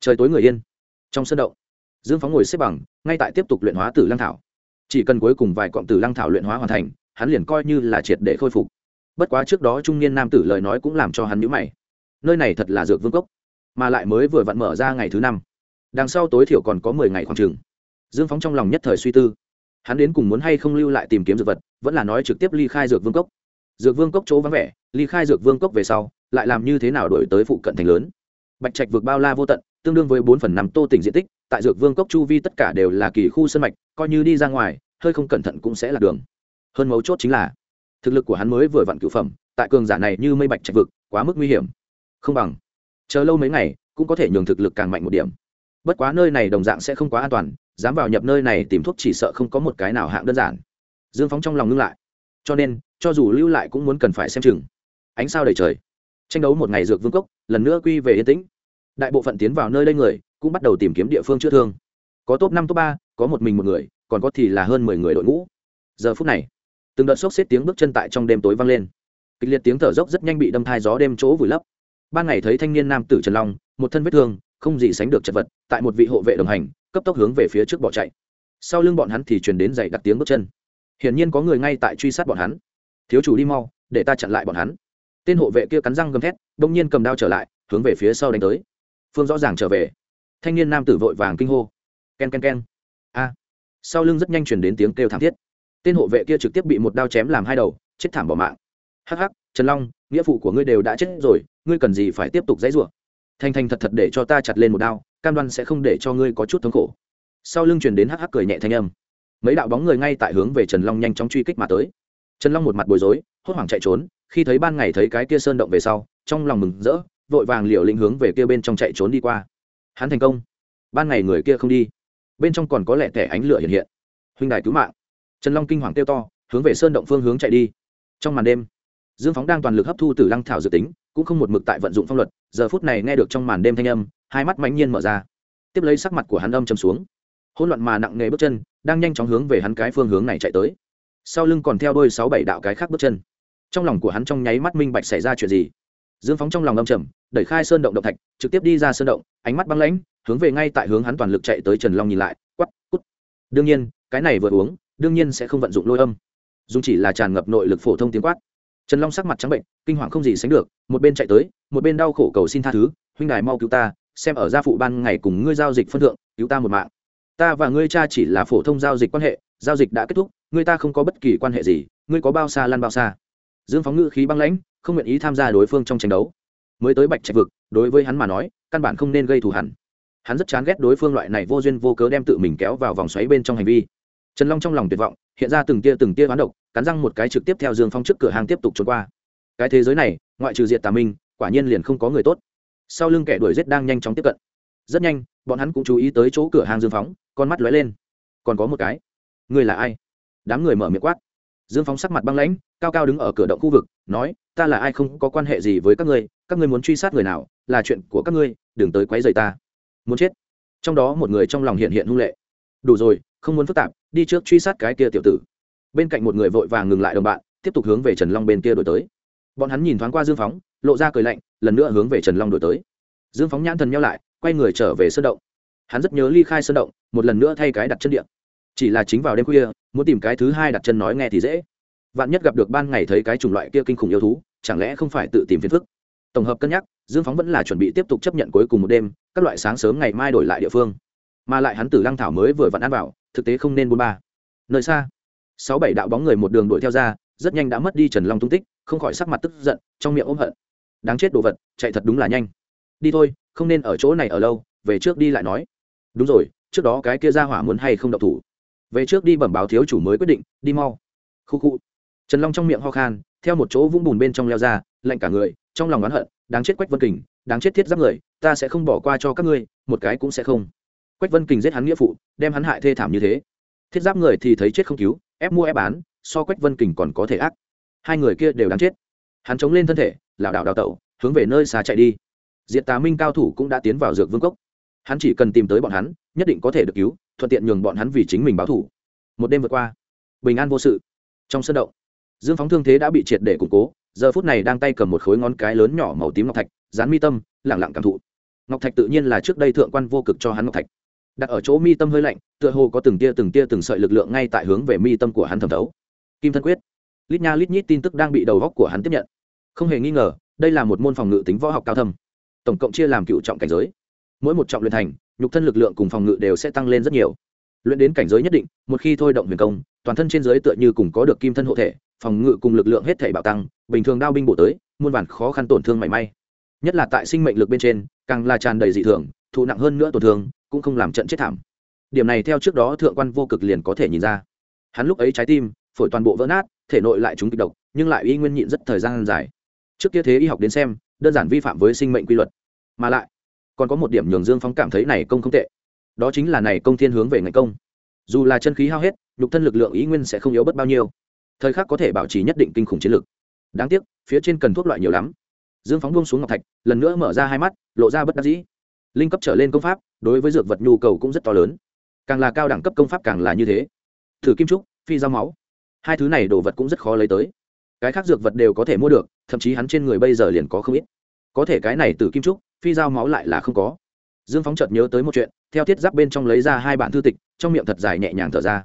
trời tối người yên. Trong sân động, dương phóng ngồi xếp bằng, ngay tại tiếp tục luyện hóa tử lăng thảo. Chỉ cần cuối cùng vài cọng tử lăng thảo luyện hóa hoàn thành, hắn liền coi như là triệt để khôi phục. Bất quá trước đó trung niên nam tử lời nói cũng làm cho hắn nhữ mày. Nơi này thật là dược vương cốc, mà lại mới vừa vặn mở ra ngày thứ năm. Đằng sau tối thiểu còn có mười ngày khoảng chừng. Dương phóng trong lòng nhất thời suy tư. Hắn đến cùng muốn hay không lưu lại tìm kiếm dược vật, vẫn là nói trực tiếp ly khai dược vương cốc. Dược vương cốc chỗ vắng vẻ, ly khai dược vương cốc về sau, lại làm như thế nào đổi tới phụ cận thành lớn? Bạch trạch vượt bao la vô tận tương đương với bốn phần năm tô tỉnh diện tích, tại dược vương cốc chu vi tất cả đều là kỳ khu sân mạch, coi như đi ra ngoài, hơi không cẩn thận cũng sẽ là đường. Hơn mấu chốt chính là, thực lực của hắn mới vừa vặn cửu phẩm, tại cường giả này như mây bạch trạch vực, quá mức nguy hiểm. Không bằng, chờ lâu mấy ngày, cũng có thể nhường thực lực càng mạnh một điểm. Bất quá nơi này đồng dạng sẽ không quá an toàn, dám vào nhập nơi này tìm thuốc chỉ sợ không có một cái nào hạng đơn giản. Dương phóng trong lòng ngưng lại. Cho nên, cho dù lưu lại cũng muốn cần phải xem chừng. Ánh sao đầy trời. Tranh đấu một ngày dược vương cốc, lần nữa quy về yên tĩnh đại bộ phận tiến vào nơi đây người cũng bắt đầu tìm kiếm địa phương chữa thương. Có top năm, top ba, có một mình một người, còn có thì là hơn mười người đội ngũ. Giờ phút này, từng đợt sốc xếp tiếng bước chân tại trong đêm tối vang lên. Kịch liệt tiếng thở dốc rất nhanh bị đâm thai gió đêm chỗ vùi lấp. Ban ngày thấy thanh niên nam tử trần long, một thân vết thương, không gì sánh được chật vật, tại một vị hộ vệ đồng hành, cấp tốc hướng về phía trước bỏ chạy. Sau lưng bọn hắn thì truyền đến dậy đặt tiếng bước chân. Hiển nhiên có người ngay tại truy sát bọn hắn. Thiếu chủ đi mau, để ta chặn lại bọn hắn. Tên hộ vệ kia cắn răng gầm thét đông nhiên cầm đao trở lại, hướng về phía sau đánh tới phương rõ ràng trở về. Thanh niên nam tử vội vàng kinh hô. K e n k e n k e n a. Sau lưng rất nhanh chuyển đến tiếng kêu thảm thiết. Tên hộ vệ kia trực tiếp bị một đao chém làm hai đầu, chết thảm bỏ mạng. Hắc hắc, trần long, nghĩa phụ của ngươi đều đã chết rồi, ngươi cần gì phải tiếp tục dãy rủa? Thanh thanh thật thật để cho ta chặt lên một đao, cam đoan sẽ không để cho ngươi có chút thống khổ. Sau lưng chuyển đến hắc hắc cười nhẹ thanh âm. Mấy đạo bóng người ngay tại hướng về trần long nhanh chóng truy kích mà tới. Trần long một mặt bối rối, hốt hoảng chạy trốn, khi thấy ban ngày thấy cái kia sơn động về sau, trong lòng mừng rỡ vội vàng liều lĩnh hướng về kia bên trong chạy trốn đi qua. Hắn thành công. Ban ngày người kia không đi. Bên trong còn có lẽ thẻ ánh lửa hiện hiện. Huynh đài cứu mạng. Trần long kinh hoàng kêu to, hướng về sơn động phương hướng chạy đi. Trong màn đêm, dương phóng đang toàn lực hấp thu từ lăng thảo dự tính, cũng không một mực tại vận dụng phong luật. Giờ phút này nghe được trong màn đêm thanh âm, hai mắt mãnh nhiên mở ra. Tiếp lấy sắc mặt của hắn âm chầm xuống. Hỗn loạn mà nặng nề bước chân, đang nhanh chóng hướng về hắn cái phương hướng này chạy tới. Sau lưng còn theo đôi sáu bảy đạo cái khác bước chân. Trong lòng của hắn trong nháy mắt minh bạch xảy ra chuyện gì dương phóng trong lòng âm trầm, đẩy khai sơn động động thạch, trực tiếp đi ra sơn động, ánh mắt băng lãnh, hướng về ngay tại hướng hắn toàn lực chạy tới trần long nhìn lại quắp cút đương nhiên, cái này vừa uống, đương nhiên sẽ không vận dụng lôi âm. Dùng chỉ là tràn ngập nội lực phổ thông tiếng quát. Trần long sắc mặt trắng bệnh, kinh hoàng không gì sánh được, một bên chạy tới, một bên đau khổ cầu xin tha thứ, huynh đài mau cứu ta, xem ở gia phụ ban ngày cùng ngươi giao dịch phân thượng, cứu ta một mạng. Ta và ngươi cha chỉ là phổ thông giao dịch quan hệ, giao dịch đã kết thúc, ngươi ta không có bất kỳ quan hệ gì, ngươi có bao xa lăn bao xa dương phóng ngữ khí băng lãnh, không nguyện ý tham gia đối phương trong tranh đấu. Mới tới bạch trạch vực, đối với hắn mà nói, căn bản không nên gây thù hẳn hắn rất chán ghét đối phương loại này vô duyên vô cớ đem tự mình kéo vào vòng xoáy bên trong hành vi. Trần long trong lòng tuyệt vọng, hiện ra từng tia từng tia hoán độc, cắn răng một cái trực tiếp theo dương phong trước cửa hàng tiếp tục trốn qua. Cái thế giới này, ngoại trừ diệt tà minh, quả nhiên liền không có người tốt. Sau lưng kẻ đuổi giết đang nhanh chóng tiếp cận. Rất nhanh, bọn hắn cũng chú ý tới chỗ cửa hàng dương phóng, con mắt lóe lên. Còn có một cái. Người là ai? Đám người mở miệng quát dương phóng sắc mặt băng lãnh, cao cao đứng ở cửa động khu vực, nói, ta là ai không có quan hệ gì với các ngươi các ngươi muốn truy sát người nào, là chuyện của các ngươi, đừng tới quấy rầy ta. Muốn chết? Trong đó một người trong lòng hiện hiện hung lệ. Đủ rồi, không muốn phức tạp, đi trước truy sát cái kia tiểu tử. Bên cạnh một người vội vàng ngừng lại đồng bạn, tiếp tục hướng về trần long bên kia đổi tới. Bọn hắn nhìn thoáng qua dương phóng lộ ra cười lạnh, lần nữa hướng về trần long đổi tới. Dương phóng nhãn thần nhau lại, quay người trở về sơn động. Hắn rất nhớ ly khai sơn động, một lần nữa thay cái đặt chân điện chỉ là chính vào đêm khuya, muốn tìm cái thứ hai đặt chân nói nghe thì dễ. Vạn nhất gặp được ban ngày thấy cái chủng loại kia kinh khủng yêu thú, chẳng lẽ không phải tự tìm phiền phức? Tổng hợp cân nhắc, dương phóng vẫn là chuẩn bị tiếp tục chấp nhận cuối cùng một đêm, các loại sáng sớm ngày mai đổi lại địa phương. Mà lại hắn tử lăng thảo mới vừa vặn ăn vào, thực tế không nên buôn ba. Nơi xa, sáu bảy đạo bóng người một đường đuổi theo ra, rất nhanh đã mất đi trần long tung tích, không khỏi sắc mặt tức giận, trong miệng ôm hận. Đáng chết đồ vật, chạy thật đúng là nhanh. Đi thôi, không nên ở chỗ này ở lâu, về trước đi lại nói. Đúng rồi, trước đó cái kia ra hỏa muốn hay không độc thủ? Về trước đi bẩm báo thiếu chủ mới quyết định, đi mau. Khu khu. Trần long trong miệng ho khan, theo một chỗ vũng bùn bên trong leo ra, lạnh cả người, trong lòng oán hận, đáng chết quách vân kình, đáng chết thiết giáp người, ta sẽ không bỏ qua cho các ngươi, một cái cũng sẽ không. Quách vân kình giết hắn nghĩa phụ, đem hắn hại thê thảm như thế. Thiết giáp người thì thấy chết không cứu, ép mua ép bán, so quách vân kình còn có thể ác. Hai người kia đều đáng chết. Hắn chống lên thân thể, lảo đảo đào tẩu, hướng về nơi xa chạy đi. Diệt tà minh cao thủ cũng đã tiến vào dược vương cốc. Hắn chỉ cần tìm tới bọn hắn, nhất định có thể được cứu thuận tiện nhường bọn hắn vì chính mình báo thủ một đêm vượt qua, bình an vô sự. Trong sân động, dương phóng thương thế đã bị triệt để củng cố, giờ phút này đang tay cầm một khối ngón cái lớn nhỏ màu tím ngọc thạch, dán mi tâm lẳng lặng cảm thụ. Ngọc thạch tự nhiên là trước đây thượng quan vô cực cho hắn ngọc thạch. Đặt ở chỗ mi tâm hơi lạnh, tựa hồ có từng tia từng tia từng sợi lực lượng ngay tại hướng về mi tâm của hắn thẩm thấu. Kim thân quyết. Lít nha lít nhít tin tức đang bị đầu góc của hắn tiếp nhận. Không hề nghi ngờ, đây là một môn phòng ngự tính võ học cao thâm. Tổng cộng chia làm cựu trọng cảnh giới. Mỗi một trọng luyện thành nhục thân lực lượng cùng phòng ngự đều sẽ tăng lên rất nhiều. Luyện đến cảnh giới nhất định, một khi thôi động huyền công, toàn thân trên giới tựa như cùng có được kim thân hộ thể, phòng ngự cùng lực lượng hết thể bạo tăng, bình thường đao binh bổ tới, muôn vàn khó khăn tổn thương mảy may. Nhất là tại sinh mệnh lực bên trên, càng là tràn đầy dị thường, thụ nặng hơn nữa tổn thương, cũng không làm trận chết thảm. Điểm này theo trước đó thượng quan vô cực liền có thể nhìn ra. Hắn lúc ấy trái tim, phổi toàn bộ vỡ nát, thể nội lại chúng kịch độc, nhưng lại y nguyên nhịn rất thời gian dài. Trước kia thế y học đến xem, đơn giản vi phạm với sinh mệnh quy luật. Mà lại còn có một điểm nhường dương phóng cảm thấy này công không tệ. Đó chính là này công thiên hướng về ngành công. Dù là chân khí hao hết, nhục thân lực lượng ý nguyên sẽ không yếu bất bao nhiêu. Thời khắc có thể bảo trì nhất định kinh khủng chiến lực. Đáng tiếc, phía trên cần thuốc loại nhiều lắm. Dương phóng buông xuống ngọc thạch, lần nữa mở ra hai mắt, lộ ra bất đắc dĩ. Linh cấp trở lên công pháp, đối với dược vật nhu cầu cũng rất to lớn. Càng là cao đẳng cấp công pháp càng là như thế. Thử kim trúc, phi dao máu. Hai thứ này đồ vật cũng rất khó lấy tới. Cái khác dược vật đều có thể mua được, thậm chí hắn trên người bây giờ liền có không ít có thể cái này từ kim trúc, phi dao máu lại là không có. Dương phóng chợt nhớ tới một chuyện, theo thiết giáp bên trong lấy ra hai bản thư tịch, trong miệng thật dài nhẹ nhàng thở ra.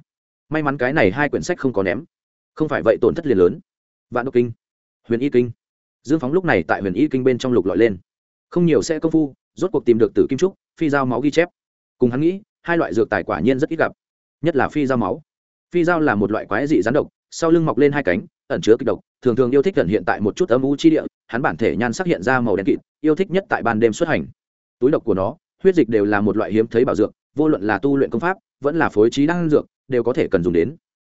May mắn cái này hai quyển sách không có ném. Không phải vậy tổn thất liền lớn. Vạn đốc kinh, huyền y kinh. Dương phóng lúc này tại huyền y kinh bên trong lục lọi lên. Không nhiều sẽ công phu, rốt cuộc tìm được từ kim trúc, phi dao máu ghi chép. Cùng hắn nghĩ, hai loại dược tài quả nhiên rất ít gặp. Nhất là phi dao máu. Phi dao là một loại quái dị rắn độc sau lưng mọc lên hai cánh, ẩn chứa kịch độc, thường thường yêu thích gần hiện tại một chút âm u chi địa, hắn bản thể nhan sắc hiện ra màu đen kịt, yêu thích nhất tại ban đêm xuất hành. Túi độc của nó, huyết dịch đều là một loại hiếm thấy bảo dược, vô luận là tu luyện công pháp, vẫn là phối trí đan dược, đều có thể cần dùng đến.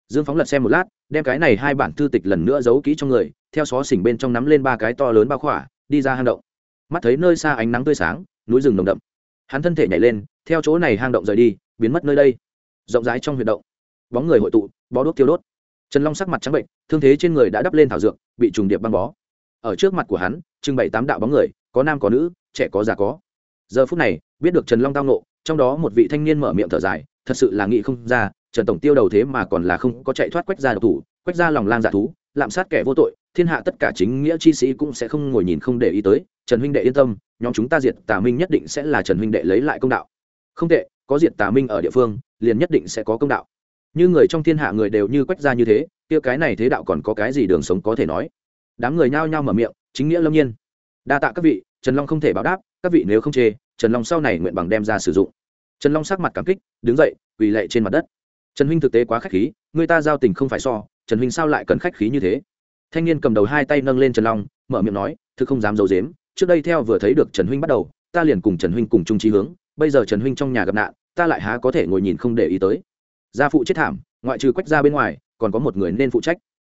Dương phóng lật xem một lát, đem cái này hai bản thư tịch lần nữa giấu kỹ trong người, theo xó xỉnh bên trong nắm lên ba cái to lớn bao khỏa, đi ra hang động. Mắt thấy nơi xa ánh nắng tươi sáng, núi rừng nồng đậm. Hắn thân thể nhảy lên, theo chỗ này hang động rời đi, biến mất nơi đây. Rộng rãi trong huyệt động, bóng người hội tụ, bó đốt tiêu đốt trần long sắc mặt trắng bệnh, thương thế trên người đã đắp lên thảo dược, bị trùng điệp băng bó. Ở trước mặt của hắn, trưng bày tám đạo bóng người, có nam có nữ, trẻ có già có. Giờ phút này, biết được trần long tao nộ trong đó một vị thanh niên mở miệng thở dài, thật sự là nghĩ không ra, trần tổng tiêu đầu thế mà còn là không có chạy thoát quách ra độc thủ, quách ra lòng lang dạ thú, lạm sát kẻ vô tội, thiên hạ tất cả chính nghĩa chi sĩ cũng sẽ không ngồi nhìn không để ý tới. Trần huynh đệ yên tâm, nhóm chúng ta diệt tà minh nhất định sẽ là trần huynh đệ lấy lại công đạo. Không tệ, có diệt tà minh ở địa phương, liền nhất định sẽ có công đạo như người trong thiên hạ người đều như quách ra như thế, kia cái này thế đạo còn có cái gì đường sống có thể nói? Đám người nhao nhao mở miệng, chính nghĩa lâm nhiên. Đa tạ các vị, trần long không thể báo đáp, các vị nếu không chê, trần long sau này nguyện bằng đem ra sử dụng. Trần long sắc mặt cảm kích, đứng dậy, quỳ lệ trên mặt đất. Trần huynh thực tế quá khách khí, người ta giao tình không phải so, trần huynh sao lại cần khách khí như thế? Thanh niên cầm đầu hai tay nâng lên trần long, mở miệng nói, thực không dám d i ấ u dếm trước đây theo vừa thấy được trần huynh bắt đầu, ta liền cùng trần huynh cùng chung trí hướng, bây giờ trần huynh trong nhà gặp nạn, ta lại há có thể ngồi nhìn không để ý tới gia phụ chết thảm, ngoại trừ quách ra bên ngoài, còn có một người nên phụ trách.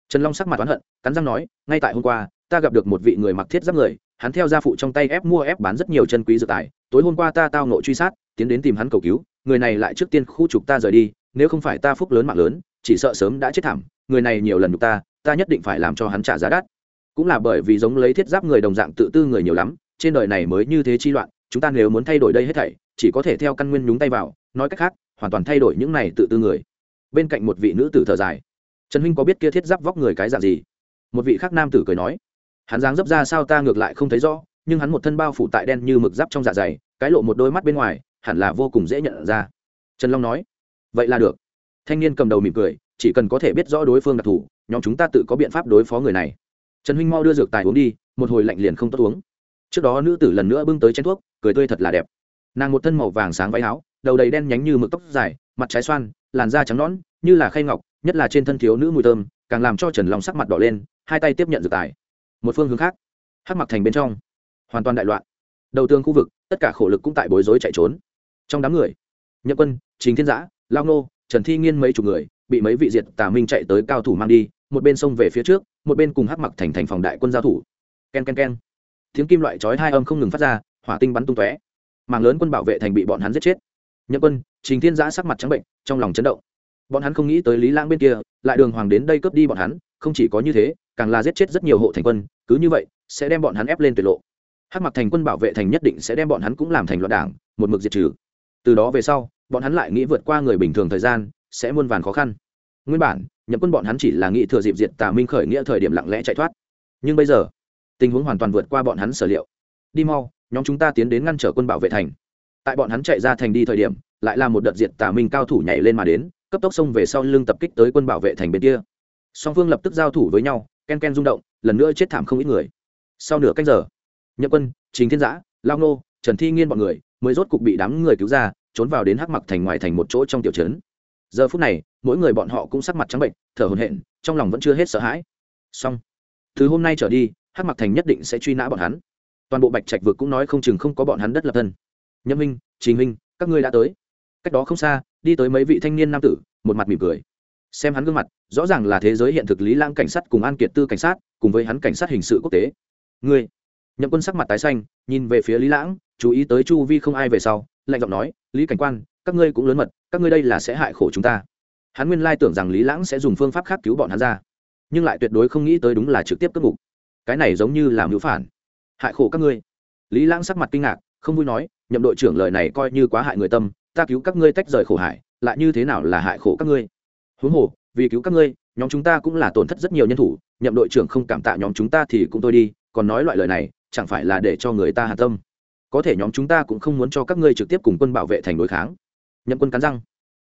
Trần long sắc mặt oán hận, cắn răng nói, ngay tại hôm qua, ta gặp được một vị người mặc thiết giáp người, hắn theo gia phụ trong tay ép mua ép bán rất nhiều chân quý dự tài, tối hôm qua ta tao nộ truy sát, tiến đến tìm hắn cầu cứu, người này lại trước tiên khu trục ta rời đi, nếu không phải ta phúc lớn mạng lớn, chỉ sợ sớm đã chết thảm, người này nhiều lần nhục ta ta nhất định phải làm cho hắn trả giá đắt. Cũng là bởi vì giống lấy thiết giáp người đồng dạng tự tư người nhiều lắm, trên đời này mới như thế chi loạn, chúng ta nếu muốn thay đổi đây hết thảy, chỉ có thể theo căn nguyên nhúng tay vào, nói cách khác hoàn toàn thay đổi những này tự tư người. Bên cạnh một vị nữ tử thở dài. Trần huynh có biết kia thiết giáp vóc người cái dạng gì? Một vị khác nam tử cười nói. Hắn dáng dấp ra sao ta ngược lại không thấy rõ, nhưng hắn một thân bao phủ tại đen như mực giáp trong dạ dày, cái lộ một đôi mắt bên ngoài, hẳn là vô cùng dễ nhận ra. Trần long nói. Vậy là được. Thanh niên cầm đầu mỉm cười, chỉ cần có thể biết rõ đối phương đặc thù, nhóm chúng ta tự có biện pháp đối phó người này. Trần huynh mau đưa dược tài uống đi, một hồi lạnh liền không tốt uống. Trước đó nữ tử lần nữa bưng tới chén thuốc, cười tươi thật là đẹp. Nàng một thân màu vàng sáng váy áo đầu đầy đen nhánh như mực tóc dài, mặt trái xoan, làn da trắng nõn, như là khay ngọc, nhất là trên thân thiếu nữ mùi thơm, càng làm cho trần long sắc mặt đỏ lên, hai tay tiếp nhận dược tài. Một phương hướng khác, hắc mặc thành bên trong, hoàn toàn đại loạn. Đầu tương khu vực, tất cả khổ lực cũng tại bối rối chạy trốn. Trong đám người, nhậm quân chính thiên giã, lao nô trần thi nghiên mấy chục người, bị mấy vị diệt tà minh chạy tới cao thủ mang đi, một bên sông về phía trước, một bên cùng hắc mặc thành thành phòng đại quân giao thủ. K e n k e n k e n tiếng kim loại chói hai âm không ngừng phát ra, hỏa tinh bắn tung tóe. Mạng lớn quân bảo vệ thành bị bọn hắn giết chết nhậm quân, trình thiên giã sắc mặt trắng bệnh, trong lòng chấn động. Bọn hắn không nghĩ tới lý lãng bên kia, lại đường hoàng đến đây cướp đi bọn hắn, không chỉ có như thế, càng là giết chết rất nhiều hộ thành quân, cứ như vậy, sẽ đem bọn hắn ép lên tuyệt lộ. Hắc mặc thành quân bảo vệ thành nhất định sẽ đem bọn hắn cũng làm thành loạn đảng, một mực diệt trừ. Từ đó về sau, bọn hắn lại nghĩ vượt qua người bình thường thời gian, sẽ muôn vàn khó khăn. Nguyên bản, nhậm quân bọn hắn chỉ là nghĩ thừa dịp diệt tà minh khởi nghĩa thời điểm lặng lẽ chạy thoát. Nhưng bây giờ, tình huống hoàn toàn vượt qua bọn hắn sở liệu. Đi mau, nhóm chúng ta tiến đến ngăn trở quân bảo vệ thành tại bọn hắn chạy ra thành đi thời điểm, lại là một đợt diệt tà minh cao thủ nhảy lên mà đến, cấp tốc xông về sau lưng tập kích tới quân bảo vệ thành bên kia. Song phương lập tức giao thủ với nhau, ken ken rung động, lần nữa chết thảm không ít người. Sau nửa canh giờ, nhậm quân, trình thiên giã, lao nô trần thi nghiên b ọ n người, mới rốt cục bị đám người cứu ra, trốn vào đến hắc mặc thành ngoài thành một chỗ trong tiểu trấn. Giờ phút này, mỗi người bọn họ cũng sắc mặt trắng bệnh thở hồn hện trong lòng vẫn chưa hết sợ hãi. Song từ hôm nay trở đi, hắc mặc thành nhất định sẽ truy nã bọn hắn. Toàn bộ bạch trạch vực cũng nói không chừng không có bọn hắn đất lập thân nhâm minh trình minh các ngươi đã tới. Cách đó không xa, đi tới mấy vị thanh niên nam tử, một mặt mỉm cười. Xem hắn gương mặt, rõ ràng là thế giới hiện thực lý lãng cảnh sát cùng an kiệt tư cảnh sát, cùng với hắn cảnh sát hình sự quốc tế. Ngươi. Nhậm quân sắc mặt tái xanh, nhìn về phía lý lãng, chú ý tới chu vi không ai về sau, lạnh giọng nói, lý cảnh quan, các ngươi cũng lớn mật, các ngươi đây là sẽ hại khổ chúng ta. Hắn nguyên lai tưởng rằng lý lãng sẽ dùng phương pháp khác cứu bọn hắn ra, nhưng lại tuyệt đối không nghĩ tới đúng là trực tiếp cướp ngục. Cái này giống như làm hữu phản. Hại khổ các ngươi. Lý lãng sắc mặt kinh ngạc, không vui nói nhậm đội trưởng lời này coi như quá hại người tâm, ta cứu các ngươi tách rời khổ hại, lại như thế nào là hại khổ các ngươi? Huống hồ, vì cứu các ngươi, nhóm chúng ta cũng là tổn thất rất nhiều nhân thủ, nhậm đội trưởng không cảm tạ nhóm chúng ta thì cũng thôi đi, còn nói loại lời này, chẳng phải là để cho người ta hạ tâm? Có thể nhóm chúng ta cũng không muốn cho các ngươi trực tiếp cùng quân bảo vệ thành đối kháng. Nhậm quân cắn răng.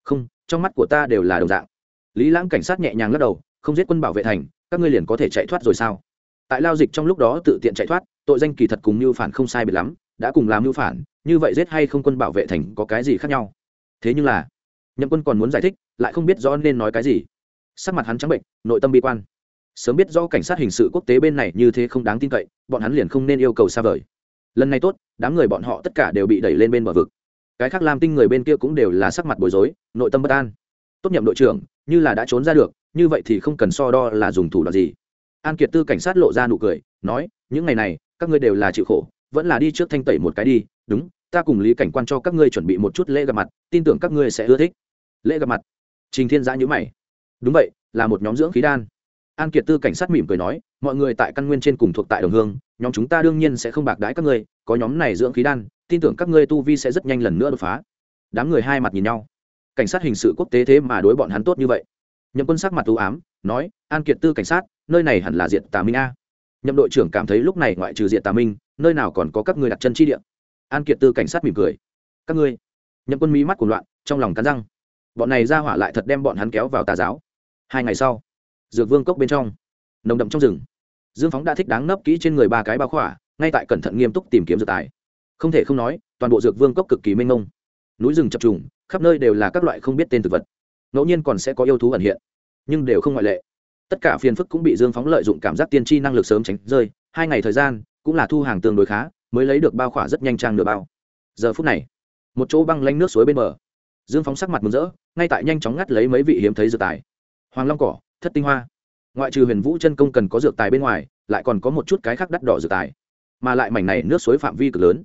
Không, trong mắt của ta đều là đồng dạng. Lý lãng cảnh sát nhẹ nhàng lắc đầu, không giết quân bảo vệ thành, các ngươi liền có thể chạy thoát rồi sao? Tại lao dịch trong lúc đó tự tiện chạy thoát, tội danh kỳ thật cùng như phản không sai biệt lắm đã cùng làm mưu phản, như vậy giết hay không quân bảo vệ thành có cái gì khác nhau? Thế nhưng là, nhậm quân còn muốn giải thích, lại không biết rõ nên nói cái gì. Sắc mặt hắn trắng bệnh, nội tâm bi quan. Sớm biết do cảnh sát hình sự quốc tế bên này như thế không đáng tin cậy, bọn hắn liền không nên yêu cầu xa vời. Lần này tốt, đám người bọn họ tất cả đều bị đẩy lên bên bờ vực. Cái khác làm tinh người bên kia cũng đều là sắc mặt bối rối, nội tâm bất an. Tốt nhậm đội trưởng, như là đã trốn ra được, như vậy thì không cần so đo là dùng thủ đoạn gì. An kiệt tư cảnh sát lộ ra nụ cười, nói, những ngày này, các ngươi đều là chịu khổ vẫn là đi trước thanh tẩy một cái đi, đúng, ta cùng lý cảnh quan cho các ngươi chuẩn bị một chút lễ gặp mặt, tin tưởng các ngươi sẽ ưa thích. Lễ gặp mặt. Trình thiên giã nhữ mày. Đúng vậy, là một nhóm dưỡng khí đan. An kiệt tư cảnh sát mỉm cười nói, mọi người tại căn nguyên trên cùng thuộc tại đồng hương, nhóm chúng ta đương nhiên sẽ không bạc đãi các ngươi, có nhóm này dưỡng khí đan, tin tưởng các ngươi tu vi sẽ rất nhanh lần nữa đột phá. Đám người hai mặt nhìn nhau. Cảnh sát hình sự quốc tế thế mà đối bọn hắn tốt như vậy. Nhậm quân sắc mặt t ám, nói, an kiệt tư cảnh sát, nơi này hẳn là diện tà minh a nhậm đội trưởng cảm thấy lúc này ngoại trừ diện tà minh, nơi nào còn có các người đặt chân chi địa. An kiệt tư cảnh sát mỉm cười. Các ngươi? Nhậm quân mỹ mắt cuồng loạn, trong lòng cắn răng. Bọn này ra hỏa lại thật đem bọn hắn kéo vào tà giáo. Hai ngày sau, dược vương cốc bên trong, nồng đậm trong rừng. Dương phóng đã thích đáng nấp kỹ trên người ba cái bao khỏa, ngay tại cẩn thận nghiêm túc tìm kiếm dược tài. Không thể không nói, toàn bộ dược vương cốc cực kỳ mênh mông. Núi rừng chập trùng, khắp nơi đều là các loại không biết tên thực vật. Ngẫu nhiên còn sẽ có yêu thú ẩn hiện, nhưng đều không ngoại lệ tất cả phiền phức cũng bị dương phóng lợi dụng cảm giác tiên tri năng lực sớm tránh rơi, hai ngày thời gian, cũng là thu hàng tương đối khá, mới lấy được bao khỏa rất nhanh trang nửa bao. Giờ phút này, một chỗ băng lanh nước suối bên bờ, dương phóng sắc mặt mừng rỡ, ngay tại nhanh chóng ngắt lấy mấy vị hiếm thấy dược tài. Hoàng long cỏ, thất tinh hoa. Ngoại trừ huyền vũ chân công cần có dược tài bên ngoài, lại còn có một chút cái khác đắt đỏ dược tài. Mà lại mảnh này nước suối phạm vi cực lớn.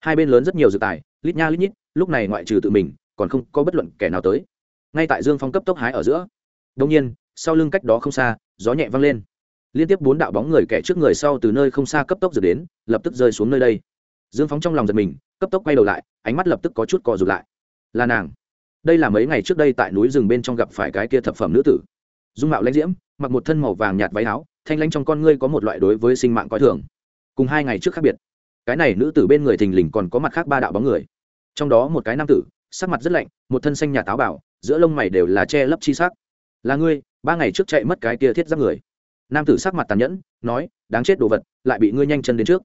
Hai bên lớn rất nhiều dược tài, lít nha lít nhít, lúc này ngoại trừ tự mình, còn không có bất luận kẻ nào tới. Ngay tại dương phong cấp tốc hái ở giữa. Đông nhiên sau lưng cách đó không xa, gió nhẹ vang lên. Liên tiếp bốn đạo bóng người kẻ trước người sau từ nơi không xa cấp tốc dược đến, lập tức rơi xuống nơi đây. Dương phóng trong lòng giật mình, cấp tốc quay đầu lại, ánh mắt lập tức có chút cò rụt lại. Là nàng. Đây là mấy ngày trước đây tại núi rừng bên trong gặp phải cái kia thập phẩm nữ tử. Dung mạo lãnh diễm, mặc một thân màu vàng nhạt váy áo, thanh lãnh trong con ngươi có một loại đối với sinh mạng coi thường. Cùng hai ngày trước khác biệt. Cái này nữ tử bên người thình lình còn có mặt khác ba đạo bóng người. Trong đó một cái nam tử, sắc mặt rất lạnh, một thân xanh nhà táo bảo giữa lông mày đều là che lấp chi sắc là ngươi, ba ngày trước chạy mất cái kia thiết giáp người. Nam tử sắc mặt tàn nhẫn, nói, đáng chết đồ vật, lại bị ngươi nhanh chân đến trước.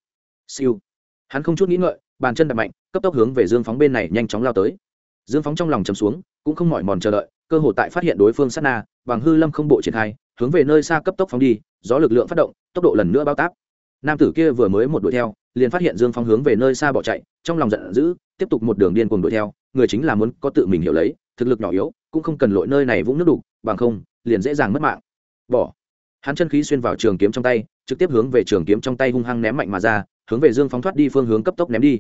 Siêu. Hắn không chút nghĩ ngợi, bàn chân đập mạnh, cấp tốc hướng về dương phóng bên này nhanh chóng lao tới. Dương phóng trong lòng chầm xuống, cũng không mỏi mòn chờ đợi, cơ hội tại phát hiện đối phương sát na, bằng hư lâm không bộ triển khai, hướng về nơi xa cấp tốc phóng đi, gió lực lượng phát động, tốc độ lần nữa bao táp nam tử kia vừa mới một đuổi theo, liền phát hiện dương phóng hướng về nơi xa bỏ chạy, trong lòng giận dữ, tiếp tục một đường điên cuồng đuổi theo, người chính là muốn có tự mình hiểu lấy, thực lực nhỏ yếu, cũng không cần lội nơi này vũng nước đục bằng không, liền dễ dàng mất mạng. Bỏ. Hắn chân khí xuyên vào trường kiếm trong tay, trực tiếp hướng về trường kiếm trong tay hung hăng ném mạnh mà ra, hướng về dương phóng thoát đi phương hướng cấp tốc ném đi.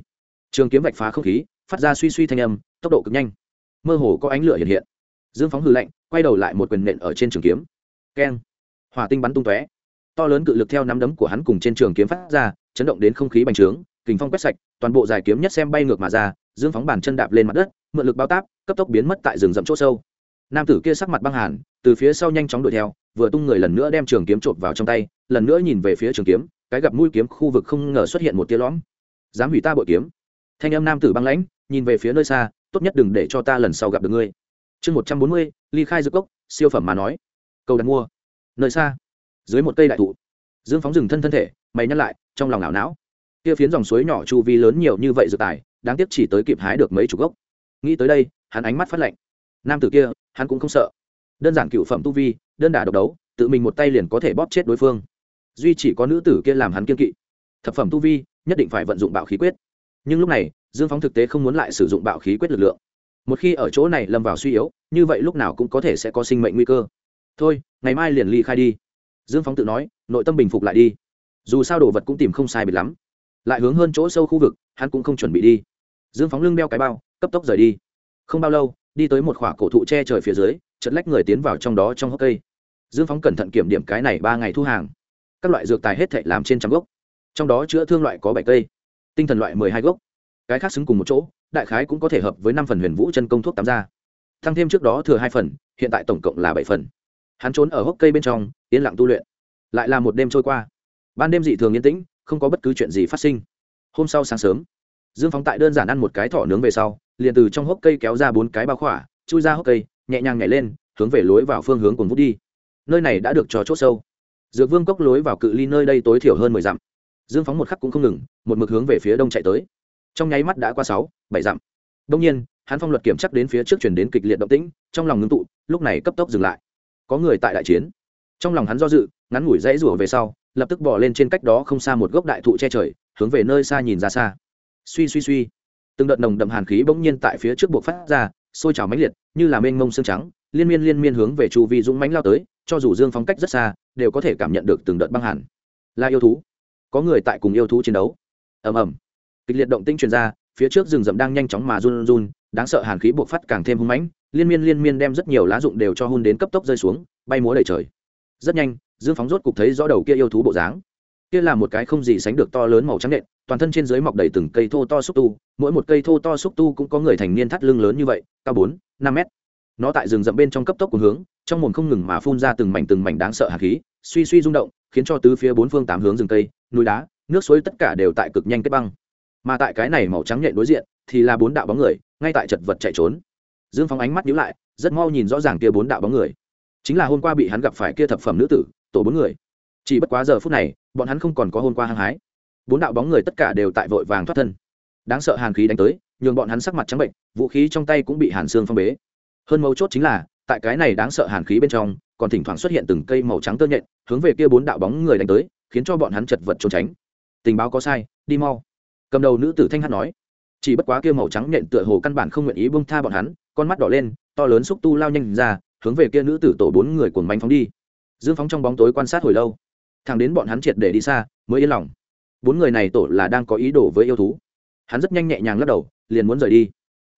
Trường kiếm vạch phá không khí, phát ra suy suy thanh âm, tốc độ cực nhanh. Mơ hồ có ánh lửa hiện hiện. Dương phóng hư lạnh, quay đầu lại một quyền nện ở trên trường kiếm. Keng. Hỏa tinh bắn tung tóe. To lớn cự lực theo nắm đấm của hắn cùng trên trường kiếm phát ra, chấn động đến không khí bành trướng, kình phong quét sạch, toàn bộ dài kiếm nhất xem bay ngược mà ra, dương phóng bàn chân đạp lên mặt đất, mượn lực bao táp, cấp tốc biến mất tại rừng rậm chỗ sâu nam tử kia sắc mặt băng hàn, từ phía sau nhanh chóng đuổi theo, vừa tung người lần nữa đem trường kiếm trộm vào trong tay, lần nữa nhìn về phía trường kiếm, cái gặp mũi kiếm khu vực không ngờ xuất hiện một tia lõm. Dám hủy ta bội kiếm. Thanh âm nam tử băng lãnh, nhìn về phía nơi xa, tốt nhất đừng để cho ta lần sau gặp được ngươi. Chương một trăm bốn mươi, ly khai dược cốc, siêu phẩm mà nói. Câu đặt mua. Nơi xa, dưới một cây đại thụ, dương phóng dừng thân thân thể, mày nhắc lại, trong lòng ảo não. Kia phiến dòng suối nhỏ chu vi lớn nhiều như vậy dược tài, đáng tiếc chỉ tới kịp hái được mấy chục gốc. Nghĩ tới đây, hắn ánh mắt phát lạnh nam tử kia, hắn cũng không sợ. Đơn giản cựu phẩm tu vi, đơn đả độc đấu, tự mình một tay liền có thể bóp chết đối phương. Duy chỉ có nữ tử kia làm hắn kiên kỵ. Thập phẩm tu vi, nhất định phải vận dụng bạo khí quyết. Nhưng lúc này, dương phóng thực tế không muốn lại sử dụng bạo khí quyết lực lượng. Một khi ở chỗ này lâm vào suy yếu, như vậy lúc nào cũng có thể sẽ có sinh mệnh nguy cơ. Thôi, ngày mai liền ly khai đi. Dương phóng tự nói, nội tâm bình phục lại đi. Dù sao đồ vật cũng tìm không sai biệt lắm. Lại hướng hơn chỗ sâu khu vực, hắn cũng không chuẩn bị đi. Dương phóng lưng đeo cái bao, cấp tốc rời đi. Không bao lâu đi tới một khoả cổ thụ che trời phía dưới chật lách người tiến vào trong đó trong hốc cây. Dương phóng cẩn thận kiểm điểm cái này ba ngày thu hàng. Các loại dược tài hết thệ làm trên trăm gốc. Trong đó chữa thương loại có bảy cây, tinh thần loại mười hai gốc. Cái khác xứng cùng một chỗ, đại khái cũng có thể hợp với năm phần huyền vũ chân công thuốc tám ra thăng thêm trước đó thừa hai phần, hiện tại tổng cộng là bảy phần. Hắn trốn ở hốc cây bên trong, yên lặng tu luyện. Lại là một đêm trôi qua. Ban đêm dị thường yên tĩnh, không có bất cứ chuyện gì phát sinh. Hôm sau sáng sớm, dương phóng tại đơn giản ăn một cái thỏ nướng về sau liền từ trong hốc cây kéo ra bốn cái bao khỏa, chui ra hốc cây, nhẹ nhàng nhảy lên, hướng về lối vào phương hướng cồn vút đi. Nơi này đã được trò chốt sâu. Dược vương cốc lối vào cự ly nơi đây tối thiểu hơn mười dặm. Dương phóng một khắc cũng không ngừng, một mực hướng về phía đông chạy tới. Trong nháy mắt đã qua sáu, bảy dặm. Đông nhiên, hắn phong luật kiểm chắc đến phía trước chuyển đến kịch liệt động tĩnh, trong lòng ngưng tụ, lúc này cấp tốc dừng lại. Có người tại đại chiến. Trong lòng hắn do dự, ngắn ngủi dãy rủa về sau, lập tức bỏ lên trên cách đó không xa một gốc đại thụ che trời, hướng về nơi xa nhìn ra xa. Suy suy suy từng đợt nồng đậm hàn khí bỗng nhiên tại phía trước buộc phát ra, sôi trào mãnh liệt, như là mênh mông xương trắng, liên miên liên miên hướng về chu vi dũng mãnh lao tới, cho dù dương phóng cách rất xa, đều có thể cảm nhận được từng đợt băng hàn. Là yêu thú. Có người tại cùng yêu thú chiến đấu. Ầm ầm. Kịch liệt động tinh truyền ra, phía trước rừng rậm đang nhanh chóng mà run run, đáng sợ hàn khí buộc phát càng thêm hung mãnh, liên miên liên miên đem rất nhiều lá dụng đều cho hun đến cấp tốc rơi xuống, bay múa đầy trời. Rất nhanh, dương phóng rốt cục thấy rõ đầu kia yêu thú bộ dáng kia là một cái không gì sánh được to lớn màu trắng nện, toàn thân trên dưới mọc đầy từng cây thô to xúc tu, mỗi một cây thô to xúc tu cũng có người thành niên thắt lưng lớn như vậy, cao bốn, năm mét. Nó tại rừng rậm bên trong cấp tốc của hướng, trong mồm không ngừng mà phun ra từng mảnh từng mảnh đáng sợ hạt khí, suy suy rung động, khiến cho tứ phía bốn phương tám hướng rừng cây, núi đá, nước suối tất cả đều tại cực nhanh kết băng. Mà tại cái này màu trắng nhện đối diện, thì là bốn đạo bóng người, ngay tại chật vật chạy trốn. Dương phóng ánh mắt nhíu lại, rất mau nhìn rõ ràng kia bốn đạo bóng người. Chính là hôm qua bị hắn gặp phải kia thập phẩm nữ tử, tổ bốn người chỉ bất quá giờ phút này, bọn hắn không còn có hôm qua hăng hái. Bốn đạo bóng người tất cả đều tại vội vàng thoát thân. Đáng sợ hàn khí đánh tới, nhường bọn hắn sắc mặt trắng bệnh, vũ khí trong tay cũng bị hàn xương phong bế. Hơn mấu chốt chính là, tại cái này đáng sợ hàn khí bên trong, còn thỉnh thoảng xuất hiện từng cây màu trắng tơ nhện, hướng về kia bốn đạo bóng người đánh tới, khiến cho bọn hắn chật vật trốn tránh. Tình báo có sai, đi mau. Cầm đầu nữ tử thanh hát nói. Chỉ bất quá kia màu trắng nhện tựa hồ căn bản không nguyện ý bông tha bọn hắn, con mắt đỏ lên, to lớn xúc tu lao nhanh ra, hướng về kia nữ tử tổ bốn người cuồng bánh phóng đi. Dương phóng trong bóng tối quan sát hồi lâu thằng đến bọn hắn triệt để đi xa, mới yên lòng. Bốn người này tổ là đang có ý đồ với yêu thú. Hắn rất nhanh nhẹ nhàng lắc đầu, liền muốn rời đi.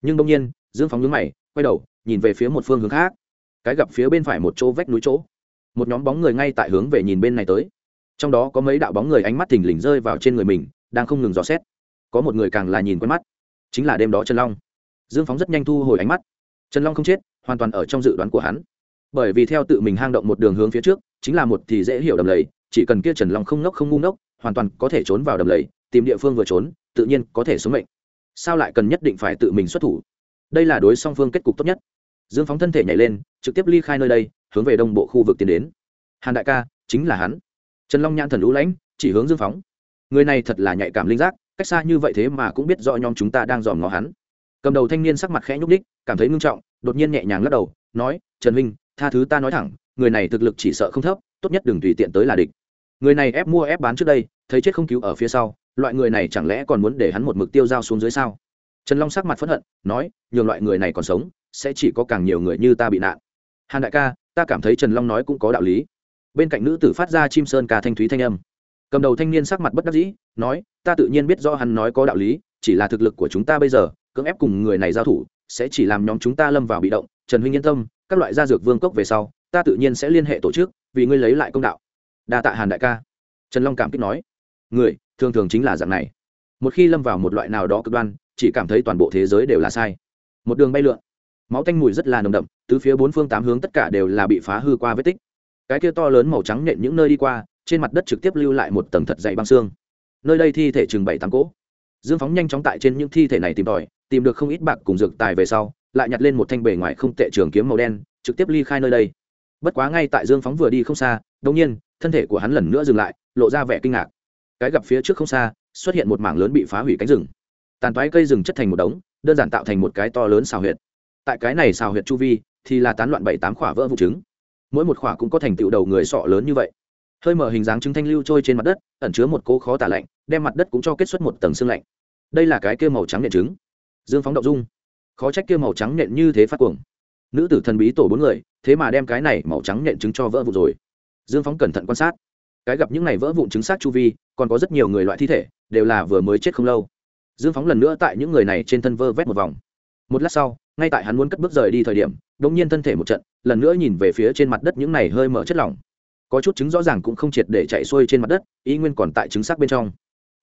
Nhưng đông nhiên, dương phóng nhướng mày, quay đầu, nhìn về phía một phương hướng khác. Cái gặp phía bên phải một chỗ vách núi chỗ. Một nhóm bóng người ngay tại hướng về nhìn bên này tới. Trong đó có mấy đạo bóng người ánh mắt thình lình rơi vào trên người mình, đang không ngừng dò xét. Có một người càng là nhìn quen mắt. Chính là đêm đó trần long. Dương phóng rất nhanh thu hồi ánh mắt. Trần long không chết, hoàn toàn ở trong dự đoán của hắn. Bởi vì theo tự mình hang động một đường hướng phía trước, chính là một thì dễ hiểu đầm lầy chỉ cần kia trần long không ngốc không ngu ngốc, hoàn toàn có thể trốn vào đầm lầy, tìm địa phương vừa trốn, tự nhiên có thể sống mệnh. Sao lại cần nhất định phải tự mình xuất thủ? Đây là đối song phương kết cục tốt nhất. Dương phóng thân thể nhảy lên, trực tiếp ly khai nơi đây, hướng về đông bộ khu vực tiến đến. Hàn đại ca, chính là hắn. Trần long nhãn thần lũ lãnh, chỉ hướng dương phóng. Người này thật là nhạy cảm linh giác, cách xa như vậy thế mà cũng biết rõ nhóm chúng ta đang dòm ngó hắn. Cầm đầu thanh niên sắc mặt khẽ nhúc ních cảm thấy ngưng trọng, đột nhiên nhẹ nhàng lắc đầu, nói, trần minh tha thứ ta nói thẳng, người này thực lực chỉ sợ không thấp, tốt nhất đừng tùy tiện tới là địch người này ép mua ép bán trước đây, thấy chết không cứu ở phía sau, loại người này chẳng lẽ còn muốn để hắn một mực tiêu dao xuống dưới sao? Trần long sắc mặt phẫn hận, nói, nhường loại người này còn sống, sẽ chỉ có càng nhiều người như ta bị nạn. Hàn đại ca, ta cảm thấy trần long nói cũng có đạo lý. Bên cạnh nữ tử phát ra chim sơn ca thanh thúy thanh âm. Cầm đầu thanh niên sắc mặt bất đắc dĩ, nói, ta tự nhiên biết do hắn nói có đạo lý, chỉ là thực lực của chúng ta bây giờ, cưỡng ép cùng người này giao thủ, sẽ chỉ làm nhóm chúng ta lâm vào bị động. Trần huynh yên tâm, các loại gia dược vương cốc về sau, ta tự nhiên sẽ liên hệ tổ chức, vì ngươi lấy lại công đạo đa tạ hàn đại ca trần long cảm kích nói người thường thường chính là dạng này một khi lâm vào một loại nào đó cực đoan chỉ cảm thấy toàn bộ thế giới đều là sai một đường bay lượn máu tanh mùi rất là nồng đậm từ phía bốn phương tám hướng tất cả đều là bị phá hư qua vết tích cái kia to lớn màu trắng nện những nơi đi qua trên mặt đất trực tiếp lưu lại một tầng thật dày băng xương nơi đây thi thể chừng bảy tám cỗ dương phóng nhanh chóng tại trên những thi thể này tìm tòi tìm được không ít bạc cùng dược tài về sau lại nhặt lên một thanh bề ngoài không tệ trường kiếm màu đen trực tiếp ly khai nơi đây bất quá ngay tại dương phóng vừa đi không xa đông nhiên thân thể của hắn lần nữa dừng lại, lộ ra vẻ kinh ngạc. Cái gặp phía trước không xa, xuất hiện một mảng lớn bị phá hủy cánh rừng. Tàn toái cây rừng chất thành một đống, đơn giản tạo thành một cái to lớn xào huyệt. Tại cái này xào huyệt chu vi, thì là tán loạn bảy tám khỏa vỡ vụ trứng. Mỗi một khỏa cũng có thành tựu đầu người sọ lớn như vậy. Hơi mở hình dáng trứng thanh lưu trôi trên mặt đất, ẩn chứa một cỗ khó tả lạnh, đem mặt đất cũng cho kết xuất một tầng xương lạnh. Đây là cái kia màu trắng nện trứng. Dương phóng động dung. Khó trách kia màu trắng nện như thế phát cuồng. Nữ tử thần bí tổ bốn người, thế mà đem cái này màu trắng nện trứng cho vỡ vụn rồi dương phóng cẩn thận quan sát. Cái gặp những này vỡ vụn trứng xác chu vi, còn có rất nhiều người loại thi thể, đều là vừa mới chết không lâu. Dương phóng lần nữa tại những người này trên thân vơ vét một vòng. Một lát sau, ngay tại hắn muốn cất bước rời đi thời điểm đ ỗ n g nhiên thân thể một trận, lần nữa nhìn về phía trên mặt đất những này hơi mở chất lỏng. Có chút trứng rõ ràng cũng không triệt để chạy xuôi trên mặt đất, ý nguyên còn tại trứng xác bên trong.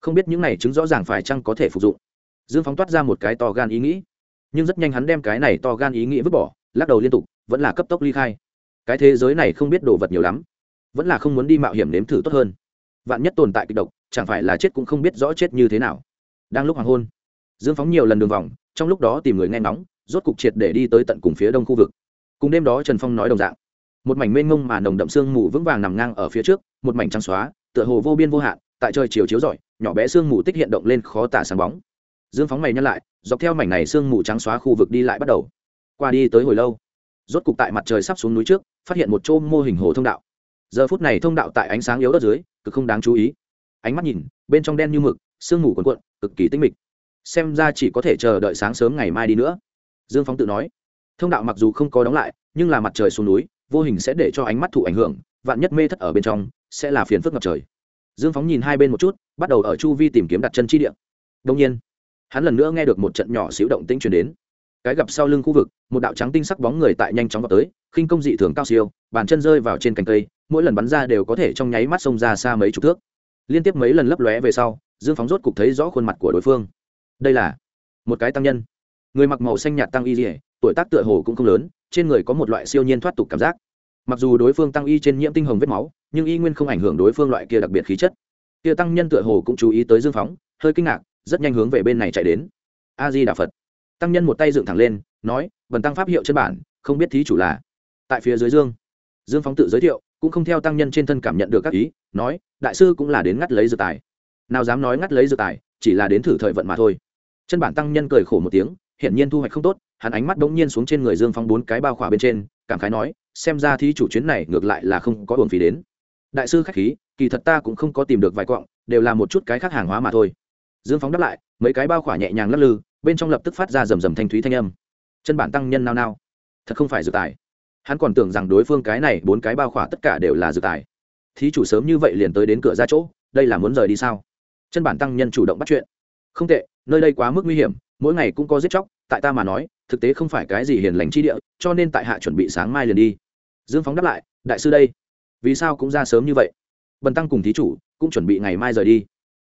Không biết những này trứng rõ ràng phải chăng có thể phục dụng. Dương phóng toát ra một cái to gan ý nghĩ. Nhưng rất nhanh hắn đem cái này to gan ý nghĩ vứt bỏ, lắc đầu liên tục, vẫn là cấp tốc ly khai. Cái thế giới này không biết đồ vật nhiều lắm vẫn là không muốn đi mạo hiểm nếm thử tốt hơn. Vạn nhất tồn tại kịch độc, chẳng phải là chết cũng không biết rõ chết như thế nào. Đang lúc hoàng hôn, dương phóng nhiều lần đường vòng, trong lúc đó tìm người nghe ngóng, rốt cục triệt để đi tới tận cùng phía đông khu vực. Cùng đêm đó trần phong nói đồng dạng, một mảnh mênh ngông mà nồng đậm sương mù vững vàng nằm ngang ở phía trước, một mảnh trắng xóa, tựa hồ vô biên vô hạn, tại trời chiều chiếu rọi, nhỏ bé sương mù tích hiện động lên khó tả sáng bóng. Dương phóng mày nhăn lại, dọc theo mảnh này sương mù trắng xóa khu vực đi lại bắt đầu. Qua đi tới hồi lâu, rốt cục tại mặt trời sắp xuống núi trước, phát hiện một chỗ mô hình hồ thông đạo giờ phút này thông đạo tại ánh sáng yếu đất dưới, cực không đáng chú ý. Ánh mắt nhìn, bên trong đen như mực, sương mù cuồn cuộn, cực kỳ tinh mịch. Xem ra chỉ có thể chờ đợi sáng sớm ngày mai đi nữa. Dương phóng tự nói. Thông đạo mặc dù không có đóng lại, nhưng là mặt trời xuống núi, vô hình sẽ để cho ánh mắt thụ ảnh hưởng, vạn nhất mê thất ở bên trong, sẽ là phiền phức ngập trời. Dương phóng nhìn hai bên một chút, bắt đầu ở chu vi tìm kiếm đặt chân chi địa. Đông nhiên, hắn lần nữa nghe được một trận nhỏ xíu động tĩnh chuyển đến cái gặp sau lưng khu vực, một đạo trắng tinh sắc bóng người tại nhanh chóng vào tới, khinh công dị thường cao siêu, bàn chân rơi vào trên cành cây, mỗi lần bắn ra đều có thể trong nháy mắt xông ra xa mấy chục thước. Liên tiếp mấy lần lấp lóe về sau, dương phóng rốt cục thấy rõ khuôn mặt của đối phương. Đây là một cái tăng nhân. Người mặc màu xanh nhạt tăng y dỉa tuổi tác tựa hồ cũng không lớn, trên người có một loại siêu nhiên thoát tục cảm giác. Mặc dù đối phương tăng y trên nhiễm tinh hồng vết máu, nhưng y nguyên không ảnh hưởng đối phương loại kia đặc biệt khí chất. Kia tăng nhân tựa hồ cũng chú ý tới dương phóng, hơi kinh ngạc, rất nhanh hướng về bên này chạy đến. A di đà phật tăng nhân một tay dựng thẳng lên, nói vần tăng pháp hiệu chân bản, không biết thí chủ là? Tại phía dưới dương. Dương phóng tự giới thiệu, cũng không theo tăng nhân trên thân cảm nhận được các ý, nói, đại sư cũng là đến ngắt lấy dự tài. Nào dám nói ngắt lấy dự tài, chỉ là đến thử thời vận mà thôi. Chân bản tăng nhân cười khổ một tiếng, hiển nhiên thu hoạch không tốt, hắn ánh mắt đ ỗ n g nhiên xuống trên người dương phóng bốn cái bao khỏa bên trên, cảm khái nói, xem ra thí chủ chuyến này ngược lại là không có buồn phí đến. Đại sư k h á c h khí, kỳ thật ta cũng không có tìm được vài cọng đều là một chút cái khác hàng hóa mà thôi. Dương phóng đáp lại, mấy cái bao khỏa nhẹ nhàng lắc lư bên trong lập tức phát ra rầm rầm thanh thúy thanh âm. Chân bản tăng nhân nao nao. Thật không phải dự tài. Hắn còn tưởng rằng đối phương cái này, bốn cái bao khỏa tất cả đều là dự tài. Thí chủ sớm như vậy liền tới đến cửa ra chỗ, đây là muốn rời đi sao? Chân bản tăng nhân chủ động bắt chuyện. Không tệ, nơi đây quá mức nguy hiểm, mỗi ngày cũng có giết chóc, tại ta mà nói, thực tế không phải cái gì hiền lành chi địa, cho nên tại hạ chuẩn bị sáng mai liền đi. Dương phóng đáp lại, đại sư đây, vì sao cũng ra sớm như vậy? Bần tăng cùng thí chủ cũng chuẩn bị ngày mai rời đi.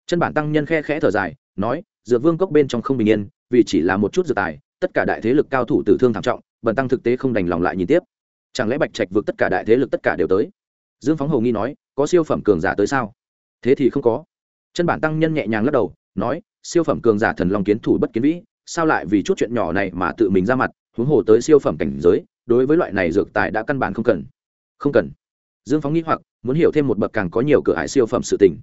Chân bản tăng nhân khe khẽ thở dài, nói, dược vương cốc bên trong không bình yên vì chỉ là một chút dược tài, tất cả đại thế lực cao thủ tử thương thảm trọng, bần tăng thực tế không đành lòng lại nhìn tiếp. Chẳng lẽ bạch trạch vượt tất cả đại thế lực tất cả đều tới? Dương phóng hầu nghi nói, có siêu phẩm cường giả tới sao? Thế thì không có. Chân bản tăng nhân nhẹ nhàng lắc đầu, nói, siêu phẩm cường giả thần long kiến thủ bất kiến vĩ, sao lại vì chút chuyện nhỏ này mà tự mình ra mặt, huống hồ tới siêu phẩm cảnh giới, đối với loại này dược tài đã căn bản không cần. Không cần. Dương phóng nghĩ hoặc, muốn hiểu thêm một bậc càng có nhiều cửa hải siêu phẩm sự tình.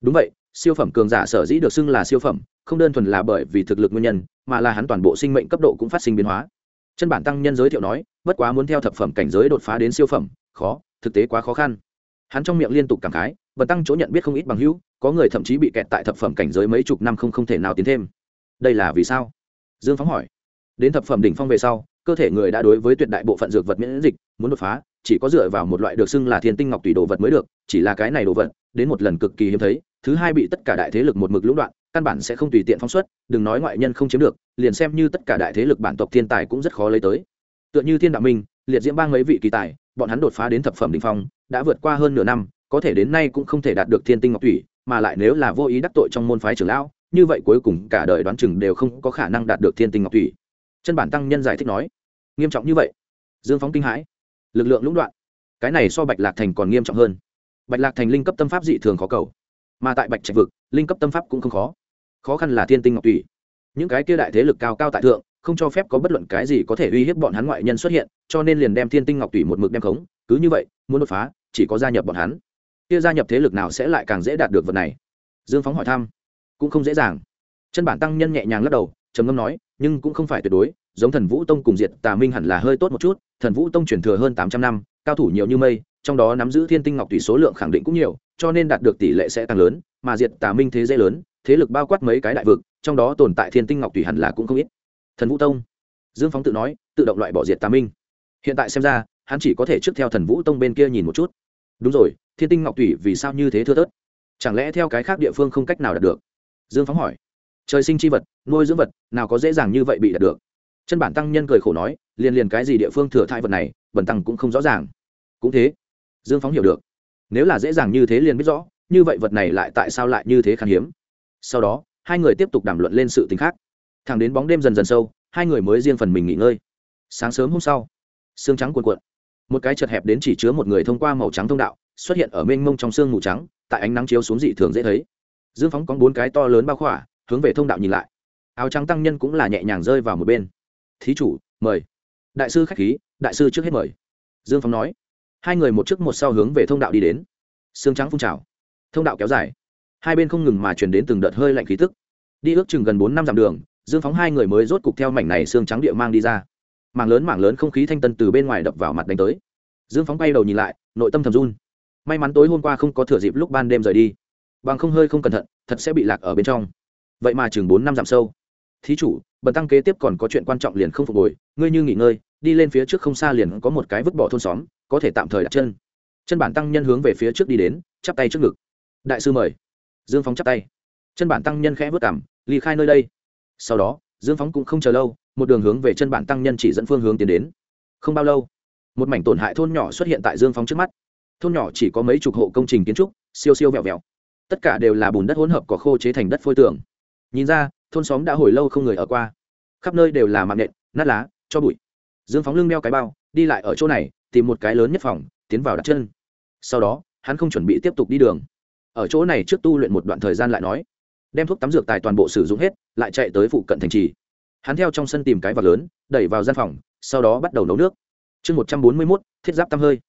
Đúng vậy, siêu phẩm cường giả sở dĩ được xưng là siêu phẩm, không đơn thuần là bởi vì thực lực nguyên nhân mà là hắn toàn bộ sinh mệnh cấp độ cũng phát sinh biến hóa. Chân bản tăng nhân giới thiệu nói, bất quá muốn theo thập phẩm cảnh giới đột phá đến siêu phẩm, khó, thực tế quá khó khăn. Hắn trong miệng liên tục cảm khái, bần tăng chỗ nhận biết không ít bằng hữu, có người thậm chí bị kẹt tại thập phẩm cảnh giới mấy chục năm không không thể nào tiến thêm. Đây là vì sao? Dương phóng hỏi. Đến thập phẩm đỉnh phong về sau, cơ thể người đã đối với tuyệt đại bộ phận dược vật miễn dịch, muốn đột phá, chỉ có dựa vào một loại được xưng là thiên tinh ngọc tùy đồ vật mới được, chỉ là cái này đồ vật, đến một lần cực kỳ hiếm thấy, thứ hai bị tất cả đại thế lực một mực lũng đoạn căn bản sẽ không tùy tiện phóng xuất, đừng nói ngoại nhân không chiếm được, liền xem như tất cả đại thế lực bản tộc thiên tài cũng rất khó lấy tới. Tựa như thiên đạo minh, liệt diễm bang mấy vị kỳ tài, bọn hắn đột phá đến thập phẩm đỉnh phong, đã vượt qua hơn nửa năm, có thể đến nay cũng không thể đạt được thiên tinh ngọc thủy, mà lại nếu là vô ý đắc tội trong môn phái trưởng lão, như vậy cuối cùng cả đời đoán chừng đều không có khả năng đạt được thiên tinh ngọc thủy. Chân bản tăng nhân giải thích nói, nghiêm trọng như vậy. Dương phóng kinh hãi. Lực lượng lũng đoạn. Cái này so bạch lạc thành còn nghiêm trọng hơn. Bạch lạc thành linh cấp tâm pháp dị thường khó cầu, mà tại bạch trạch vực, linh cấp tâm pháp cũng không khó khó khăn là thiên tinh ngọc tùy. Những cái kia đại thế lực cao cao tại thượng, không cho phép có bất luận cái gì có thể uy hiếp bọn hắn ngoại nhân xuất hiện, cho nên liền đem thiên tinh ngọc tùy một mực đem khống. Cứ như vậy, muốn đột phá, chỉ có gia nhập bọn hắn. Kia gia nhập thế lực nào sẽ lại càng dễ đạt được vật này? Dương phóng hỏi thăm. Cũng không dễ dàng. Chân bản tăng nhân nhẹ nhàng lắc đầu, trầm ngâm nói, nhưng cũng không phải tuyệt đối, giống thần vũ tông cùng diệt tà minh hẳn là hơi tốt một chút, thần vũ tông truyền thừa hơn tám trăm năm, cao thủ nhiều như mây, trong đó nắm giữ thiên tinh ngọc tùy số lượng khẳng định cũng nhiều, cho nên đạt được tỷ lệ sẽ tăng lớn, mà diệt tà minh thế dễ lớn thế lực bao quát mấy cái đại vực, trong đó tồn tại thiên tinh ngọc thủy hẳn là cũng không ít. Thần vũ tông. Dương phóng tự nói, tự động loại bỏ diệt tà minh. Hiện tại xem ra, hắn chỉ có thể trước theo thần vũ tông bên kia nhìn một chút. Đúng rồi, thiên tinh ngọc thủy vì sao như thế thưa thớt? Chẳng lẽ theo cái khác địa phương không cách nào đạt được? Dương phóng hỏi. Trời sinh c h i vật, nuôi dưỡng vật, nào có dễ dàng như vậy bị đạt được? Chân bản tăng nhân cười khổ nói, liền liền cái gì địa phương thừa thai vật này, bẩn tăng cũng không rõ ràng. Cũng thế. Dương phóng hiểu được. Nếu là dễ dàng như thế liền biết rõ, như vậy vật này lại tại sao lại như thế khan hiếm? Sau đó, hai người tiếp tục đàm luận lên sự t ì n h khác. Thẳng đến bóng đêm dần dần sâu, hai người mới riêng phần mình nghỉ ngơi. Sáng sớm hôm sau, sương trắng cuộn cuộn. Một cái chật hẹp đến chỉ chứa một người thông qua màu trắng thông đạo, xuất hiện ở mênh mông trong sương mù trắng, tại ánh nắng chiếu xuống dị thường dễ thấy. Dương phóng có bốn cái to lớn bao khỏa, hướng về thông đạo nhìn lại. Áo trắng tăng nhân cũng là nhẹ nhàng rơi vào một bên. Thí chủ, mời. Đại sư khách khí, đại sư trước hết mời. Dương phóng nói. Hai người một trước một sau hướng về thông đạo đi đến. Xương trắng phun trào. Thông đạo kéo dài hai bên không ngừng mà chuyển đến từng đợt hơi lạnh khí tức. Đi ước chừng gần bốn năm dặm đường, dương phóng hai người mới rốt cục theo mảnh này xương trắng địa mang đi ra. Mảng lớn mảng lớn không khí thanh tân từ bên ngoài đập vào mặt đánh tới. Dương phóng bay đầu nhìn lại, nội tâm thầm run. May mắn tối hôm qua không có thừa dịp lúc ban đêm rời đi. Bằng không hơi không cẩn thận, thật sẽ bị lạc ở bên trong. Vậy mà chừng bốn năm dặm sâu. Thí chủ, bần tăng kế tiếp còn có chuyện quan trọng liền không phục hồi, ngươi như nghỉ ngơi, đi lên phía trước không xa liền có một cái vứt bỏ thôn xóm, có thể tạm thời đặt chân. Chân bản tăng nhân hướng về phía trước đi đến, chắp tay trước ngực. Đại sư mời dương phóng chắp tay. Chân bản tăng nhân khẽ vất cảm, ly khai nơi đây. Sau đó, dương phóng cũng không chờ lâu, một đường hướng về chân bản tăng nhân chỉ dẫn phương hướng tiến đến. Không bao lâu, một mảnh tổn hại thôn nhỏ xuất hiện tại dương phóng trước mắt. Thôn nhỏ chỉ có mấy chục hộ công trình kiến trúc, siêu siêu vẹo vẹo. Tất cả đều là bùn đất hỗn hợp có khô chế thành đất phôi tường. Nhìn ra, thôn xóm đã hồi lâu không người ở qua. Khắp nơi đều là mạng nện, nát lá, cho bụi. Dương phóng lưng đeo cái bao, đi lại ở chỗ này, tìm một cái lớn nhất phòng, tiến vào đặt chân. Sau đó, hắn không chuẩn bị tiếp tục đi đường ở chỗ này trước tu luyện một đoạn thời gian lại nói. Đem thuốc tắm dược tài toàn bộ sử dụng hết, lại chạy tới phụ cận thành trì. Hắn theo trong sân tìm cái vật lớn, đẩy vào gian phòng, sau đó bắt đầu nấu nước. Chương một trăm bốn mươi mốt, thiết giáp tăm hơi.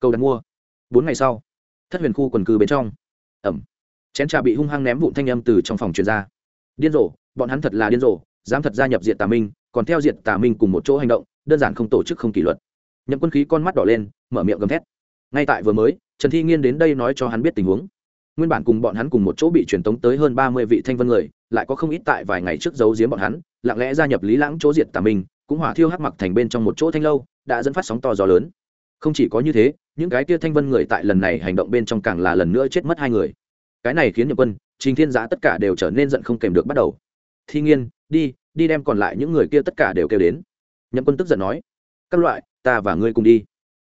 Cầu đặt mua. Bốn ngày sau, thất huyền khu quần cư bên trong. Ẩm. Chén trà bị hung hăng ném vụn thanh âm từ trong phòng truyền ra. Điên rồ, bọn hắn thật là điên rồ, dám thật gia nhập diện tà minh, còn theo diện tà minh cùng một chỗ hành động, đơn giản không tổ chức không kỷ luật. Nhậm quân khí con mắt đỏ lên, mở miệng gầm thét. Ngay tại vừa mới, trần thi nghiên đến đây nói cho hắn biết tình huống nguyên bản cùng bọn hắn cùng một chỗ bị truyền tống tới hơn ba mươi vị thanh vân người, lại có không ít tại vài ngày trước giấu giếm bọn hắn, lặng lẽ gia nhập lý lãng chỗ diệt tà minh cũng hỏa thiêu hắc mặc thành bên trong một chỗ thanh lâu, đã dẫn phát sóng to gió lớn. Không chỉ có như thế, những cái kia thanh vân người tại lần này hành động bên trong càng là lần nữa chết mất hai người. Cái này khiến nhậm quân, trình thiên giã tất cả đều trở nên giận không kèm được bắt đầu. Thi nghiên, đi đi đem còn lại những người kia tất cả đều kêu đến. Nhậm quân tức giận nói, các loại, ta và ngươi cùng đi.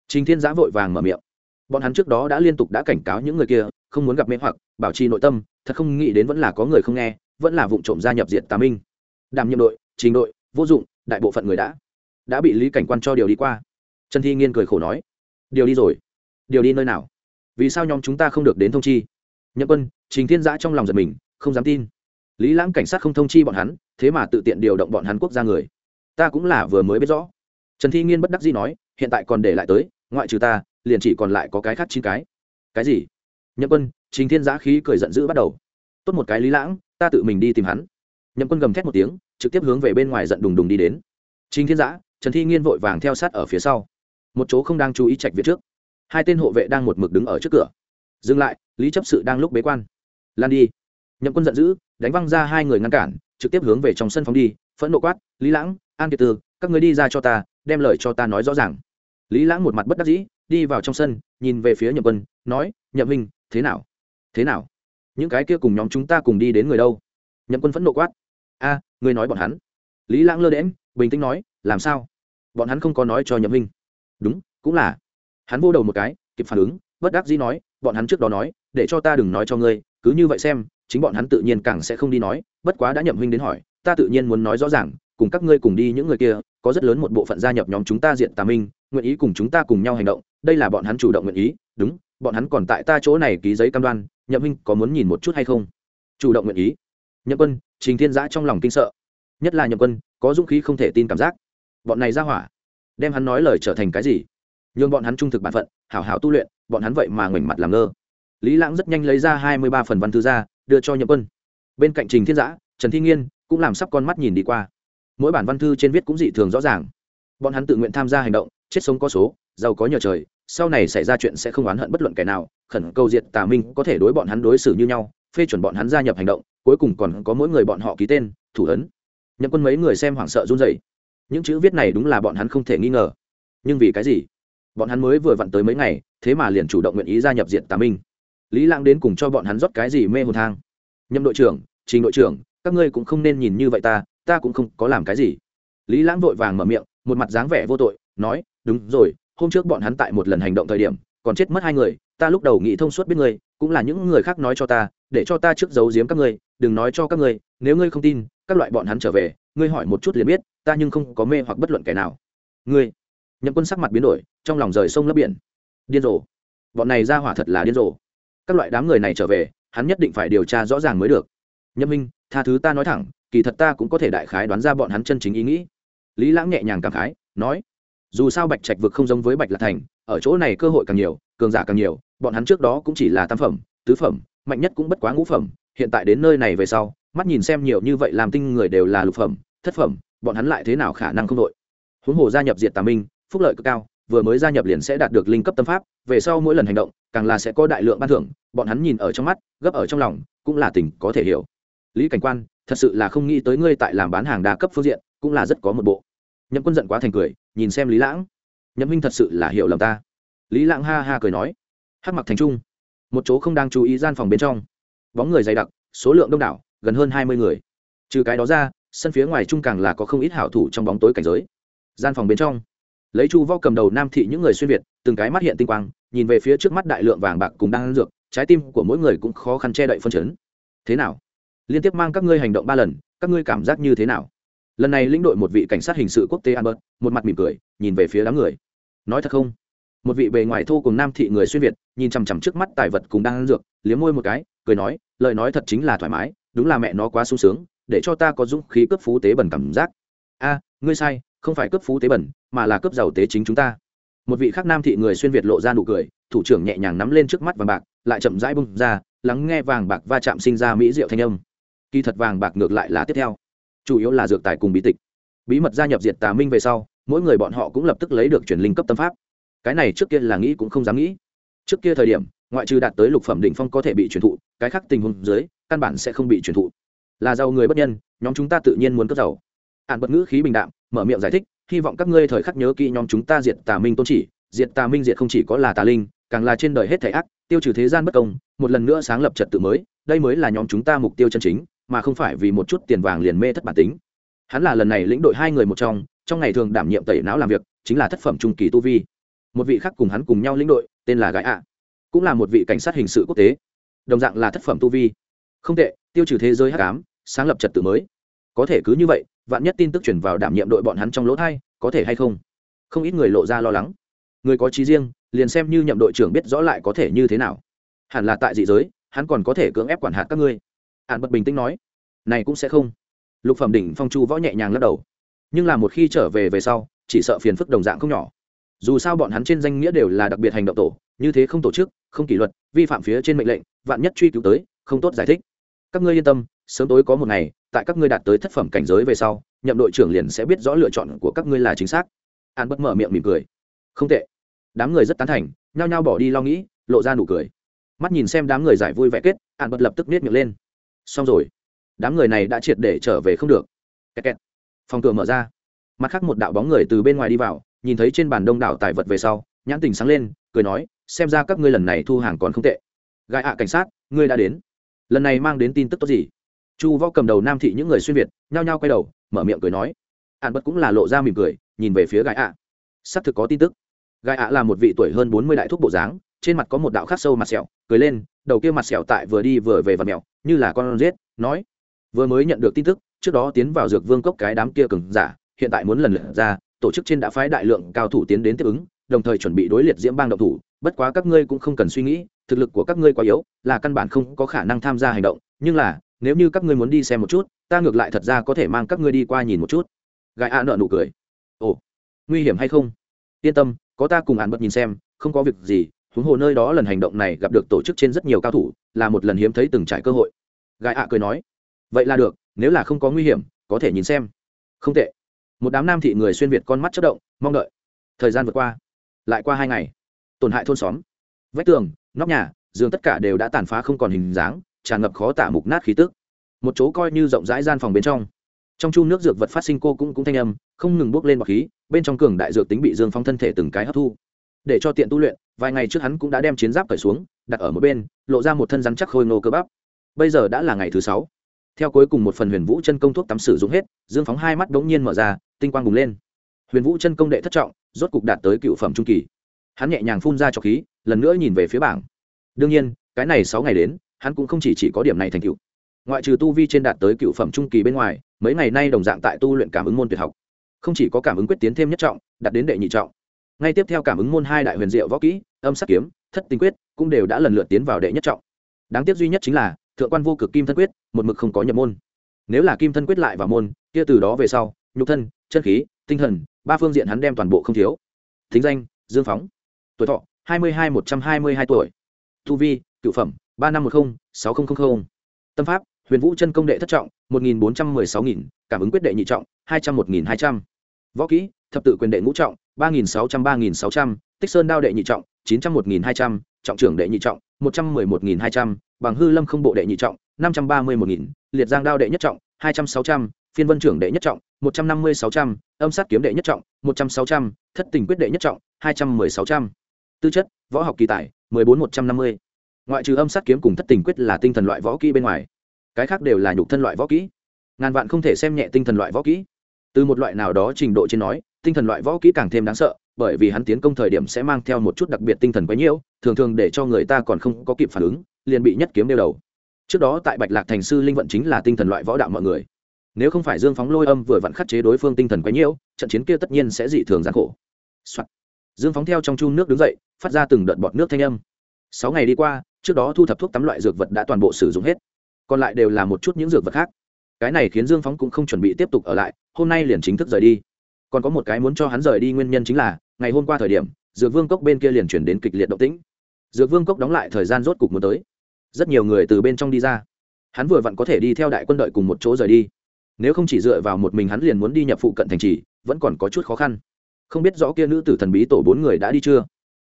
Trình thiên giã vội vàng mở miệng. Bọn hắn trước đó đã liên tục đã cảnh cáo những người kia không muốn gặp mê hoặc, bảo trì nội tâm, thật không nghĩ đến vẫn là có người không nghe, vẫn là vụ trộm gia nhập diện tà minh. Đảm nhiệm đội, trình đội, vô dụng, đại bộ phận người đã đã bị lý cảnh quan cho điều đi qua. Trần thi nghiên cười khổ nói, điều đi rồi. Điều đi nơi nào? Vì sao nhóm chúng ta không được đến thông chi? Nhậm quân, trình thiên giã trong lòng giật mình, không dám tin. Lý lãng cảnh sát không thông chi bọn hắn, thế mà tự tiện điều động bọn hắn quốc gia người. Ta cũng là vừa mới biết rõ. Trần thi nghiên bất đắc dĩ nói, hiện tại còn để lại tới, ngoại trừ ta, liền chỉ còn lại có cái khác chín cái. Cái gì? Nhậm quân, trình thiên giã khí cười giận dữ bắt đầu. Tốt một cái lý lãng, ta tự mình đi tìm hắn. Nhậm quân gầm thét một tiếng, trực tiếp hướng về bên ngoài giận đùng đùng đi đến. Trình thiên giã, trần thi nghiên vội vàng theo sát ở phía sau. Một chỗ không đang chú ý chạch viện trước. Hai tên hộ vệ đang một mực đứng ở trước cửa. Dừng lại, lý chấp sự đang lúc bế quan. Lan đi. Nhậm quân giận dữ, đánh văng ra hai người ngăn cản, trực tiếp hướng về trong sân phóng đi, phẫn nộ quát, lý lãng, an kiệt tư các người đi ra cho ta, đem lời cho ta nói rõ ràng. Lý lãng một mặt bất đắc dĩ, đi vào trong sân, nhìn về phía nhậm quân, nói, nhậm minh thế nào? Thế nào? Những cái kia cùng nhóm chúng ta cùng đi đến người đâu? Nhậm quân phẫn nộ quát. A à, ngươi nói bọn hắn. Lý lãng lơ đễm bình tĩnh nói làm sao? Bọn hắn không có nói cho nhậm minh đúng cũng là. Hắn vô đầu một cái kịp phản ứng bất đắc dĩ nói bọn hắn trước đó nói để cho ta đừng nói cho ngươi cứ như vậy xem chính bọn hắn tự nhiên càng sẽ không đi nói bất quá đã nhậm huynh đến hỏi ta tự nhiên muốn nói rõ ràng cùng các ngươi cùng đi những người kia có rất lớn một bộ phận gia nhập nhóm chúng ta diện tà minh nguyện ý cùng chúng ta cùng nhau hành động đây là bọn hắn chủ động nguyện ý đúng bọn hắn còn tại ta chỗ này ký giấy cam đoan, nhậm huynh có muốn nhìn một chút hay không? Chủ động nguyện ý. Nhậm quân, trình thiên giã trong lòng kinh sợ. Nhất là nhậm quân, có dũng khí không thể tin cảm giác. Bọn này ra hỏa, đem hắn nói lời trở thành cái gì? Nhường bọn hắn trung thực bản phận, hảo hảo tu luyện, bọn hắn vậy mà ngoảnh mặt làm ngơ. Lý lãng rất nhanh lấy ra hai mươi ba phần văn thư ra, đưa cho nhậm quân. Bên cạnh trình thiên giã, trần thi nghiên cũng làm sắp con mắt nhìn đi qua. Mỗi bản văn thư trên viết cũng dị thường rõ ràng. Bọn hắn tự nguyện tham gia hành động chết sống có số, giàu có nhờ trời, sau này xảy ra chuyện sẽ không oán hận bất luận kẻ nào, khẩn cầu diệt tà minh có thể đối bọn hắn đối xử như nhau, phê chuẩn bọn hắn gia nhập hành động, cuối cùng còn có mỗi người bọn họ ký tên, thủ ấn. Nhậm quân mấy người xem hoảng sợ run rẩy. Những chữ viết này đúng là bọn hắn không thể nghi ngờ. Nhưng vì cái gì? Bọn hắn mới vừa vặn tới mấy ngày, thế mà liền chủ động nguyện ý gia nhập diện tà minh. Lý lãng đến cùng cho bọn hắn rót cái gì mê hồn thang? Nhậm đội trưởng, trình đội trưởng, các ngươi cũng không nên nhìn như vậy ta ta cũng không có làm cái gì. Lý lãng vội vàng mở miệng, một mặt dáng vẻ vô tội, nói đúng rồi, hôm trước bọn hắn tại một lần hành động thời điểm, còn chết mất hai người, ta lúc đầu nghĩ thông suốt biết ngươi, cũng là những người khác nói cho ta, để cho ta trước giấu giếm các ngươi, đừng nói cho các ngươi, nếu ngươi không tin, các loại bọn hắn trở về, ngươi hỏi một chút liền biết, ta nhưng không có mê hoặc bất luận kẻ nào. Ngươi? Nhậm quân sắc mặt biến đổi, trong lòng rời sông lấp biển. Điên rồ. Bọn này ra hỏa thật là điên rồ. Các loại đám người này trở về, hắn nhất định phải điều tra rõ ràng mới được. Nhậm minh, tha thứ ta nói thẳng, kỳ thật ta cũng có thể đại khái đoán ra bọn hắn chân chính ý nghĩ. Lý lãng nhẹ nhàng cảm khái, nói dù sao bạch trạch vực không giống với bạch lạc thành, ở chỗ này cơ hội càng nhiều, cường giả càng nhiều, bọn hắn trước đó cũng chỉ là tam phẩm, tứ phẩm, mạnh nhất cũng bất quá ngũ phẩm, hiện tại đến nơi này về sau, mắt nhìn xem nhiều như vậy làm tinh người đều là lục phẩm, thất phẩm, bọn hắn lại thế nào khả năng không đội. Huống hồ gia nhập diệt tà minh, phúc lợi cực cao, vừa mới gia nhập liền sẽ đạt được linh cấp tâm pháp, về sau mỗi lần hành động, càng là sẽ có đại lượng ban thưởng, bọn hắn nhìn ở trong mắt, gấp ở trong lòng, cũng là tình có thể hiểu. Lý cảnh quan, thật sự là không nghĩ tới ngươi tại làm bán hàng đa cấp phương diện, cũng là rất có một bộ nhậm quân giận quá thành cười, nhìn xem lý lãng. Nhậm minh thật sự là hiểu lầm ta. Lý lãng ha ha cười nói. Hắc mặc thành trung. Một chỗ không đang chú ý gian phòng bên trong. Bóng người dày đặc, số lượng đông đảo, gần hơn hai mươi người. Trừ cái đó ra, sân phía ngoài trung càng là có không ít hảo thủ trong bóng tối cảnh giới. Gian phòng bên trong. Lấy chu vo cầm đầu nam thị những người xuyên việt, từng cái mắt hiện tinh quang, nhìn về phía trước mắt đại lượng vàng bạc cùng đang ăn dược, trái tim của mỗi người cũng khó khăn che đậy phân chấn. Thế nào? Liên tiếp mang các ngươi hành động ba lần, các ngươi cảm giác như thế nào? Lần này lĩnh đội một vị cảnh sát hình sự quốc tế albert, một mặt mỉm cười, nhìn về phía đám người. Nói thật không? Một vị bề ngoài thô cùng nam thị người xuyên việt, nhìn chằm chằm trước mắt tài vật cùng đang ăn dược, liếm môi một cái, cười nói, lời nói thật chính là thoải mái, đúng là mẹ nó quá sung sướng, để cho ta có dũng khí cướp phú tế bẩn cảm giác. A, ngươi sai, không phải cướp phú tế bẩn, mà là cướp giàu tế chính chúng ta. Một vị khác nam thị người xuyên việt lộ ra nụ cười, thủ trưởng nhẹ nhàng nắm lên trước mắt vàng bạc, lại chậm rãi bung ra, lắng nghe vàng bạc va chạm sinh ra mỹ diệu thanh âm. Kỳ thật vàng bạc ngược lại là tiếp theo chủ yếu là dược tài cùng bí tịch. Bí mật gia nhập diệt tà minh về sau, mỗi người bọn họ cũng lập tức lấy được truyền linh cấp tâm pháp. Cái này trước kia là nghĩ cũng không dám nghĩ. Trước kia thời điểm, ngoại trừ đạt tới lục phẩm đỉnh phong có thể bị truyền thụ, cái khác tình huống dưới, căn bản sẽ không bị truyền thụ. Là giàu người bất nhân, nhóm chúng ta tự nhiên muốn cất giàu. Ạn bật ngữ khí bình đạm, mở miệng giải thích, hy vọng các ngươi thời khắc nhớ kỹ nhóm chúng ta diệt tà minh tôn chỉ. Diệt tà minh diệt không chỉ có là tà linh, càng là trên đời hết thảy ác, tiêu trừ thế gian bất công, một lần nữa sáng lập trật tự mới, đây mới là nhóm chúng ta mục tiêu chân chính mà không phải vì một chút tiền vàng liền mê thất bản tính. Hắn là lần này lĩnh đội hai người một trong trong ngày thường đảm nhiệm tẩy não làm việc, chính là thất phẩm trung kỳ tu vi. Một vị khác cùng hắn cùng nhau lĩnh đội, tên là gái ạ cũng là một vị cảnh sát hình sự quốc tế. Đồng dạng là thất phẩm tu vi. Không tệ, tiêu trừ thế giới hắc ám, sáng lập trật tự mới. Có thể cứ như vậy, vạn nhất tin tức chuyển vào đảm nhiệm đội bọn hắn trong lỗ thai, có thể hay không? Không ít người lộ ra lo lắng. Người có trí riêng, liền xem như nhậm đội trưởng biết rõ lại có thể như thế nào. Hẳn là tại dị giới, hắn còn có thể cưỡng ép quản hạt các ngươi hạn bật bình tĩnh nói, này cũng sẽ không. Lục phẩm đỉnh phong chu võ nhẹ nhàng lắc đầu. Nhưng là một khi trở về về sau, chỉ sợ phiền phức đồng dạng không nhỏ. Dù sao bọn hắn trên danh nghĩa đều là đặc biệt hành động tổ, như thế không tổ chức, không kỷ luật, vi phạm phía trên mệnh lệnh, vạn nhất truy cứu tới, không tốt giải thích. Các ngươi yên tâm, sớm tối có một ngày, tại các ngươi đạt tới thất phẩm cảnh giới về sau, nhậm đội trưởng liền sẽ biết rõ lựa chọn của các ngươi là chính xác. An bất mở miệng mỉm cười. Không tệ. Đám người rất tán thành, nhao nhao bỏ đi lo nghĩ, lộ ra nụ cười. Mắt nhìn xem đám người giải vui vẻ kết an bất lập tức biết miệng lên xong rồi. Đám người này đã triệt để trở về không được. Kẹt kẹt. phòng cửa mở ra. Mặt khác một đạo bóng người từ bên ngoài đi vào, nhìn thấy trên bàn đông đảo tài vật về sau, nhãn tình sáng lên, cười nói, xem ra các ngươi lần này thu hàng còn không tệ. Gai ạ, cảnh sát, ngươi đã đến. Lần này mang đến tin tức tốt gì? Chu võ cầm đầu nam thị những người xuyên việt, nhao nhao quay đầu, mở miệng cười nói ạn bất cũng là lộ ra mỉm cười, nhìn về phía gai ạ. Xác thực có tin tức. Gai ạ là một vị tuổi hơn bốn mươi đại thúc bộ dáng trên mặt có một đạo khắc sâu mặt sẹo, cười lên, đầu kia mặt sẹo tại vừa đi vừa về và mẹo, như là con rết nói. Vừa mới nhận được tin tức, trước đó tiến vào dược vương cốc cái đám kia cừng giả, hiện tại muốn lần lượt ra, tổ chức trên đã phái đại lượng cao thủ tiến đến tiếp ứng, đồng thời chuẩn bị đối liệt diễm bang động thủ, bất quá các ngươi cũng không cần suy nghĩ, thực lực của các ngươi quá yếu, là căn bản không có khả năng tham gia hành động, nhưng là, nếu như các ngươi muốn đi xem một chút, ta ngược lại thật ra có thể mang các ngươi đi qua nhìn một chút. Gai a nợ nụ cười. Ồ, nguy hiểm hay không? Yên tâm, có ta cùng ạn bật nhìn xem, không có việc gì huống hồ nơi đó lần hành động này gặp được tổ chức trên rất nhiều cao thủ, là một lần hiếm thấy từng trải cơ hội. Gai ạ cười nói, vậy là được, nếu là không có nguy hiểm, có thể nhìn xem. Không tệ. Một đám nam thị người xuyên việt con mắt chất động, mong đợi. Thời gian vượt qua, lại qua hai ngày. Tổn hại thôn xóm, vách tường, nóc nhà, giường tất cả đều đã tàn phá không còn hình dáng, tràn ngập khó tả mục nát khí tức. Một chỗ coi như rộng rãi gian phòng bên trong. Trong chu nước dược vật phát sinh cô cũng cũng thanh âm, không ngừng bốc lên bọc khí, bên trong cường đại dược tính bị dương phong thân thể từng cái hấp thu. Để cho tiện tu luyện vài ngày trước hắn cũng đã đem chiến giáp cởi xuống đặt ở một bên lộ ra một thân rắn chắc khôi nô cơ bắp. Bây giờ đã là ngày thứ sáu. Theo cuối cùng một phần huyền vũ chân công thuốc tắm sử dụng hết dương phóng hai mắt đ ố n g nhiên mở ra tinh quang bùng lên. Huyền vũ chân công đệ thất trọng rốt cục đạt tới cựu phẩm trung kỳ. Hắn nhẹ nhàng phun ra cho khí lần nữa nhìn về phía bảng. Đương nhiên cái này sáu ngày đến hắn cũng không chỉ, chỉ có điểm này thành cựu ngoại trừ tu vi trên đạt tới cựu phẩm trung kỳ bên ngoài mấy ngày nay đồng dạng tại tu luyện cảm ứng môn tuyệt học. Không chỉ có cảm ứng quyết tiến thêm nhất trọng đạt đến đệ nhị trọng ngay tiếp theo cảm ứng môn hai đại huyền diệu võ kỹ, âm sắc kiếm, thất tinh quyết, cũng đều đã lần lượt tiến vào đệ nhất trọng. Đáng tiếc duy nhất chính là, thượng quan vô cực kim thân quyết, một mực không có nhập môn. Nếu là kim thân quyết lại vào môn, kia từ đó về sau, nhục thân, chân khí, tinh thần, ba phương diện hắn đem toàn bộ không thiếu. Thính danh, dương phóng. Tuổi thọ, hai mươi hai, một trăm hai mươi hai tuổi. Tu vi, cựu phẩm, ba năm một mươi sáu nghìn tâm pháp, huyền vũ chân công đệ thất trọng, một nghìn bốn trăm mười sáu nghìn, cảm ứng quyết đệ nhị trọng, hai trăm một nghìn hai trăm võ kỹ, thập tự quyền đệ ngũ trọng, ba nghìn sáu trăm, ba nghìn sáu trăm, tích sơn đao đệ nhị trọng, chín trăm một nghìn hai trăm, trọng trưởng đệ nhị trọng, một trăm mười một nghìn hai trăm, bằng hư lâm không bộ đệ nhị trọng, năm trăm ba mươi một nghìn, liệt giang đao đệ nhất trọng, hai trăm sáu trăm, phiên vân trưởng đệ nhất trọng, một trăm năm mươi sáu trăm, âm sát kiếm đệ nhất trọng, một trăm sáu trăm, thất tình quyết đệ nhất trọng, hai trăm mười sáu trăm. Tư chất, võ học kỳ tài, mười bốn một trăm năm mươi. Ngoại trừ âm sát kiếm cùng thất tình quyết là tinh thần loại võ kỹ bên ngoài. Cái khác đều là nhục thân loại võ kỹ. Ngàn vạn không thể xem nhẹ tinh thần loại võ kỹ từ một loại nào đó trình độ trên nói, tinh thần loại võ kỹ càng thêm đáng sợ, bởi vì hắn tiến công thời điểm sẽ mang theo một chút đặc biệt tinh thần quấy nhiễu, thường thường để cho người ta còn không có kịp phản ứng, liền bị nhất kiếm đeo đầu. Trước đó tại bạch lạc thành sư linh vận chính là tinh thần loại võ đạo mọi người. Nếu không phải dương phóng lôi âm vừa vặn khắc chế đối phương tinh thần quấy nhiễu, trận chiến kia tất nhiên sẽ dị thường gian khổ、Soạn. dương phóng theo trong chu nước đứng dậy, phát ra từng đợt bọt nước thanh âm. Sáu ngày đi qua, trước đó thu thập thuốc tắm loại dược vật đã toàn bộ sử dụng hết. Còn lại đều là một chút những dược vật khác cái này khiến dương phóng cũng không chuẩn bị tiếp tục ở lại, hôm nay liền chính thức rời đi. Còn có một cái muốn cho hắn rời đi nguyên nhân chính là, ngày hôm qua thời điểm, dược vương cốc bên kia liền chuyển đến kịch liệt động tĩnh. Dược vương cốc đóng lại thời gian rốt cục muốn tới. Rất nhiều người từ bên trong đi ra. Hắn vừa vặn có thể đi theo đại quân đội cùng một chỗ rời đi. Nếu không chỉ dựa vào một mình hắn liền muốn đi nhập phụ cận thành trì, vẫn còn có chút khó khăn. Không biết rõ kia nữ tử thần bí tổ bốn người đã đi chưa?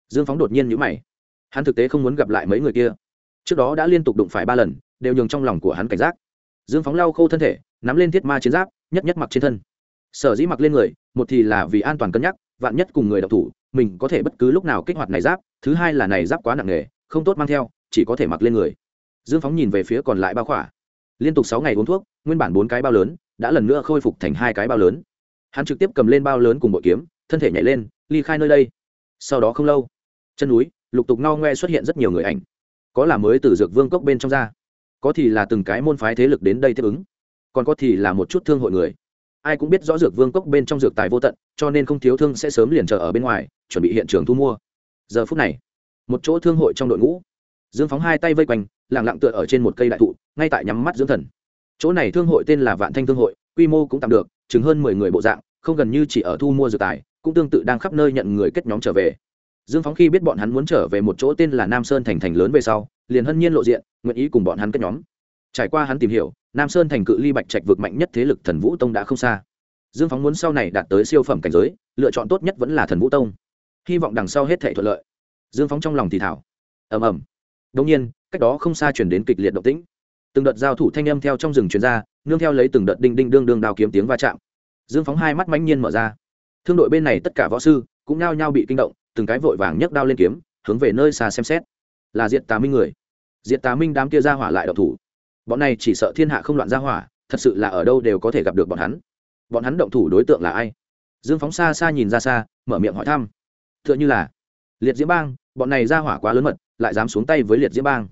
Dương phóng đột nhiên nhữ mày. Hắn thực tế không muốn gặp lại mấy người kia. Trước đó đã liên tục đụng phải ba lần, đều nhường trong lòng của hắn cảnh giác dương phóng lau khô thân thể, nắm lên thiết ma chiến giáp, nhất nhất mặc trên thân. Sở dĩ mặc lên người, một thì là vì an toàn cân nhắc, vạn nhất cùng người đọc thủ, mình có thể bất cứ lúc nào kích hoạt này giáp, thứ hai là này giáp quá nặng nề, không tốt mang theo, chỉ có thể mặc lên người. Dương phóng nhìn về phía còn lại bao khỏa. Liên tục sáu ngày uống thuốc, nguyên bản bốn cái bao lớn, đã lần nữa khôi phục thành hai cái bao lớn. Hắn trực tiếp cầm lên bao lớn cùng bội kiếm, thân thể nhảy lên, ly khai nơi đây. Sau đó không lâu, chân núi, lục tục no ngoe xuất hiện rất nhiều người ảnh. Có là mới từ dược vương cốc bên trong ra có thì là từng cái môn phái thế lực đến đây tiếp ứng, còn có thì là một chút thương hội người. Ai cũng biết rõ dược vương cốc bên trong dược tài vô tận, cho nên không thiếu thương sẽ sớm liền chờ ở bên ngoài, chuẩn bị hiện trường thu mua. Giờ phút này, một chỗ thương hội trong đội ngũ, dương phóng hai tay vây quanh lẳng lặng tựa ở trên một cây đại thụ, ngay tại nhắm mắt dưỡng thần. Chỗ này thương hội tên là vạn thanh thương hội, quy mô cũng tạm được chứng hơn mười người bộ dạng, không gần như chỉ ở thu mua dược tài, cũng tương tự đang khắp nơi nhận người kết nhóm trở về dương phóng khi biết bọn hắn muốn trở về một chỗ tên là nam sơn thành thành lớn về sau, liền hân nhiên lộ diện, nguyện ý cùng bọn hắn kết nhóm. Trải qua hắn tìm hiểu, nam sơn thành cự ly bạch trạch vực mạnh nhất thế lực thần vũ tông đã không xa. Dương phóng muốn sau này đạt tới siêu phẩm cảnh giới, lựa chọn tốt nhất vẫn là thần vũ tông. Hy vọng đằng sau hết thể thuận lợi. Dương phóng trong lòng thì thảo. Ầm ầm. Đông nhiên, cách đó không xa chuyển đến kịch liệt động tĩnh. Từng đợt giao thủ thanh âm theo trong rừng truyền ra, nương theo lấy từng đợt đinh đinh đương đương đào kiếm tiếng va chạm. Dương phóng hai mắt mãnh nhiên mở ra. Thương đội bên này tất cả võ sư cũng nhao nhao bị kinh động từng cái vội vàng nhấc đao lên kiếm, hướng về nơi xa xem xét. Là diện tà minh người. Diện tà minh đám kia ra hỏa lại độc thủ. Bọn này chỉ sợ thiên hạ không loạn ra hỏa, thật sự là ở đâu đều có thể gặp được bọn hắn. Bọn hắn động thủ đối tượng là ai? Dương phóng xa xa nhìn ra xa, mở miệng hỏi thăm. T h ư ợ n h ư là liệt diễm bang, bọn này ra hỏa quá lớn mật, lại dám xuống tay với liệt diễm bang.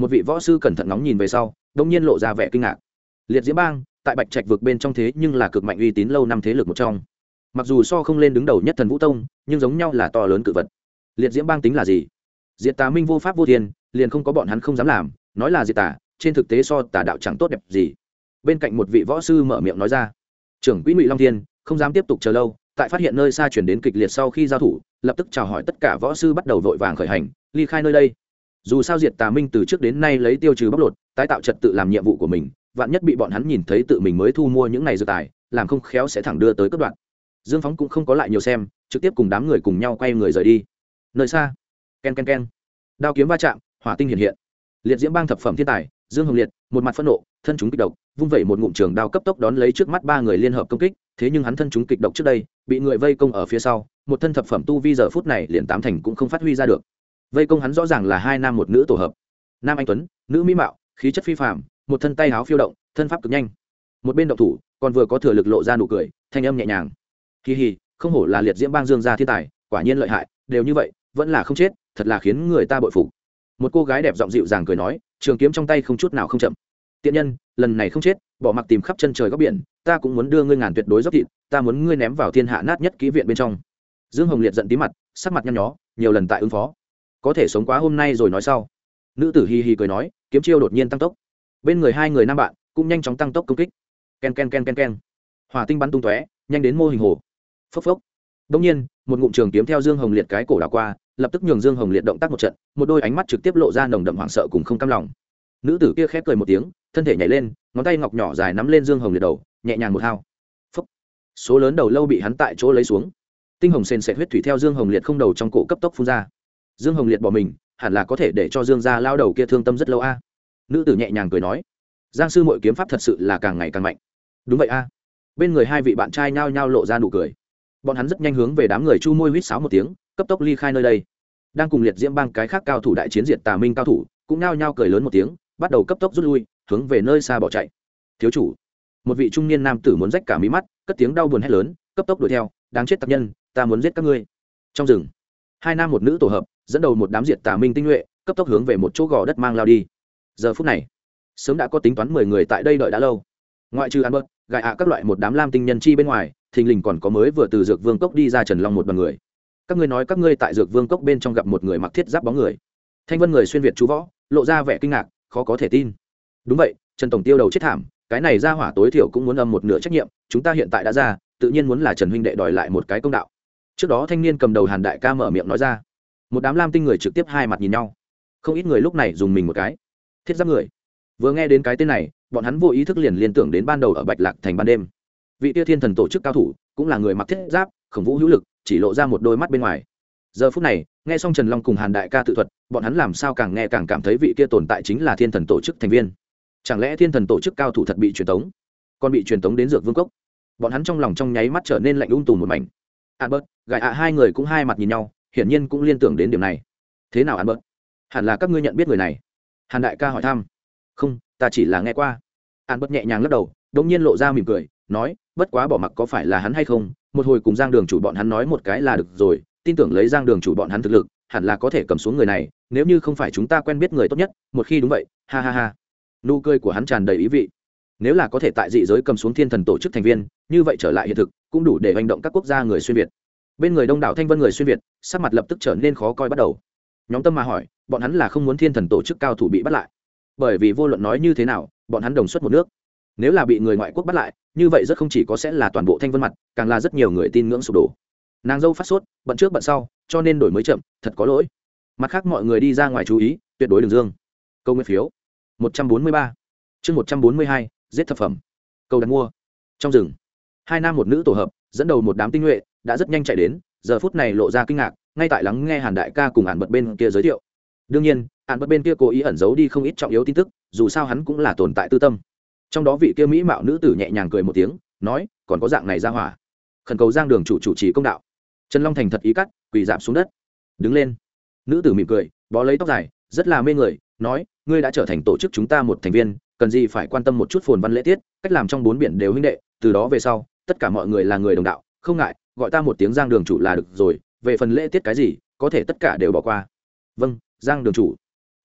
Một vị võ sư cẩn thận nóng nhìn về sau, đông nhiên lộ ra vẻ kinh ngạc. Liệt diễm bang, tại bạch trạch vực bên trong thế nhưng là cực mạnh uy tín lâu năm thế lực một trong mặc dù so không lên đứng đầu nhất thần vũ tông, nhưng giống nhau là to lớn cự vật. Liệt diễm bang tính là gì? Diệt tà minh vô pháp vô thiên, liền không có bọn hắn không dám làm, nói là diệt tà, trên thực tế so tà đạo chẳng tốt đẹp gì. Bên cạnh một vị võ sư mở miệng nói ra, trưởng quỹ ngụy long thiên, không dám tiếp tục chờ lâu, tại phát hiện nơi xa chuyển đến kịch liệt sau khi giao thủ, lập tức chào hỏi tất cả võ sư bắt đầu vội vàng khởi hành, ly khai nơi đây. Dù sao diệt tà minh từ trước đến nay lấy tiêu trừ bóc lột, tái tạo trật tự làm nhiệm vụ của mình, vạn nhất bị bọn hắn nhìn thấy tự mình mới thu mua những này dược tài, làm không khéo sẽ thẳng đưa tới cấp đoạn dương phóng cũng không có lại nhiều xem, trực tiếp cùng đám người cùng nhau quay người rời đi. Nơi xa k e n k e n k e n đao kiếm va chạm, hỏa tinh hiện hiện. Liệt diễm bang thập phẩm thiên tài, dương hồng liệt, một mặt phẫn nộ, thân chúng kịch độc, vung vẩy một ngụm trường đao cấp tốc đón lấy trước mắt ba người liên hợp công kích, thế nhưng hắn thân chúng kịch độc trước đây, bị người vây công ở phía sau, một thân thập phẩm tu vi giờ phút này liền tám thành cũng không phát huy ra được. Vây công hắn rõ ràng là hai nam một nữ tổ hợp. Nam anh tuấn, nữ mỹ mạo, khí chất phi phạm một thân tay háo phiêu động, thân pháp cực nhanh. Một bên động thủ, còn vừa có thừa lực lộ ra nụ cười, thanh âm nhẹ nhàng kỳ hì, không hổ là liệt diễm bang dương gia thiên tài, quả nhiên lợi hại, đều như vậy, vẫn là không chết, thật là khiến người ta bội phục. Một cô gái đẹp giọng dịu dàng cười nói, trường kiếm trong tay không chút nào không chậm. Tiện nhân, lần này không chết, bỏ mặc tìm khắp chân trời góc biển, ta cũng muốn đưa ngươi ngàn tuyệt đối dốc thịt, ta muốn ngươi ném vào thiên hạ nát nhất ký viện bên trong. Dương hồng liệt giận tí mặt, sắc mặt nhăn nhó, nhiều lần tại ứng phó. Có thể sống quá hôm nay rồi nói sau. Nữ tử hi hi cười nói, kiếm chiêu đột nhiên tăng tốc. Bên người hai người nam bạn, cũng nhanh chóng tăng tốc công kích. Ken ken ken ken ken. Hỏa tinh bắn tung tóe, nhanh đến mô hình hồ phốc phốc. Đông nhiên, một ngụm trường kiếm theo dương hồng liệt cái cổ đảo qua, lập tức nhường dương hồng liệt động tác một trận, một đôi ánh mắt trực tiếp lộ ra nồng đậm hoảng sợ cùng không cam lòng. Nữ tử kia khép cười một tiếng, thân thể nhảy lên, ngón tay ngọc nhỏ dài nắm lên dương hồng liệt đầu, nhẹ nhàng một hao. Phốc. Số lớn đầu lâu bị hắn tại chỗ lấy xuống. Tinh hồng sền sệt huyết thủy theo dương hồng liệt không đầu trong cổ cấp tốc phun ra. Dương hồng liệt bỏ mình, hẳn là có thể để cho dương gia lao đầu kia thương tâm rất lâu a. Nữ tử nhẹ nhàng cười nói, giang sư mội kiếm pháp thật sự là càng ngày càng mạnh. Đúng vậy a. Bên người hai vị bạn trai nhao nhao lộ ra nụ cười bọn hắn rất nhanh hướng về đám người chu môi huýt sáo một tiếng, cấp tốc ly khai nơi đây. Đang cùng liệt diễm bang cái khác cao thủ đại chiến diệt tà minh cao thủ, cũng nao nhao cười lớn một tiếng, bắt đầu cấp tốc rút lui, hướng về nơi xa bỏ chạy. Thiếu chủ. Một vị trung niên nam tử muốn rách cả mí mắt, cất tiếng đau buồn hét lớn, cấp tốc đuổi theo, đáng chết tập nhân, ta muốn giết các ngươi. Trong rừng, hai nam một nữ tổ hợp, dẫn đầu một đám diệt tà minh tinh nhuệ, cấp tốc hướng về một chỗ gò đất mang lao đi. Giờ phút này, sớm đã có tính toán mười người tại đây đợi đã lâu. Ngoại trừ ăn bớt gại ạ các loại một đám lam tinh nhân chi bên ngoài thình lình còn có mới vừa từ dược vương cốc đi ra trần long một đoàn người. Các ngươi nói các ngươi tại dược vương cốc bên trong gặp một người mặc thiết giáp bóng người. Thanh vân người xuyên việt chú võ, lộ ra vẻ kinh ngạc, khó có thể tin. Đúng vậy, trần tổng tiêu đầu chết thảm, cái này ra hỏa tối thiểu cũng muốn âm một nửa trách nhiệm, chúng ta hiện tại đã ra, tự nhiên muốn là trần huynh đệ đòi lại một cái công đạo. Trước đó thanh niên cầm đầu hàn đại ca mở miệng nói ra. Một đám lam tinh người trực tiếp hai mặt nhìn nhau. Không ít người lúc này dùng mình một cái. Thiết giáp người. Vừa nghe đến cái tên này, bọn hắn vô ý thức liền liên tưởng đến ban đầu ở bạch lạc thành ban đêm vị tia thiên thần tổ chức cao thủ cũng là người mặc thiết giáp, khổng vũ hữu lực, chỉ lộ ra một đôi mắt bên ngoài. Giờ phút này, nghe xong trần long cùng hàn đại ca tự thuật, bọn hắn làm sao càng nghe càng cảm thấy vị kia tồn tại chính là thiên thần tổ chức thành viên. Chẳng lẽ thiên thần tổ chức cao thủ thật bị truyền tống? Còn bị truyền tống đến dược vương cốc? Bọn hắn trong lòng trong nháy mắt trở nên lạnh ung tùm một mảnh. Albert gài ạ, hai người cũng hai mặt nhìn nhau, hiển nhiên cũng liên tưởng đến điểm này. Thế nào albert? Hẳn là các ngươi nhận biết người này. Hàn đại ca hỏi thăm. Không, ta chỉ là nghe qua. Albert nhẹ nhàng lắc đầu đ ỗ n g nhiên lộ ra mỉm cười, nói bất quá bỏ mặc có phải là hắn hay không, một hồi cùng giang đường chủ bọn hắn nói một cái là được rồi, tin tưởng lấy giang đường chủ bọn hắn thực lực, hẳn là có thể cầm xuống người này, nếu như không phải chúng ta quen biết người tốt nhất, một khi đúng vậy, ha ha ha. Nụ cười của hắn tràn đầy ý vị. Nếu là có thể tại dị giới cầm xuống thiên thần tổ chức thành viên, như vậy trở lại hiện thực, cũng đủ để hành động các quốc gia người xuyên việt. Bên người đông đảo thanh vân người xuyên việt, sắc mặt lập tức trở nên khó coi bắt đầu. Nhóm tâm mà hỏi, bọn hắn là không muốn thiên thần tổ chức cao thủ bị bắt lại. Bởi vì vô luận nói như thế nào, bọn hắn đồng xuất một nước. Nếu là bị người ngoại quốc bắt lại như vậy rất không chỉ có sẽ là toàn bộ thanh vân mặt, càng là rất nhiều người tin ngưỡng sụp đổ. Nàng dâu phát sốt, bận trước bận sau, cho nên đổi mới chậm, thật có lỗi. Mặt khác mọi người đi ra ngoài chú ý, tuyệt đối đường dương. Câu nguyên phiếu. một trăm bốn mươi ba. Chương một trăm bốn mươi hai, giết thập phẩm. Câu đặt mua. Trong rừng, hai nam một nữ tổ hợp, dẫn đầu một đám tinh nhuệ, đã rất nhanh chạy đến, giờ phút này lộ ra kinh ngạc, ngay tại lắng nghe hàn đại ca cùng hàn bật bên kia giới thiệu. Đương nhiên, hàn bật bên kia cố ý ẩn giấu đi không ít trọng yếu tin tức, dù sao hắn cũng là tồn tại tư tâm trong đó vị kia mỹ mạo nữ tử nhẹ nhàng cười một tiếng, nói, còn có dạng này ra hỏa. Khẩn cầu giang đường chủ chủ trì công đạo. Trần long thành thật ý cắt, quỳ giảm xuống đất. Đứng lên. Nữ tử mỉm cười, bó lấy tóc dài, rất là mê người, nói, ngươi đã trở thành tổ chức chúng ta một thành viên, cần gì phải quan tâm một chút phồn văn lễ tiết, cách làm trong bốn biển đều huynh đệ, từ đó về sau, tất cả mọi người là người đồng đạo, không ngại, gọi ta một tiếng giang đường chủ là được rồi, về phần lễ tiết cái gì, có thể tất cả đều bỏ qua. Vâng giang đường chủ.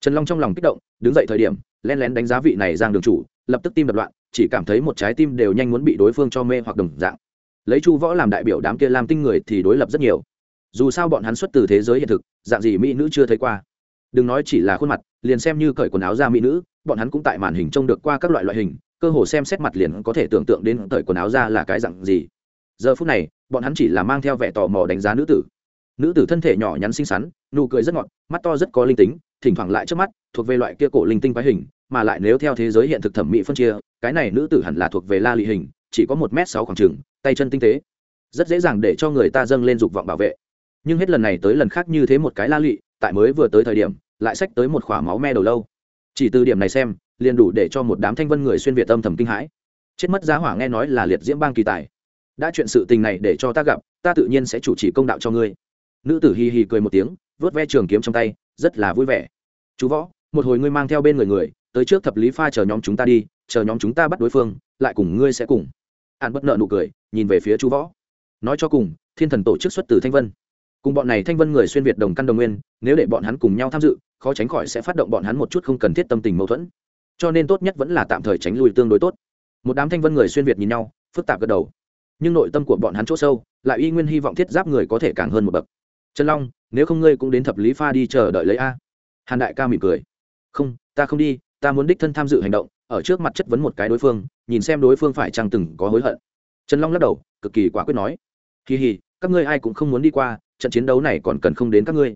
Trần long trong lòng kích động, đứng dậy thời điểm len lén đánh giá vị này giang đường chủ lập tức tim đập loạn, chỉ cảm thấy một trái tim đều nhanh muốn bị đối phương cho mê hoặc đồng dạng. Lấy chu võ làm đại biểu đám kia làm tinh người thì đối lập rất nhiều. Dù sao bọn hắn xuất từ thế giới hiện thực, dạng gì mỹ nữ chưa thấy qua. Đừng nói chỉ là khuôn mặt, liền xem như cởi quần áo ra mỹ nữ, bọn hắn cũng tại màn hình trông được qua các loại loại hình, cơ hồ xem xét mặt liền có thể tưởng tượng đến cởi quần áo ra là cái dạng gì. Giờ phút này, bọn hắn chỉ là mang theo vẻ tò mò đánh giá nữ tử. Nữ tử thân thể nhỏ nhắn xinh xắn, nụ cười rất ngọt, mắt to rất có linh tính, thỉnh thoảng lại trước mắt, thuộc về loại kia cổ linh tinh quái hình mà lại nếu theo thế giới hiện thực thẩm mỹ phân chia, cái này nữ tử hẳn là thuộc về la lị hình, chỉ có một m sáu khoảng trừng tay chân tinh tế. Rất dễ dàng để cho người ta dâng lên dục vọng bảo vệ. Nhưng hết lần này tới lần khác như thế một cái la lị, tại mới vừa tới thời điểm, lại xách tới một k h ỏ a máu me đầu lâu. Chỉ từ điểm này xem, liền đủ để cho một đám thanh vân người xuyên việt âm thầm kinh hãi. Chết mất giá hỏa nghe nói là liệt diễm bang kỳ tài. Đã chuyện sự tình này để cho ta gặp, ta tự nhiên sẽ chủ trì công đạo cho ngươi. Nữ tử hì hì cười một tiếng, vớt ve trường kiếm trong tay, rất là vui vẻ. Chú võ, một hồi ngươi mang theo bên người người tới trước thập lý pha chờ nhóm chúng ta đi, chờ nhóm chúng ta bắt đối phương, lại cùng ngươi sẽ cùng. An bất nợ nụ cười, nhìn về phía chú võ. Nói cho cùng, thiên thần tổ chức xuất từ thanh vân. Cùng bọn này thanh vân người xuyên việt đồng căn đồng nguyên, nếu để bọn hắn cùng nhau tham dự, khó tránh khỏi sẽ phát động bọn hắn một chút không cần thiết tâm tình mâu thuẫn. Cho nên tốt nhất vẫn là tạm thời tránh lùi tương đối tốt. Một đám thanh vân người xuyên việt nhìn nhau, phức tạp gật đầu. Nhưng nội tâm của bọn hắn chỗ sâu, lại y nguyên hy vọng thiết giáp người có thể càng hơn một bậc. Trần long, nếu không ngươi cũng đến thập lý pha đi chờ đợi lấy a. Hàn đại ca mỉm cười. Không, ta không đi ta muốn đích thân tham dự hành động, ở trước mặt chất vấn một cái đối phương, nhìn xem đối phương phải chăng từng có hối hận. Trần long lắc đầu, cực kỳ quả quyết nói. Kỳ hì, các ngươi ai cũng không muốn đi qua, trận chiến đấu này còn cần không đến các ngươi.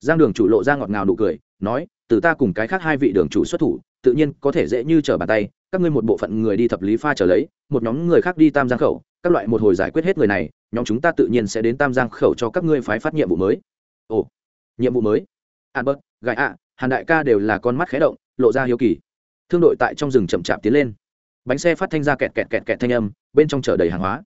Giang đường chủ lộ ra ngọt ngào nụ cười, nói, từ ta cùng cái khác hai vị đường chủ xuất thủ, tự nhiên có thể dễ như trở bàn tay, các ngươi một bộ phận người đi thập lý pha trở lấy, một nhóm người khác đi tam giang khẩu, các loại một hồi giải quyết hết người này, nhóm chúng ta tự nhiên sẽ đến tam giang khẩu cho các ngươi phái phát nhiệm vụ mới. Ồ, nhiệm vụ mới. Albert gãi ạ, hàn đại ca đều là con mắt khé động lộ ra hiếu kỳ. Thương đội tại trong rừng chậm chạp tiến lên. Bánh xe phát thanh ra kẹt kẹt kẹt kẹt thanh âm, bên trong chở đầy hàng hóa.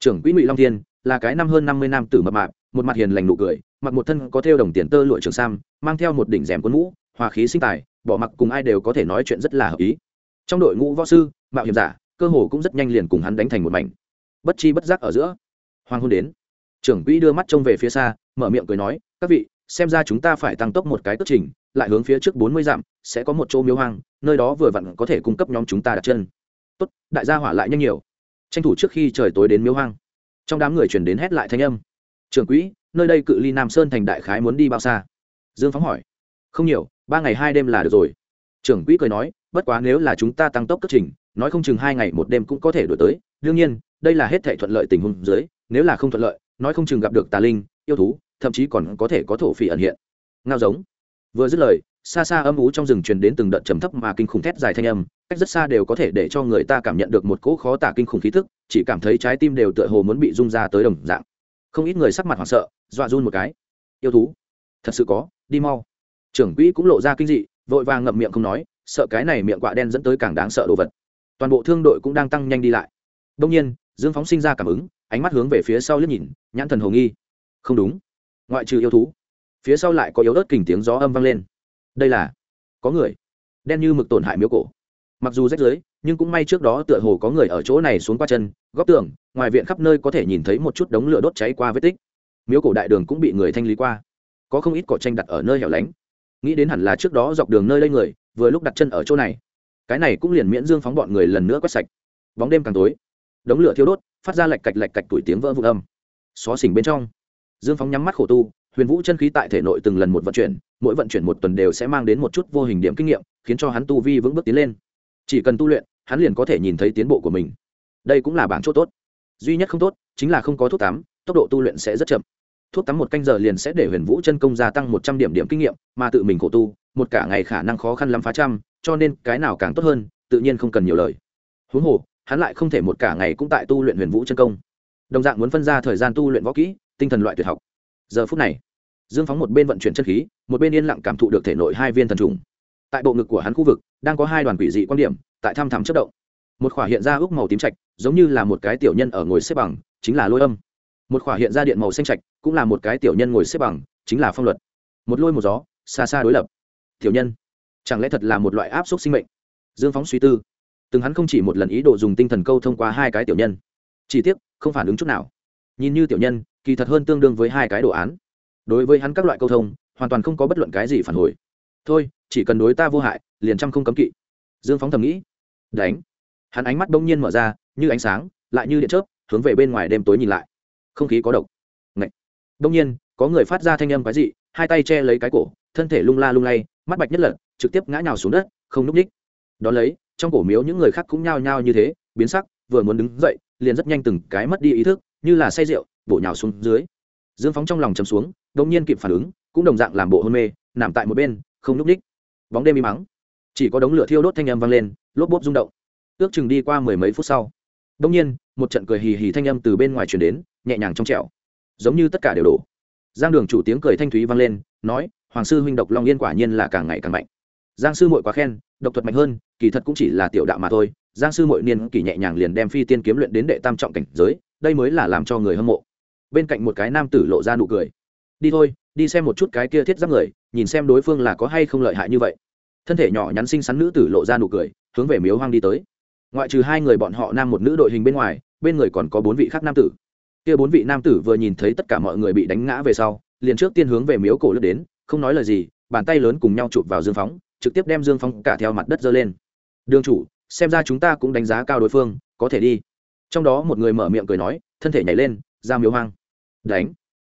Trưởng quỹ ngụy long thiên, là cái năm hơn năm mươi năm tử mập mạp, một mặt hiền lành nụ cười, mặc một thân có thêu đồng tiền tơ lụa trường sam, mang theo một đỉnh rèm cuốn mũ, hòa khí sinh tài, bỏ mặc cùng ai đều có thể nói chuyện rất là hợp ý. Trong đội ngũ võ sư, mạo hiểm giả, cơ hồ cũng rất nhanh liền cùng hắn đánh thành một mảnh. Bất chi bất giác ở giữa, hoàng hôn đến. Trưởng quỹ đưa mắt trông về phía xa, mở miệng cười nói, các vị, xem ra chúng ta phải tăng tốc một cái cất trình lại hướng phía trước bốn mươi dặm, sẽ có một chỗ miếu hoang, nơi đó vừa vặn có thể cung cấp nhóm chúng ta đặt chân. Tốt, đại gia hỏa lại nhanh nhiều. Tranh thủ trước khi trời tối đến miếu hoang. Trong đám người chuyển đến hét lại thanh âm. Trưởng quỹ, nơi đây cự ly nam sơn thành đại khái muốn đi bao xa? Dương phóng hỏi. Không nhiều, ba ngày hai đêm là được rồi. Trưởng quỹ cười nói, bất quá nếu là chúng ta tăng tốc cất trình, nói không chừng hai ngày một đêm cũng có thể đổi tới. Đương nhiên, đây là hết thể thuận lợi tình huống dưới, nếu là không thuận lợi, nói không chừng gặp được tà linh, yêu thú, thậm chí còn có thể có thổ phỉ ẩn hiện. Ngao giống vừa dứt lời, xa xa âm ú trong rừng truyền đến từng đợt trầm thấp mà kinh khủng thét dài thanh âm, cách rất xa đều có thể để cho người ta cảm nhận được một cỗ khó tả kinh khủng khí thức chỉ cảm thấy trái tim đều tựa hồ muốn bị rung ra tới đồng dạng. Không ít người sắc mặt hoảng sợ, dọa run một cái. Yêu thú, thật sự có, đi mau. Trưởng quỹ cũng lộ ra kinh dị, vội vàng ngậm miệng không nói, sợ cái này miệng quạ đen dẫn tới càng đáng sợ đồ vật. Toàn bộ thương đội cũng đang tăng nhanh đi lại. Đông nhiên, dương phóng sinh ra cảm ứng, ánh mắt hướng về phía sau liếc nhìn, nhãn thần hồ nghi. Không đúng. Ngoại trừ yêu thú phía sau lại có yếu ớt kình tiếng gió âm vang lên. Đây là, có người, đen như mực tổn hại miếu cổ. Mặc dù rách rưới nhưng cũng may trước đó tựa hồ có người ở chỗ này xuống qua chân, góc tường, ngoài viện khắp nơi có thể nhìn thấy một chút đống lửa đốt cháy qua vết tích. Miếu cổ đại đường cũng bị người thanh lý qua. Có không ít cỏ tranh đặt ở nơi hẻo lánh. Nghĩ đến hẳn là trước đó dọc đường nơi đây người, vừa lúc đặt chân ở chỗ này. Cái này cũng liền miễn dương phóng bọn người lần nữa quét sạch. Bóng đêm càng tối, đống lửa thiêu đốt, phát ra lạch cạch lạch cạch tuổi tiếng vỡ vụn âm. Xó xỉnh bên trong, dương phóng nhắm mắt khổ tu huyền vũ chân khí tại thể nội từng lần một vận chuyển, mỗi vận chuyển một tuần đều sẽ mang đến một chút vô hình điểm kinh nghiệm, khiến cho hắn tu vi vững bước tiến lên. Chỉ cần tu luyện, hắn liền có thể nhìn thấy tiến bộ của mình. Đây cũng là bảng chỗ tốt. Duy nhất không tốt, chính là không có thuốc tắm, tốc độ tu luyện sẽ rất chậm. Thuốc tắm một canh giờ liền sẽ để huyền vũ chân công gia tăng một trăm điểm điểm kinh nghiệm, mà tự mình khổ tu, một cả ngày khả năng khó khăn lắm phá trăm, cho nên cái nào càng tốt hơn, tự nhiên không cần nhiều lời. Huống hồ, hắn lại không thể một cả ngày cũng tại tu luyện huyền vũ chân công. Đồng dạng muốn phân ra thời gian tu luyện võ kỹ, tinh thần loại tuyệt học giờ phút này, dương phóng một bên vận chuyển chân khí, một bên yên lặng cảm thụ được thể nội hai viên thần trùng. Tại bộ ngực của hắn khu vực, đang có hai đoàn quỷ dị quan điểm, tại thăm thẳm chất động. Một khỏa hiện ra ước màu tím trạch, giống như là một cái tiểu nhân ở ngồi xếp bằng, chính là lôi âm. Một khỏa hiện ra điện màu xanh trạch, cũng là một cái tiểu nhân ngồi xếp bằng, chính là phong luật. Một lôi một gió, xa xa đối lập. Tiểu nhân, chẳng lẽ thật là một loại áp suất sinh mệnh? Dương phóng suy tư. Từng hắn không chỉ một lần ý đồ dùng tinh thần câu thông qua hai cái tiểu nhân. Chỉ tiếc, không phản ứng chút nào. Nhìn như tiểu nhân kỳ thật hơn tương đương với hai cái đồ án. Đối với hắn các loại câu thông, hoàn toàn không có bất luận cái gì phản hồi. Thôi, chỉ cần đối ta vô hại, liền trăm không cấm kỵ. Dương phóng thầm nghĩ. Đánh. Hắn ánh mắt đông nhiên mở ra, như ánh sáng, lại như điện chớp, hướng về bên ngoài đêm tối nhìn lại. Không khí có độc. Ngậy. đông nhiên, có người phát ra thanh âm quái dị, hai tay che lấy cái cổ, thân thể lung la lung lay, mắt bạch nhất lật, trực tiếp ngã nhào xuống đất, không núp ních. Đón lấy, trong cổ miếu những người khác cũng nhao nhao như thế, biến sắc, vừa muốn đứng dậy, liền rất nhanh từng cái mất đi ý thức, như là say rượu bổ nhào xuống dưới. Dương phóng trong lòng chầm xuống đông nhiên kịp phản ứng cũng đồng dạng làm bộ hôn mê nằm tại một bên không núp ních, bóng đêm im mắng. Chỉ có đống lửa thiêu đốt thanh âm vang lên lốp bốp rung động. Ước chừng đi qua mười mấy phút sau đông nhiên một trận cười hì hì thanh âm từ bên ngoài chuyển đến nhẹ nhàng trong trẻo. Giống như tất cả đều đổ. Giang đường chủ tiếng cười thanh thúy vang lên nói hoàng sư huynh độc long yên quả nhiên là càng ngày càng mạnh. Giang sư mội quá khen độc thuật mạnh hơn kỳ thật cũng chỉ là tiểu đạo mà thôi. Giang sư mội niên kỳ nhẹ nhàng liền đem phi tiên kiếm luyện đến đệ tam trọng cảnh giới đây mới là làm cho người hâm mộ bên cạnh một cái nam tử lộ ra nụ cười. Đi thôi, đi xem một chút cái kia thiết giáp người, nhìn xem đối phương là có hay không lợi hại như vậy. Thân thể nhỏ nhắn xinh xắn nữ tử lộ ra nụ cười, hướng về miếu hoang đi tới. Ngoại trừ hai người bọn họ nam một nữ đội hình bên ngoài, bên người còn có bốn vị khác nam tử. Kia bốn vị nam tử vừa nhìn thấy tất cả mọi người bị đánh ngã về sau, liền trước tiên hướng về miếu cổ lướt đến, không nói lời gì, bàn tay lớn cùng nhau chụp vào dương phóng, trực tiếp đem dương phóng cả theo mặt đất dơ lên. Đường chủ, xem ra chúng ta cũng đánh giá cao đối phương, có thể đi. Trong đó một người mở miệng cười nói, thân thể nhảy lên, ra miếu hoang đánh.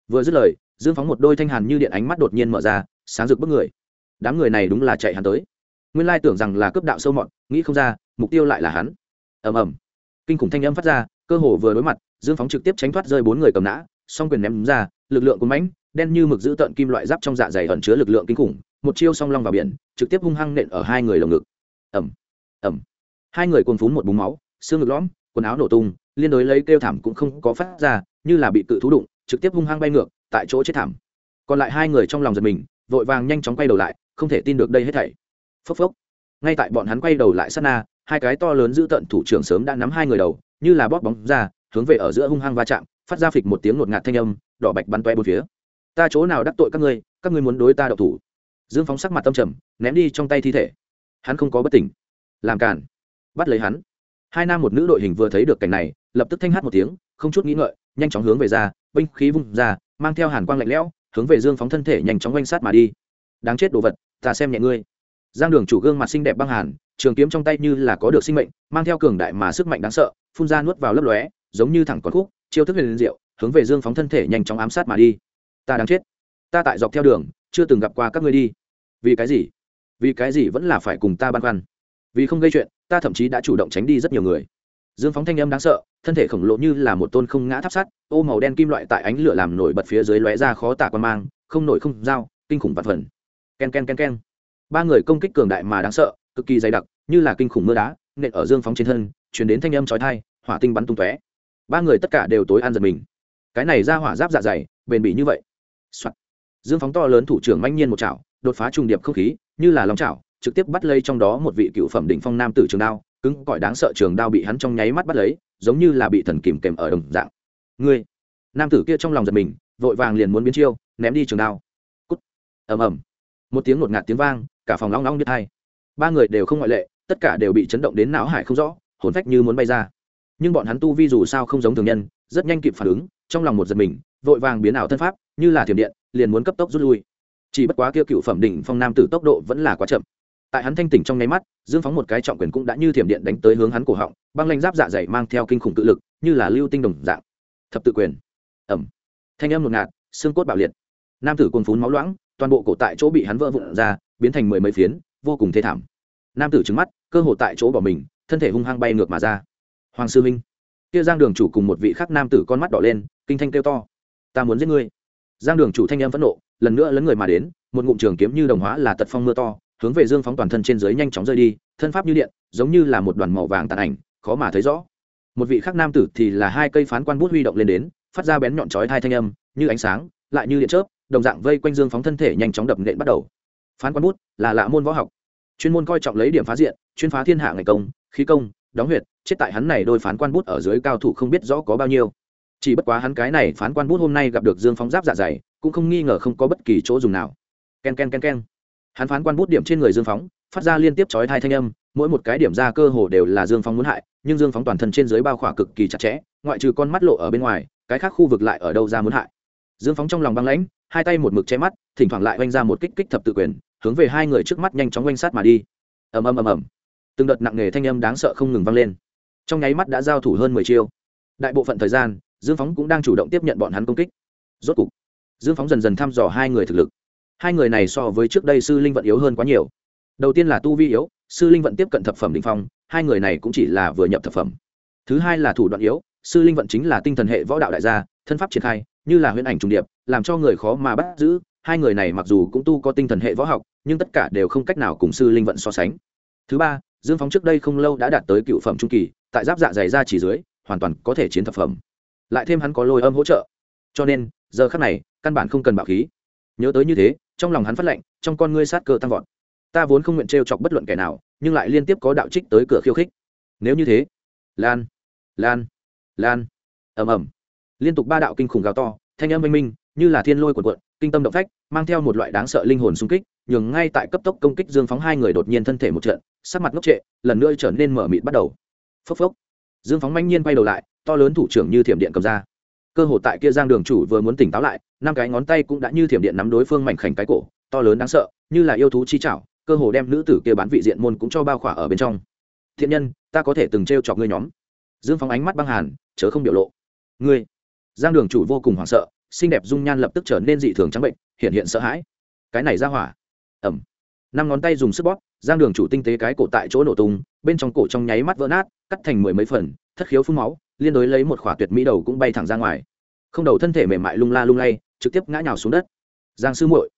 Vừa dứt lời, dương phóng một đôi thanh hàn như điện ánh mắt đột nhiên mở ra, sáng rực bức người. Đám người này đúng là chạy hắn tới. Nguyên lai tưởng rằng là cướp đạo sâu mọt, nghĩ không ra, mục tiêu lại là hắn. Ầm ầm. Kinh khủng thanh âm phát ra, cơ hồ vừa đối mặt, dương phóng trực tiếp tránh thoát rơi bốn người cầm nã, song quyền ném ra, lực lượng cuốn mãnh, đen như mực giữ tợn kim loại giáp trong dạ dày ẩn chứa lực lượng kinh khủng, một chiêu song long vào biển, trực tiếp hung hăng nện ở hai người lồng ngực. Ẩm ẩm hai người cuồng phún một búng máu, xương ngực lõm, quần áo nổ tung, liên đối lấy kêu thảm cũng không có phát ra, như là bị cự thú đụng trực tiếp hung hăng bay ngược, tại chỗ chết thảm. Còn lại hai người trong lòng giật mình, vội vàng nhanh chóng quay đầu lại, không thể tin được đây hết thảy. Phốc phốc. Ngay tại bọn hắn quay đầu lại sát na, hai cái to lớn giữ tận thủ trưởng sớm đã nắm hai người đầu, như là bóp bóng ra, hướng về ở giữa hung hăng va chạm, phát ra phịch một tiếng ngột ngạt thanh âm, đỏ bạch bắn toe bốn phía. Ta chỗ nào đắc tội các ngươi các ngươi muốn đối ta đậu thủ. Dương phóng sắc mặt tâm trầm, ném đi trong tay thi thể. Hắn không có bất tỉnh. Làm cản bắt lấy hắn. Hai nam một nữ đội hình vừa thấy được cảnh này, lập tức thanh hát một tiếng, không chút nghĩ ngợi, nhanh chóng hướng về ra binh khí vung ra, mang theo hàn quang lạnh lẽo, hướng về dương phóng thân thể nhanh chóng quanh sát mà đi. Đáng chết đồ vật, ta xem nhẹ ngươi. Giang đường chủ gương mặt xinh đẹp băng hàn, trường kiếm trong tay như là có được sinh mệnh, mang theo cường đại mà sức mạnh đáng sợ, phun ra nuốt vào lấp lóe, giống như thẳng con khúc, chiêu thức huyền diệu, hướng về dương phóng thân thể nhanh chóng ám sát mà đi. Ta đáng chết. Ta tại dọc theo đường, chưa từng gặp qua các ngươi đi. Vì cái gì? Vì cái gì vẫn là phải cùng ta băn khoăn? Vì không gây chuyện, ta thậm chí đã chủ động tránh đi rất nhiều người dương phóng thanh âm đáng sợ, thân thể khổng lồ như là một tôn không ngã tháp sắt, ô màu đen kim loại tại ánh lửa làm nổi bật phía dưới lóe ra khó tả quan mang, không nổi không dao kinh khủng vặt vẩn. k e n k e n k e n k e n ba người công kích cường đại mà đáng sợ, cực kỳ dày đặc, như là kinh khủng mưa đá, nện ở dương phóng trên thân chuyển đến thanh âm trói thai hỏa tinh bắn tung tóe ba người tất cả đều tối ăn giật mình cái này ra hỏa giáp dạ dày, bền bỉ như vậy、Soạn. dương phóng to lớn thủ trưởng manh nhiên một chảo, đột phá trùng điệp không khí, như là lòng chảo, trực tiếp bắt lấy trong đó một vị cựu phẩm đỉnh phong nam tử trường đao cứng cỏi đáng sợ trường đao bị hắn trong nháy mắt bắt lấy, giống như là bị thần kìm kèm ở đồng dạng. Ngươi, nam tử kia trong lòng giật mình, vội vàng liền muốn biến chiêu, ném đi trường đao. Cút. Ầm ầm. Một tiếng ngột ngạt tiếng vang, cả phòng long long biết hai. Ba người đều không ngoại lệ, tất cả đều bị chấn động đến não hải không rõ, hồn phách như muốn bay ra. Nhưng bọn hắn tu vi dù sao không giống thường nhân, rất nhanh kịp phản ứng, trong lòng một giật mình, vội vàng biến ảo thân pháp, như là thiểm điện, liền muốn cấp tốc rút lui. Chỉ bất quá kia cựu phẩm đỉnh phong nam tử tốc độ vẫn là quá chậm tại hắn thanh tỉnh trong nháy mắt, dương phóng một cái trọng quyền cũng đã như thiểm điện đánh tới hướng hắn cổ họng, băng lanh giáp dạ dày mang theo kinh khủng tự lực, như là lưu tinh đồng dạng. Thập tự quyền. Ẩm thanh âm ngột ngạt, xương cốt bạo liệt. Nam tử cồn phún máu loãng, toàn bộ cổ tại chỗ bị hắn vỡ vụn ra, biến thành mười mấy phiến, vô cùng thê thảm. Nam tử trứng mắt, cơ hồ tại chỗ bỏ mình, thân thể hung hăng bay ngược mà ra. Hoàng sư minh kia giang đường chủ cùng một vị khác nam tử con mắt đỏ lên, kinh thanh kêu to. Ta muốn giết ngươi. Giang đường chủ thanh em phẫn nộ, lần nữa lấn người mà đến, một ngụm trường kiếm như đồng hóa là tật phong mưa to hướng về dương phóng toàn thân trên dưới nhanh chóng rơi đi, thân pháp như điện, giống như là một đoàn màu vàng tàn ảnh, khó mà thấy rõ. Một vị khác nam tử thì là hai cây phán quan bút huy động lên đến, phát ra bén nhọn chói hai thanh âm, như ánh sáng, lại như điện chớp, đồng dạng vây quanh dương phóng thân thể nhanh chóng đập nện bắt đầu. Phán quan bút là lạ môn võ học, chuyên môn coi trọng lấy điểm phá diện, chuyên phá thiên hạ ngày công, khí công, đóng huyệt, chết tại hắn này đôi phán quan bút ở dưới cao thủ không biết rõ có bao nhiêu. Chỉ bất quá hắn cái này phán quan bút hôm nay gặp được dương phóng giáp dạ dày, cũng không nghi ngờ không có bất kỳ chỗ dùng nào. K e n k e n k e n k e n hắn phán quan bút điểm trên người dương phóng, phát ra liên tiếp chói thai thanh âm, mỗi một cái điểm ra cơ hồ đều là dương phóng muốn hại, nhưng dương phóng toàn thân trên dưới bao khỏa cực kỳ chặt chẽ, ngoại trừ con mắt lộ ở bên ngoài, cái khác khu vực lại ở đâu ra muốn hại. Dương phóng trong lòng băng lãnh, hai tay một mực che mắt, thỉnh thoảng lại oanh ra một kích kích thập tự quyền, hướng về hai người trước mắt nhanh chóng oanh sát mà đi. Ầm ầm ầm ầm. Từng đợt nặng nề thanh âm đáng sợ không ngừng vang lên. Trong nháy mắt đã giao thủ hơn mười chiêu. Đại bộ phận thời gian, dương phóng cũng đang chủ động tiếp nhận bọn hắn công kích. Rốt cục, dương phóng dần dần thăm dò hai người thực lực hai người này so với trước đây sư linh vận yếu hơn quá nhiều. Đầu tiên là tu vi yếu, sư linh vận tiếp cận thập phẩm đ phong, hai người này cũng chỉ là vừa nhập thập phẩm. Thứ hai là thủ đoạn yếu, sư linh vận chính là tinh thần hệ võ đạo đại gia, thân pháp triển khai, như là huyễn ảnh trùng điệp, làm cho người khó mà bắt giữ. Hai người này mặc dù cũng tu có tinh thần hệ võ học, nhưng tất cả đều không cách nào cùng sư linh vận so sánh. Thứ ba, dương phóng trước đây không lâu đã đạt tới cựu phẩm trung kỳ, tại giáp dạ dày ra chỉ dưới, hoàn toàn có thể chiến thập phẩm. Lại thêm hắn có lôi âm hỗ trợ. Cho nên, giờ khắc này, căn bản không cần bạo khí. Nhớ tới như thế trong lòng hắn phát lệnh, trong con ngươi sát cơ tăng vọt. Ta vốn không nguyện trêu chọc bất luận kẻ nào, nhưng lại liên tiếp có đạo trích tới cửa khiêu khích. Nếu như thế, lan lan lan. Ầm ầm. Liên tục ba đạo kinh khủng gào to, thanh âm minh minh, như là thiên lôi cuộn cuộn, kinh tâm động phách, mang theo một loại đáng sợ linh hồn xung kích, nhường ngay tại cấp tốc công kích dương phóng hai người đột nhiên thân thể một trận, sắc mặt ngốc trệ, lần nữa trở nên mở mịt bắt đầu. Phốc phốc. Dương phóng manh nhiên quay đầu lại, to lớn thủ trưởng như thiểm điện cầm ra cơ hồ tại kia giang đường chủ vừa muốn tỉnh táo lại, năm cái ngón tay cũng đã như thiểm điện nắm đối phương mảnh khảnh cái cổ, to lớn đáng sợ, như là yêu thú chi chảo, cơ hồ đem nữ tử kia bán vị diện môn cũng cho bao khỏa ở bên trong. Thiện nhân, ta có thể từng t r e o chọc ngươi nhóm. Dương phóng ánh mắt băng hàn, chớ không biểu lộ. Ngươi, giang đường chủ vô cùng hoảng sợ, xinh đẹp dung nhan lập tức trở nên dị thường trắng bệnh, hiện hiện sợ hãi. Cái này ra hỏa. Ẩm năm ngón tay dùng sức bóp, giang đường chủ tinh tế cái cổ tại chỗ nổ tung, bên trong cổ trong nháy mắt vỡ nát, cắt thành mười mấy phần, thất khiếu phun máu liên đối lấy một khỏa tuyệt mỹ đầu cũng bay thẳng ra ngoài. Không đầu thân thể mềm mại lung la lung lay, trực tiếp ngã nhào xuống đất. Giang sư muội,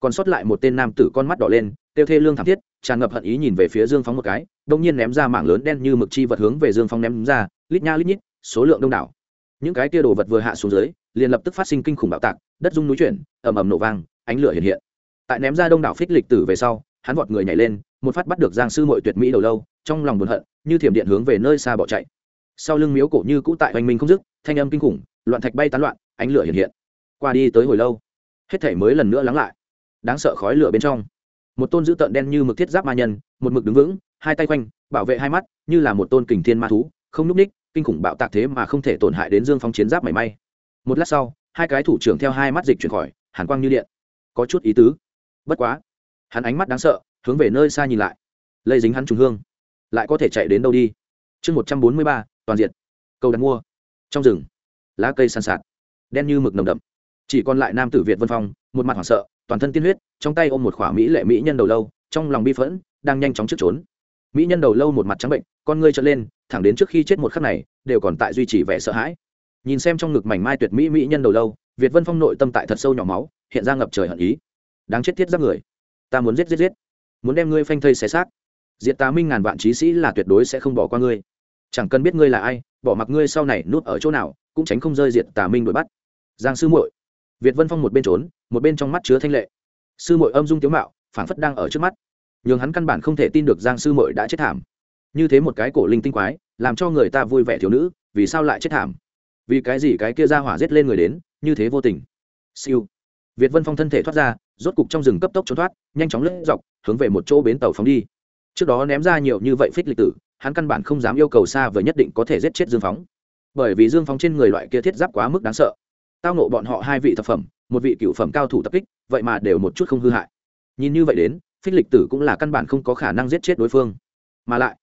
còn sót lại một tên nam tử con mắt đỏ lên tiêu thê lương thảm thiết, tràn ngập hận ý nhìn về phía dương phóng một cái đông nhiên ném ra mảng lớn đen như mực chi vật hướng về dương phóng ném ra, lít nha lít nhít, số lượng đông đảo. Những cái tia đồ vật vừa hạ xuống dưới, liền lập tức phát sinh kinh khủng bạo tạc, đất rung núi chuyển, ầm ầm nổ vang, ánh lửa hiện hiện. Tại ném ra đông đảo phích lịch tử về sau, hắn vọt người nhảy lên, một phát bắt được giang sư mội tuyệt mỹ đầu lâu, trong lòng buồn hận, như thiểm điện hướng về nơi xa bỏ chạy sau lưng miếu cổ như cũ tại hoành minh không dứt, thanh âm kinh khủng, loạn thạch bay tán loạn, ánh lửa hiện hiện. Qua đi tới hồi lâu, hết thể mới lần nữa lắng lại. Đáng sợ khói lửa bên trong, một tôn dữ tợn đen như mực thiết giáp ma nhân, một mực đứng vững, hai tay quanh bảo vệ hai mắt, như là một tôn kình thiên ma thú, không núp ních kinh khủng bạo tạc thế mà không thể tổn hại đến dương phong chiến giáp mảy may. Một lát sau, hai cái thủ trưởng theo hai mắt dịch chuyển khỏi, hàn quang như điện. Có chút ý tứ. Bất quá, hắn ánh mắt đáng sợ, hướng về nơi xa nhìn lại. Lây dính hắn trùng hương, lại có thể chạy đến đâu đi? Chương một trăm bốn mươi ba toàn diện. Cầu đặt mua. Trong rừng, lá cây san sạt, đen như mực nồng đậm. Chỉ còn lại nam tử việt vân phong, một mặt hoảng sợ, toàn thân tiên huyết, trong tay ôm một khỏa mỹ lệ mỹ nhân đầu lâu, trong lòng bi phẫn, đang nhanh chóng trước trốn. Mỹ nhân đầu lâu một mặt trắng bệnh, con ngươi trở lên, thẳng đến trước khi chết một khắc này, đều còn tại duy trì vẻ sợ hãi. Nhìn xem trong ngực mảnh mai tuyệt mỹ mỹ nhân đầu lâu, việt vân phong nội tâm tại thật sâu nhỏ máu, hiện ra ngập trời hận ý. Đáng chết thiết giáp người. Ta muốn giết giết giết. Muốn đem ngươi phanh thây xé xác. Diệt tà minh ngàn vạn trí sĩ là tuyệt đối sẽ không bỏ qua ngươi chẳng cần biết ngươi là ai, bỏ mặc ngươi sau này nuốt ở chỗ nào, cũng tránh không rơi diệt tà minh đuổi bắt. Giang sư muội. Việt vân phong một bên trốn, một bên trong mắt chứa thanh lệ. Sư muội âm dung tiếu mạo phản phất đang ở trước mắt. Nhường hắn căn bản không thể tin được giang sư muội đã chết thảm. Như thế một cái cổ linh tinh quái, làm cho người ta vui vẻ thiếu nữ, vì sao lại chết thảm? Vì cái gì cái kia ra hỏa giết lên người đến, như thế vô tình? Siêu. Việt vân phong thân thể thoát ra, rốt cục trong rừng cấp tốc trốn thoát, nhanh chóng lướt dọc, hướng về một chỗ bến tàu phóng đi. Trước đó ném ra nhiều như vậy phích lịch tử hắn căn bản không dám yêu cầu xa vời nhất định có thể giết chết dương phóng. Bởi vì dương phóng trên người loại kia thiết giáp quá mức đáng sợ. Tao nộ bọn họ hai vị thập phẩm, một vị cựu phẩm cao thủ tập kích, vậy mà đều một chút không hư hại. Nhìn như vậy đến, phích lịch tử cũng là căn bản không có khả năng giết chết đối phương. Mà lại,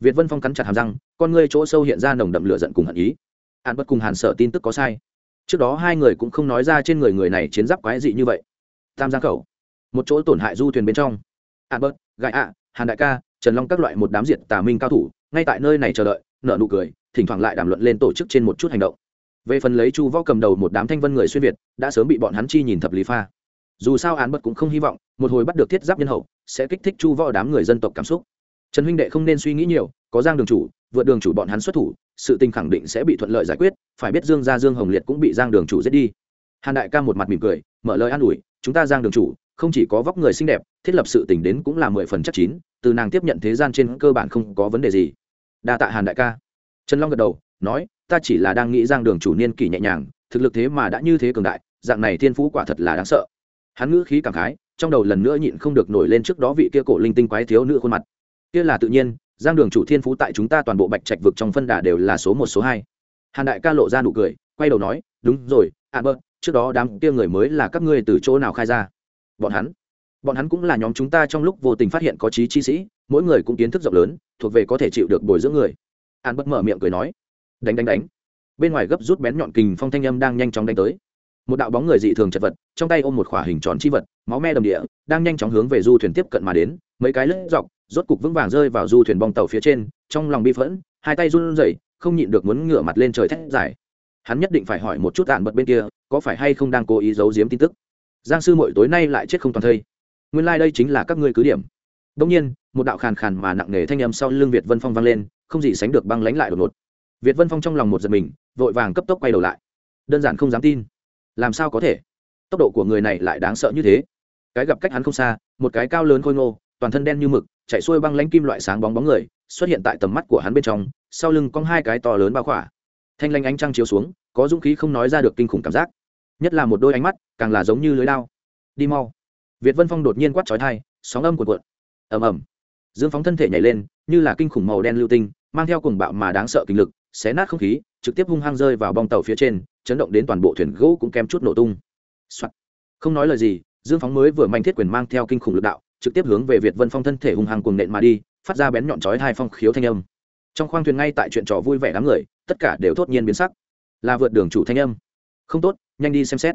việt vân phong cắn chặt hàm răng, con ngươi chỗ sâu hiện ra nồng đậm lửa giận cùng hận ý. Hàn bất cùng hàn sợ tin tức có sai. Trước đó hai người cũng không nói ra trên người người này chiến giáp quái dị như vậy. Tam giang khẩu, một chỗ tổn hại du thuyền bên trong. Hàn bớt gại ạ hàn đại ca trần long các loại một đám diệt tà minh cao thủ, ngay tại nơi này chờ đợi, nở nụ cười, thỉnh thoảng lại đàm luận lên tổ chức trên một chút hành động. Về phần lấy chu võ cầm đầu một đám thanh vân người xuyên việt, đã sớm bị bọn hắn chi nhìn thập lý pha. Dù sao án bất cũng không hy vọng, một hồi bắt được thiết giáp nhân hậu, sẽ kích thích chu võ đám người dân tộc cảm xúc. Trần huynh đệ không nên suy nghĩ nhiều, có giang đường chủ, vượt đường chủ bọn hắn xuất thủ, sự tình khẳng định sẽ bị thuận lợi giải quyết, phải biết dương gia dương hồng liệt cũng bị giang đường chủ giết đi. Hàn đại ca một mặt mỉm cười, mở lời an ủi, chúng ta giang đường chủ, không chỉ có vóc người xinh đẹp, thiết lập sự tình đến cũng là mười phần chắc chín từ nàng tiếp nhận thế gian trên cơ bản không có vấn đề gì. Đa tạ hàn đại ca. Trần long gật đầu, nói, ta chỉ là đang nghĩ giang đường chủ niên kỷ nhẹ nhàng, thực lực thế mà đã như thế cường đại, dạng này thiên phú quả thật là đáng sợ. Hắn ngữ khí cảm khái, trong đầu lần nữa nhịn không được nổi lên trước đó vị kia cổ linh tinh quái thiếu nữ khuôn mặt. Kia là tự nhiên, giang đường chủ thiên phú tại chúng ta toàn bộ bạch trạch vực trong phân đà đều là số một, số hai. Hàn đại ca lộ ra nụ cười, quay đầu nói, đúng rồi à bơ trước đó đám kia người mới là các ngươi từ chỗ nào khai ra? Bọn hắn? Bọn hắn cũng là nhóm chúng ta trong lúc vô tình phát hiện có trí chi sĩ, mỗi người cũng kiến thức rộng lớn, thuộc về có thể chịu được bồi dưỡng người. An bất mở miệng cười nói, đánh đánh đánh. Bên ngoài gấp rút bén nhọn kình phong thanh âm đang nhanh chóng đánh tới. Một đạo bóng người dị thường chật vật, trong tay ôm một khỏa hình tròn chi vật, máu me đầm địa, đang nhanh chóng hướng về du thuyền tiếp cận mà đến, mấy cái lướt dọc, rốt cục vững vàng rơi vào du thuyền bong tàu phía trên, trong lòng bi phẫn, hai tay run rẩy, không nhịn được muốn ngửa mặt lên trời thét dài. Hắn nhất định phải hỏi một chút tàn bật bên kia, có phải hay không đang cố ý giấu giếm tin tức. Giang sư mội tối nay lại chết không toàn thây nguyên lai、like、đây chính là các ngươi cứ điểm. Đông nhiên, một đạo khàn khàn mà nặng nề thanh âm sau lưng việt vân phong vang lên, không gì sánh được băng lánh lại đột ngột. Việt vân phong trong lòng một giật mình, vội vàng cấp tốc quay đầu lại. Đơn giản không dám tin. Làm sao có thể? Tốc độ của người này lại đáng sợ như thế. Cái gặp cách hắn không xa, một cái cao lớn khôi ngô, toàn thân đen như mực, chạy xuôi băng lánh kim loại sáng bóng bóng người, xuất hiện tại tầm mắt của hắn bên trong, sau lưng cong hai cái to lớn bao khỏa. Thanh lanh ánh trăng chiếu xuống, có dũng khí không nói ra được kinh khủng cảm giác. Nhất là một đôi ánh mắt, càng là giống như lưới lao đi mau việt vân phong đột nhiên quát trói thai sóng âm cuộn cuộn. Ầm ầm. Dương phóng thân thể nhảy lên, như là kinh khủng màu đen lưu tinh, mang theo cùng bạo mà đáng sợ kinh lực, xé nát không khí, trực tiếp hung hăng rơi vào bong tàu phía trên, chấn động đến toàn bộ thuyền gỗ cũng kém chút nổ tung、Soạn. không nói lời gì, dương phóng mới vừa manh thiết quyền mang theo kinh khủng lực đạo, trực tiếp hướng về việt vân phong thân thể hung hăng cuồng nện mà đi, phát ra bén nhọn chói hai phong khiếu thanh âm. Trong khoang thuyền ngay tại chuyện trò vui vẻ đám người, tất cả đều thốt nhiên biến sắc. Là vượt đường chủ thanh âm. Không tốt, nhanh đi xem xét.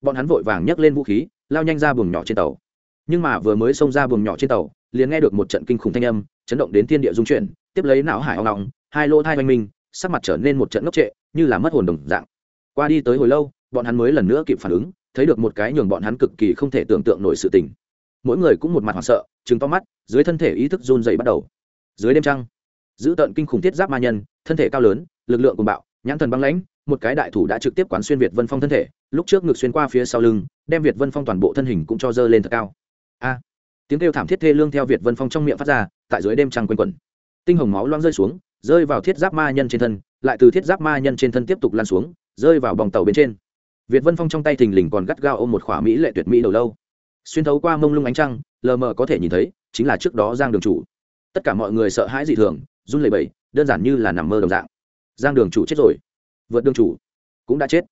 Bọn hắn vội vàng nhấc lên vũ khí lao nhanh ra buồng nhỏ trên tàu. Nhưng mà vừa mới xông ra buồng nhỏ trên tàu, liền nghe được một trận kinh khủng thanh âm, chấn động đến thiên địa dung chuyển, tiếp lấy não hải ao ngọng hai lô thai oanh minh sắc mặt trở nên một trận ngốc trệ, như là mất hồn đồng dạng. Qua đi tới hồi lâu, bọn hắn mới lần nữa kịp phản ứng, thấy được một cái nhường bọn hắn cực kỳ không thể tưởng tượng nổi sự tình. Mỗi người cũng một mặt hoảng sợ chứng to mắt, dưới thân thể ý thức run dày bắt đầu. Dưới đêm trăng giữ tận kinh khủng thiết giáp ma nhân, thân thể cao lớn, lực lượng cùng bạo, nhãn thần băng lãnh, một cái đại thủ đã trực tiếp quán xuyên việt vân phong thân thể lúc trước ngực xuyên qua phía sau lưng, đem việt vân phong toàn bộ thân hình cũng cho dơ lên thật cao. A! Tiếng kêu thảm thiết thê lương theo việt vân phong trong miệng phát ra, tại dưới đêm trăng quanh quẩn. Tinh hồng máu loang rơi xuống, rơi vào thiết giáp ma nhân trên thân, lại từ thiết giáp ma nhân trên thân tiếp tục lan xuống, rơi vào bòng tàu bên trên. Việt vân phong trong tay thình lình còn gắt gao ôm một khỏa mỹ lệ tuyệt mỹ đầu lâu. Xuyên thấu qua mông lung ánh trăng, lờ mờ có thể nhìn thấy, chính là trước đó giang đường chủ. Tất cả mọi người sợ hãi dị thường, run lẩy bẩy, đơn giản như là nằm mơ đồng dạng. Giang đường chủ chết rồi. Vượt đường chủ cũng đã chết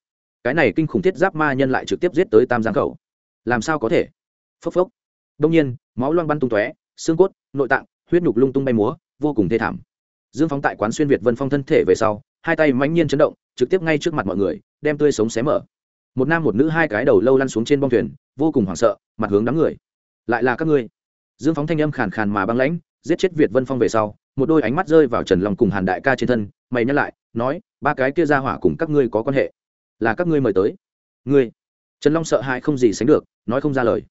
cái này kinh khủng thiết giáp ma nhân lại trực tiếp giết tới tam giang khẩu. Làm sao có thể? Phốc phốc. Đông nhiên, máu loang bắn tung tóe, xương cốt, nội tạng, huyết nhục lung tung bay múa, vô cùng thê thảm. Dương phóng tại quán xuyên việt vân phong thân thể về sau, hai tay mãnh nhiên chấn động, trực tiếp ngay trước mặt mọi người, đem tươi sống xé mở. Một nam một nữ hai cái đầu lâu lăn xuống trên bông thuyền, vô cùng hoảng sợ, mặt hướng đám người. Lại là các ngươi. Dương phóng thanh âm khàn khàn mà băng lãnh, giết chết việt vân phong về sau, một đôi ánh mắt rơi vào trần long cùng hàn đại ca trên thân, mày nhắc lại, nói, ba cái kia ra hỏa cùng các ngươi có quan hệ là các ngươi mời tới. Ngươi. Trần long sợ hãi không gì sánh được, nói không ra lời.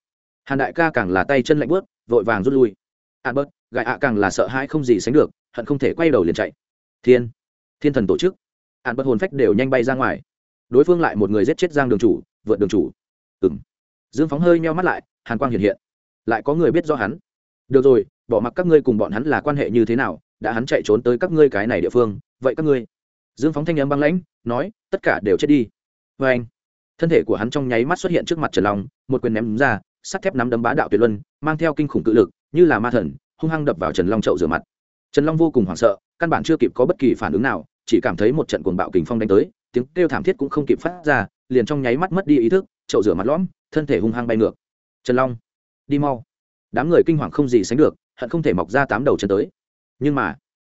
Hàn đại ca càng là tay chân lạnh bớt vội vàng rút lui. A bớt gại ạ càng là sợ hãi không gì sánh được, hận không thể quay đầu liền chạy. Thiên. Thiên thần tổ chức. A bớt hồn phách đều nhanh bay ra ngoài. Đối phương lại một người giết chết giang đường chủ, vượt đường chủ. Ừ m dương phóng hơi meo mắt lại, hàn quang hiện hiện. Lại có người biết do hắn. Được rồi, bỏ mặc các ngươi cùng bọn hắn là quan hệ như thế nào, đã hắn chạy trốn tới các ngươi cái này địa phương, vậy các ngươi. Dương phóng thanh âm băng lãnh, nói, tất cả đều chết đi vê anh, thân thể của hắn trong nháy mắt xuất hiện trước mặt trần long, một quyền ném ra, sắt thép nắm đấm bá đạo tuyệt luân, mang theo kinh khủng cự lực, như là ma thần, hung hăng đập vào trần long chậu rửa mặt. Trần long vô cùng hoảng sợ, căn bản chưa kịp có bất kỳ phản ứng nào, chỉ cảm thấy một trận cuồng bạo kình phong đánh tới, tiếng kêu thảm thiết cũng không kịp phát ra, liền trong nháy mắt mất đi ý thức, chậu rửa mặt lõm, thân thể hung hăng bay ngược. Trần long, đi mau. Đám người kinh hoàng không gì sánh được, hận không thể mọc ra tám đầu chân tới. Nhưng mà,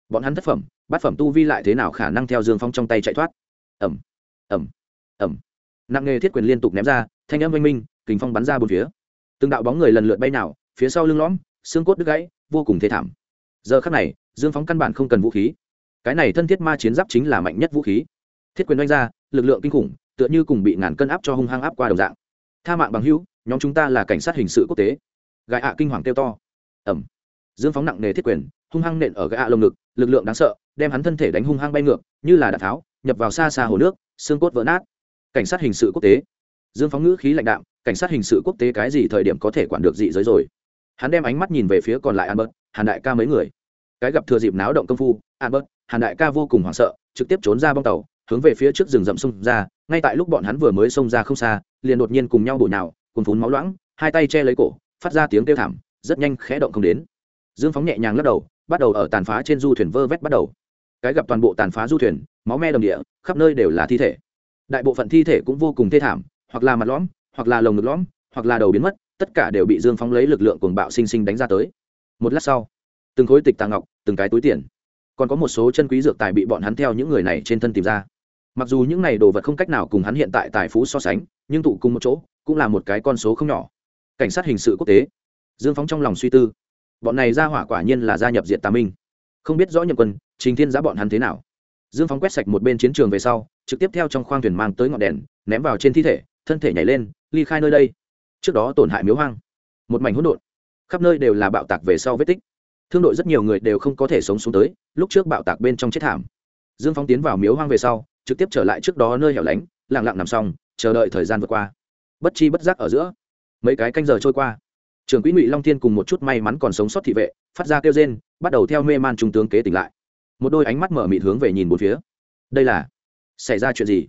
bọn hắn thất phẩm, bát phẩm tu vi lại thế nào khả năng theo dương phong trong tay chạy thoát? Ẩm ẩm ẩm. Nặng nghề thiết quyền liên tục ném ra, thanh âm oanh minh, kình phong bắn ra bốn phía. Từng đạo bóng người lần lượt bay nào, phía sau lưng lõm, xương cốt đứt gãy, vô cùng thê thảm. Giờ khắc này, dương phóng căn bản không cần vũ khí. Cái này thân thiết ma chiến giáp chính là mạnh nhất vũ khí. Thiết quyền oanh ra, lực lượng kinh khủng, tựa như cùng bị ngàn cân áp cho hung hăng áp qua đồng dạng. Tha mạng bằng hữu, nhóm chúng ta là cảnh sát hình sự quốc tế. Gãi ạ kinh hoàng kêu to. Ẩm. Dương phóng nặng nề thiết quyền, hung hăng nện ở gãi ạ lồng ngực, lực lượng đáng sợ, đem hắn thân thể đánh hung hăng bay ngược, như là đạn tháo, nhập vào xa xa hồ nước, xương cốt vỡ nát cảnh sát hình sự quốc tế. Dương phóng ngữ khí lãnh đạm, cảnh sát hình sự quốc tế cái gì thời điểm có thể quản được dị giới rồi? Hắn đem ánh mắt nhìn về phía còn lại albert, hàn đại ca mấy người. Cái gặp thừa dịp náo động công phu, albert, hàn đại ca vô cùng hoảng sợ, trực tiếp trốn ra bong tàu, hướng về phía trước rừng rậm sông ra. Ngay tại lúc bọn hắn vừa mới xông ra không xa, liền đột nhiên cùng nhau bụi nào cùng phún máu loãng, hai tay che lấy cổ, phát ra tiếng kêu thảm, rất nhanh khẽ động không đến. Dương phóng nhẹ nhàng lắc đầu, bắt đầu ở tàn phá trên du thuyền vơ vét bắt đầu. Cái gặp toàn bộ tàn phá du thuyền, máu me đồng địa, khắp nơi đều là thi thể đại bộ phận thi thể cũng vô cùng thê thảm, hoặc là mặt lõm, hoặc là lồng ngực lõm, hoặc là đầu biến mất, tất cả đều bị dương phóng lấy lực lượng cuồng bạo sinh sinh đánh ra tới. Một lát sau, từng khối tịch tàng ngọc, từng cái túi tiền. Còn có một số chân quý dược tài bị bọn hắn theo những người này trên thân tìm ra. Mặc dù những này đồ vật không cách nào cùng hắn hiện tại tài phú so sánh, nhưng tụ cùng một chỗ, cũng là một cái con số không nhỏ. Cảnh sát hình sự quốc tế. Dương phóng trong lòng suy tư. Bọn này ra hỏa quả nhiên là gia nhập diện tà minh. Không biết rõ nhậm quân, trình thiên giã bọn hắn thế nào. Dương phóng quét sạch một bên chiến trường về sau trực tiếp theo trong khoang thuyền mang tới ngọn đèn, ném vào trên thi thể, thân thể nhảy lên, ly khai nơi đây. Trước đó tổn hại miếu hoang. Một mảnh hỗn độn. Khắp nơi đều là bạo tạc về sau vết tích. Thương đội rất nhiều người đều không có thể sống xuống tới, lúc trước bạo tạc bên trong chết thảm. Dương phóng tiến vào miếu hoang về sau, trực tiếp trở lại trước đó nơi hẻo lánh, lặng lặng nằm xong, chờ đợi thời gian vượt qua. Bất chi bất giác ở giữa, mấy cái canh giờ trôi qua. Trưởng quỹ ngụy long thiên cùng một chút may mắn còn sống sót thị vệ, phát ra kêu rên, bắt đầu theo mê man trung tướng kế tỉnh lại. Một đôi ánh mắt mở mịt hướng về nhìn một phía. Đây là xảy ra chuyện gì?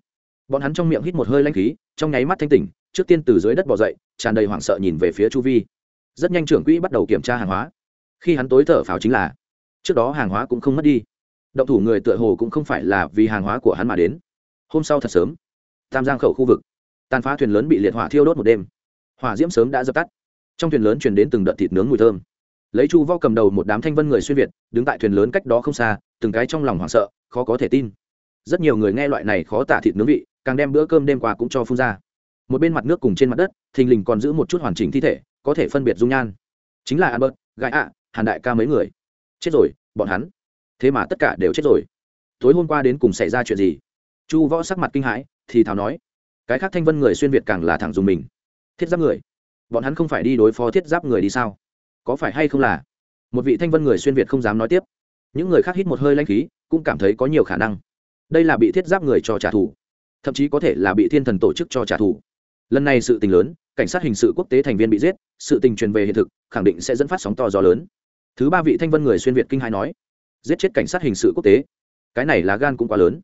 Bọn hắn trong miệng hít một hơi lanh khí, trong nháy mắt thanh tỉnh, trước tiên từ dưới đất bỏ dậy, tràn đầy hoảng sợ nhìn về phía chu vi. Rất nhanh trưởng quỹ bắt đầu kiểm tra hàng hóa. Khi hắn tối thở phào chính là, trước đó hàng hóa cũng không mất đi. Động thủ người tựa hồ cũng không phải là vì hàng hóa của hắn mà đến. Hôm sau thật sớm, tam giang khẩu khu vực, tàn phá thuyền lớn bị liệt hỏa thiêu đốt một đêm. Hỏa diễm sớm đã dập tắt. Trong thuyền lớn chuyển đến từng đợt thịt nướng mùi thơm. Lấy chu vo cầm đầu một đám thanh vân người xuyên việt, đứng tại thuyền lớn cách đó không xa, từng cái trong lòng hoảng sợ, khó có thể tin rất nhiều người nghe loại này khó tả thịt nướng vị, càng đem bữa cơm đêm qua cũng cho phun ra. Một bên mặt nước cùng trên mặt đất, thình lình còn giữ một chút hoàn chỉnh thi thể, có thể phân biệt dung nhan. Chính là albert gãi ạ, hàn đại ca mấy người. Chết rồi, bọn hắn. Thế mà tất cả đều chết rồi. Tối hôm qua đến cùng xảy ra chuyện gì? Chu võ sắc mặt kinh hãi, thì thào nói. Cái khác thanh vân người xuyên việt càng là thẳng dùng mình. Thiết giáp người. Bọn hắn không phải đi đối phó thiết giáp người đi sao? Có phải hay không là? Một vị thanh vân người xuyên việt không dám nói tiếp. Những người khác hít một hơi lanh khí, cũng cảm thấy có nhiều khả năng đây là bị thiết giáp người cho trả thù, thậm chí có thể là bị thiên thần tổ chức cho trả thù. Lần này sự tình lớn, cảnh sát hình sự quốc tế thành viên bị giết, sự tình truyền về hiện thực, khẳng định sẽ dẫn phát sóng to gió lớn. Thứ ba vị thanh vân người xuyên việt kinh hai nói, giết chết cảnh sát hình sự quốc tế. Cái này là gan cũng quá lớn.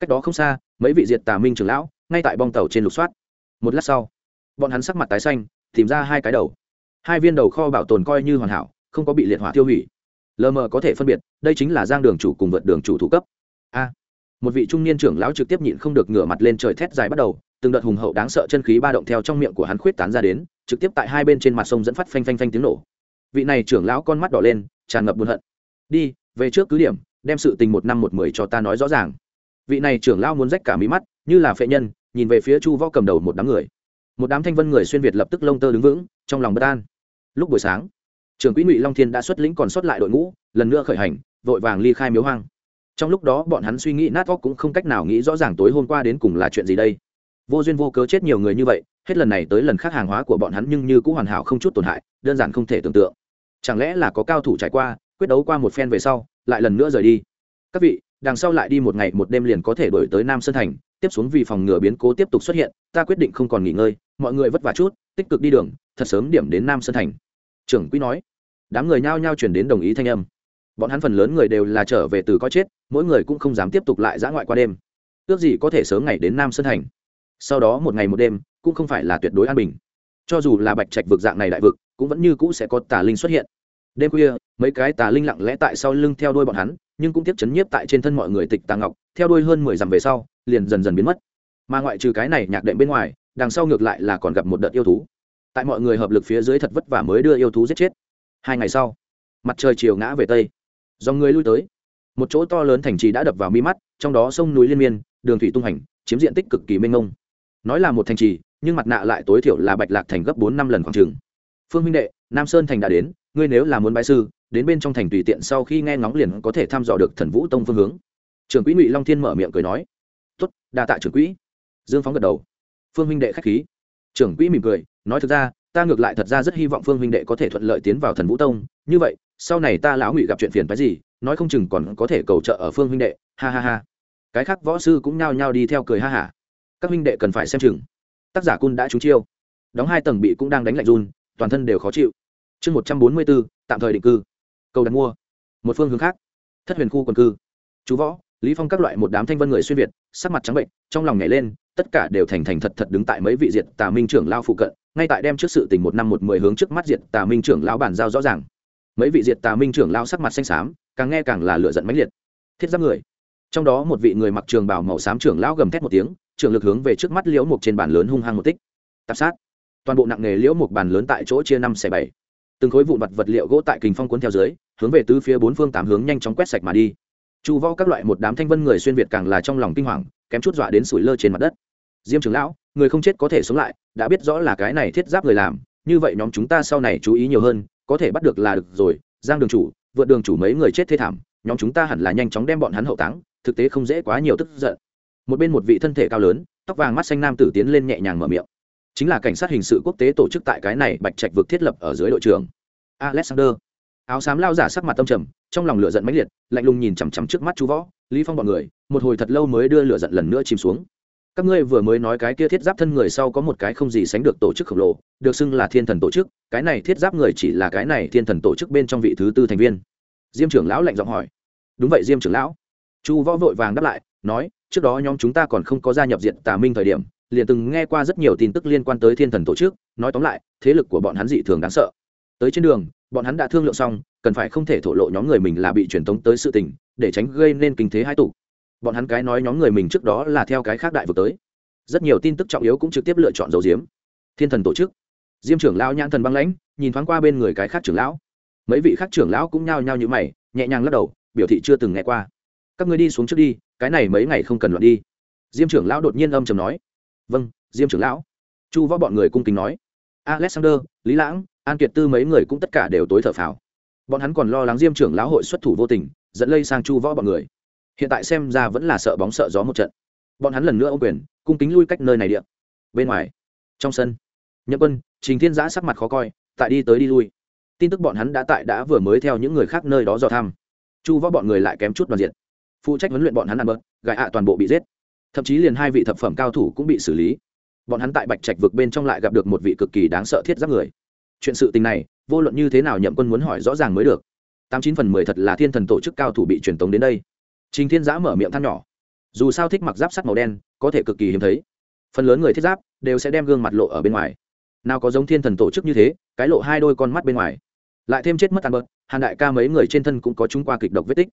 Cách đó không xa, mấy vị diệt tà minh trưởng lão, ngay tại bong tàu trên lục soát. Một lát sau, bọn hắn sắc mặt tái xanh, tìm ra hai cái đầu. Hai viên đầu kho bảo tồn coi như hoàn hảo, không có bị liệt hỏa tiêu hủy. Lờ mờ có thể phân biệt, đây chính là giang đường chủ cùng vượt đường chủ thủ cấp. A một vị trung niên trưởng lão trực tiếp nhịn không được ngửa mặt lên trời thét dài bắt đầu, từng đợt hùng hậu đáng sợ chân khí ba động theo trong miệng của hắn khuyết tán ra đến, trực tiếp tại hai bên trên mặt sông dẫn phát phanh phanh phanh tiếng nổ. Vị này trưởng lão con mắt đỏ lên, tràn ngập buồn hận. Đi, về trước cứ điểm, đem sự tình một năm một mười cho ta nói rõ ràng. Vị này trưởng lão muốn rách cả mí mắt, như là phệ nhân, nhìn về phía chu võ cầm đầu một đám người. Một đám thanh vân người xuyên việt lập tức lông tơ đứng vững, trong lòng bất an. Lúc buổi sáng, trưởng quỹ ngụy long thiên đã xuất lĩnh còn sót lại đội ngũ, lần nữa khởi hành, vội vàng ly khai miếu hoang trong lúc đó bọn hắn suy nghĩ nát óc cũng không cách nào nghĩ rõ ràng tối hôm qua đến cùng là chuyện gì đây. Vô duyên vô cớ chết nhiều người như vậy, hết lần này tới lần khác hàng hóa của bọn hắn nhưng như cũng hoàn hảo không chút tổn hại, đơn giản không thể tưởng tượng. Chẳng lẽ là có cao thủ trải qua, quyết đấu qua một phen về sau, lại lần nữa rời đi? Các vị, đằng sau lại đi một ngày một đêm liền có thể đổi tới nam sơn thành, tiếp xuống vì phòng ngừa biến cố tiếp tục xuất hiện, ta quyết định không còn nghỉ ngơi, mọi người vất vả chút, tích cực đi đường, thật sớm điểm đến nam sơn thành. Trưởng quý nói. Đám người nhao nhao chuyển đến đồng ý thanh âm bọn hắn phần lớn người đều là trở về từ có chết, mỗi người cũng không dám tiếp tục lại dã ngoại qua đêm. Ước gì có thể sớm ngày đến nam sơn thành? Sau đó một ngày một đêm, cũng không phải là tuyệt đối an bình. Cho dù là bạch trạch vực dạng này đại vực, cũng vẫn như cũ sẽ có tà linh xuất hiện. Đêm khuya, mấy cái tà linh lặng lẽ tại sau lưng theo đuôi bọn hắn, nhưng cũng tiếp chấn nhiếp tại trên thân mọi người tịch tà ngọc, theo đuôi hơn mười dặm về sau, liền dần dần biến mất. Mà ngoại trừ cái này nhạc đệm bên ngoài, đằng sau ngược lại là còn gặp một đợt yêu thú. Tại mọi người hợp lực phía dưới thật vất vả mới đưa yêu thú giết chết. Hai ngày sau, mặt trời chiều ngã về tây dòng người lui tới. Một chỗ to lớn thành trì đã đập vào mi mắt, trong đó sông núi liên miên, đường thủy tung hành, chiếm diện tích cực kỳ mênh mông. Nói là một thành trì, nhưng mặt nạ lại tối thiểu là bạch lạc thành gấp bốn năm lần khoảng trường phương minh đệ, nam sơn thành đã đến, ngươi nếu là muốn bãi sư, đến bên trong thành tùy tiện sau khi nghe ngóng liền có thể thăm dò được thần vũ tông phương hướng. Trưởng quỹ ngụy long thiên mở miệng cười nói tuất đa tạ trưởng quỹ. Dương phóng gật đầu. Phương minh đệ k h á c h khí. Trưởng quỹ mỉm cười, nói thực ra, ta ngược lại thật ra rất hy vọng phương minh đệ có thể thuận lợi tiến vào thần vũ tông như vậy, sau này ta lão ngụy gặp chuyện phiền phái gì, nói không chừng còn có thể cầu trợ ở phương huynh đệ. Ha ha ha. Cái khác võ sư cũng nhao nhao đi theo cười ha hả. Các huynh đệ cần phải xem chừng. Tác giả cun đã trúng chiêu. Đóng hai tầng bị cũng đang đánh lạnh run, toàn thân đều khó chịu. Chương một trăm bốn mươi bốn, tạm thời định cư. Cầu đặt mua. Một phương hướng khác. Thất huyền khu quần cư. Chú võ, lý phong các loại một đám thanh vân người xuyên việt, sắc mặt trắng bệnh, trong lòng nhảy lên, tất cả đều thành thành thật thật đứng tại mấy vị diệt tà minh trưởng lao phụ cận, ngay tại đem trước sự tình một năm một mười hướng trước mắt diệt tà minh trưởng lao bản giao rõ ràng mấy vị diệt tà minh trưởng lao sắc mặt xanh xám, càng nghe càng là lửa giận mãnh liệt. Thiết giáp người. Trong đó một vị người mặc trường bào màu xám trưởng lao gầm thét một tiếng, trưởng lực hướng về trước mắt liễu mục trên bàn lớn hung hăng một tích. Tạp sát. Toàn bộ nặng nghề liễu mục bàn lớn tại chỗ chia năm xẻ bảy. Từng khối vụn vật vật liệu gỗ tại kình phong cuốn theo dưới, hướng về tứ phía bốn phương tám hướng nhanh chóng quét sạch mà đi. Chu võ các loại một đám thanh vân người xuyên việt càng là trong lòng kinh hoàng, kém chút dọa đến sủi lơ trên mặt đất. Diêm trưởng lão, người không chết có thể sống lại, đã biết rõ là cái này thiết giáp người làm, như vậy nhóm chúng ta sau này chú ý nhiều hơn có thể bắt được là được rồi, giang đường chủ, vượt đường chủ mấy người chết thê thảm, nhóm chúng ta hẳn là nhanh chóng đem bọn hắn hậu táng, thực tế không dễ quá nhiều tức giận. Một bên một vị thân thể cao lớn, tóc vàng mắt xanh nam tử tiến lên nhẹ nhàng mở miệng. Chính là cảnh sát hình sự quốc tế tổ chức tại cái này bạch trạch vực thiết lập ở dưới đội trưởng, alexander. Áo xám lao giả sắc mặt tâm trầm, trong lòng lửa giận mãnh liệt, lạnh lùng nhìn chằm chằm trước mắt chú võ, lý phong bọn người, một hồi thật lâu mới đưa lửa giận lần nữa chìm xuống các ngươi vừa mới nói cái kia thiết giáp thân người sau có một cái không gì sánh được tổ chức khổng lồ, được xưng là thiên thần tổ chức, cái này thiết giáp người chỉ là cái này thiên thần tổ chức bên trong vị thứ tư thành viên. Diêm trưởng lão lạnh giọng hỏi. Đúng vậy diêm trưởng lão. Chu võ vội vàng đáp lại, nói, trước đó nhóm chúng ta còn không có gia nhập diện tà minh thời điểm, liền từng nghe qua rất nhiều tin tức liên quan tới thiên thần tổ chức, nói tóm lại, thế lực của bọn hắn dị thường đáng sợ. Tới trên đường, bọn hắn đã thương lượng xong, cần phải không thể thổ lộ nhóm người mình là bị truyền tống tới sự tình, để tránh gây nên kinh thế hai tụ bọn hắn cái nói nhóm người mình trước đó là theo cái khác đại vực tới. Rất nhiều tin tức trọng yếu cũng trực tiếp lựa chọn dấu diếm. Thiên thần tổ chức. Diêm trưởng lão nhãn thần băng lãnh, nhìn thoáng qua bên người cái khác trưởng lão. Mấy vị khác trưởng lão cũng nhao nhao như mày, nhẹ nhàng lắc đầu, biểu thị chưa từng nghe qua. Các người đi xuống trước đi, cái này mấy ngày không cần loạn đi. Diêm trưởng lão đột nhiên âm chầm nói. Vâng diêm trưởng lão. Chu võ bọn người cung kính nói. Alexander, lý lãng, an kiệt tư mấy người cũng tất cả đều tối thở phào. Bọn hắn còn lo lắng diêm trưởng lão hội xuất thủ vô tình, dẫn lây sang chu võ bọn người hiện tại xem ra vẫn là sợ bóng sợ gió một trận. Bọn hắn lần nữa ô quyền, cung kính lui cách nơi này điện bên ngoài, trong sân, nhậm quân, trình thiên giã sắc mặt khó coi, tại đi tới đi lui. Tin tức bọn hắn đã tại đã vừa mới theo những người khác nơi đó dò thăm. Chu võ bọn người lại kém chút đoàn diện. Phụ trách huấn luyện bọn hắn ăn bớt gại ạ toàn bộ bị giết. Thậm chí liền hai vị thập phẩm cao thủ cũng bị xử lý. Bọn hắn tại bạch trạch vực bên trong lại gặp được một vị cực kỳ đáng sợ thiết giáp người. Chuyện sự tình này, vô luận như thế nào nhậm quân muốn hỏi rõ ràng mới được. Tám chín phần mười thật là thiên thần tổ chức cao thủ bị truyền tống đến đây trình thiên giã mở miệng than nhỏ. Dù sao thích mặc giáp sắt màu đen, có thể cực kỳ hiếm thấy. Phần lớn người thiết giáp đều sẽ đem gương mặt lộ ở bên ngoài. Nào có giống thiên thần tổ chức như thế, cái lộ hai đôi con mắt bên ngoài. Lại thêm chết mất ăn bớt hàn đại ca mấy người trên thân cũng có chúng qua kịch độc vết tích.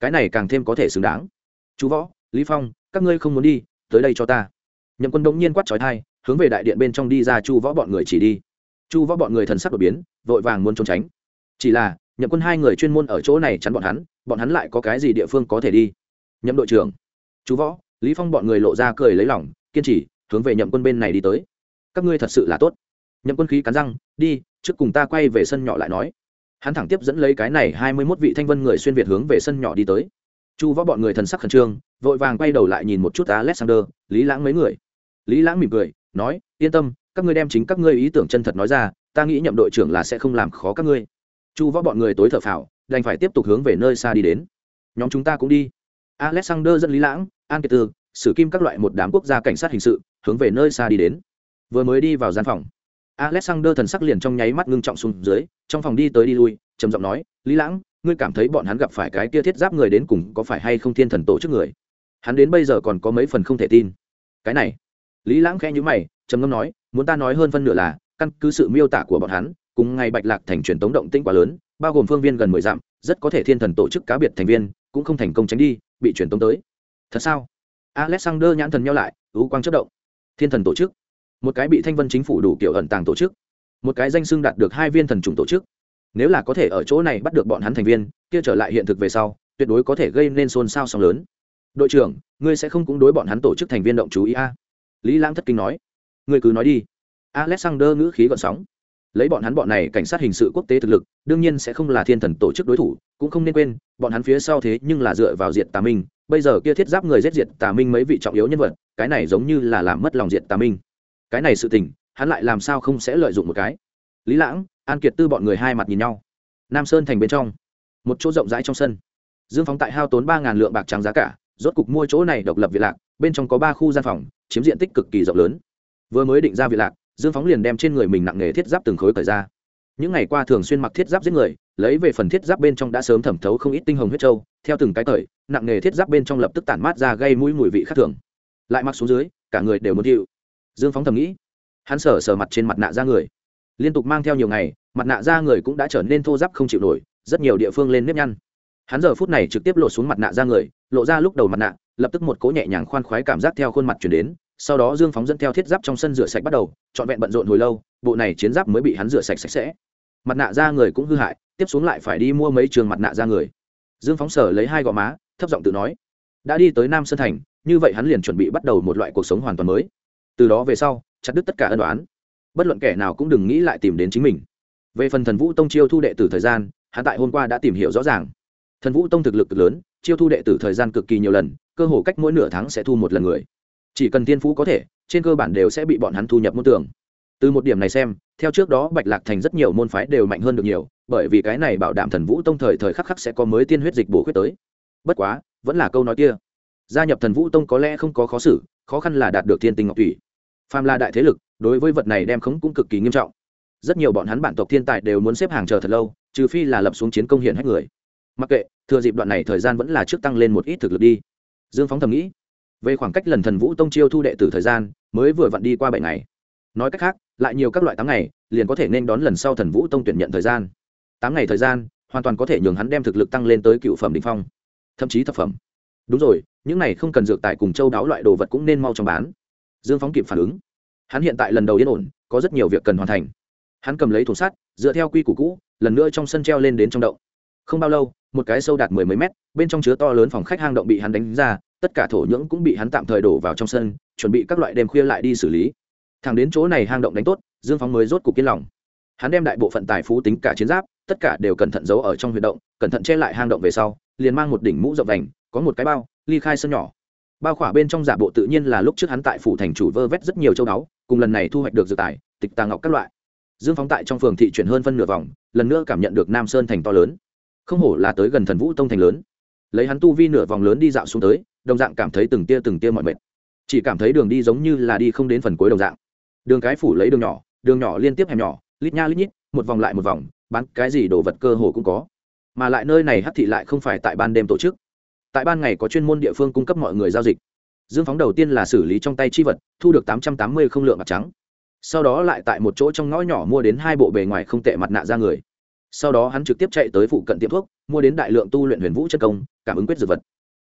Cái này càng thêm có thể xứng đáng. Chú võ, lý phong, các ngươi không muốn đi, tới đây cho ta. Nhậm quân đống nhiên quát trói thai hướng về đại điện bên trong đi ra chu võ bọn người chỉ đi. Chu võ bọn người thần sắc đột biến, vội vàng muốn trốn tránh. Chỉ là nhậm quân hai người chuyên môn ở chỗ này chắn bọn hắn bọn hắn lại có cái gì địa phương có thể đi? Nhậm đội trưởng, chú võ, lý phong bọn người lộ ra cười lấy lòng, kiên trì, hướng về nhậm quân bên này đi tới. Các ngươi thật sự là tốt. Nhậm quân khí cắn răng, đi, trước cùng ta quay về sân nhỏ lại nói. Hắn thẳng tiếp dẫn lấy cái này hai mươi 21 vị thanh vân người xuyên việt hướng về sân nhỏ đi tới. Chu võ bọn người thần sắc khẩn trương, vội vàng quay đầu lại nhìn một chút alexander, lý lãng mấy người. Lý lãng mỉm cười, nói, yên tâm, các ngươi đem chính các ngươi ý tưởng chân thật nói ra, ta nghĩ nhậm đội trưởng là sẽ không làm khó các ngươi chu võ bọn người tối thở phào, đành phải tiếp tục hướng về nơi xa đi đến. Nhóm chúng ta cũng đi. Alexander dẫn lý lãng, an kiệt tư sử kim các loại một đám quốc gia cảnh sát hình sự, hướng về nơi xa đi đến. Vừa mới đi vào gian phòng, alexander thần sắc liền trong nháy mắt ngưng trọng xuống dưới, trong phòng đi tới đi lui, trầm giọng nói, lý lãng, ngươi cảm thấy bọn hắn gặp phải cái kia thiết giáp người đến cùng có phải hay không thiên thần tổ chức người? Hắn đến bây giờ còn có mấy phần không thể tin. Cái này, lý lãng khẽ nhữ mày, trầm ngâm nói, muốn ta nói hơn phân nửa là, căn cứ sự miêu tả của bọn hắn cùng ngày bạch lạc thành truyền tống động tinh quá lớn, bao gồm phương viên gần mười dặm, rất có thể thiên thần tổ chức cá biệt thành viên cũng không thành công tránh đi, bị truyền tống tới. Thật sao? Alexander nhãn thần nhau lại, ưu quang chất động. Thiên thần tổ chức. Một cái bị thanh vân chính phủ đủ kiểu ẩn tàng tổ chức. Một cái danh xưng đạt được hai viên thần trùng tổ chức. Nếu là có thể ở chỗ này bắt được bọn hắn thành viên, kia trở lại hiện thực về sau, tuyệt đối có thể gây nên xôn xao sóng lớn. Đội trưởng, ngươi sẽ không cũng đối bọn hắn tổ chức thành viên động chú ý a? Lý lãng thất kinh nói. Ngươi cứ nói đi. Alexander ngữ khí gọn sóng lấy bọn hắn bọn này cảnh sát hình sự quốc tế thực lực, đương nhiên sẽ không là thiên thần tổ chức đối thủ, cũng không nên quên, bọn hắn phía sau thế nhưng là dựa vào diện tà minh, bây giờ kia thiết giáp người giết diệt tà minh mấy vị trọng yếu nhân vật, cái này giống như là làm mất lòng diện tà minh. Cái này sự tình, hắn lại làm sao không sẽ lợi dụng một cái? Lý lãng, an kiệt tư bọn người hai mặt nhìn nhau. Nam sơn thành bên trong, một chỗ rộng rãi trong sân. Dương phóng tại hao tốn ba ngàn lượng bạc trắng giá cả, rốt cục mua chỗ này độc lập viện lạc, bên trong có ba khu gian phòng, chiếm diện tích cực kỳ rộng lớn. Vừa mới định ra viện lạc dương phóng liền đem trên người mình nặng nghề thiết giáp từng khối cởi ra. Những ngày qua thường xuyên mặc thiết giáp giết người, lấy về phần thiết giáp bên trong đã sớm thẩm thấu không ít tinh hồng huyết trâu, theo từng cái cởi, nặng nghề thiết giáp bên trong lập tức tản mát ra gây mũi mùi vị khác thường. Lại mặc xuống dưới, cả người đều muốn chịu dương phóng thầm nghĩ. Hắn sờ sờ mặt trên mặt nạ ra người. Liên tục mang theo nhiều ngày, mặt nạ ra người cũng đã trở nên thô giáp không chịu nổi, rất nhiều địa phương lên nếp nhăn. Hắn giờ phút này trực tiếp lộ xuống mặt nạ ra người, lộ ra lúc đầu mặt nạ, lập tức một cỗ nhẹ nhàng khoan khoái cảm giác theo khuôn mặt chuyển đến sau đó dương phóng dẫn theo thiết giáp trong sân rửa sạch bắt đầu, trọn vẹn bận rộn hồi lâu, bộ này chiến giáp mới bị hắn rửa sạch sạch sẽ. Mặt nạ ra người cũng hư hại, tiếp xuống lại phải đi mua mấy trường mặt nạ ra người. Dương phóng sở lấy hai gò má, thấp giọng tự nói, đã đi tới nam sơn thành, như vậy hắn liền chuẩn bị bắt đầu một loại cuộc sống hoàn toàn mới. Từ đó về sau, chặt đứt tất cả ân đoán bất luận kẻ nào cũng đừng nghĩ lại tìm đến chính mình. Về phần thần vũ tông chiêu thu đệ từ thời gian, hắn tại hôm qua đã tìm hiểu rõ ràng. Thần vũ tông thực lực cực lớn, chiêu thu đệ tử thời gian cực kỳ nhiều lần, cơ hồ cách mỗi nửa tháng sẽ thu một lần người chỉ cần tiên phú có thể, trên cơ bản đều sẽ bị bọn hắn thu nhập môn tưởng từ một điểm này xem, theo trước đó bạch lạc thành rất nhiều môn phái đều mạnh hơn được nhiều, bởi vì cái này bảo đảm thần vũ tông thời thời khắc khắc sẽ có mới tiên huyết dịch bổ khuyết tới. Bất quá, vẫn là câu nói kia. Gia nhập thần vũ tông có lẽ không có khó xử, khó khăn là đạt được thiên tinh ngọc thủy. Phàm là đại thế lực, đối với vật này đem khống cũng cực kỳ nghiêm trọng. Rất nhiều bọn hắn bản tộc thiên tài đều muốn xếp hàng chờ thật lâu, trừ phi là lập xuống chiến công hiển hách người. Mặc kệ, thừa dịp đoạn này thời gian vẫn là trước tăng lên một ít thực lực đi. Dương phóng thầm nghĩ về khoảng cách lần thần vũ tông chiêu thu đệ tử thời gian, mới vừa vặn đi qua bảy ngày. Nói cách khác, lại nhiều các loại tám ngày, liền có thể nên đón lần sau thần vũ tông tuyển nhận thời gian. Tám ngày thời gian, hoàn toàn có thể nhường hắn đem thực lực tăng lên tới cựu phẩm đ ỉ n h phong, thậm chí thập phẩm. Đúng rồi, những này không cần dược tài cùng châu đáo loại đồ vật cũng nên mau trong bán. Dương phóng kịp phản ứng. Hắn hiện tại lần đầu yên ổn, có rất nhiều việc cần hoàn thành. Hắn cầm lấy thùng sắt, dựa theo quy củ cũ, lần nữa trong sân treo lên đến trong động không bao lâu, một cái sâu đạt mười mấy mét, bên trong chứa to lớn phòng khách hang động bị hắn đánh ra, tất cả thổ nhưỡng cũng bị hắn tạm thời đổ vào trong sân, chuẩn bị các loại đêm khuya lại đi xử lý. Thẳng đến chỗ này hang động đánh tốt, dương phóng mới rốt cục yên lòng. Hắn đem đại bộ phận tài phú tính cả chiến giáp, tất cả đều cẩn thận giấu ở trong huy động, cẩn thận che lại hang động về sau, liền mang một đỉnh mũ rộng vành, có một cái bao, ly khai sân nhỏ. Bao khỏa bên trong giả bộ tự nhiên là lúc trước hắn tại phủ thành chủ vơ vét rất nhiều châu đáo cùng lần này thu hoạch được dự tài, tịch tàng ngọc các loại. Dương phóng tại trong phường thị chuyển hơn phân nửa vòng, lần nữa cảm nhận được nam sơn thành to lớn không hổ là tới gần thần vũ tông thành lớn. Lấy hắn tu vi nửa vòng lớn đi dạo xuống tới, đồng dạng cảm thấy từng tia từng tia mọi mệt. Chỉ cảm thấy đường đi giống như là đi không đến phần cuối đồng dạng. Đường cái phủ lấy đường nhỏ đường nhỏ liên tiếp hẻm nhỏ, lít nha lít nhít, một vòng lại một vòng, bán cái gì đồ vật cơ hồ cũng có. Mà lại nơi này hắc thị lại không phải tại ban đêm tổ chức. Tại ban ngày có chuyên môn địa phương cung cấp mọi người giao dịch. Dương phóng đầu tiên là xử lý trong tay chi vật, thu được tám trăm tám mươi không lượng bạc trắng. Sau đó lại tại một chỗ trong ngõ nhỏ mua đến hai bộ bề ngoài không tệ mặt nạ ra người sau đó hắn trực tiếp chạy tới phụ cận tiệm thuốc, mua đến đại lượng tu luyện huyền vũ chất công, cảm ứng quyết dược vật.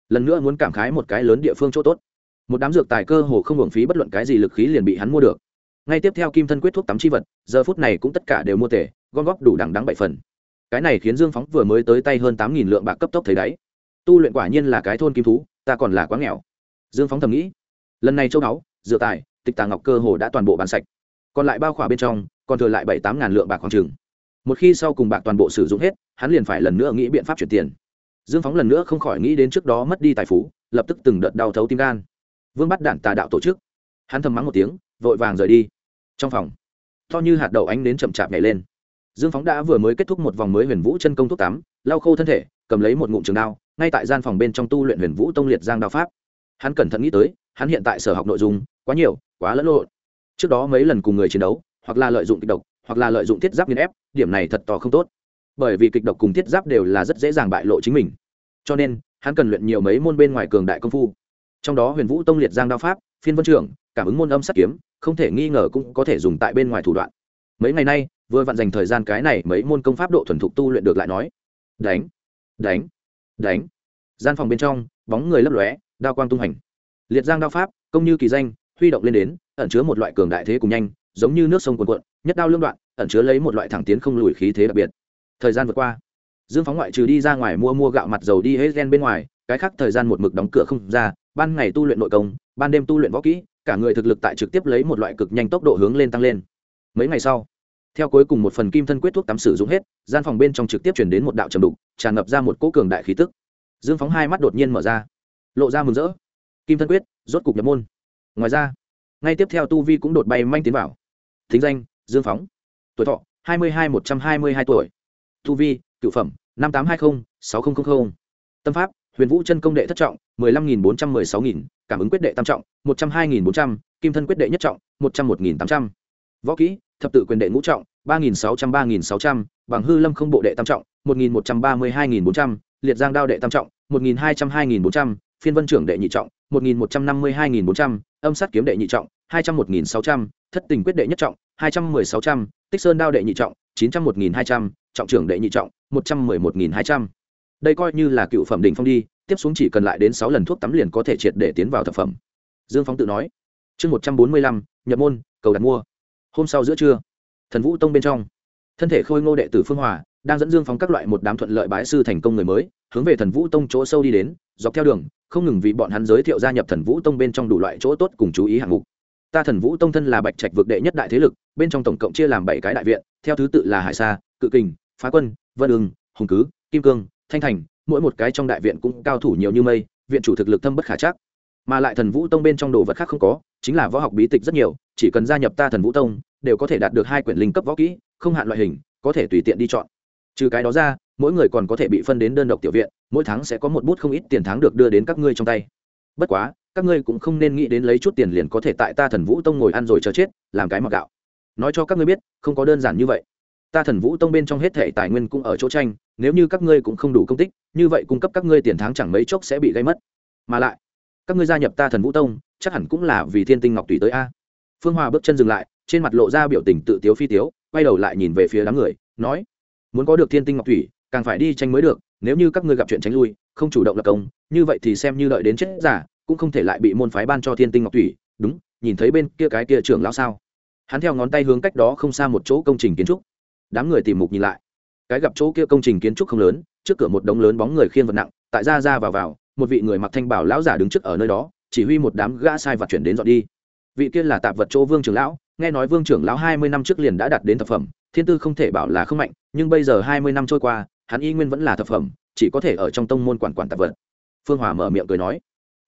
Lần nữa muốn cảm khái một cái lớn địa phương chỗ tốt. Một đám dược tài cơ hồ không hưởng phí bất luận cái gì lực khí liền bị hắn mua được. Ngay tiếp theo kim thân quyết thuốc tắm chi vật, giờ phút này cũng tất cả đều mua tể, gom góp đủ đằng đắng bảy phần. Cái này khiến dương phóng vừa mới tới tay hơn tám nghìn lượng bạc cấp tốc thấy đáy. Tu luyện quả nhiên là cái thôn kim thú, ta còn là quá nghèo. Dương phóng thầm nghĩ. Lần này châu báu dựa tài, tịch tà ngọc cơ hồ đã toàn bộ bán sạch. Còn lại bao khỏa bên trong, còn thừa lại bảy tám ngàn lượng bạc khoảng trừng một khi sau cùng bạc toàn bộ sử dụng hết, hắn liền phải lần nữa nghĩ biện pháp chuyển tiền. Dương phóng lần nữa không khỏi nghĩ đến trước đó mất đi tài phú, lập tức từng đợt đau thấu tim gan. Vương bắt đạn tà đạo tổ chức. Hắn thầm mắng một tiếng, vội vàng rời đi. Trong phòng, to như hạt đậu ánh đến chậm chạp nhảy lên. Dương phóng đã vừa mới kết thúc một vòng mới huyền vũ chân công thuốc tắm lau khô thân thể, cầm lấy một ngụm trường đao, ngay tại gian phòng bên trong tu luyện huyền vũ tông liệt giang đao pháp. Hắn cẩn thận nghĩ tới, hắn hiện tại sở học nội dung quá nhiều, quá lẫn lộn. Trước đó mấy lần cùng người chiến đấu, hoặc là lợi dụng kịch độc hoặc là lợi dụng thiết giáp nghiên ép, điểm này thật to không tốt. Bởi vì kịch độc cùng thiết giáp đều là rất dễ dàng bại lộ chính mình. Cho nên, hắn cần luyện nhiều mấy môn bên ngoài cường đại công phu. Trong đó huyền vũ tông liệt giang đao pháp, phiên vân trưởng cảm ứng môn âm sắt kiếm, không thể nghi ngờ cũng có thể dùng tại bên ngoài thủ đoạn. Mấy ngày nay, vừa vặn dành thời gian cái này mấy môn công pháp độ thuần thục tu luyện được lại nói. Đánh đánh đánh. Gian phòng bên trong, bóng người lấp lóe, đao quang tung hành. Liệt giang đao pháp, công như kỳ danh, huy động lên đến, ẩn chứa một loại cường đại thế cùng nhanh giống như nước sông cuồn cuộn, nhất đao lương đoạn, ẩn chứa lấy một loại thẳng tiến không lùi khí thế đặc biệt. Thời gian vượt qua, dương phóng ngoại trừ đi ra ngoài mua mua gạo mặt dầu đi hết gen bên ngoài, cái khác thời gian một mực đóng cửa không ra, ban ngày tu luyện nội công, ban đêm tu luyện võ kỹ, cả người thực lực tại trực tiếp lấy một loại cực nhanh tốc độ hướng lên tăng lên. Mấy ngày sau, theo cuối cùng một phần kim thân quyết thuốc tắm sử dụng hết, gian phòng bên trong trực tiếp chuyển đến một đạo trầm đục, tràn ngập ra một cỗ cường đại khí tức. Dương phóng hai mắt đột nhiên mở ra, lộ ra mừng rỡ. Kim thân quyết, rốt cục nhập môn. Ngoài ra, ngay tiếp theo tu vi cũng đột bay manh tiến vào thính danh, dương phóng. Tuổi thọ, hai mươi hai, một trăm hai mươi hai tuổi. Tu vi, cựu phẩm, năm tám hai mươi sáu nghìn tâm pháp, huyền vũ chân công đệ thất trọng, mười lăm nghìn bốn trăm mười sáu nghìn. Cảm ứng quyết đệ tam trọng, một trăm hai nghìn bốn trăm. Kim thân quyết đệ nhất trọng, một trăm một nghìn tám trăm. Võ kỹ, thập tự quyền đệ ngũ trọng, ba nghìn sáu trăm, ba nghìn sáu trăm. Bằng hư lâm không bộ đệ tam trọng, một nghìn một trăm ba mươi hai nghìn bốn trăm. Liệt giang đao đệ tam trọng, một nghìn hai trăm hai nghìn bốn trăm. Phiên vân trưởng đệ nhị trọng, một nghìn một trăm năm mươi hai nghìn bốn trăm. Âm sát kiếm đệ nhị trọng, hai trăm một nghìn sáu trăm thất tình quyết đệ nhất trọng, hai trăm mười sáu trăm, tích sơn đao đệ nhị trọng, chín trăm một nghìn hai trăm, trọng trưởng đệ nhị trọng, một trăm mười một nghìn hai trăm. Đây coi như là cựu phẩm đỉnh phong đi, tiếp xuống chỉ cần lại đến sáu lần thuốc tắm liền có thể triệt để tiến vào thập phẩm. Dương phóng tự nói. Chương một trăm bốn mươi lăm, nhập môn, cầu đặt mua. Hôm sau giữa trưa, thần vũ tông bên trong, thân thể khôi ngô đệ tử phương hòa, đang dẫn dương phóng các loại một đám thuận lợi bái sư thành công người mới, hướng về thần vũ tông chỗ sâu đi đến, dọc theo đường, không ngừng vì bọn hắn giới thiệu gia nhập thần vũ tông bên trong đủ loại chỗ tốt cùng chú ý hạng mục ta thần vũ tông thân là bạch trạch vực đệ nhất đại thế lực, bên trong tổng cộng chia làm bảy cái đại viện, theo thứ tự là hải sa, cự kình, phá quân, vân ưng, hùng cứ, kim cương, thanh thành, mỗi một cái trong đại viện cũng cao thủ nhiều như mây, viện chủ thực lực thâm bất khả chắc. Mà lại thần vũ tông bên trong đồ vật khác không có, chính là võ học bí tịch rất nhiều, chỉ cần gia nhập ta thần vũ tông, đều có thể đạt được hai quyển linh cấp võ kỹ, không hạn loại hình, có thể tùy tiện đi chọn. Trừ cái đó ra, mỗi người còn có thể bị phân đến đơn độc tiểu viện, mỗi tháng sẽ có một bút không ít tiền tháng được đưa đến các ngươi trong tay. Bất quá các ngươi cũng không nên nghĩ đến lấy chút tiền liền có thể tại ta thần vũ tông ngồi ăn rồi chờ chết, làm cái mặc gạo. Nói cho các ngươi biết, không có đơn giản như vậy. Ta thần vũ tông bên trong hết thể tài nguyên cũng ở chỗ tranh, nếu như các ngươi cũng không đủ công tích, như vậy cung cấp các ngươi tiền tháng chẳng mấy chốc sẽ bị gây mất. Mà lại, các ngươi gia nhập ta thần vũ tông, chắc hẳn cũng là vì thiên tinh ngọc tùy tới a. Phương hòa bước chân dừng lại, trên mặt lộ ra biểu tình tự tiếu phi tiếu, quay đầu lại nhìn về phía đám người, nói, muốn có được thiên tinh ngọc thủy càng phải đi tranh mới được, nếu như các ngươi gặp chuyện tránh lui, không chủ động lập công, như vậy thì xem như đợi đến chết giả cũng không thể lại bị môn phái ban cho thiên tinh ngọc thủy, đúng, nhìn thấy bên kia cái kia trưởng lão sao? Hắn theo ngón tay hướng cách đó không xa một chỗ công trình kiến trúc. Đám người tìm mục nhìn lại. Cái gặp chỗ kia công trình kiến trúc không lớn, trước cửa một đống lớn bóng người khiên vật nặng, tại ra ra vào vào, một vị người mặc thanh bảo lão giả đứng trước ở nơi đó, chỉ huy một đám gã sai vật chuyển đến dọn đi. Vị kia là tạp vật chỗ vương trưởng lão, nghe nói vương trưởng lão hai mươi năm trước liền đã đạt đến thập phẩm, thiên tư không thể bảo là không mạnh, nhưng bây giờ hai mươi năm trôi qua, hắn y nguyên vẫn là thập phẩm, chỉ có thể ở trong tông môn quản quản tạp vật. Phương hòa mở miệng cười nói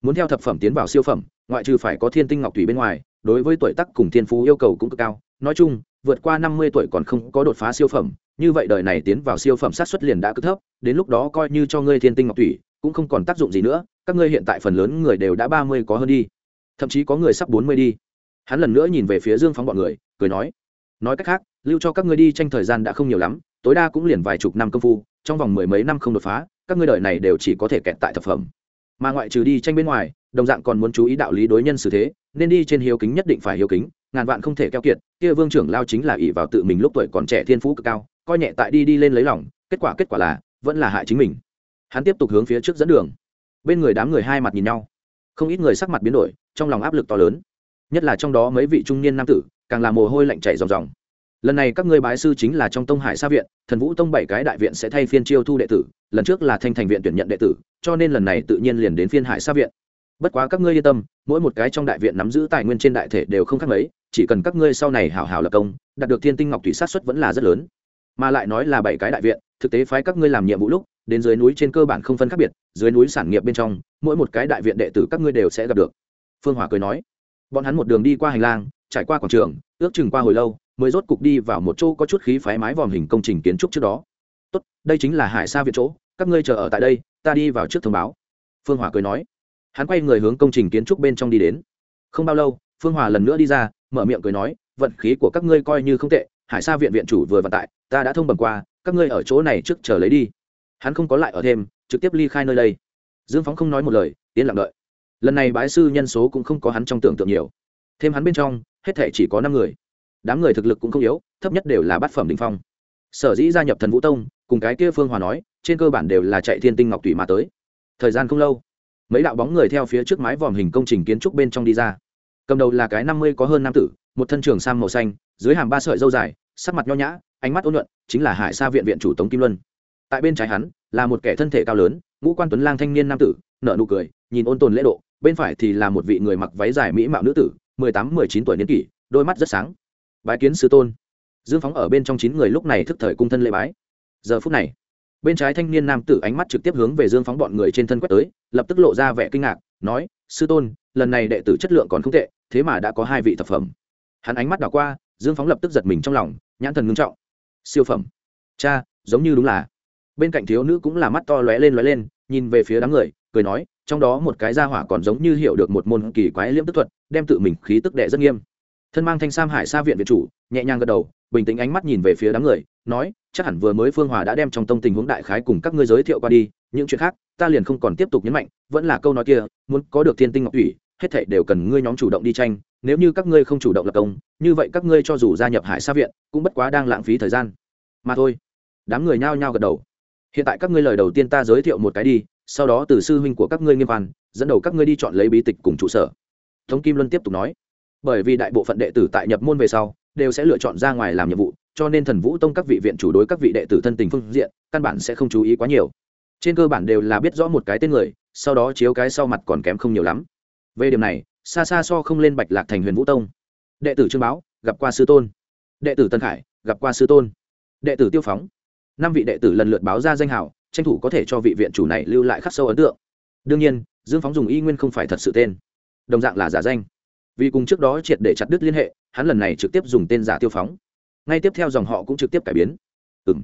muốn theo thập phẩm tiến vào siêu phẩm, ngoại trừ phải có thiên tinh ngọc thủy bên ngoài, đối với tuổi tác cùng thiên phú yêu cầu cũng cực cao. Nói chung, vượt qua năm mươi tuổi còn không có đột phá siêu phẩm, như vậy đời này tiến vào siêu phẩm sát xuất liền đã cực thấp, đến lúc đó coi như cho ngươi thiên tinh ngọc thủy, cũng không còn tác dụng gì nữa, các ngươi hiện tại phần lớn người đều đã ba mươi có hơn đi. Thậm chí có người sắp bốn mươi đi. Hắn lần nữa nhìn về phía dương phóng bọn người, cười nói nói cách khác, lưu cho các ngươi đi tranh thời gian đã không nhiều lắm, tối đa cũng liền vài chục năm công phu, trong vòng mười mấy năm không đột phá, các ngươi đời này đều chỉ có thể kẹt tại thập phẩm mà ngoại trừ đi tranh bên ngoài, đồng dạng còn muốn chú ý đạo lý đối nhân xử thế, nên đi trên hiếu kính nhất định phải hiếu kính, ngàn vạn không thể keo kiệt, kia vương trưởng lao chính là ỷ vào tự mình lúc tuổi còn trẻ thiên phú cực cao, coi nhẹ tại đi đi lên lấy lòng, kết quả kết quả là, vẫn là hại chính mình. Hắn tiếp tục hướng phía trước dẫn đường. Bên người đám người hai mặt nhìn nhau. Không ít người sắc mặt biến đổi, trong lòng áp lực to lớn. Nhất là trong đó mấy vị trung niên nam tử, càng làm mồ hôi lạnh chảy ròng ròng lần này các ngươi bái sư chính là trong tông hải sa viện, thần vũ tông bảy cái đại viện sẽ thay phiên chiêu thu đệ tử, lần trước là thanh thành viện tuyển nhận đệ tử, cho nên lần này tự nhiên liền đến phiên hải sa viện. Bất quá các ngươi yên tâm, mỗi một cái trong đại viện nắm giữ tài nguyên trên đại thể đều không khác mấy, chỉ cần các ngươi sau này hảo hảo lập công, đạt được thiên tinh ngọc thủy sát xuất vẫn là rất lớn. Mà lại nói là bảy cái đại viện, thực tế phái các ngươi làm nhiệm vụ lúc, đến dưới núi trên cơ bản không phân khác biệt, dưới núi sản nghiệp bên trong, mỗi một cái đại viện đệ tử các ngươi đều sẽ gặp được. Phương hòa cười nói, bọn hắn một đường đi qua hành lang, trải qua quảng trường, ước chừng qua hồi lâu mới rốt cục đi vào một chỗ có chút khí phái mái vòm hình công trình kiến trúc trước đó. Tốt, đây chính là hải sa viện chỗ, các ngươi chờ ở tại đây, ta đi vào trước thông báo. Phương hòa cười nói. Hắn quay người hướng công trình kiến trúc bên trong đi đến. Không bao lâu, phương hòa lần nữa đi ra, mở miệng cười nói, vận khí của các ngươi coi như không tệ, hải sa viện viện chủ vừa vận tại, ta đã thông bằng qua, các ngươi ở chỗ này trước chờ lấy đi. Hắn không có lại ở thêm, trực tiếp ly khai nơi đây. Dương phóng không nói một lời, yên lặng đợi. Lần này bái sư nhân số cũng không có hắn trong tưởng tượng nhiều. Thêm hắn bên trong, hết thể chỉ có năm người đám người thực lực cũng không yếu, thấp nhất đều là bát phẩm đình phong. Sở dĩ gia nhập thần vũ tông, cùng cái kia phương hòa nói, trên cơ bản đều là chạy thiên tinh ngọc tùy mà tới. Thời gian không lâu, mấy đạo bóng người theo phía trước mái vòm hình công trình kiến trúc bên trong đi ra. Cầm đầu là cái năm mươi có hơn nam tử, một thân trường sam màu xanh, dưới hàm ba sợi dâu dài, sắc mặt nho nhã, ánh mắt ôn nhuận, chính là hải sa viện viện chủ tống kim luân. Tại bên trái hắn, là một kẻ thân thể cao lớn, ngũ quan tuấn lang thanh niên nam tử nợ nụ cười, nhìn ôn tồn lễ độ, bên phải thì là một vị người mặc váy dài mỹ mạo nữ tử, mười tám, mười chín tuổi niên kỷ, đôi mắt rất sáng bái kiến sư tôn. Dương phóng ở bên trong chín người lúc này thức thời cung thân lễ bái. Giờ phút này, bên trái thanh niên nam tử ánh mắt trực tiếp hướng về dương phóng bọn người trên thân quét tới, lập tức lộ ra vẻ kinh ngạc, nói, sư tôn, lần này đệ tử chất lượng còn không tệ, thế mà đã có hai vị thập phẩm. Hắn ánh mắt đảo qua, dương phóng lập tức giật mình trong lòng, nhãn thần ngưng trọng. Siêu phẩm. Cha, giống như đúng là. Bên cạnh thiếu nữ cũng là mắt to lóe lên lóe lên, nhìn về phía đám người, cười nói, trong đó một cái gia hỏa còn giống như hiểu được một môn kỳ quái liễm tức thuật, đem tự mình khí tức đệ rất nghiêm thân mang thanh sam hải sa viện viện chủ, nhẹ nhàng gật đầu, bình tĩnh ánh mắt nhìn về phía đám người, nói, chắc hẳn vừa mới phương hòa đã đem trong tông tình huống đại khái cùng các ngươi giới thiệu qua đi, những chuyện khác, ta liền không còn tiếp tục nhấn mạnh, vẫn là câu nói kia, muốn có được thiên tinh ngọc thủy, hết thảy đều cần ngươi nhóm chủ động đi tranh, nếu như các ngươi không chủ động lập công, như vậy các ngươi cho dù gia nhập hải sa viện, cũng bất quá đang lãng phí thời gian. Mà thôi. Đám người nhao nhao gật đầu. Hiện tại các ngươi lời đầu tiên ta giới thiệu một cái đi, sau đó từ sư huynh của các ngươi nghiêm văn dẫn đầu các ngươi đi chọn lấy bí tịch cùng trụ sở. Tống kim luân tiếp tục nói bởi vì đại bộ phận đệ tử tại nhập môn về sau đều sẽ lựa chọn ra ngoài làm nhiệm vụ, cho nên thần vũ tông các vị viện chủ đối các vị đệ tử thân tình phương diện căn bản sẽ không chú ý quá nhiều. Trên cơ bản đều là biết rõ một cái tên người, sau đó chiếu cái sau mặt còn kém không nhiều lắm. Về điểm này, xa xa so không lên bạch lạc thành huyền vũ tông. Đệ tử trương báo, gặp qua sư tôn. Đệ tử tân khải, gặp qua sư tôn. Đệ tử tiêu phóng. Năm vị đệ tử lần lượt báo ra danh hào, tranh thủ có thể cho vị viện chủ này lưu lại khắc sâu ấn tượng. Đương nhiên, dương phóng dùng y nguyên không phải thật sự tên. Đồng dạng là giả danh vì cùng trước đó triệt để chặt đứt liên hệ, hắn lần này trực tiếp dùng tên giả tiêu phóng. Ngay tiếp theo dòng họ cũng trực tiếp cải biến. Ừ m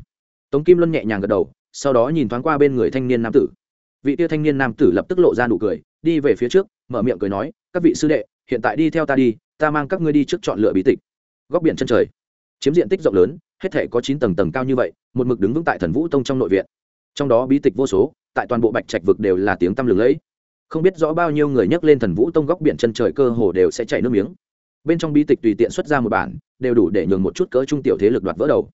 tống kim luân nhẹ nhàng gật đầu, sau đó nhìn thoáng qua bên người thanh niên nam tử. Vị tia thanh niên nam tử lập tức lộ ra nụ cười, đi về phía trước, mở miệng cười nói, các vị sư đệ, hiện tại đi theo ta đi, ta mang các ngươi đi trước chọn lựa bí tịch. Góc biển chân trời, chiếm diện tích rộng lớn, hết thể có chín tầng tầng cao như vậy, một mực đứng vững tại thần vũ tông trong nội viện. Trong đó bí tịch vô số, tại toàn bộ bạch trạch vực đều là tiếng tăm lừng lẫy không biết rõ bao nhiêu người nhắc lên thần vũ tông góc biển chân trời cơ hồ đều sẽ chảy nước miếng. Bên trong bi tịch tùy tiện xuất ra một bản, đều đủ để nhường một chút cỡ trung tiểu thế lực đoạt vỡ đầu.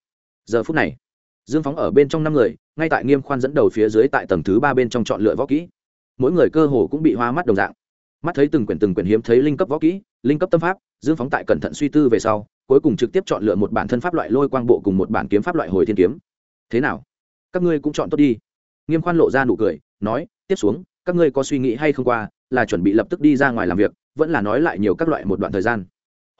Giờ phút này, dương phóng ở bên trong năm người, ngay tại nghiêm khoan dẫn đầu phía dưới tại tầng thứ ba bên trong chọn lựa võ kỹ. Mỗi người cơ hồ cũng bị hoa mắt đồng dạng. Mắt thấy từng quyển từng quyển hiếm thấy linh cấp võ kỹ, linh cấp tâm pháp, dương phóng tại cẩn thận suy tư về sau, cuối cùng trực tiếp chọn lựa một bản thân pháp loại lôi quang bộ cùng một bản kiếm pháp loại hồi thiên kiếm. Thế nào? Các ngươi cũng chọn tốt đi. Nghiêm khoan lộ ra nụ cười, nói, tiếp xuống các ngươi có suy nghĩ hay không qua là chuẩn bị lập tức đi ra ngoài làm việc vẫn là nói lại nhiều các loại một đoạn thời gian.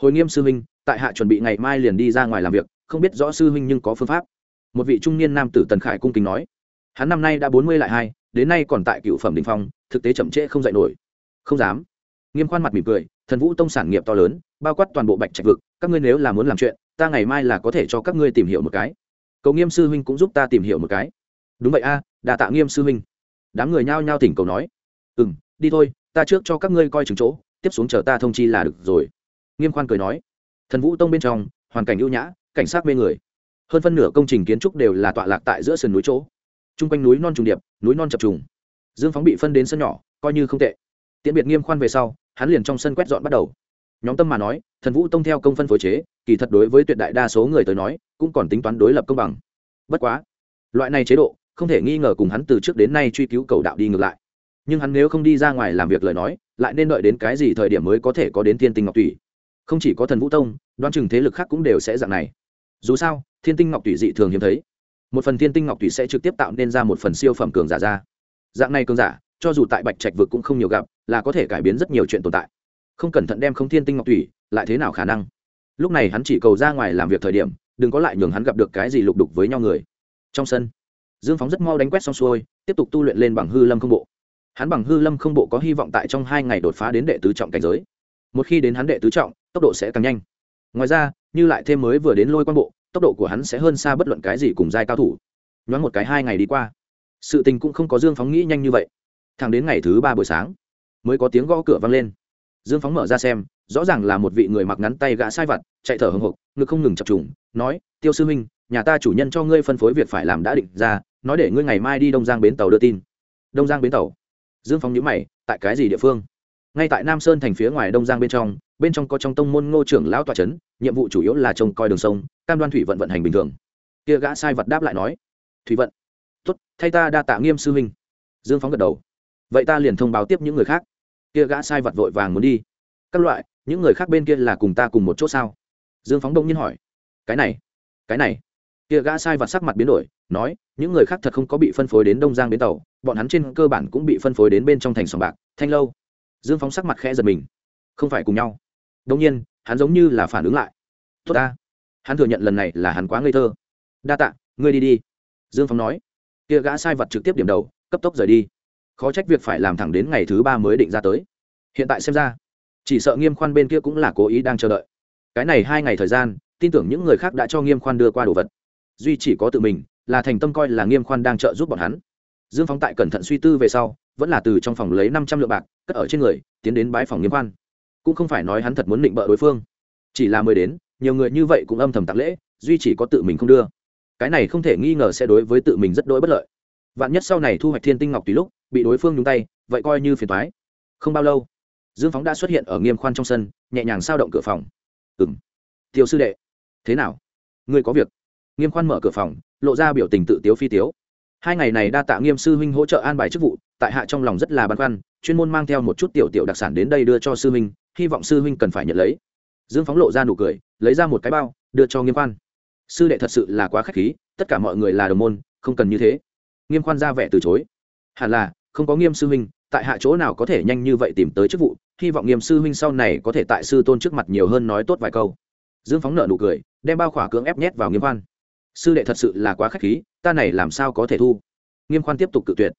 Hồi nghiêm sư huynh tại hạ chuẩn bị ngày mai liền đi ra ngoài làm việc không biết rõ sư huynh nhưng có phương pháp. Một vị trung niên nam tử tần khải cung kính nói hắn năm nay đã bốn mươi lại hai đến nay còn tại cựu phẩm đình phong thực tế chậm trễ không dạy nổi. Không dám. Nghiêm khoan mặt mỉm cười thần vũ tông sản nghiệp to lớn bao quát toàn bộ bạch trạch vực các ngươi nếu là muốn làm chuyện ta ngày mai là có thể cho các ngươi tìm hiểu một cái. Cầu nghiêm sư huynh cũng giúp ta tìm hiểu một cái. Đúng vậy a à, đà tạ nghiêm sư huynh đám người nhao nhao thỉnh cầu nói ừ m đi thôi, ta trước cho các ngươi coi chừng chỗ, tiếp xuống chờ ta thông chi là được rồi. Nghiêm khoan cười nói, thần vũ tông bên trong, hoàn cảnh ưu nhã, cảnh sát mê người. Hơn phân nửa công trình kiến trúc đều là tọa lạc tại giữa sườn núi chỗ. T r u n g quanh núi non trùng điệp, núi non chập trùng. Dương phóng bị phân đến sân nhỏ, coi như không tệ. Tiễn biệt nghiêm khoan về sau, hắn liền trong sân quét dọn bắt đầu. Nhóm tâm mà nói, thần vũ tông theo công phân phối chế, kỳ thật đối với tuyệt đại đa số người tới nói, cũng còn tính toán đối lập công bằng. Bất quá, loại này chế độ không thể nghi ngờ cùng hắn từ trước đến nay truy cứu cầu đạo đi ngược lại. Nhưng hắn nếu không đi ra ngoài làm việc lời nói, lại nên đợi đến cái gì thời điểm mới có thể có đến thiên tinh ngọc tùy không chỉ có thần vũ tông đoan chừng thế lực khác cũng đều sẽ dạng này. Dù sao, thiên tinh ngọc tùy dị thường hiếm thấy. Một phần thiên tinh ngọc tùy sẽ trực tiếp tạo nên ra một phần siêu phẩm cường giả ra. Dạng này cường giả, cho dù tại bạch trạch vực cũng không nhiều gặp, là có thể cải biến rất nhiều chuyện tồn tại. Không cẩn thận đem không thiên tinh ngọc tùy lại thế nào khả năng? Lúc này hắn chỉ cầu ra ngoài làm việc thời điểm, đừng có lại nhường hắn gặp được cái gì lục đục với nhau người. Trong sân dương phóng rất mau đánh quét xong xuôi, tiếp tục tu luyện lên bằng hư lâm không bộ. Hắn bằng hư lâm không bộ có hy vọng tại trong hai ngày đột phá đến đệ tứ trọng cảnh giới. Một khi đến hắn đệ tứ trọng, tốc độ sẽ càng nhanh. Ngoài ra, như lại thêm mới vừa đến lôi quan bộ, tốc độ của hắn sẽ hơn xa bất luận cái gì cùng giai cao thủ. Nhoáng một cái hai ngày đi qua, sự tình cũng không có dương phóng nghĩ nhanh như vậy. Thẳng đến ngày thứ ba buổi sáng, mới có tiếng gõ cửa vang lên. Dương phóng mở ra xem, rõ ràng là một vị người mặc ngắn tay gã sai vặt, chạy thở hồng hộc, ngực không ngừng chập trùng, nói, tiêu sư huynh, nhà ta chủ nhân cho ngươi phân phối việc phải làm đã định ra nói để ngươi ngày mai đi đông giang bến tàu đưa tin. Đông giang bến tàu. Dương Phong nhữ mày, tại cái gì địa phương? Ngay tại nam sơn thành phía ngoài đông giang bên trong bên trong có trong tông môn ngô trưởng lão tòa c h ấ n nhiệm vụ chủ yếu là trông coi đường sông, cam đoan thủy vận vận hành bình thường. Kia gã sai vật đáp lại nói, thủy vận. Tuất thay ta đa tạ nghiêm sư huynh. Dương phóng gật đầu. Vậy ta liền thông báo tiếp những người khác. Kia gã sai vật vội vàng muốn đi. Các loại, những người khác bên kia là cùng ta cùng một chỗ sao? Dương phóng đông nhiên hỏi. Cái này cái này. Kia gã sai vật sắc mặt biến đổi nói, những người khác thật không có bị phân phối đến đông giang bến tàu, bọn hắn trên cơ bản cũng bị phân phối đến bên trong thành sòng bạc. Thanh lâu, dương phóng sắc mặt khẽ giật mình. Không phải cùng nhau. Đông nhiên, hắn giống như là phản ứng lại. Tốt ta. Hắn thừa nhận lần này là hắn quá ngây thơ. Đa tạ, ngươi đi đi. Dương phóng nói. Kia gã sai vật trực tiếp điểm đầu, cấp tốc rời đi. Khó trách việc phải làm thẳng đến ngày thứ ba mới định ra tới. Hiện tại xem ra, chỉ sợ nghiêm khoan bên kia cũng là cố ý đang chờ đợi. Cái này hai ngày thời gian, tin tưởng những người khác đã cho nghiêm khoan đưa qua đồ vật. Duy chỉ có tự mình là thành tâm coi là nghiêm khoan đang trợ giúp bọn hắn. Dương phóng tại cẩn thận suy tư về sau, vẫn là từ trong phòng lấy năm trăm lượng bạc, cất ở trên người, tiến đến bái phòng nghiêm khoan. cũng không phải nói hắn thật muốn định bợ đối phương. Chỉ là mới đến, nhiều người như vậy cũng âm thầm tặng lễ, duy chỉ có tự mình không đưa. Cái này không thể nghi ngờ sẽ đối với tự mình rất đỗi bất lợi. Vạn nhất sau này thu hoạch thiên tinh ngọc tùy lúc, bị đối phương nhúng tay, vậy coi như phiền thoái không bao lâu, dương phóng đã xuất hiện ở nghiêm khoan trong sân, nhẹ nhàng sao động cửa phòng. Ừ m tiêu sư đệ, thế nào? Ngươi có việc? Nghiêm khoan mở cửa phòng, lộ ra biểu tình tự tiếu phi tiếu. Hai ngày này đa tạ nghiêm sư huynh hỗ trợ an bài chức vụ, tại hạ trong lòng rất là băn khoăn, chuyên môn mang theo một chút tiểu tiểu đặc sản đến đây đưa cho sư huynh, hy vọng sư huynh cần phải nhận lấy. Dương phóng lộ ra nụ cười, lấy ra một cái bao, đưa cho nghiêm khoan. Sư đệ thật sự là quá k h á c h khí, tất cả mọi người là đồng môn, không cần như thế. Nghiêm khoan ra vẻ từ chối. Hẳn là, không có nghiêm sư huynh, tại hạ chỗ nào có thể nhanh như vậy tìm tới chức vụ, hy vọng nghiêm sư huynh sau này có thể tại sư tôn trước mặt nhiều hơn nói tốt vài câu. Dương phóng nợ nụ cười, đem bao khỏa cưỡng ép nhét vào nghiêm khoan sư đệ thật sự là quá k h á c h khí, ta này làm sao có thể thu? Nghiêm khoan tiếp tục cự tuyệt.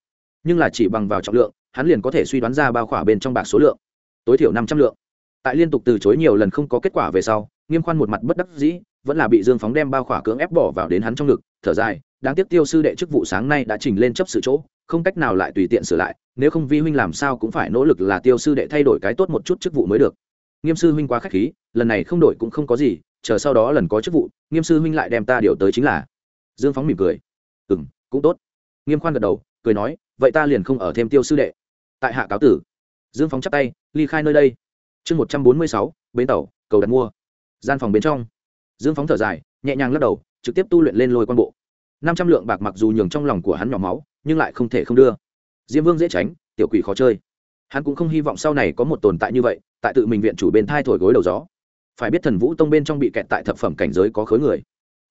Nhưng là chỉ bằng vào trọng lượng, hắn liền có thể suy đoán ra bao khỏa bên trong bạc số lượng. Tối thiểu năm trăm lượng. Tại liên tục từ chối nhiều lần không có kết quả về sau, nghiêm khoan một mặt bất đắc dĩ, vẫn là bị dương phóng đem bao khỏa cưỡng ép bỏ vào đến hắn trong ngực, thở dài, đáng tiếc tiêu sư đệ chức vụ sáng nay đã trình lên chấp sự chỗ, không cách nào lại tùy tiện sửa lại, nếu không vi huynh làm sao cũng phải nỗ lực là tiêu sư đệ thay đổi cái tốt một chút chức vụ mới được. Nghiêm sư huynh quá k h á c h khí, lần này không đổi cũng không có gì chờ sau đó lần có chức vụ, nghiêm sư huynh lại đem ta điều tới chính là. Dương phóng mỉm cười. Ừ m cũng tốt. Nghiêm khoan gật đầu, cười nói, vậy ta liền không ở thêm tiêu sư đệ. Tại hạ cáo tử. Dương phóng chắp tay, ly khai nơi đây. Chương một trăm bốn mươi sáu, bến tàu, cầu đặt mua. Gian phòng bên trong. Dương phóng thở dài, nhẹ nhàng lắc đầu, trực tiếp tu luyện lên lôi quan bộ. năm trăm lượng bạc mặc dù nhường trong lòng của hắn nhỏ máu, nhưng lại không thể không đưa. Diêm vương dễ tránh, tiểu quỷ khó chơi. Hắn cũng không hy vọng sau này có một tồn tại như vậy, tại tự mình viện chủ bên thai thổi gối đầu gió phải biết thần vũ tông bên trong bị kẹt tại thập phẩm cảnh giới có khối người.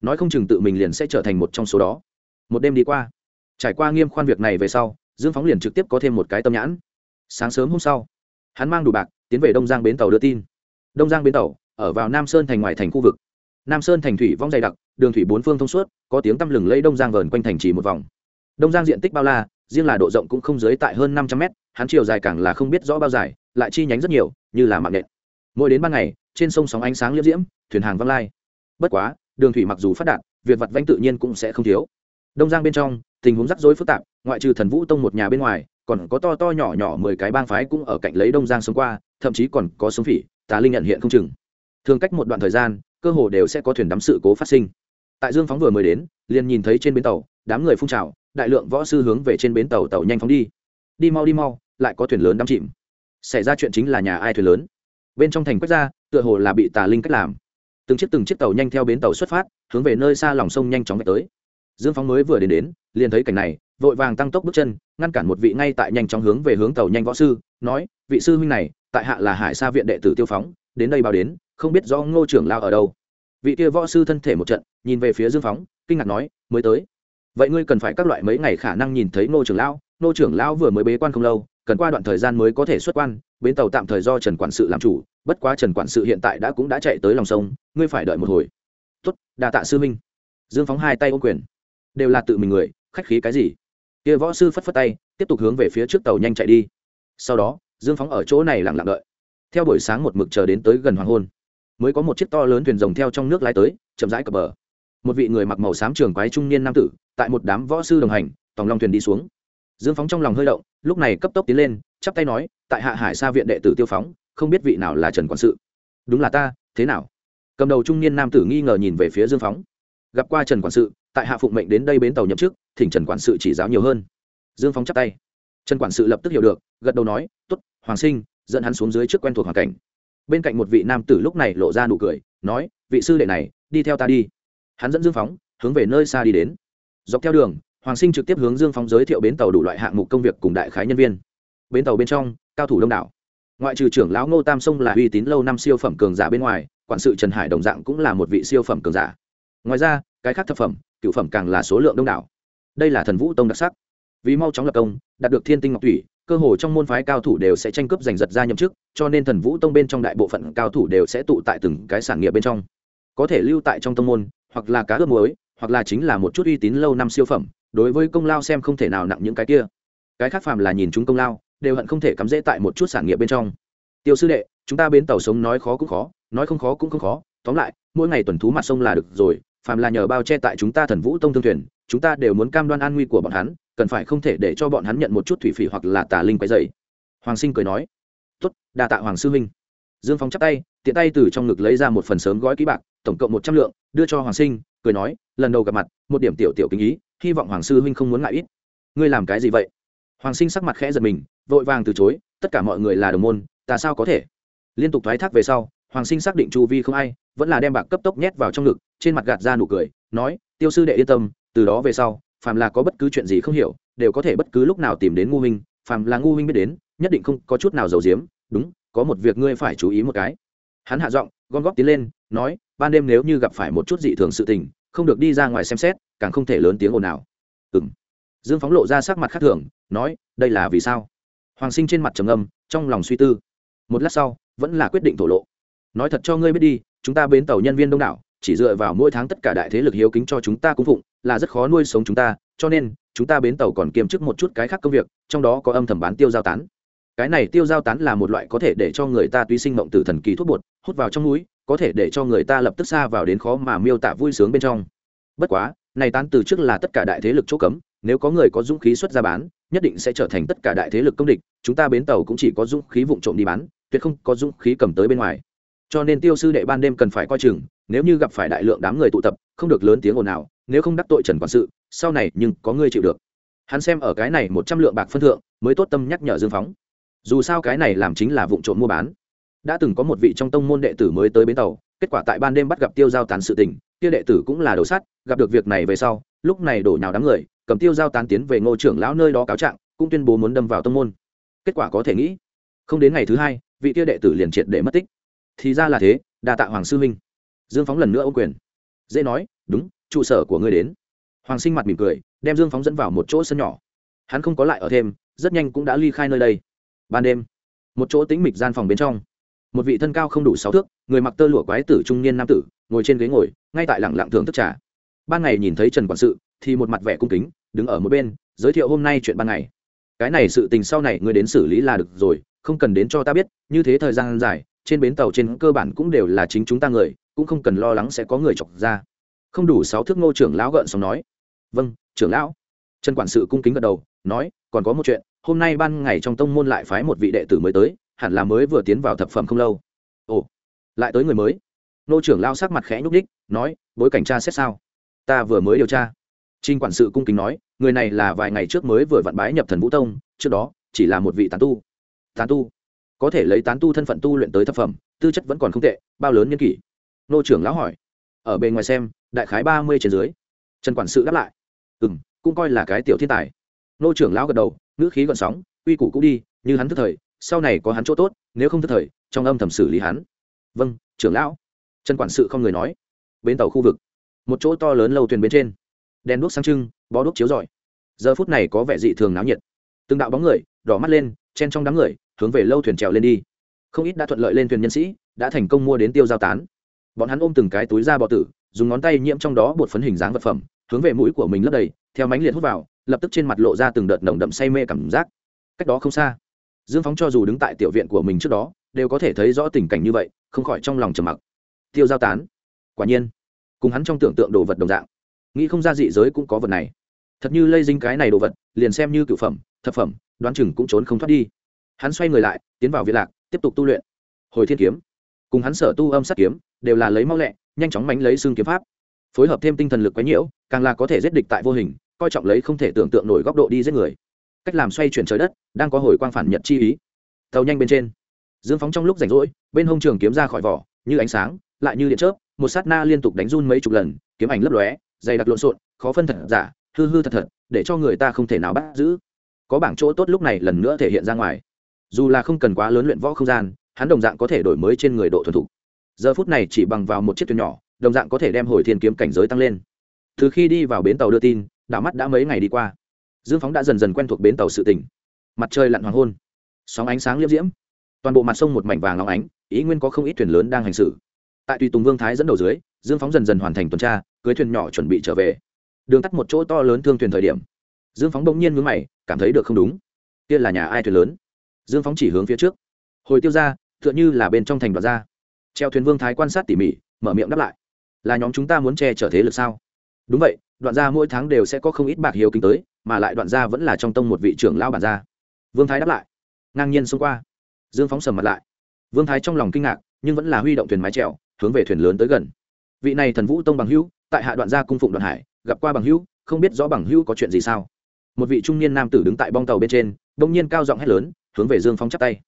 Nói không chừng tự mình liền sẽ trở thành một trong số đó. Một đêm đi qua, trải qua nghiêm khoan việc này về sau, dương phóng liền trực tiếp có thêm một cái tâm nhãn. Sáng sớm hôm sau, hắn mang đủ bạc, tiến về đông giang bến tàu đưa tin. Đông giang bến tàu, ở vào nam sơn thành ngoài thành khu vực. Nam sơn thành thủy vong dày đặc, đường thủy bốn phương thông suốt, có tiếng tăm lừng lấy đông giang vờn quanh thành chỉ một vòng. Đông giang diện tích bao la, riêng là độ rộng cũng không dưới tại hơn năm trăm mét, hắn chiều dài càng là không biết rõ bao dài, lại chi nhánh rất nhiều, như là mạng nện mỗi đến ban ngày trên sông sóng ánh sáng liễm diễm, thuyền hàng văng lai. Bất quá, đường thủy mặc dù phát đạt, việc vặt vanh tự nhiên cũng sẽ không thiếu. Đông giang bên trong, tình huống rắc rối phức tạp, ngoại trừ thần vũ tông một nhà bên ngoài, còn có to to nhỏ nhỏ mười cái bang phái cũng ở cạnh lấy đông giang sống qua, thậm chí còn có sống phỉ, tà linh nhận hiện không chừng. Thường cách một đoạn thời gian, cơ hồ đều sẽ có thuyền đắm sự cố phát sinh. Tại dương phóng vừa mới đến, liền nhìn thấy trên bến tàu, đám người phun trào, đại lượng võ sư hướng về trên bến tàu tàu nhanh phóng đi. Đi mau đi mau, lại có thuyền lớn đắm chìm. Xảy ra chuyện chính là nhà ai thuyền lớn? Bên trong thành quách gia, tựa hồ là bị tà linh cách làm. Từng chiếc từng chiếc tàu nhanh theo bến tàu xuất phát, hướng về nơi xa lòng sông nhanh chóng về tới. Dương phóng mới vừa đến đến, liền thấy cảnh này, vội vàng tăng tốc bước chân, ngăn cản một vị ngay tại nhanh chóng hướng về hướng tàu nhanh võ sư, nói, vị sư huynh này, tại hạ là hải sa viện đệ tử tiêu phóng, đến đây bao đến, không biết do ngô trưởng lao ở đâu. Vị kia võ sư thân thể một trận, nhìn về phía dương phóng, kinh ngạc nói, mới tới. Vậy ngươi cần phải các loại mấy ngày khả năng nhìn thấy ngô trưởng lão. Ngô trưởng lão vừa mới bế quan không lâu cần qua đoạn thời gian mới có thể xuất quan, bến tàu tạm thời do trần quản sự làm chủ, bất quá trần quản sự hiện tại đã cũng đã chạy tới lòng sông, ngươi phải đợi một hồi. Tuất đà tạ sư minh dương phóng hai tay ô quyền. Đều là tự mình người, khách khí cái gì? Kia võ sư phất phất tay, tiếp tục hướng về phía trước tàu nhanh chạy đi. Sau đó, dương phóng ở chỗ này lặng lặng đợi. Theo buổi sáng một mực chờ đến tới gần hoàng hôn, mới có một chiếc to lớn thuyền rồng theo trong nước lái tới, chậm rãi cập bờ. Một vị người mặc màu xám trường quái trung niên nam tử, tại một đám võ sư đồng hành, tòng long thuyền đi xuống dương phóng trong lòng hơi động, lúc này cấp tốc tiến lên, chắp tay nói, tại hạ hải sa viện đệ tử tiêu phóng, không biết vị nào là trần quản sự. Đúng là ta, thế nào? Cầm đầu trung niên nam tử nghi ngờ nhìn về phía dương phóng. Gặp qua trần quản sự, tại hạ phụng mệnh đến đây bến tàu nhậm chức, thỉnh trần quản sự chỉ giáo nhiều hơn. Dương phóng chắp tay. Trần quản sự lập tức hiểu được, gật đầu nói t ố t hoàng sinh, dẫn hắn xuống dưới trước quen thuộc hoàn cảnh. Bên cạnh một vị nam tử lúc này lộ ra nụ cười, nói, vị sư đệ này, đi theo ta đi. Hắn dẫn dương phóng hướng về nơi xa đi đến. Dọc theo đường hoàng sinh trực tiếp hướng dương phóng giới thiệu bến tàu đủ loại hạng mục công việc cùng đại khái nhân viên. Bến tàu bên trong, cao thủ đông đảo. Ngoại trừ trưởng lão ngô tam sông là uy tín lâu năm siêu phẩm cường giả bên ngoài, quản sự trần hải đồng dạng cũng là một vị siêu phẩm cường giả. Ngoài ra, cái khác thập phẩm, cựu phẩm càng là số lượng đông đảo. Đây là thần vũ tông đặc sắc. Vì mau chóng lập công, đạt được thiên tinh ngọc thủy, cơ hồ trong môn phái cao thủ đều sẽ tranh cướp giành giật ra nhậm chức, cho nên thần vũ tông bên trong đại bộ phận cao thủ đều sẽ tụ tại từng cái sản nghiệp bên trong. Có thể lưu tại trong tông môn, hoặc là cá ướp muối, hoặc là chính là một chút uy tín lâu năm siêu phẩm đối với công lao xem không thể nào nặng những cái kia. Cái khác phàm là nhìn chúng công lao, đều hận không thể cắm rễ tại một chút sản nghiệp bên trong. Tiêu sư đệ, chúng ta bến tàu sống nói khó cũng khó, nói không khó cũng không khó. Tóm lại, mỗi ngày tuần thú mặt sông là được rồi, phàm là nhờ bao che tại chúng ta thần vũ tông thương thuyền, chúng ta đều muốn cam đoan an nguy của bọn hắn, cần phải không thể để cho bọn hắn nhận một chút thủy phỉ hoặc là tà linh quấy dày. Hoàng sinh cười nói tuất đà tạ hoàng sư huynh. Dương phong chắp tay, tiện tay từ trong ngực lấy ra một phần sớm gói ký bạc, tổng cộng một trăm lượng, đưa cho hoàng sinh, cười nói, lần đầu gặp mặt, một điểm tiểu tiểu kính ý hy vọng hoàng sư huynh không muốn ngại ít. Ngươi làm cái gì vậy? Hoàng sinh sắc mặt khẽ giật mình, vội vàng từ chối, tất cả mọi người là đồng môn, ta sao có thể? Liên tục thoái thác về sau, hoàng sinh xác định chu vi không ai, vẫn là đem bạc cấp tốc nhét vào trong ngực, trên mặt gạt ra nụ cười, nói, tiêu sư đệ yên tâm, từ đó về sau, phàm là có bất cứ chuyện gì không hiểu, đều có thể bất cứ lúc nào tìm đến ngu huynh, phàm là ngu huynh biết đến, nhất định không có chút nào giàu diếm đúng, có một việc ngươi phải chú ý một cái. Hắn hạ giọng, gom góp tiến lên, nói, ban đêm nếu như gặp phải một chút dị thường sự tình, không được đi ra ngoài xem xét càng không thể lớn tiếng ồn nào ừng dương phóng lộ ra sắc mặt khác thường, nói, đây là vì sao? Hoàng sinh trên mặt trầm âm trong lòng suy tư. Một lát sau, vẫn là quyết định thổ lộ. Nói thật cho ngươi biết đi, chúng ta bến tàu nhân viên đông đảo, chỉ dựa vào mỗi tháng tất cả đại thế lực hiếu kính cho chúng ta cung phụng, là rất khó nuôi sống chúng ta, cho nên, chúng ta bến tàu còn kiêm chức một chút cái khác công việc, trong đó có âm thầm bán tiêu giao tán. Cái này tiêu giao tán là một loại có thể để cho người ta tuy sinh mộng từ thần kỳ thuốc bột, hút vào trong núi, có thể để cho người ta lập tức xa vào đến khó mà miêu tả vui sướng bên trong. Bất quá này tán từ trước là tất cả đại thế lực chỗ cấm, nếu có người có dũng khí xuất ra bán, nhất định sẽ trở thành tất cả đại thế lực công địch, chúng ta bến tàu cũng chỉ có dũng khí vụng trộm đi bán, tuyệt không có dũng khí cầm tới bên ngoài. Cho nên tiêu sư đệ ban đêm cần phải coi chừng, nếu như gặp phải đại lượng đám người tụ tập, không được lớn tiếng ồn nào nếu không đắc tội trần quản sự, sau này nhưng có người chịu được. Hắn xem ở cái này một trăm lượng bạc phân thượng, mới tốt tâm nhắc nhở dương phóng. Dù sao cái này làm chính là vụ trộm mua bán. Đã từng có một vị trong tông môn đệ tử mới tới bến tàu, kết quả tại ban đêm bắt gặp tiêu giao tán sự tình kia đệ tử cũng là đầu sắt, gặp được việc này về sau, lúc này đổ nhào đám người, cầm tiêu giao tán tiến về ngô trưởng lão nơi đó cáo trạng, cũng tuyên bố muốn đâm vào tông môn. Kết quả có thể nghĩ, không đến ngày thứ hai, vị kia đệ tử liền triệt để mất tích. Thì ra là thế, đa tạ hoàng sư minh. Dương phóng lần nữa ô quyền. Dễ nói, đúng, trụ sở của ngươi đến. Hoàng sinh mặt mỉm cười, đem dương phóng dẫn vào một chỗ sân nhỏ. Hắn không có lại ở thêm, rất nhanh cũng đã ly khai nơi đây. Ban đêm, một chỗ tĩnh mịch gian phòng bên trong. Một vị thân cao không đủ sáu thước, người mặc tơ lụa quái tử trung niên nam tử, ngồi trên ghế ngồi ngay tại lẳng lặng thưởng thức trà. Ban ngày nhìn thấy trần quản sự, thì một mặt vẻ cung kính, đứng ở một bên, giới thiệu hôm nay chuyện ban ngày. Cái này sự tình sau này ngươi đến xử lý là được rồi, không cần đến cho ta biết, như thế thời gian dài, trên bến tàu trên cơ bản cũng đều là chính chúng ta người, cũng không cần lo lắng sẽ có người chọc ra. Không đủ sáu thước ngô trưởng lão gợn xong nói. Vâng trưởng lão. Trần quản sự cung kính gật đầu, nói, còn có một chuyện, hôm nay ban ngày trong tông môn lại phái một vị đệ tử mới tới, hẳn là mới vừa tiến vào thập phẩm không lâu. Ồ, lại tới người mới. Nô trưởng lao sắc mặt khẽ nhúc đích nói, bối cảnh tra xét sao? Ta vừa mới điều tra. Trinh quản sự cung kính nói, người này là vài ngày trước mới vừa vặn bái nhập thần vũ tông, trước đó chỉ là một vị tán tu. Tán tu? Có thể lấy tán tu thân phận tu luyện tới thập phẩm, tư chất vẫn còn không tệ, bao lớn nhân kỷ? Nô trưởng lão hỏi. Ở bề ngoài xem, đại khái ba mươi trên dưới. Trần quản sự đáp lại. Ừ m cũng coi là cái tiểu thiên tài. Nô trưởng lão gật đầu, ngữ khí gọn sóng uy củ cũng đi, như hắn thức thời, sau này có hắn chỗ tốt, nếu không thức thời, trong âm thầm xử lý hắn. Vâng trưởng lão. Trần quản sự không người nói bến tàu khu vực. Một chỗ to lớn lâu thuyền bên trên. Đèn đuốc sáng trưng, bó đuốc chiếu rọi. Giờ phút này có vẻ dị thường náo nhiệt. Từng đạo bóng người, đỏ mắt lên, chen trong đám người, hướng về lâu thuyền trèo lên đi. Không ít đã thuận lợi lên thuyền nhân sĩ, đã thành công mua đến tiêu giao tán. Bọn hắn ôm từng cái túi da bọ tử, dùng ngón tay nhiễm trong đó bột phấn hình dáng vật phẩm, hướng về mũi của mình lấp đầy, theo mánh liệt hút vào, lập tức trên mặt lộ ra từng đợt nồng đậm say mê cảm giác. Cách đó không xa, dương phóng cho dù đứng tại tiểu viện của mình trước đó, đều có thể thấy rõ tình cảnh như vậy, không khỏi trong lòng trầm mặc. Tiêu giao tán quả nhiên, cùng hắn trong tưởng tượng đồ vật đồng dạng. Nghĩ không ra dị giới cũng có vật này. Thật như lây dinh cái này đồ vật, liền xem như cựu phẩm, thập phẩm, đoán chừng cũng trốn không thoát đi. Hắn xoay người lại, tiến vào viện lạc, tiếp tục tu luyện. Hồi thiên kiếm. Cùng hắn sở tu âm sát kiếm, đều là lấy mau lẹ, nhanh chóng mánh lấy xương kiếm pháp. Phối hợp thêm tinh thần lực quấy nhiễu, càng là có thể giết địch tại vô hình, coi trọng lấy không thể tưởng tượng nổi góc độ đi giết người. Cách làm xoay chuyển trời đất, đang có hồi quang phản nhật chi ý. Tàu nhanh bên trên. Dương phóng trong lúc rảnh rỗi, bên hông trường kiếm ra khỏi vỏ, như ánh sáng, lại như điện chớp một sát na liên tục đánh run mấy chục lần, kiếm ảnh lấp lóe, dày đặc lộn xộn, khó phân thật giả, hư hư thật thật, để cho người ta không thể nào bắt giữ. Có bảng chỗ tốt lúc này lần nữa thể hiện ra ngoài. Dù là không cần quá lớn luyện võ không gian, hắn đồng dạng có thể đổi mới trên người độ thuần thục. Giờ phút này chỉ bằng vào một chiếc thuyền nhỏ, đồng dạng có thể đem hồi thiên kiếm cảnh giới tăng lên. Từ khi đi vào bến tàu đưa tin, đảo mắt đã mấy ngày đi qua. Dương phóng đã dần dần quen thuộc bến tàu sự tỉnh mặt trời lặn hoàng hôn, sóng ánh sáng liếp diễm. Toàn bộ mặt sông một mảnh vàng óng ánh, ý nguyên có không ít thuyền lớn đang hành xử tại tùy tùng vương thái dẫn đầu dưới, dương phóng dần dần hoàn thành tuần tra, cưới thuyền nhỏ chuẩn bị trở về. Đường tắt một chỗ to lớn thương thuyền thời điểm, dương phóng bỗng nhiên ngưng mày, cảm thấy được không đúng. Kia là nhà ai thuyền lớn? Dương phóng chỉ hướng phía trước. Hồi tiêu ra, tựa như là bên trong thành đoạt ra. Treo thuyền vương thái quan sát tỉ mỉ, mở miệng đáp lại. Là nhóm chúng ta muốn che chở thế lực sao? Đúng vậy, đoạn gia mỗi tháng đều sẽ có không ít bạc hiếu kính tới, mà lại đoạn gia vẫn là trong tông một vị trưởng lao bản gia. Vương thái đáp lại. Ngang nhiên xông qua. Dương phóng sầm mặt lại. Vương thái trong lòng kinh ngạc, nhưng vẫn là huy động thuyền mái trèo hướng về thuyền lớn tới gần. Vị này thần vũ tông bằng hữu, tại hạ đoạn gia cung phụng đoạn hải, gặp qua bằng hữu, không biết rõ bằng hữu có chuyện gì sao? Một vị trung niên nam tử đứng tại bong tàu bên trên, đông nhiên cao giọng hét lớn, hướng về dương phóng chắp tay.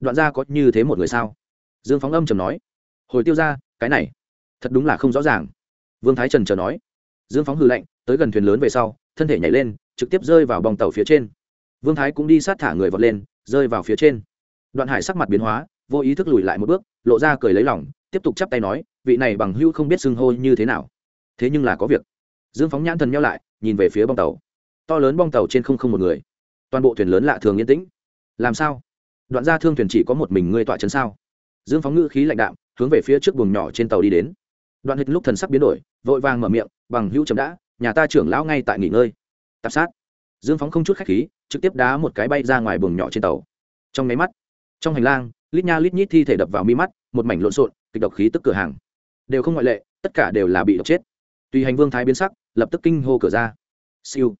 Đoạn gia có như thế một người sao? Dương phóng âm trầm nói. Hồi tiêu ra cái này, thật đúng là không rõ ràng. Vương thái trần chờ nói. Dương phóng hư lạnh, tới gần thuyền lớn về sau, thân thể nhảy lên, trực tiếp rơi vào bong tàu phía trên. Vương thái cũng đi sát thả người vọt lên, rơi vào phía trên. Đoạn hải sắc mặt biến hóa, vô ý thức lùi lại một bước, lộ ra cười lấy lỏng tiếp tục chắp tay nói, vị này bằng hữu không biết xưng hô như thế nào. Thế nhưng là có việc. Dương phóng nhãn thần nhau lại, nhìn về phía bong tàu. To lớn bong tàu trên không không một người. Toàn bộ thuyền lớn lạ thường yên tĩnh. Làm sao? Đoạn ra thương thuyền chỉ có một mình ngươi tọa chấn sao? Dương phóng ngữ khí lạnh đạm, hướng về phía trước buồng nhỏ trên tàu đi đến. Đoạn hịch lúc thần sắc biến đổi, vội vàng mở miệng, bằng hữu chấm đã, nhà ta trưởng lão ngay tại nghỉ ngơi. Tạp sát. Dương phóng không chút khách khí, trực tiếp đá một cái bay ra ngoài buồng nhỏ trên tàu. Trong nháy mắt, trong hành lang lít nha lít nhít thi thể đập vào mi mắt, một mảnh lộn xộn, kịch độc khí tức cửa hàng. Đều không ngoại lệ, tất cả đều là bị độc chết. Tùy hành vương thái biến sắc, lập tức kinh hô cửa ra. Siêu.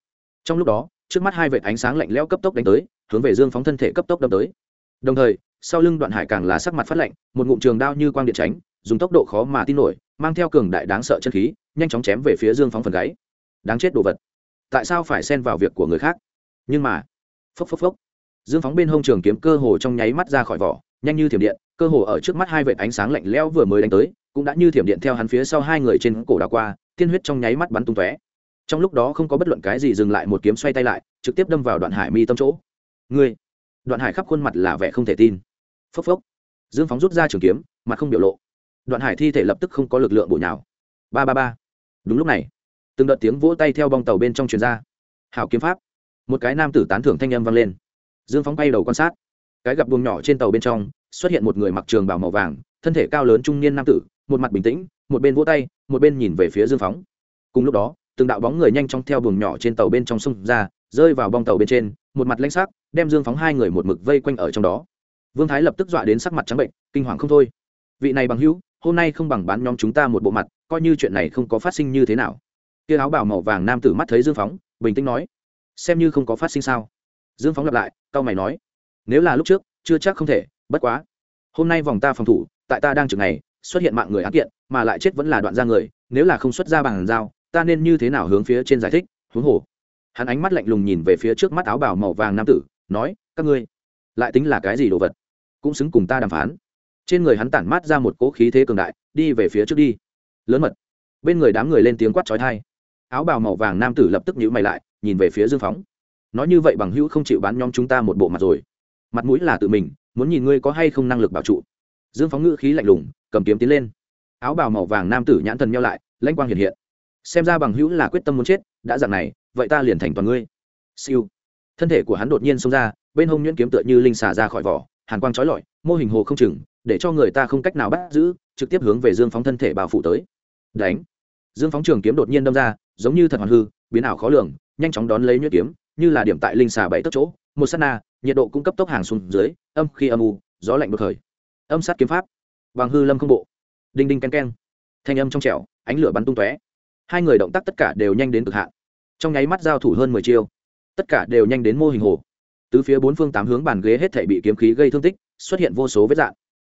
Trong lúc đó, trước mắt hai vệt ánh sáng lạnh lẽo cấp tốc đánh tới, hướng về dương phóng thân thể cấp tốc đâm tới. Đồng thời, sau lưng đoạn hải càng là sắc mặt phát lạnh, một ngụm trường đao như quang điện tránh, dùng tốc độ khó mà tin nổi, mang theo cường đại đáng sợ chân khí, nhanh chóng chém về phía dương phóng phần gáy. Đáng chết đồ vật. Tại sao phải xen vào việc của người khác? Nhưng mà, phốc phốc phốc. Dương phóng bên hông trường kiếm cơ hồ trong nháy mắt ra khỏi vỏ nhanh như thiểm điện, cơ hồ ở trước mắt hai vệt ánh sáng lạnh lẽo vừa mới đánh tới, cũng đã như thiểm điện theo hắn phía sau hai người trên cổ đảo qua, tiên huyết trong nháy mắt bắn tung tóe. Trong lúc đó không có bất luận cái gì dừng lại một kiếm xoay tay lại, trực tiếp đâm vào đoạn hải mi tâm chỗ. Ngươi, đoạn hải khắp khuôn mặt là vẻ không thể tin. Phốc phốc. Dương phóng rút ra trường kiếm, mặt không biểu lộ. Đoạn hải thi thể lập tức không có lực lượng bổ nhào. Ba ba ba. Đúng lúc này, từng đợt tiếng vỗ tay theo bong tàu bên trong truyền ra. Hảo kiếm pháp. Một cái nam tử tán thưởng thanh âm vang lên. Dương phóng bay đầu quan sát cái gặp buồng nhỏ trên tàu bên trong, xuất hiện một người mặc trường bào màu vàng, thân thể cao lớn trung niên nam tử, một mặt bình tĩnh, một bên vỗ tay, một bên nhìn về phía dương phóng. Cùng lúc đó, từng đạo bóng người nhanh chóng theo buồng nhỏ trên tàu bên trong sông ra, rơi vào bong tàu bên trên, một mặt lãnh sắc, đem dương phóng hai người một mực vây quanh ở trong đó. Vương thái lập tức dọa đến sắc mặt trắng bệnh, kinh hoàng không thôi. Vị này bằng hữu, hôm nay không bằng bán nhóm chúng ta một bộ mặt, coi như chuyện này không có phát sinh như thế nào. Kia áo bảo màu vàng nam tử mắt thấy dương phóng, bình tĩnh nói, xem như không có phát sinh sao. Dương phóng lặp lại, cau mày nói nếu là lúc trước, chưa chắc không thể, bất quá. Hôm nay vòng ta phòng thủ, tại ta đang trực này xuất hiện mạng người án kiện, mà lại chết vẫn là đoạn ra người, nếu là không xuất ra bằng dao, ta nên như thế nào hướng phía trên giải thích, huống hồ. Hắn ánh mắt lạnh lùng nhìn về phía trước mắt áo bào màu vàng nam tử, nói, các ngươi, lại tính là cái gì đồ vật? Cũng xứng cùng ta đàm phán. Trên người hắn tản mát ra một cỗ khí thế cường đại, đi về phía trước đi. Lớn mật. Bên người đám người lên tiếng quát trói thai áo bào màu vàng nam tử lập tức nhíu mày lại, nhìn về phía dương phóng. Nói như vậy bằng hữu không chịu bán nhóm chúng ta một bộ mặt rồi mặt mũi là tự mình, muốn nhìn ngươi có hay không năng lực bảo trụ. Dương phóng ngữ khí lạnh lùng, cầm kiếm tiến lên. Áo bào màu vàng nam tử nhãn thần nhau lại, lãnh quang hiện hiện. Xem ra bằng hữu là quyết tâm muốn chết, đã dạng này, vậy ta liền thành toàn ngươi. Siêu. Thân thể của hắn đột nhiên xông ra, bên hông nhuyễn kiếm tựa như linh xả ra khỏi vỏ, hàn quang trói lọi, mô hình hồ không chừng, để cho người ta không cách nào bắt giữ, trực tiếp hướng về dương phóng thân thể bao phủ tới. Đánh. Dương phóng trường kiếm đột nhiên đâm ra, giống như thật hoàn hư, biến ảo khó lường, nhanh chóng đón lấy nhuyễn kiếm, như là điểm tại linh xà bảy tấc chỗ, một sát na nhiệt độ cũng cấp tốc hàng xuống dưới, âm khi âm u, gió lạnh đột khởi âm sát kiếm pháp. Bằng hư lâm không bộ. Đinh đinh ken ken. Thanh âm trong trẻo, ánh lửa bắn tung tóe. Hai người động tác tất cả đều nhanh đến cực hạn. Trong nháy mắt giao thủ hơn mười chiêu. Tất cả đều nhanh đến mô hình hồ. Tứ phía bốn phương tám hướng bàn ghế hết thể bị kiếm khí gây thương tích, xuất hiện vô số vết dạn.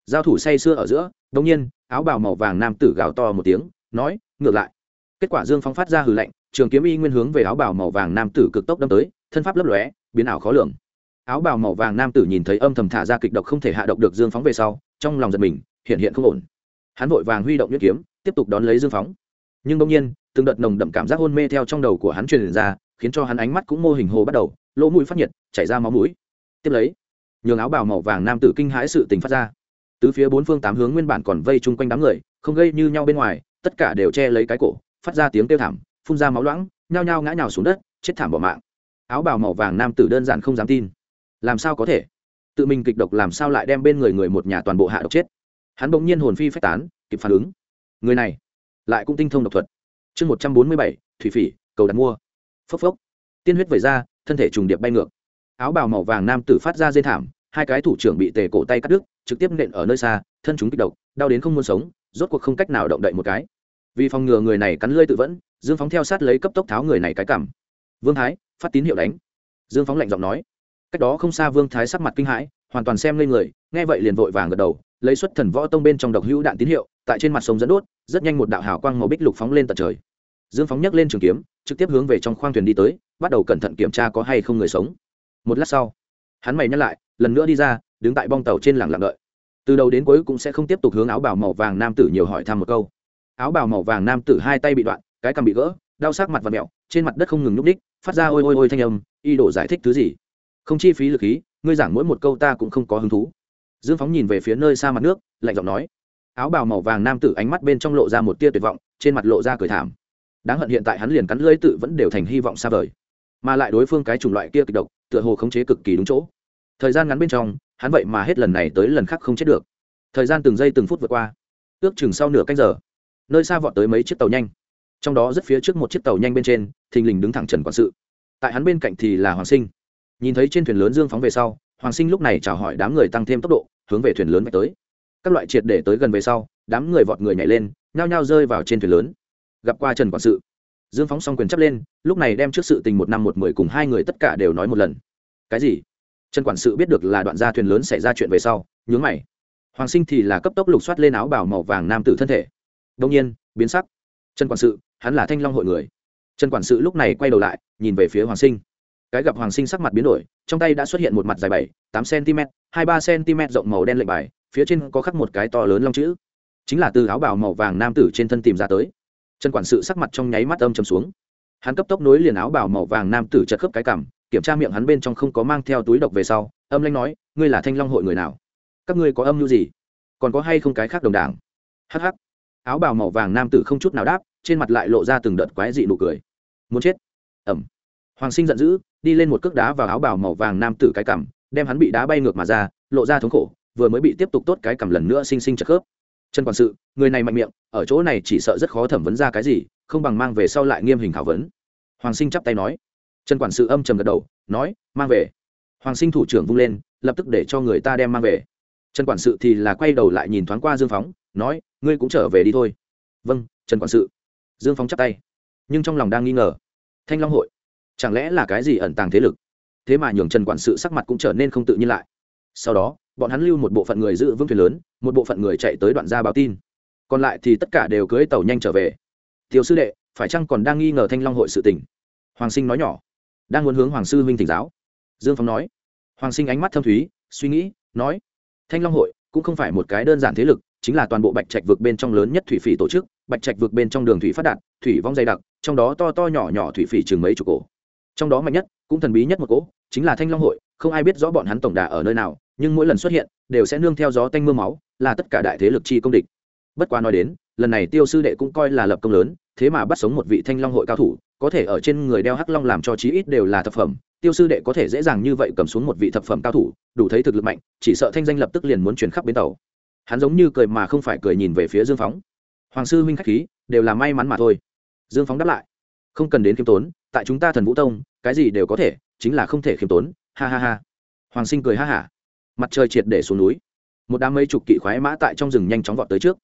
Giao thủ say sưa ở giữa đ nhiên, áo bào màu vàng nam tử gào to một tiếng, nói, ngược lại. Kết quả dương phóng phát ra hừ lạnh, trường kiếm y nguyên hướng về áo bào màu vàng nam tử cực tốc đâm tới, thân pháp lấp lóe, biến ảo khó lường áo bào màu vàng nam tử nhìn thấy âm thầm thả ra kịch độc không thể hạ độc được dương phóng về sau, trong lòng giật mình, hiện hiện không ổn. Hắn vội vàng huy động nhuyễn kiếm, tiếp tục đón lấy dương phóng. Nhưng đông nhiên, từng đợt nồng đậm cảm giác hôn mê theo trong đầu của hắn truyền ra, khiến cho hắn ánh mắt cũng mô hình hồ bắt đầu, lỗ mũi phát nhiệt, chảy ra máu mũi. Tiếp lấy, nhường áo bào màu vàng nam tử kinh hãi sự tình phát ra. Từ phía bốn phương tám hướng nguyên bản còn vây chung quanh đám người, không gây như nhau bên ngoài, tất cả đều che lấy cái cổ, phát ra tiếng kêu thảm, phun ra máu loãng, nhao nhao ngã nhào xuống đất, chết thảm bỏ mạng. Áo bào màu vàng nam tử đơn giản không dám tin làm sao có thể? Tự mình kịch độc làm sao lại đem bên người người một nhà toàn bộ hạ độc chết? Hắn bỗng nhiên hồn phi phách tán, kịp phản ứng. Người này lại cũng tinh thông độc thuật. Chương một trăm bốn mươi bảy, thủy phỉ, cầu đặt mua. Phốc phốc. Tiên huyết vẩy ra, thân thể trùng điệp bay ngược. Áo bào màu vàng nam tử phát ra dây thảm, hai cái thủ trưởng bị tề cổ tay cắt đứt, trực tiếp nện ở nơi xa, thân chúng kịch độc, đau đến không muốn sống, rốt cuộc không cách nào động đậy một cái. Vì phòng ngừa người này cắn lơi tự vẫn, dương phóng theo sát lấy cấp tốc tháo người này cái cảm vương thái, phát tín hiệu đánh. Dương phóng lạnh giọng nói cách đó không xa vương thái sắc mặt kinh hãi, hoàn toàn xem lên người, nghe vậy liền vội vàng gật đầu, lấy xuất thần võ tông bên trong độc hữu đạn tín hiệu, tại trên mặt sông dẫn đốt, rất nhanh một đạo hào quang màu bích lục phóng lên tận trời. Dương phóng nhấc lên trường kiếm, trực tiếp hướng về trong khoang thuyền đi tới, bắt đầu cẩn thận kiểm tra có hay không người sống. Một lát sau, hắn mày nhắc lại, lần nữa đi ra, đứng tại bong tàu trên làng lặng đợi. Từ đầu đến cuối cũng sẽ không tiếp tục hướng áo bào màu vàng nam tử nhiều hỏi thăm một câu. Áo bào màu vàng nam tử hai tay bị đoạn, cái cằm bị gỡ, đau sắc mặt và mẹo, trên mặt đất không ngừng nhúc ních phát ra ôi ôi ôi thanh âm, y đổ giải thích thứ gì? Không chi phí lực khí, ngươi giảng mỗi một câu ta cũng không có hứng thú. Dương phóng nhìn về phía nơi xa mặt nước, lạnh giọng nói. Áo bào màu vàng nam tử ánh mắt bên trong lộ ra một tia tuyệt vọng, trên mặt lộ ra cười thảm. Đáng hận hiện tại hắn liền cắn lưỡi tự vẫn đều thành hy vọng xa vời. Mà lại đối phương cái chủng loại kia kịch độc, tựa hồ khống chế cực kỳ đúng chỗ. Thời gian ngắn bên trong, hắn vậy mà hết lần này tới lần khác không chết được. Thời gian từng giây từng phút vượt qua. Ước chừng sau nửa canh giờ, nơi xa vọt tới mấy chiếc tàu nhanh. Trong đó rất phía trước một chiếc tàu nhanh bên trên, thình lình đứng thẳng trần quản sự. Tại hắn bên cạnh thì là hoàng sinh nhìn thấy trên thuyền lớn dương phóng về sau, hoàng sinh lúc này chào hỏi đám người tăng thêm tốc độ, hướng về thuyền lớn vạch tới. Các loại triệt để tới gần về sau, đám người vọt người nhảy lên, nhao nhao rơi vào trên thuyền lớn. Gặp qua trần quản sự, dương phóng xong quyền chấp lên, lúc này đem trước sự tình một năm một mười cùng hai người tất cả đều nói một lần. Cái gì? Trần quản sự biết được là đoạn gia thuyền lớn xảy ra chuyện về sau, nhướng mày. Hoàng sinh thì là cấp tốc lục soát lên áo bảo màu vàng nam tử thân thể. Đông nhiên, biến sắc. Trần quản sự, hắn là thanh long hội người. Trần quản sự lúc này quay đầu lại, nhìn về phía hoàng sinh cái gặp hoàng sinh sắc mặt biến đổi, trong tay đã xuất hiện một mặt dài bảy, tám cm, hai ba cm rộng màu đen lệnh bài, phía trên có khắc một cái to lớn long chữ. Chính là từ áo bào màu vàng nam tử trên thân tìm ra tới. Trần quản sự sắc mặt trong nháy mắt âm chầm xuống. Hắn cấp tốc nối liền áo bào màu vàng nam tử chật khớp cái cảm kiểm tra miệng hắn bên trong không có mang theo túi độc về sau, âm lanh nói, ngươi là thanh long hội người nào? Các ngươi có âm mưu gì? Còn có hay không cái khác đồng đảng? Hh áo bào màu vàng nam tử không chút nào đáp, trên mặt lại lộ ra từng đợt quái dị nụ cười. Muốn chết. Ẩm. Hoàng sinh giận dữ đi lên một cước đá vào áo bào màu vàng nam tử cái cằm, đem hắn bị đá bay ngược mà ra, lộ ra thống khổ, vừa mới bị tiếp tục tốt cái cằm lần nữa sinh sinh chật khớp. Chân quản sự, người này mạnh miệng, ở chỗ này chỉ sợ rất khó thẩm vấn ra cái gì, không bằng mang về sau lại nghiêm hình khảo vấn. Hoàng sinh chắp tay nói. Trần quản sự âm trầm gật đầu, nói, mang về. Hoàng sinh thủ trưởng vung lên, lập tức để cho người ta đem mang về. Trần quản sự thì là quay đầu lại nhìn thoáng qua dương phóng, nói, ngươi cũng trở về đi thôi. Vâng trần quản sự. Dương phóng chắp tay. Nhưng trong lòng đang nghi ngờ. Thanh long hội chẳng lẽ là cái gì ẩn tàng thế lực? Thế mà nhường trần quản sự sắc mặt cũng trở nên không tự nhiên lại. Sau đó, bọn hắn lưu một bộ phận người giữ vững thuyền lớn, một bộ phận người chạy tới đoạn ra báo tin. Còn lại thì tất cả đều cưới tàu nhanh trở về. Thiếu sư đệ, phải chăng còn đang nghi ngờ thanh long hội sự tình? Hoàng sinh nói nhỏ. Đang muốn hướng hoàng sư huynh thỉnh giáo. Dương phong nói. Hoàng sinh ánh mắt thâm thúy, suy nghĩ, nói. Thanh long hội cũng không phải một cái đơn giản thế lực, chính là toàn bộ bạch trạch vực bên trong lớn nhất thủy phỉ tổ chức, bạch trạch vực bên trong đường thủy phát đạt, thủy vong dày đặc, trong đó to to nhỏ nhỏ thủy phỉ chừng mấy chục cổ trong đó mạnh nhất, cũng thần bí nhất một cỗ, chính là thanh long hội, không ai biết rõ bọn hắn tổng đà ở nơi nào, nhưng mỗi lần xuất hiện, đều sẽ nương theo gió tanh m ư a máu, là tất cả đại thế lực chi công địch. Bất quá nói đến, lần này tiêu sư đệ cũng coi là lập công lớn, thế mà bắt sống một vị thanh long hội cao thủ, có thể ở trên người đeo hắc long làm cho chí ít đều là thập phẩm, tiêu sư đệ có thể dễ dàng như vậy cầm xuống một vị thập phẩm cao thủ, đủ thấy thực lực mạnh, chỉ sợ thanh danh lập tức liền muốn chuyển khắp bến tàu. Hắn giống như cười mà không phải cười nhìn về phía dương phóng. Hoàng sư huynh k h á c h khí, đều là may mắn mà thôi. Dương phóng đáp lại, không cần đến khiêm tốn tại chúng ta thần vũ tông, cái gì đều có thể, chính là không thể khiêm tốn, ha ha ha. Hoàng sinh cười ha hả. Mặt trời triệt để xuống núi. Một đám mây chục kỵ khoái mã tại trong rừng nhanh chóng vọt tới trước.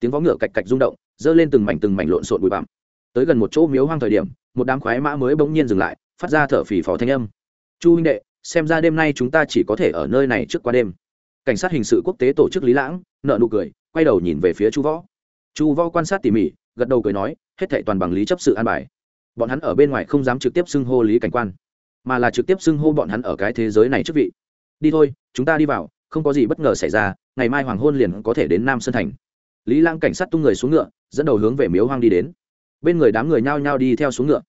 Tiếng vó ngựa cạch cạch rung động, dơ lên từng mảnh từng mảnh lộn xộn bụi bặm. Tới gần một chỗ miếu hoang thời điểm, một đám khoái mã mới bỗng nhiên dừng lại, phát ra thở phì phò thanh âm. Chu huynh đệ, xem ra đêm nay chúng ta chỉ có thể ở nơi này trước qua đêm. Cảnh sát hình sự quốc tế tổ chức lý lãng nợ nụ cười, quay đầu nhìn về phía chu võ. Chu võ quan sát tỉ mỉ, gật đầu cười nói, hết thệ toàn bằng lý chấp sự an bài bọn hắn ở bên ngoài không dám trực tiếp xưng hô lý cảnh quan, mà là trực tiếp xưng hô bọn hắn ở cái thế giới này trước vị. Đi thôi, chúng ta đi vào, không có gì bất ngờ xảy ra, ngày mai hoàng hôn liền có thể đến nam sơn thành. Lý Lang cảnh sát tung người xuống ngựa, dẫn đầu hướng về miếu hoang đi đến. Bên người đám người nhao nhao đi theo xuống ngựa.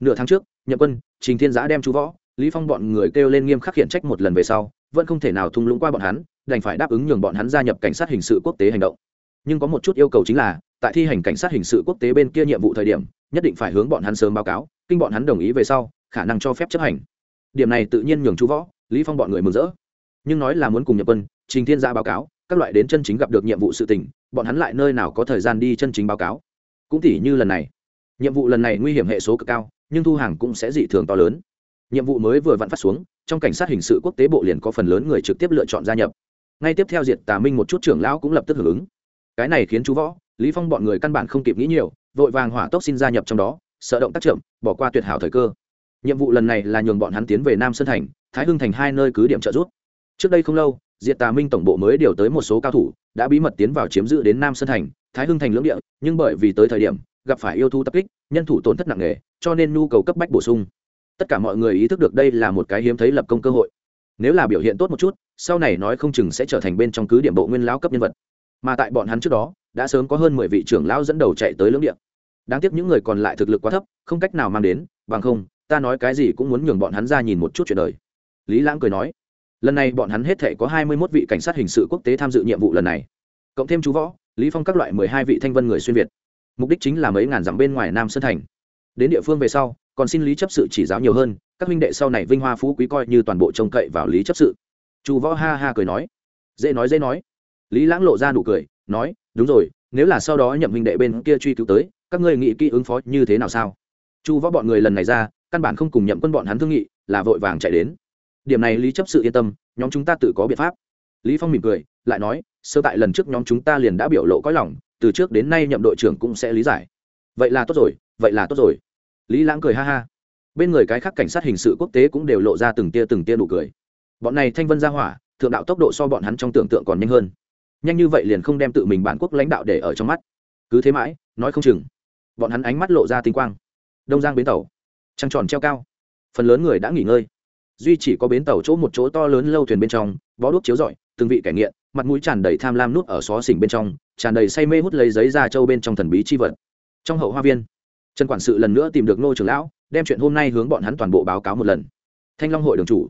Nửa tháng trước, nhậm quân, trình thiên giã đem chú võ, lý phong bọn người kêu lên nghiêm khắc khiển trách một lần về sau, vẫn không thể nào thung lũng qua bọn hắn, đành phải đáp ứng nhường bọn hắn gia nhập cảnh sát hình sự quốc tế hành động. Nhưng có một chút yêu cầu chính là, tại thi hành cảnh sát hình sự quốc tế bên kia nhiệm vụ thời điểm nhất định phải hướng bọn hắn sớm báo cáo, kinh bọn hắn đồng ý về sau, khả năng cho phép chấp hành. Điểm này tự nhiên nhường chú võ, lý phong bọn người mừng rỡ. Nhưng nói là muốn cùng nhập quân, trình thiên gia báo cáo, các loại đến chân chính gặp được nhiệm vụ sự tình, bọn hắn lại nơi nào có thời gian đi chân chính báo cáo. Cũng tỉ như lần này, nhiệm vụ lần này nguy hiểm hệ số cực cao, nhưng thu hàng cũng sẽ dị thường to lớn. Nhiệm vụ mới vừa vặn phát xuống, trong cảnh sát hình sự quốc tế bộ liền có phần lớn người trực tiếp lựa chọn gia nhập. Ngay tiếp theo diệt tà minh một chút trưởng lão cũng lập tức hưởng ứng. Cái này khiến chú võ, lý phong bọn người căn bản không kịp nghĩ nhiều vội vàng hỏa tốc xin gia nhập trong đó, sợ động tác chậm, bỏ qua tuyệt hảo thời cơ. Nhiệm vụ lần này là nhường bọn hắn tiến về nam sơn thành, thái hưng thành hai nơi cứ điểm trợ giúp. Trước đây không lâu, diệt tà minh tổng bộ mới điều tới một số cao thủ, đã bí mật tiến vào chiếm giữ đến nam sơn thành, thái hưng thành lưỡng địa, nhưng bởi vì tới thời điểm, gặp phải yêu thu tập kích, nhân thủ tổn thất nặng nề, cho nên nhu cầu cấp bách bổ sung. Tất cả mọi người ý thức được đây là một cái hiếm thấy lập công cơ hội. Nếu là biểu hiện tốt một chút, sau này nói không chừng sẽ trở thành bên trong cứ điểm bộ nguyên lão cấp nhân vật. Mà tại bọn hắn trước đó đã sớm có hơn mười vị trưởng lão dẫn đầu chạy tới lưỡng địa. Đáng tiếc những người còn lại thực lực quá thấp, không cách nào mang đến, bằng không, ta nói cái gì cũng muốn nhường bọn hắn ra nhìn một chút chuyện đời. Lý lãng cười nói. Lần này bọn hắn hết thể có hai mươi mốt vị cảnh sát hình sự quốc tế tham dự nhiệm vụ lần này. Cộng thêm chú võ, lý phong các loại mười hai vị thanh vân người xuyên việt. Mục đích chính là mấy ngàn dặm bên ngoài nam sơn thành. Đến địa phương về sau, còn xin lý chấp sự chỉ giáo nhiều hơn, các huynh đệ sau này vinh hoa phú quý coi như toàn bộ trông cậy vào lý chấp sự. Chu võ ha ha cười nói. Dễ nói dễ nói. Lý lãng lộ ra nụ cười, nói đúng rồi, nếu là sau đó nhậm huynh đệ bên kia truy cứu tới, các ngươi nghĩ kỹ ứng phó như thế nào sao? Chu võ bọn người lần này ra, căn bản không cùng nhậm quân bọn hắn thương nghị, là vội vàng chạy đến. Điểm này lý chấp sự yên tâm, nhóm chúng ta tự có biện pháp. Lý phong mỉm cười, lại nói, sơ tại lần trước nhóm chúng ta liền đã biểu lộ có lòng, từ trước đến nay nhậm đội trưởng cũng sẽ lý giải. Vậy là tốt rồi, vậy là tốt rồi. Lý lãng cười ha ha. Bên người cái khác cảnh sát hình sự quốc tế cũng đều lộ ra từng tia từng tia nụ cười. Bọn này thanh vân ra hỏa, thượng đạo tốc độ so bọn hắn trong tưởng tượng còn nhanh hơn nhanh như vậy liền không đem tự mình bản quốc lãnh đạo để ở trong mắt. Cứ thế mãi, nói không chừng, bọn hắn ánh mắt lộ ra tinh quang. Đông giang bến tàu, trăng tròn treo cao. Phần lớn người đã nghỉ ngơi. Duy chỉ có bến tàu chỗ một chỗ to lớn lâu thuyền bên trong, bó đuốc chiếu rọi, từng vị kẻ nghiện, mặt mũi tràn đầy tham lam nút ở xó xỉnh bên trong, tràn đầy say mê hút lấy giấy ra châu bên trong thần bí chi vật. Trong hậu hoa viên, trần quản sự lần nữa tìm được nô trưởng lão, đem chuyện hôm nay hướng bọn hắn toàn bộ báo cáo một lần. Thanh long hội đường chủ.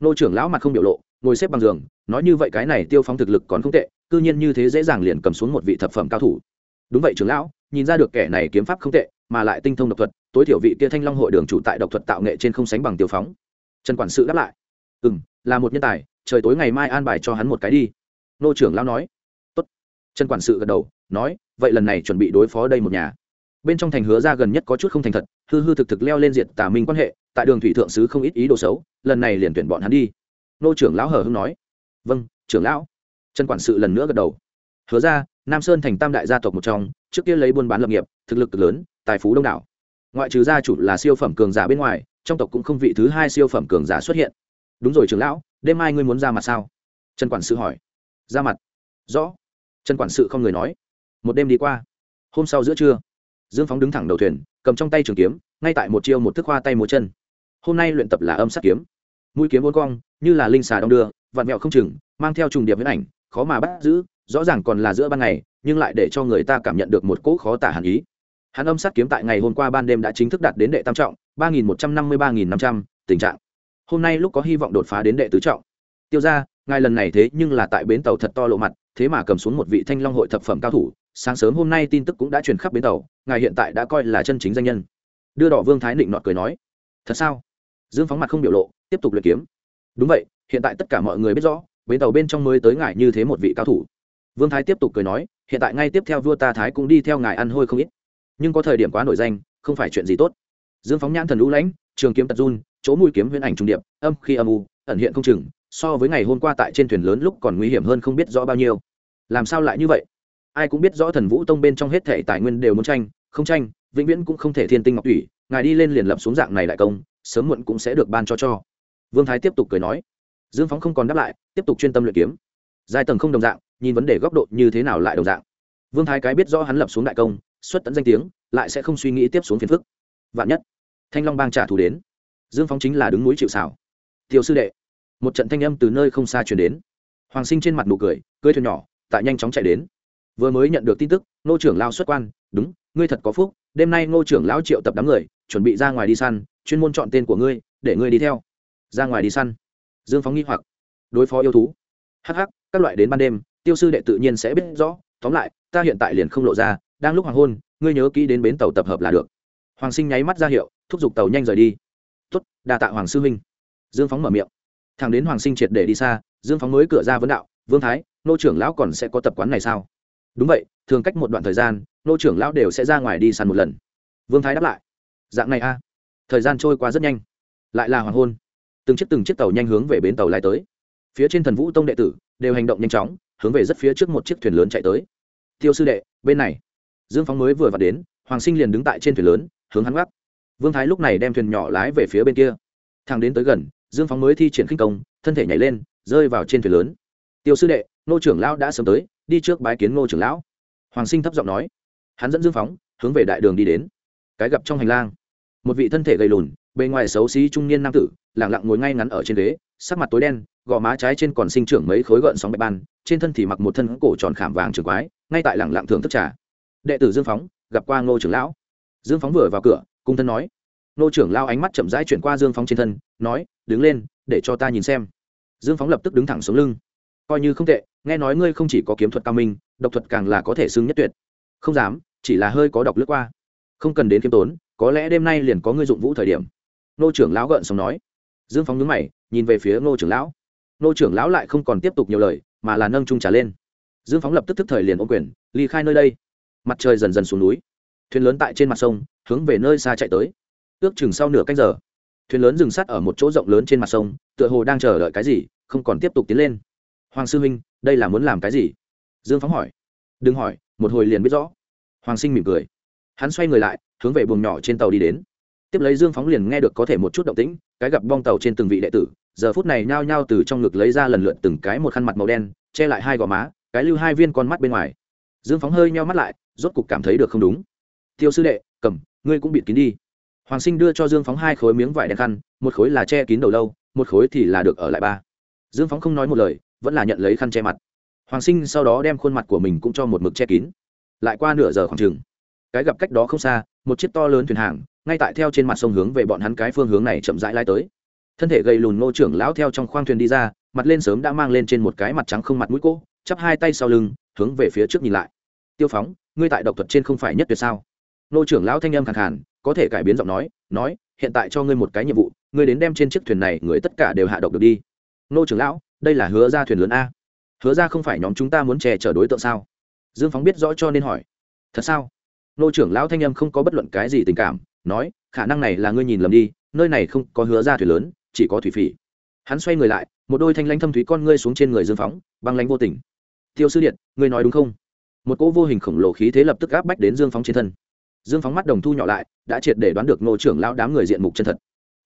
Nô trưởng lão mặt không biểu lộ, ngồi xếp bằng giường, nói như vậy cái này tiêu phóng thực lực còn không tệ cư nhiên như thế dễ dàng liền cầm xuống một vị thập phẩm cao thủ. Đúng vậy, trưởng lão, nhìn ra được kẻ này kiếm pháp không tệ, mà lại tinh thông độc thuật, tối thiểu vị kia thanh long hội đường chủ tại độc thuật tạo nghệ trên không sánh bằng tiêu phóng. Trần quản sự đáp lại. Ừ m là một nhân tài, trời tối ngày mai an bài cho hắn một cái đi. Nô trưởng lão nói. Tốt. trần quản sự gật đầu, nói, vậy lần này chuẩn bị đối phó đây một nhà. Bên trong thành hứa ra gần nhất có chút không thành thật, hư hư thực thực leo lên diện tà minh quan hệ, tại đường thủy thượng sứ không ít ý đồ xấu, lần này liền tuyển bọn hắn đi. Nô trưởng lão hờ hưng nói. Vâng trưởng lão trần quản sự lần nữa gật đầu. Hứa ra, nam sơn thành tam đại gia tộc một trong, trước kia lấy buôn bán lập nghiệp, thực lực lớn, tài phú đông đảo. Ngoại trừ gia chủ là siêu phẩm cường giả bên ngoài, trong tộc cũng không vị thứ hai siêu phẩm cường giả xuất hiện. Đúng rồi trưởng lão, đêm mai ngươi muốn ra mặt sao? Trần quản sự hỏi. Ra mặt. Rõ. Trần quản sự không người nói. Một đêm đi qua. Hôm sau giữa trưa, dương phóng đứng thẳng đầu thuyền, cầm trong tay trường kiếm, ngay tại một chiêu một thức hoa tay múa chân. Hôm nay luyện tập là âm sát kiếm. Mũi kiếm bốn cong, như là linh xà đong đưa, vặn vẹo không chừng, mang theo trùng điệp huyết ảnh khó mà bắt giữ, rõ ràng còn là giữa ban ngày, nhưng lại để cho người ta cảm nhận được một cỗ khó tả hẳn ý. Hắn âm sát kiếm tại ngày hôm qua ban đêm đã chính thức đạt đến đệ tam trọng, ba nghìn một trăm năm mươi ba nghìn năm trăm, tình trạng. Hôm nay lúc có hy vọng đột phá đến đệ tứ trọng. Tiêu ra ngài lần này thế nhưng là tại bến tàu thật to lộ mặt, thế mà cầm xuống một vị thanh long hội thập phẩm cao thủ, sáng sớm hôm nay tin tức cũng đã truyền khắp bến tàu, ngài hiện tại đã coi là chân chính danh nhân. Đưa đỏ vương thái định nọt cười nói, thật sao? Dương phóng mặt không biểu lộ, tiếp tục luyện kiếm. Đúng vậy, hiện tại tất cả mọi người biết rõ bến tàu bên trong mới tới ngài như thế một vị cao thủ. Vương thái tiếp tục cười nói, hiện tại ngay tiếp theo vua ta thái cũng đi theo ngài ăn hôi không ít. Nhưng có thời điểm quá nổi danh, không phải chuyện gì tốt. Dương phóng nhãn thần lũ lãnh, trường kiếm tật run, chỗ mũi kiếm huyễn ảnh trung điệp, âm khi âm u, ẩn hiện không chừng, so với ngày hôm qua tại trên thuyền lớn lúc còn nguy hiểm hơn không biết rõ bao nhiêu. Làm sao lại như vậy? Ai cũng biết rõ thần vũ tông bên trong hết thể tài nguyên đều muốn tranh, không tranh, vĩnh viễn cũng không thể thiên tinh ngọc thủy ngài đi lên liền lập xuống dạng này lại công, sớm muộn cũng sẽ được ban cho cho. Vương thái tiếp tục cười nói dương phóng không còn đáp lại, tiếp tục chuyên tâm luyện kiếm. Giai tầng không đồng dạng, nhìn vấn đề góc độ như thế nào lại đồng dạng. Vương thái cái biết rõ hắn lập xuống đại công, xuất tận danh tiếng, lại sẽ không suy nghĩ tiếp xuống phiền phức. Vạn nhất, thanh long bang trả thù đến, dương phóng chính là đứng núi chịu xảo tiêu sư đệ, một trận thanh âm từ nơi không xa chuyển đến. Hoàng sinh trên mặt nụ cười, cưới thuyền nhỏ, tại nhanh chóng chạy đến. Vừa mới nhận được tin tức, Ngô trưởng lao xuất quan, đúng, ngươi thật có phúc, đêm nay ngô trưởng lão triệu tập đám người, chuẩn bị ra ngoài đi săn, chuyên môn chọn tên của ngươi, để ngươi đi theo. Ra ngoài đi săn? Dương phóng nghi hoặc, đối phó yêu thú. Hh các loại đến ban đêm, tiêu sư đệ tự nhiên sẽ biết rõ. Tóm lại, ta hiện tại liền không lộ ra, đang lúc hoàng hôn, ngươi nhớ kỹ đến bến tàu tập hợp là được. Hoàng sinh nháy mắt ra hiệu, thúc giục tàu nhanh rời đi. Tuất đa tạ hoàng sư huynh. Dương phóng mở miệng. Thằng đến hoàng sinh triệt để đi xa, dương phóng mới cửa ra vấn đạo, vương thái, nô trưởng lão còn sẽ có tập quán này sao? Đúng vậy, thường cách một đoạn thời gian, nô trưởng lão đều sẽ ra ngoài đi săn một lần. Vương thái đáp lại, dạng này a, thời gian trôi qua rất nhanh, lại là hoàng hôn từng chiếc từng chiếc tàu nhanh hướng về bến tàu lai tới. Phía trên thần vũ tông đệ tử đều hành động nhanh chóng, hướng về rất phía trước một chiếc thuyền lớn chạy tới. Tiêu sư đệ, bên này. Dương phóng mới vừa vặt đến, hoàng sinh liền đứng tại trên thuyền lớn, hướng hắn gác. Vương thái lúc này đem thuyền nhỏ lái về phía bên kia. Thang đến tới gần, dương phóng mới thi triển khinh công, thân thể nhảy lên, rơi vào trên thuyền lớn. Tiêu sư đệ, nô trưởng lão đã sớm tới, đi trước bái kiến nô trưởng lão. Hoàng sinh thấp giọng nói. Hắn dẫn dương phóng hướng về đại đường đi đến. Cái gặp trong hành lang, một vị thân thể gầy lùn bề ngoài xấu xí trung niên nam tử, lẳng lặng ngồi ngay ngắn ở trên ghế, sắc mặt tối đen, gò má trái trên còn sinh trưởng mấy khối gợn sóng bạch ban, trên thân thì mặc một thân cổ tròn khảm vàng trường quái, ngay tại lẳng lặng thưởng thức trà. Đệ tử dương phóng, gặp qua ngô trưởng lão. Dương phóng vừa vào cửa, cung thân nói. Ngô trưởng lao ánh mắt chậm rãi chuyển qua dương phóng trên thân, nói, đứng lên, để cho ta nhìn xem. Dương phóng lập tức đứng thẳng xuống lưng. Coi như không tệ, nghe nói ngươi không chỉ có kiếm thuật cao minh, độc thuật càng là có thể xưng nhất tuyệt. Không dám, chỉ là hơi có độc lướt qua. Không cần đến kiếm tốn, có lẽ đêm nay liền có ngươi dụng vũ thời điểm nô trưởng lão gợn xong nói. Dương phóng nhướng mày, nhìn về phía nô trưởng lão. Nô trưởng lão lại không còn tiếp tục nhiều lời, mà là nâng trung trà lên. Dương phóng lập tức tức thời liền ô quyền, ly khai nơi đây. Mặt trời dần dần xuống núi. Thuyền lớn tại trên mặt sông, hướng về nơi xa chạy tới. Ước chừng sau nửa canh giờ, thuyền lớn dừng sắt ở một chỗ rộng lớn trên mặt sông, tựa hồ đang chờ đợi cái gì, không còn tiếp tục tiến lên. Hoàng sư huynh, đây là muốn làm cái gì? Dương phóng hỏi. Đừng hỏi, một hồi liền biết rõ. Hoàng sinh mỉm cười. Hắn xoay người lại, hướng về buồng nhỏ trên tàu đi đến tiếp lấy dương phóng liền nghe được có thể một chút động tĩnh, cái gặp bong tàu trên từng vị đệ tử, giờ phút này nhao nhao từ trong ngực lấy ra lần lượt từng cái một khăn mặt màu đen, che lại hai gò má, cái lưu hai viên con mắt bên ngoài. Dương phóng hơi nheo mắt lại, rốt cục cảm thấy được không đúng. Tiêu sư đệ, cầm, ngươi cũng bịt kín đi. Hoàng sinh đưa cho dương phóng hai khối miếng vải đen khăn, một khối là che kín đầu lâu, một khối thì là được ở lại ba. Dương phóng không nói một lời, vẫn là nhận lấy khăn che mặt. Hoàng sinh sau đó đem khuôn mặt của mình cũng cho một mực che kín. Lại qua nửa giờ khoảng chừng, cái gặp cách đó không xa, một chiếc to lớn thuyền hàng ngay tại theo trên mặt sông hướng về bọn hắn cái phương hướng này chậm rãi lai tới. Thân thể gầy lùn ngô trưởng lão theo trong khoang thuyền đi ra, mặt lên sớm đã mang lên trên một cái mặt trắng không mặt mũi cỗ chắp hai tay sau lưng, hướng về phía trước nhìn lại. Tiêu phóng, ngươi tại độc thuật trên không phải nhất tuyệt sao? Nô trưởng lão thanh âm khẳng khàn, có thể cải biến giọng nói nói, hiện tại cho ngươi một cái nhiệm vụ, ngươi đến đem trên chiếc thuyền này người tất cả đều hạ độc được đi. Nô trưởng lão, đây là hứa ra thuyền lớn a. Hứa ra không phải nhóm chúng ta muốn che chở đối tượng sao? Dương phóng biết rõ cho nên hỏi. Thật sao? Nô trưởng lão thanh âm không có bất luận cái gì tình cảm nói, khả năng này là ngươi nhìn lầm đi, nơi này không có hứa ra thủy lớn, chỉ có thủy phỉ. Hắn xoay người lại, một đôi thanh lãnh thâm thúy con ngươi xuống trên người dương phóng, băng lãnh vô tình. Tiêu sư điện, ngươi nói đúng không? Một cỗ vô hình khổng lồ khí thế lập tức áp bách đến dương phóng trên thân. Dương phóng mắt đồng thu nhỏ lại, đã triệt để đoán được nô trưởng lão đám người diện mục chân thật.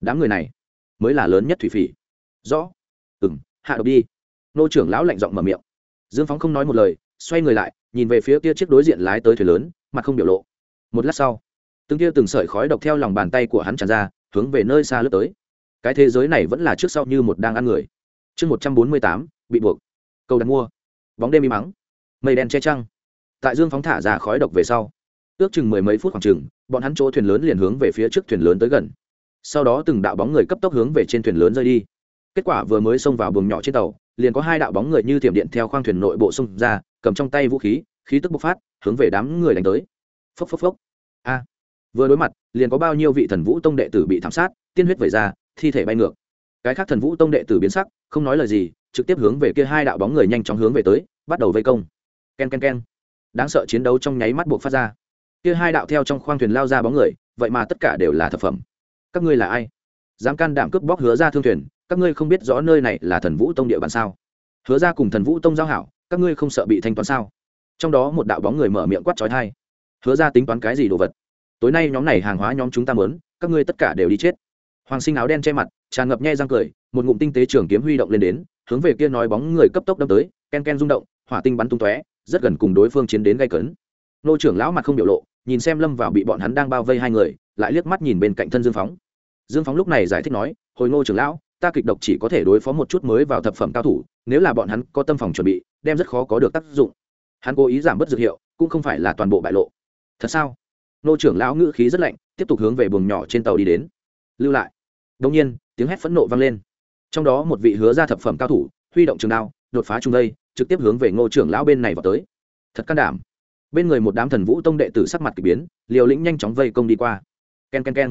Đám người này mới là lớn nhất thủy phỉ. Rõ. Ừ m hạ độc đi. Nô trưởng lão lạnh giọng mở miệng. Dương phóng không nói một lời, xoay người lại, nhìn về phía kia chiếc đối diện lái tới thuyền lớn, mặt không biểu lộ. Một lát sau từng kia từng sợi khói độc theo lòng bàn tay của hắn tràn ra, hướng về nơi xa lướt tới. Cái thế giới này vẫn là trước sau như một đang ăn người. Chương một trăm bốn mươi tám, bị buộc. Cầu đặt mua. Bóng đêm im mắng mây đen che trăng. Tại dương phóng thả ra khói độc về sau, ước chừng mười mấy phút khoảng chừng, bọn hắn chỗ thuyền lớn liền hướng về phía trước thuyền lớn tới gần. Sau đó từng đạo bóng người cấp tốc hướng về trên thuyền lớn rơi đi. Kết quả vừa mới xông vào buồng nhỏ trên tàu, liền có hai đạo bóng người như tiệm điện theo khoang thuyền nội bộ xông ra, cầm trong tay vũ khí khí tức bộc phát, hướng về đám người đánh tới. Phốc phốc phốc. A vừa đối mặt, liền có bao nhiêu vị thần vũ tông đệ tử bị thảm sát, tiên huyết vẩy ra, thi thể bay ngược. Cái khác thần vũ tông đệ tử biến sắc, không nói lời gì, trực tiếp hướng về kia hai đạo bóng người nhanh chóng hướng về tới, bắt đầu vây công. Ken ken ken. Đáng sợ chiến đấu trong nháy mắt buộc phát ra. Kia hai đạo theo trong khoang thuyền lao ra bóng người, vậy mà tất cả đều là thập phẩm. Các ngươi là ai? Dám can đảm cướp bóc hứa ra thương thuyền, các ngươi không biết rõ nơi này là thần vũ tông địa bàn sao? Hứa ra cùng thần vũ tông giao hảo, các ngươi không sợ bị thanh toán sao? Trong đó một đạo bóng người mở miệng quát trói thai hứa ra tính toán cái gì đồ vật? Tối nay nhóm này hàng hóa nhóm chúng ta mớn, các ngươi tất cả đều đi chết. Hoàng sinh áo đen che mặt, tràn ngập nhe răng cười, một ngụm tinh tế trường kiếm huy động lên đến, hướng về kia nói bóng người cấp tốc đâm tới, ken ken rung động, hỏa tinh bắn tung tóe, rất gần cùng đối phương chiến đến gây cấn. Nô trưởng lão mặt không biểu lộ, nhìn xem lâm vào bị bọn hắn đang bao vây hai người, lại liếc mắt nhìn bên cạnh thân dương phóng. Dương phóng lúc này giải thích nói, hồi ngô trưởng lão, ta kịch độc chỉ có thể đối phó một chút mới vào thập phẩm cao thủ, nếu là bọn hắn có tâm phòng chuẩn bị, đem rất khó có được tác dụng. Hắn cố ý giảm bớt dược hiệu, cũng không phải là toàn bộ bại lộ. Thật sao? Nô trưởng lão ngữ khí rất lạnh, tiếp tục hướng về buồng nhỏ trên tàu đi đến. Lưu lại. Đông nhiên, tiếng hét phẫn nộ vang lên. Trong đó một vị hứa ra thập phẩm cao thủ, huy động trường đao, đột phá trung đây trực tiếp hướng về ngô trưởng lão bên này vào tới. Thật can đảm. Bên người một đám thần vũ tông đệ tử sắc mặt k ỳ biến, liều lĩnh nhanh chóng vây công đi qua. K e n k e n k e n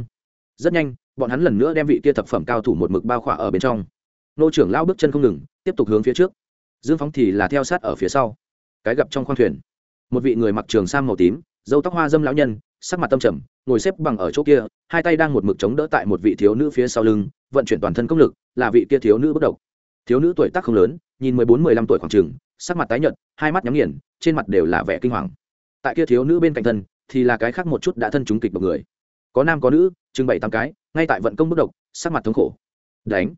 rất nhanh, bọn hắn lần nữa đem vị kia thập phẩm cao thủ một mực bao khỏa ở bên trong. Nô trưởng lão bước chân không ngừng, tiếp tục hướng phía trước. Dương phóng thì là theo sát ở phía sau. Cái gặp trong khoang thuyền. Một vị người mặc trường sam màu tím dâu tóc hoa dâm lão nhân sắc mặt tâm trầm, ngồi xếp bằng ở chỗ kia, hai tay đang một mực chống đỡ tại một vị thiếu nữ phía sau lưng, vận chuyển toàn thân công lực, là vị kia thiếu nữ bất độc thiếu nữ tuổi tác không lớn, nhìn mười bốn, mười lăm tuổi khoảng trường sắc mặt tái nhợt, hai mắt nhắm nghiền, trên mặt đều là vẻ kinh hoàng. Tại kia thiếu nữ bên cạnh thân, thì là cái khác một chút đã thân chúng kịch độc người. Có nam có nữ, chừng bảy, tám cái, ngay tại vận công bất độc sắc mặt thống khổ. Đánh.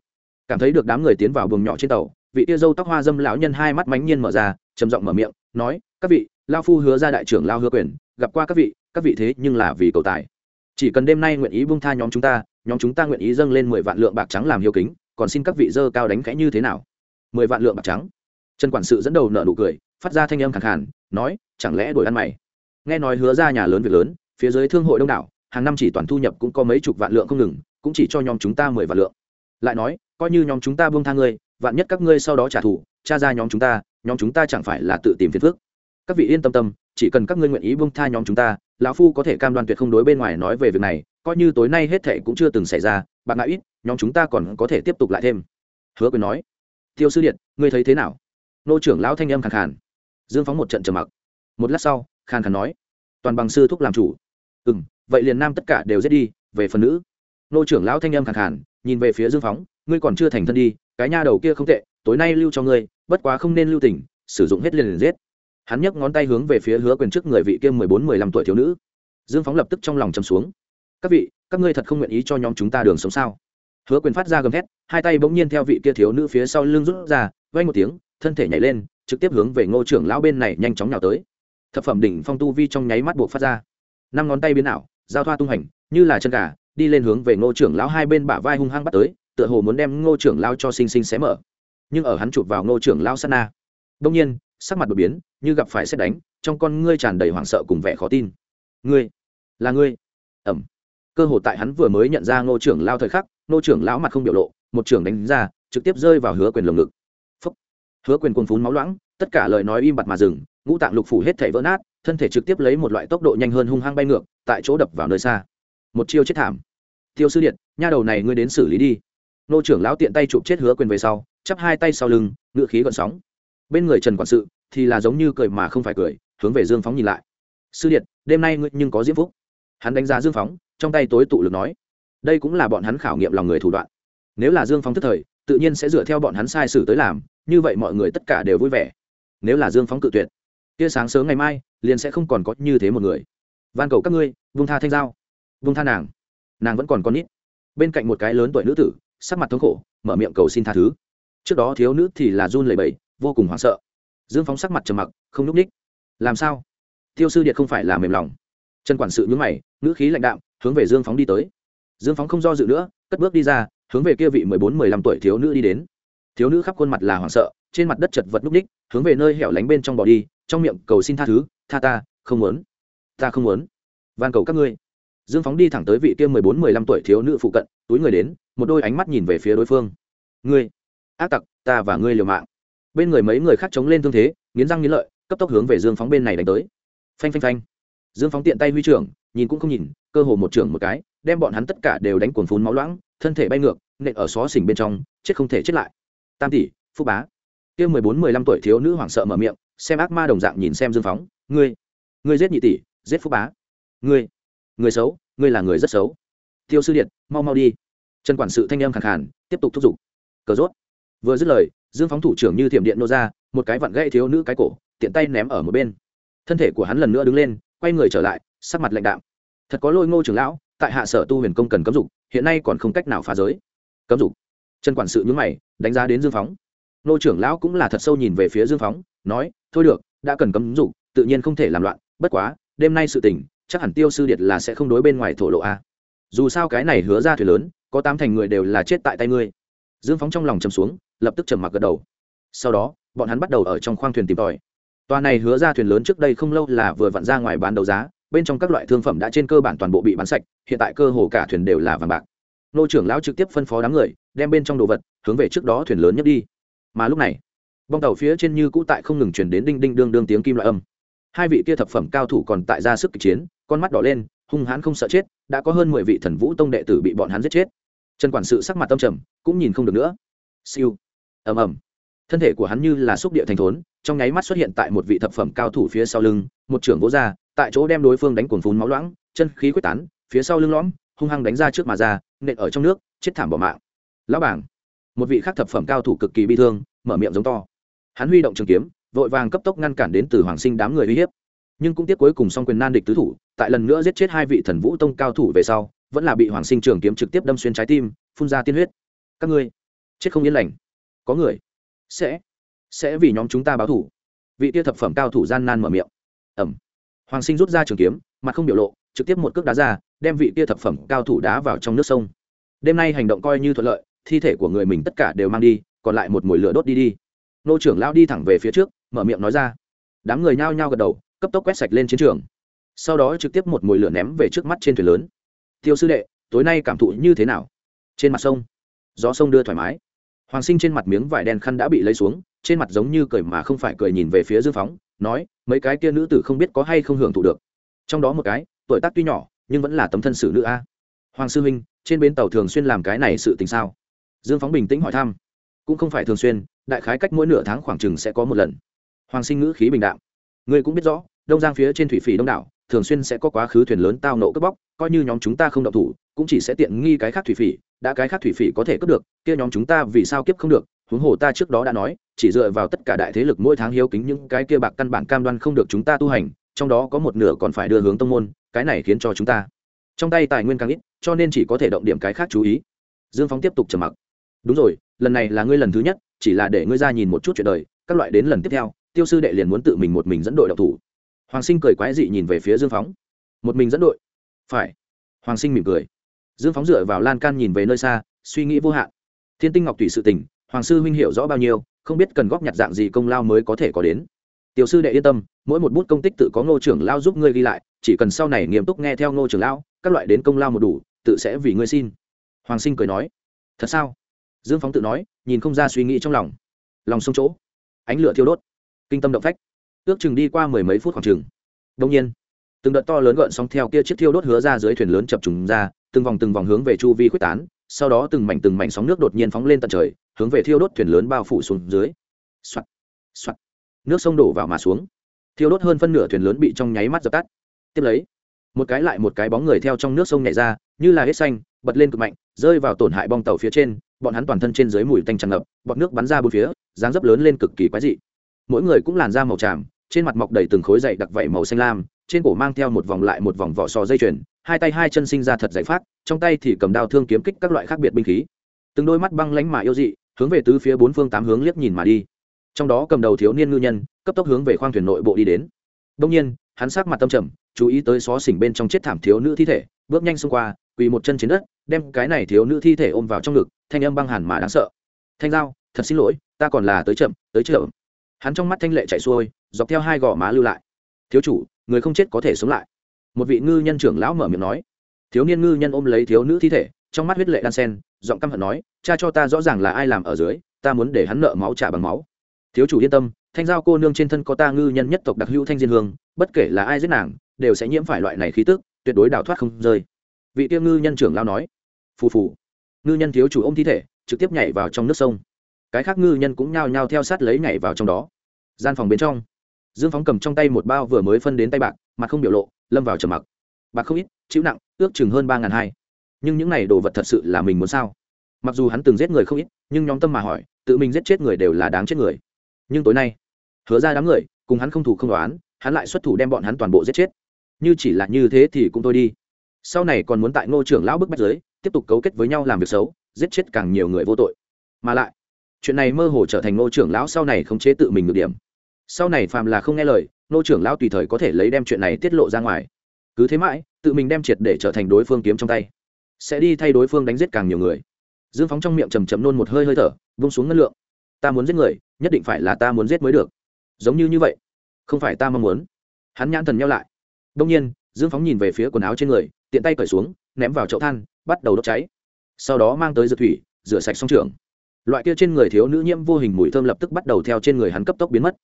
Cảm thấy được đám người tiến vào buồng nhỏ trên tàu, vị tia dâu tóc hoa dâm lão nhân hai mắt mánh nhiên mở ra, trầm giọng mở miệng, nói, các vị, lao phu hứa ra đại trưởng lao hứa quyền, gặp qua các vị các vị thế nhưng là vì cầu tài. Chỉ cần đêm nay nguyện ý buông tha nhóm chúng ta, nhóm chúng ta nguyện ý dâng lên mười vạn lượng bạc trắng làm hiếu kính, còn xin các vị dơ cao đánh khẽ như thế nào? Mười vạn lượng bạc trắng. Trần quản sự dẫn đầu nợ nụ cười, phát ra thanh âm khẳng khàn, nói, chẳng lẽ đổi ăn mày? Nghe nói hứa ra nhà lớn việc lớn, phía dưới thương hội đông đảo, hàng năm chỉ toàn thu nhập cũng có mấy chục vạn lượng không ngừng, cũng chỉ cho nhóm chúng ta mười vạn lượng. Lại nói, coi như nhóm chúng ta buông tha ngươi, vạn nhất các ngươi sau đó trả thù, tra ra nhóm chúng ta, nhóm chúng ta chẳng phải là tự tìm phiền phước các vị yên tâm tâm, chỉ cần các ngươi nguyện ý buông tha nhóm chúng ta lão phu có thể cam đoan tuyệt không đối bên ngoài nói về việc này, coi như tối nay hết thệ cũng chưa từng xảy ra bạc ngại ít, nhóm chúng ta còn có thể tiếp tục lại thêm. Hứa quyền nói. Tiêu sư điện, ngươi thấy thế nào? Nô trưởng lão thanh âm khàn khàn. Dương phóng một trận trầm mặc. Một lát sau, khàn khàn nói. Toàn bằng sư thúc làm chủ. Ừ m vậy liền nam tất cả đều giết đi, về phần nữ. Nô trưởng lão thanh âm khàn khàn, nhìn về phía dương phóng. Ngươi còn chưa thành thân đi, cái nha đầu kia không tệ, tối nay lưu cho ngươi, bất quá không nên lưu tình, sử dụng hết liền liền giết hắn nhấc ngón tay hướng về phía hứa quyền trước người vị kia mười bốn, mười lăm tuổi thiếu nữ. Dương phóng lập tức trong lòng chầm xuống. Các vị, các ngươi thật không nguyện ý cho nhóm chúng ta đường sống sao? Hứa quyền phát ra gầm thét, hai tay bỗng nhiên theo vị kia thiếu nữ phía sau lưng rút ra vay một tiếng, thân thể nhảy lên, trực tiếp hướng về ngô trưởng lão bên này nhanh chóng nhào tới. Thập phẩm đỉnh phong tu vi trong nháy mắt buộc phát ra. Năm ngón tay biến ảo, giao thoa tung hành, như là chân gà, đi lên hướng về ngô trưởng lão hai bên bả vai hung hăng bắt tới, tựa hồ muốn đem ngô trưởng lão cho sinh sinh xé mở. Nhưng ở hắn chụp vào ngô trưởng lão sát na đông nhiên sắc mặt đột biến, như gặp phải xét đánh, trong con ngươi tràn đầy hoảng sợ cùng vẻ khó tin. Ngươi, là ngươi? Ẩm. Cơ hội tại hắn vừa mới nhận ra ngô trưởng lao thời khắc, ngô trưởng lão mặt không biểu lộ, một trưởng đánh ra, trực tiếp rơi vào hứa quyền lồng ngực. Phúc. hứa quyền cuồng phún máu loãng, tất cả lời nói im bặt mà dừng, ngũ tạng lục phủ hết thể vỡ nát, thân thể trực tiếp lấy một loại tốc độ nhanh hơn hung hăng bay ngược, tại chỗ đập vào nơi xa. Một chiêu chết thảm. Tiêu sư điện nha đầu này ngươi đến xử lý đi. Nô trưởng lão tiện tay chụp chết hứa quyền về sau, chắp hai tay sau lưng ngự khí gọn sóng bên người trần quản sự thì là giống như cười mà không phải cười, hướng về dương phóng nhìn lại. Sư điện đêm nay ngươi nhưng có diễm phúc. Hắn đánh giá dương phóng, trong tay tối tụ lực nói, đây cũng là bọn hắn khảo nghiệm lòng người thủ đoạn. Nếu là dương phóng tức thời, tự nhiên sẽ dựa theo bọn hắn sai sử tới làm, như vậy mọi người tất cả đều vui vẻ. Nếu là dương phóng cự tuyệt tia sáng sớm ngày mai liền sẽ không còn có như thế một người. Van cầu các ngươi, vung tha thanh giao vung tha nàng. Nàng vẫn còn con nít. Bên cạnh một cái lớn tuổi nữ tử, sắc mặt thống khổ, mở miệng cầu xin tha thứ. Trước đó thiếu nữ thì là run lẩy bẩy vô cùng hoảng sợ. Dương phóng sắc mặt trầm mặc, không n ú c ních làm sao? Tiêu sư điện không phải là mềm lòng. Trần quản sự nhúng mày, ngữ khí lãnh đạm, hướng về dương phóng đi tới. Dương phóng không do dự nữa, cất bước đi ra, hướng về kia vị mười bốn, mười lăm tuổi thiếu nữ đi đến. Thiếu nữ khắp khuôn mặt là hoảng sợ, trên mặt đất chật vật núp ních hướng về nơi hẻo lánh bên trong bỏ đi, trong miệng cầu xin tha thứ, tha ta, không muốn. Ta không muốn. Van cầu các ngươi. Dương phóng đi thẳng tới vị kia mười bốn, mười lăm tuổi thiếu nữ phụ cận, túi người đến, một đôi ánh mắt nhìn về phía đối phương. Ngươi, ác tặc, ta và ngươi liều mạng bên người mấy người khác chống lên thương thế, nghiến răng nghiến lợi, cấp tốc hướng về dương phóng bên này đánh tới. Phanh phanh phanh. Dương phóng tiện tay huy trưởng, nhìn cũng không nhìn, cơ hồ một trưởng một cái, đem bọn hắn tất cả đều đánh cuồn phún máu loãng, thân thể bay ngược, nện ở xó xỉnh bên trong, chết không thể chết lại. Tam tỷ phú bá. Kia mười bốn, mười lăm tuổi thiếu nữ hoảng sợ mở miệng, xem ác ma đồng dạng nhìn xem dương phóng, ngươi ngươi giết nhị tỷ, giết phú bá. Ngươi, người xấu, ngươi là người rất xấu. Tiêu sư điện mau mau đi. Trần quản sự thanh em khẳng khàn, tiếp tục thúc giục. Cờ rốt. Vừa dứt lời dương phóng thủ trưởng như thiểm điện nô ra, một cái vặn gãy thiếu nữ cái cổ, tiện tay ném ở một bên. Thân thể của hắn lần nữa đứng lên, quay người trở lại, sắc mặt lạnh đạm. Thật có lôi ngô trưởng lão, tại hạ sở tu huyền công cần cấm dục, hiện nay còn không cách nào phá giới. Cấm dục. Trần quản sự nhướng mày, đánh giá đến dương phóng. Nô trưởng lão cũng là thật sâu nhìn về phía dương phóng, nói, thôi được, đã cần cấm dục, tự nhiên không thể làm loạn, bất quá, đêm nay sự tình, chắc hẳn tiêu sư điệt là sẽ không đối bên ngoài thổ lộ a. Dù sao cái này hứa ra thuyền lớn, có tám thành người đều là chết tại tay ngươi. Dương phóng trong lòng chầm xuống lập tức trầm mặc gật đầu sau đó bọn hắn bắt đầu ở trong khoang thuyền tìm tòi tòa này hứa ra thuyền lớn trước đây không lâu là vừa vặn ra ngoài bán đấu giá, bên trong các loại thương phẩm đã trên cơ bản toàn bộ bị bán sạch, hiện tại cơ hồ cả thuyền đều là vàng bạc. Nô trưởng lão trực tiếp phân phó đám người, đem bên trong đồ vật hướng về trước đó thuyền lớn nhất đi. Mà lúc này, bong tàu phía trên như cũ tại không ngừng truyền đến đinh đinh đương đương tiếng kim loại âm. Hai vị kia thập phẩm cao thủ còn tại ra sức kịch chiến, con mắt đỏ lên, hung hãn không sợ chết, đã có hơn mười vị thần vũ tông đệ tử bị bọn hắn giết chết. Trần quản sự sắc mặt tâm trầm, cũng nhìn không được nữa. Siêu, ầm ầm. Thân thể của hắn như là xúc địa thành thốn, trong nháy mắt xuất hiện tại một vị thập phẩm cao thủ phía sau lưng một trưởng vỗ ra tại chỗ đem đối phương đánh cuồng phun máu loãng chân khí quyết tán phía sau lưng lõm hung hăng đánh ra trước mà ra nện ở trong nước chết thảm bỏ mạng. Lão bảng một vị khác thập phẩm cao thủ cực kỳ bi thương mở miệng giống to. Hắn huy động trường kiếm vội vàng cấp tốc ngăn cản đến từ hoàng sinh đám người uy hiếp. Nhưng cũng tiếc cuối cùng song quyền nan địch tứ thủ tại lần nữa giết chết hai vị thần vũ tông cao thủ về sau vẫn là bị hoàng sinh trường kiếm trực tiếp đâm xuyên trái tim phun ra tiên huyết. Các ngươi chết không yên lành có người. Sẽ. Sẽ vì nhóm chúng ta báo thủ. Vị tia thập phẩm cao thủ gian nan mở miệng. Ẩm. Hoàng sinh rút ra trường kiếm, mặt không biểu lộ, trực tiếp một cước đá ra, đem vị tia thập phẩm cao thủ đá vào trong nước sông. Đêm nay hành động coi như thuận lợi, thi thể của người mình tất cả đều mang đi, còn lại một mồi lửa đốt đi đi. Nô trưởng lao đi thẳng về phía trước, mở miệng nói ra. Đám người nhao nhao gật đầu, cấp tốc quét sạch lên chiến trường. Sau đó trực tiếp một mồi lửa ném về trước mắt trên thuyền lớn. Tiêu sư đệ, tối nay cảm thụ như thế nào? Trên mặt sông. Gió sông đưa thoải mái hoàng sinh trên mặt miếng vải đen khăn đã bị lấy xuống, trên mặt giống như cười mà không phải cười nhìn về phía dương phóng, nói, mấy cái kia nữ tử không biết có hay không hưởng thụ được. Trong đó một cái, tuổi tác tuy nhỏ, nhưng vẫn là tấm thân sử nữ a. Hoàng sư huynh, trên bến tàu thường xuyên làm cái này sự tình sao? Dương phóng bình tĩnh hỏi thăm. Cũng không phải thường xuyên, đại khái cách mỗi nửa tháng khoảng chừng sẽ có một lần. Hoàng sinh ngữ khí bình đạm. Ngươi cũng biết rõ, đông giang phía trên thủy phỉ đông đảo, thường xuyên sẽ có quá khứ thuyền lớn tao nộ cướp bóc, coi như nhóm chúng ta không động thủ cũng chỉ sẽ tiện nghi cái khác thủy phỉ, đã cái khác thủy phỉ có thể cướp được, kia nhóm chúng ta vì sao kiếp không được, huống hồ ta trước đó đã nói, chỉ dựa vào tất cả đại thế lực mỗi tháng hiếu kính những cái kia bạc căn bản cam đoan không được chúng ta tu hành, trong đó có một nửa còn phải đưa hướng tông môn, cái này khiến cho chúng ta trong tay tài nguyên càng ít, cho nên chỉ có thể động điểm cái khác chú ý. Dương phóng tiếp tục trầm mặc. Đúng rồi, lần này là ngươi lần thứ nhất, chỉ là để ngươi ra nhìn một chút chuyện đời, các loại đến lần tiếp theo, tiêu sư đệ liền muốn tự mình một mình dẫn đội độc thủ. Hoàng sinh cười quái dị nhìn về phía dương phóng một mình dẫn đội? Phải. Hoàng sinh mỉm cười dương phóng dựa vào lan can nhìn về nơi xa, suy nghĩ vô hạn. Thiên tinh ngọc tùy sự tình, hoàng sư huynh hiểu rõ bao nhiêu, không biết cần góp nhặt dạng gì công lao mới có thể có đến. Tiểu sư đệ yên tâm, mỗi một bút công tích tự có ngô trưởng lao giúp ngươi ghi lại, chỉ cần sau này nghiêm túc nghe theo ngô trưởng lao, các loại đến công lao một đủ, tự sẽ vì ngươi xin. Hoàng sinh cười nói, thật sao? Dương phóng tự nói, nhìn không ra suy nghĩ trong lòng. Lòng sông chỗ, ánh lửa thiêu đốt, kinh tâm động phách. Ước chừng đi qua mười mấy phút khoảng chừng. Đông nhiên, từng đợt to lớn gợn sóng theo kia chiếc thiêu đốt hứa ra dưới thuyền lớn chập trùng ra từng vòng từng vòng hướng về chu vi quyết tán, sau đó từng mảnh từng mảnh sóng nước đột nhiên phóng lên tận trời, hướng về thiêu đốt thuyền lớn bao phủ xuống dưới. Xoạt xoạt nước sông đổ vào mà xuống. Thiêu đốt hơn phân nửa thuyền lớn bị trong nháy mắt dập tắt. Tiếp lấy, một cái lại một cái bóng người theo trong nước sông nhảy ra, như là hết xanh, bật lên cực mạnh, rơi vào tổn hại bong tàu phía trên, bọn hắn toàn thân trên dưới mùi tanh tràn ngập bọn nước bắn ra bốn phía, dáng dấp lớn lên cực kỳ quái dị. Mỗi người cũng làn da màu tràm, trên mặt mọc đầy từng khối dày đặc vảy màu xanh lam, trên cổ mang theo một vòng lại một vòng vỏ sò dây chuyền hai tay hai chân sinh ra thật giải phát trong tay thì cầm đao thương kiếm kích các loại khác biệt binh khí. Từng đôi mắt băng lánh mà yêu dị, hướng về tứ phía bốn phương tám hướng liếc nhìn mà đi. Trong đó cầm đầu thiếu niên ngư nhân, cấp tốc hướng về khoang thuyền nội bộ đi đến. Đông nhiên, hắn sát mặt tâm trầm, chú ý tới xó xỉnh bên trong chết thảm thiếu nữ thi thể, bước nhanh xông qua, quỳ một chân trên đất, đem cái này thiếu nữ thi thể ôm vào trong ngực, thanh âm băng hàn mà đáng sợ. Thanh giao, thật xin lỗi, ta còn là tới chậm tới chậm. Hắn trong mắt thanh lệ chạy xuôi, dọc theo hai gò má lưu lại. Thiếu chủ, người không chết có thể sống lại một vị ngư nhân trưởng lão mở miệng nói. Thiếu niên ngư nhân ôm lấy thiếu nữ thi thể, trong mắt huyết lệ đan sen, giọng căm hận nói, cha cho ta rõ ràng là ai làm ở dưới, ta muốn để hắn nợ máu trả bằng máu. Thiếu chủ yên tâm, thanh giao cô nương trên thân có ta ngư nhân nhất tộc đặc hữu thanh diên hương, bất kể là ai giết nàng, đều sẽ nhiễm phải loại này khí tức, tuyệt đối đào thoát không rơi. Vị tiêu ngư nhân trưởng lao nói. Phù phù. Ngư nhân thiếu chủ ôm thi thể, trực tiếp nhảy vào trong nước sông. Cái khác ngư nhân cũng nhao nhao theo sát lấy nhảy vào trong đó. Gian phòng bên trong dương phóng cầm trong tay một bao vừa mới phân đến tay bạc mà không biểu lộ, lâm vào trầm mặc. Bạc không ít, chịu nặng, ước chừng hơn ba ngàn hai. Nhưng những này đồ vật thật sự là mình muốn sao? Mặc dù hắn từng giết người không ít, nhưng nhóm tâm mà hỏi, tự mình giết chết người đều là đáng chết người. Nhưng tối nay, hứa ra đám người, cùng hắn không thủ không đoán, hắn lại xuất thủ đem bọn hắn toàn bộ giết chết. Như chỉ là như thế thì cũng thôi đi. Sau này còn muốn tại ngô trưởng lão bức bách giới, tiếp tục cấu kết với nhau làm việc xấu, giết chết càng nhiều người vô tội. Mà lại, chuyện này mơ hồ trở thành ngô trưởng lão sau này không chế tự mình ngược điểm sau này phàm là không nghe lời, nô trưởng lão tùy thời có thể lấy đem chuyện này tiết lộ ra ngoài. Cứ thế mãi, tự mình đem triệt để trở thành đối phương kiếm trong tay. Sẽ đi thay đối phương đánh giết càng nhiều người. Dương phóng trong miệng chầm chầm nôn một hơi hơi thở, vung xuống ngân lượng. Ta muốn giết người, nhất định phải là ta muốn giết mới được. Giống như như vậy. Không phải ta mong muốn. Hắn nhãn thần nhau lại. Đông nhiên, dương phóng nhìn về phía quần áo trên người, tiện tay cởi xuống, ném vào chậu than, bắt đầu đốt cháy. Sau đó mang tới dược thủy, rửa sạch song trường. Loại kia trên người thiếu nữ nhiễm vô hình mùi thơm lập tức bắt đầu theo trên người hắn cấp tốc biến mất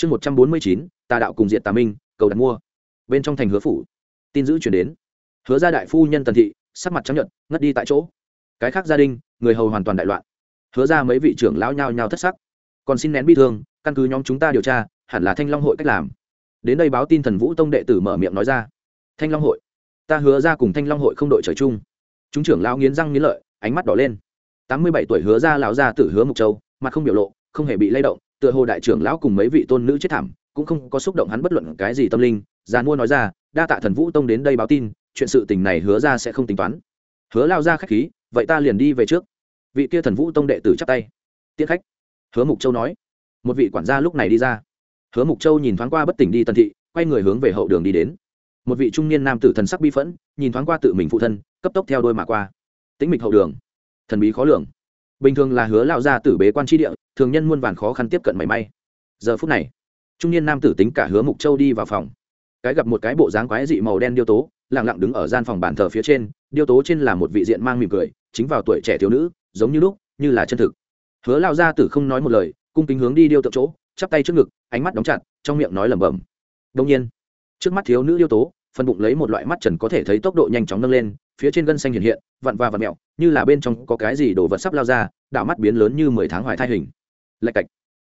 chương một trăm bốn mươi chín, tà đạo cùng diện tà minh, cầu đặt mua. Bên trong thành hứa phủ. Tin giữ chuyển đến. Hứa gia đại phu nhân tần thị, sắc mặt trắng nhuận ngất đi tại chỗ. Cái khác gia đình, người hầu hoàn toàn đại loạn. Hứa ra mấy vị trưởng lão nhao nhao thất sắc. Còn xin nén bi thương, căn cứ nhóm chúng ta điều tra, hẳn là thanh long hội cách làm. Đến đây báo tin thần vũ tông đệ tử mở miệng nói ra. Thanh long hội. Ta hứa ra cùng thanh long hội không đội trời chung. Chúng trưởng lão nghiến răng nghiến lợi, ánh mắt đỏ lên. Tám mươi bảy tuổi hứa ra lão gia tử hứa mục châu, mặt không biểu lộ, không hề bị lay động tựa hồ đại trưởng lão cùng mấy vị tôn nữ chết thảm, cũng không có xúc động hắn bất luận cái gì tâm linh. Giàn mua nói ra, đa tạ thần vũ tông đến đây báo tin, chuyện sự tình này hứa ra sẽ không tính toán. Hứa lao ra khách khí, vậy ta liền đi về trước. Vị kia thần vũ tông đệ tử chắp tay. Tiết khách. Hứa mục châu nói. Một vị quản gia lúc này đi ra. Hứa mục châu nhìn thoáng qua bất tỉnh đi tần thị, quay người hướng về hậu đường đi đến. Một vị trung niên nam tử thần sắc bi phẫn, nhìn thoáng qua tự mình phụ thân, cấp tốc theo đôi mà qua. Tĩnh mịch hậu đường. Thần bí khó lường bình thường là hứa lao ra tử bế quan tri địa, thường nhân muôn vàn khó khăn tiếp cận mảy may. Giờ phút này, trung niên nam tử tính cả hứa mục châu đi vào phòng. Cái gặp một cái bộ dáng quái dị màu đen điêu tố lẳng lặng đứng ở gian phòng bàn thờ phía trên, điêu tố trên là một vị diện mang mỉm cười, chính vào tuổi trẻ thiếu nữ, giống như lúc, như là chân thực. Hứa lao ra tử không nói một lời, cung kính hướng đi điêu tượng chỗ, chắp tay trước ngực, ánh mắt đóng chặt, trong miệng nói lẩm bẩm. Đông nhiên, trước mắt thiếu nữ điêu tố, phần bụng lấy một loại mắt trần có thể thấy tốc độ nhanh chóng nâng lên phía trên gân xanh hiện hiện, vặn và vặn mẹo, như là bên trong có cái gì đồ vật sắp lao ra đảo mắt biến lớn như mười tháng hoài thai hình. Lạch cạch.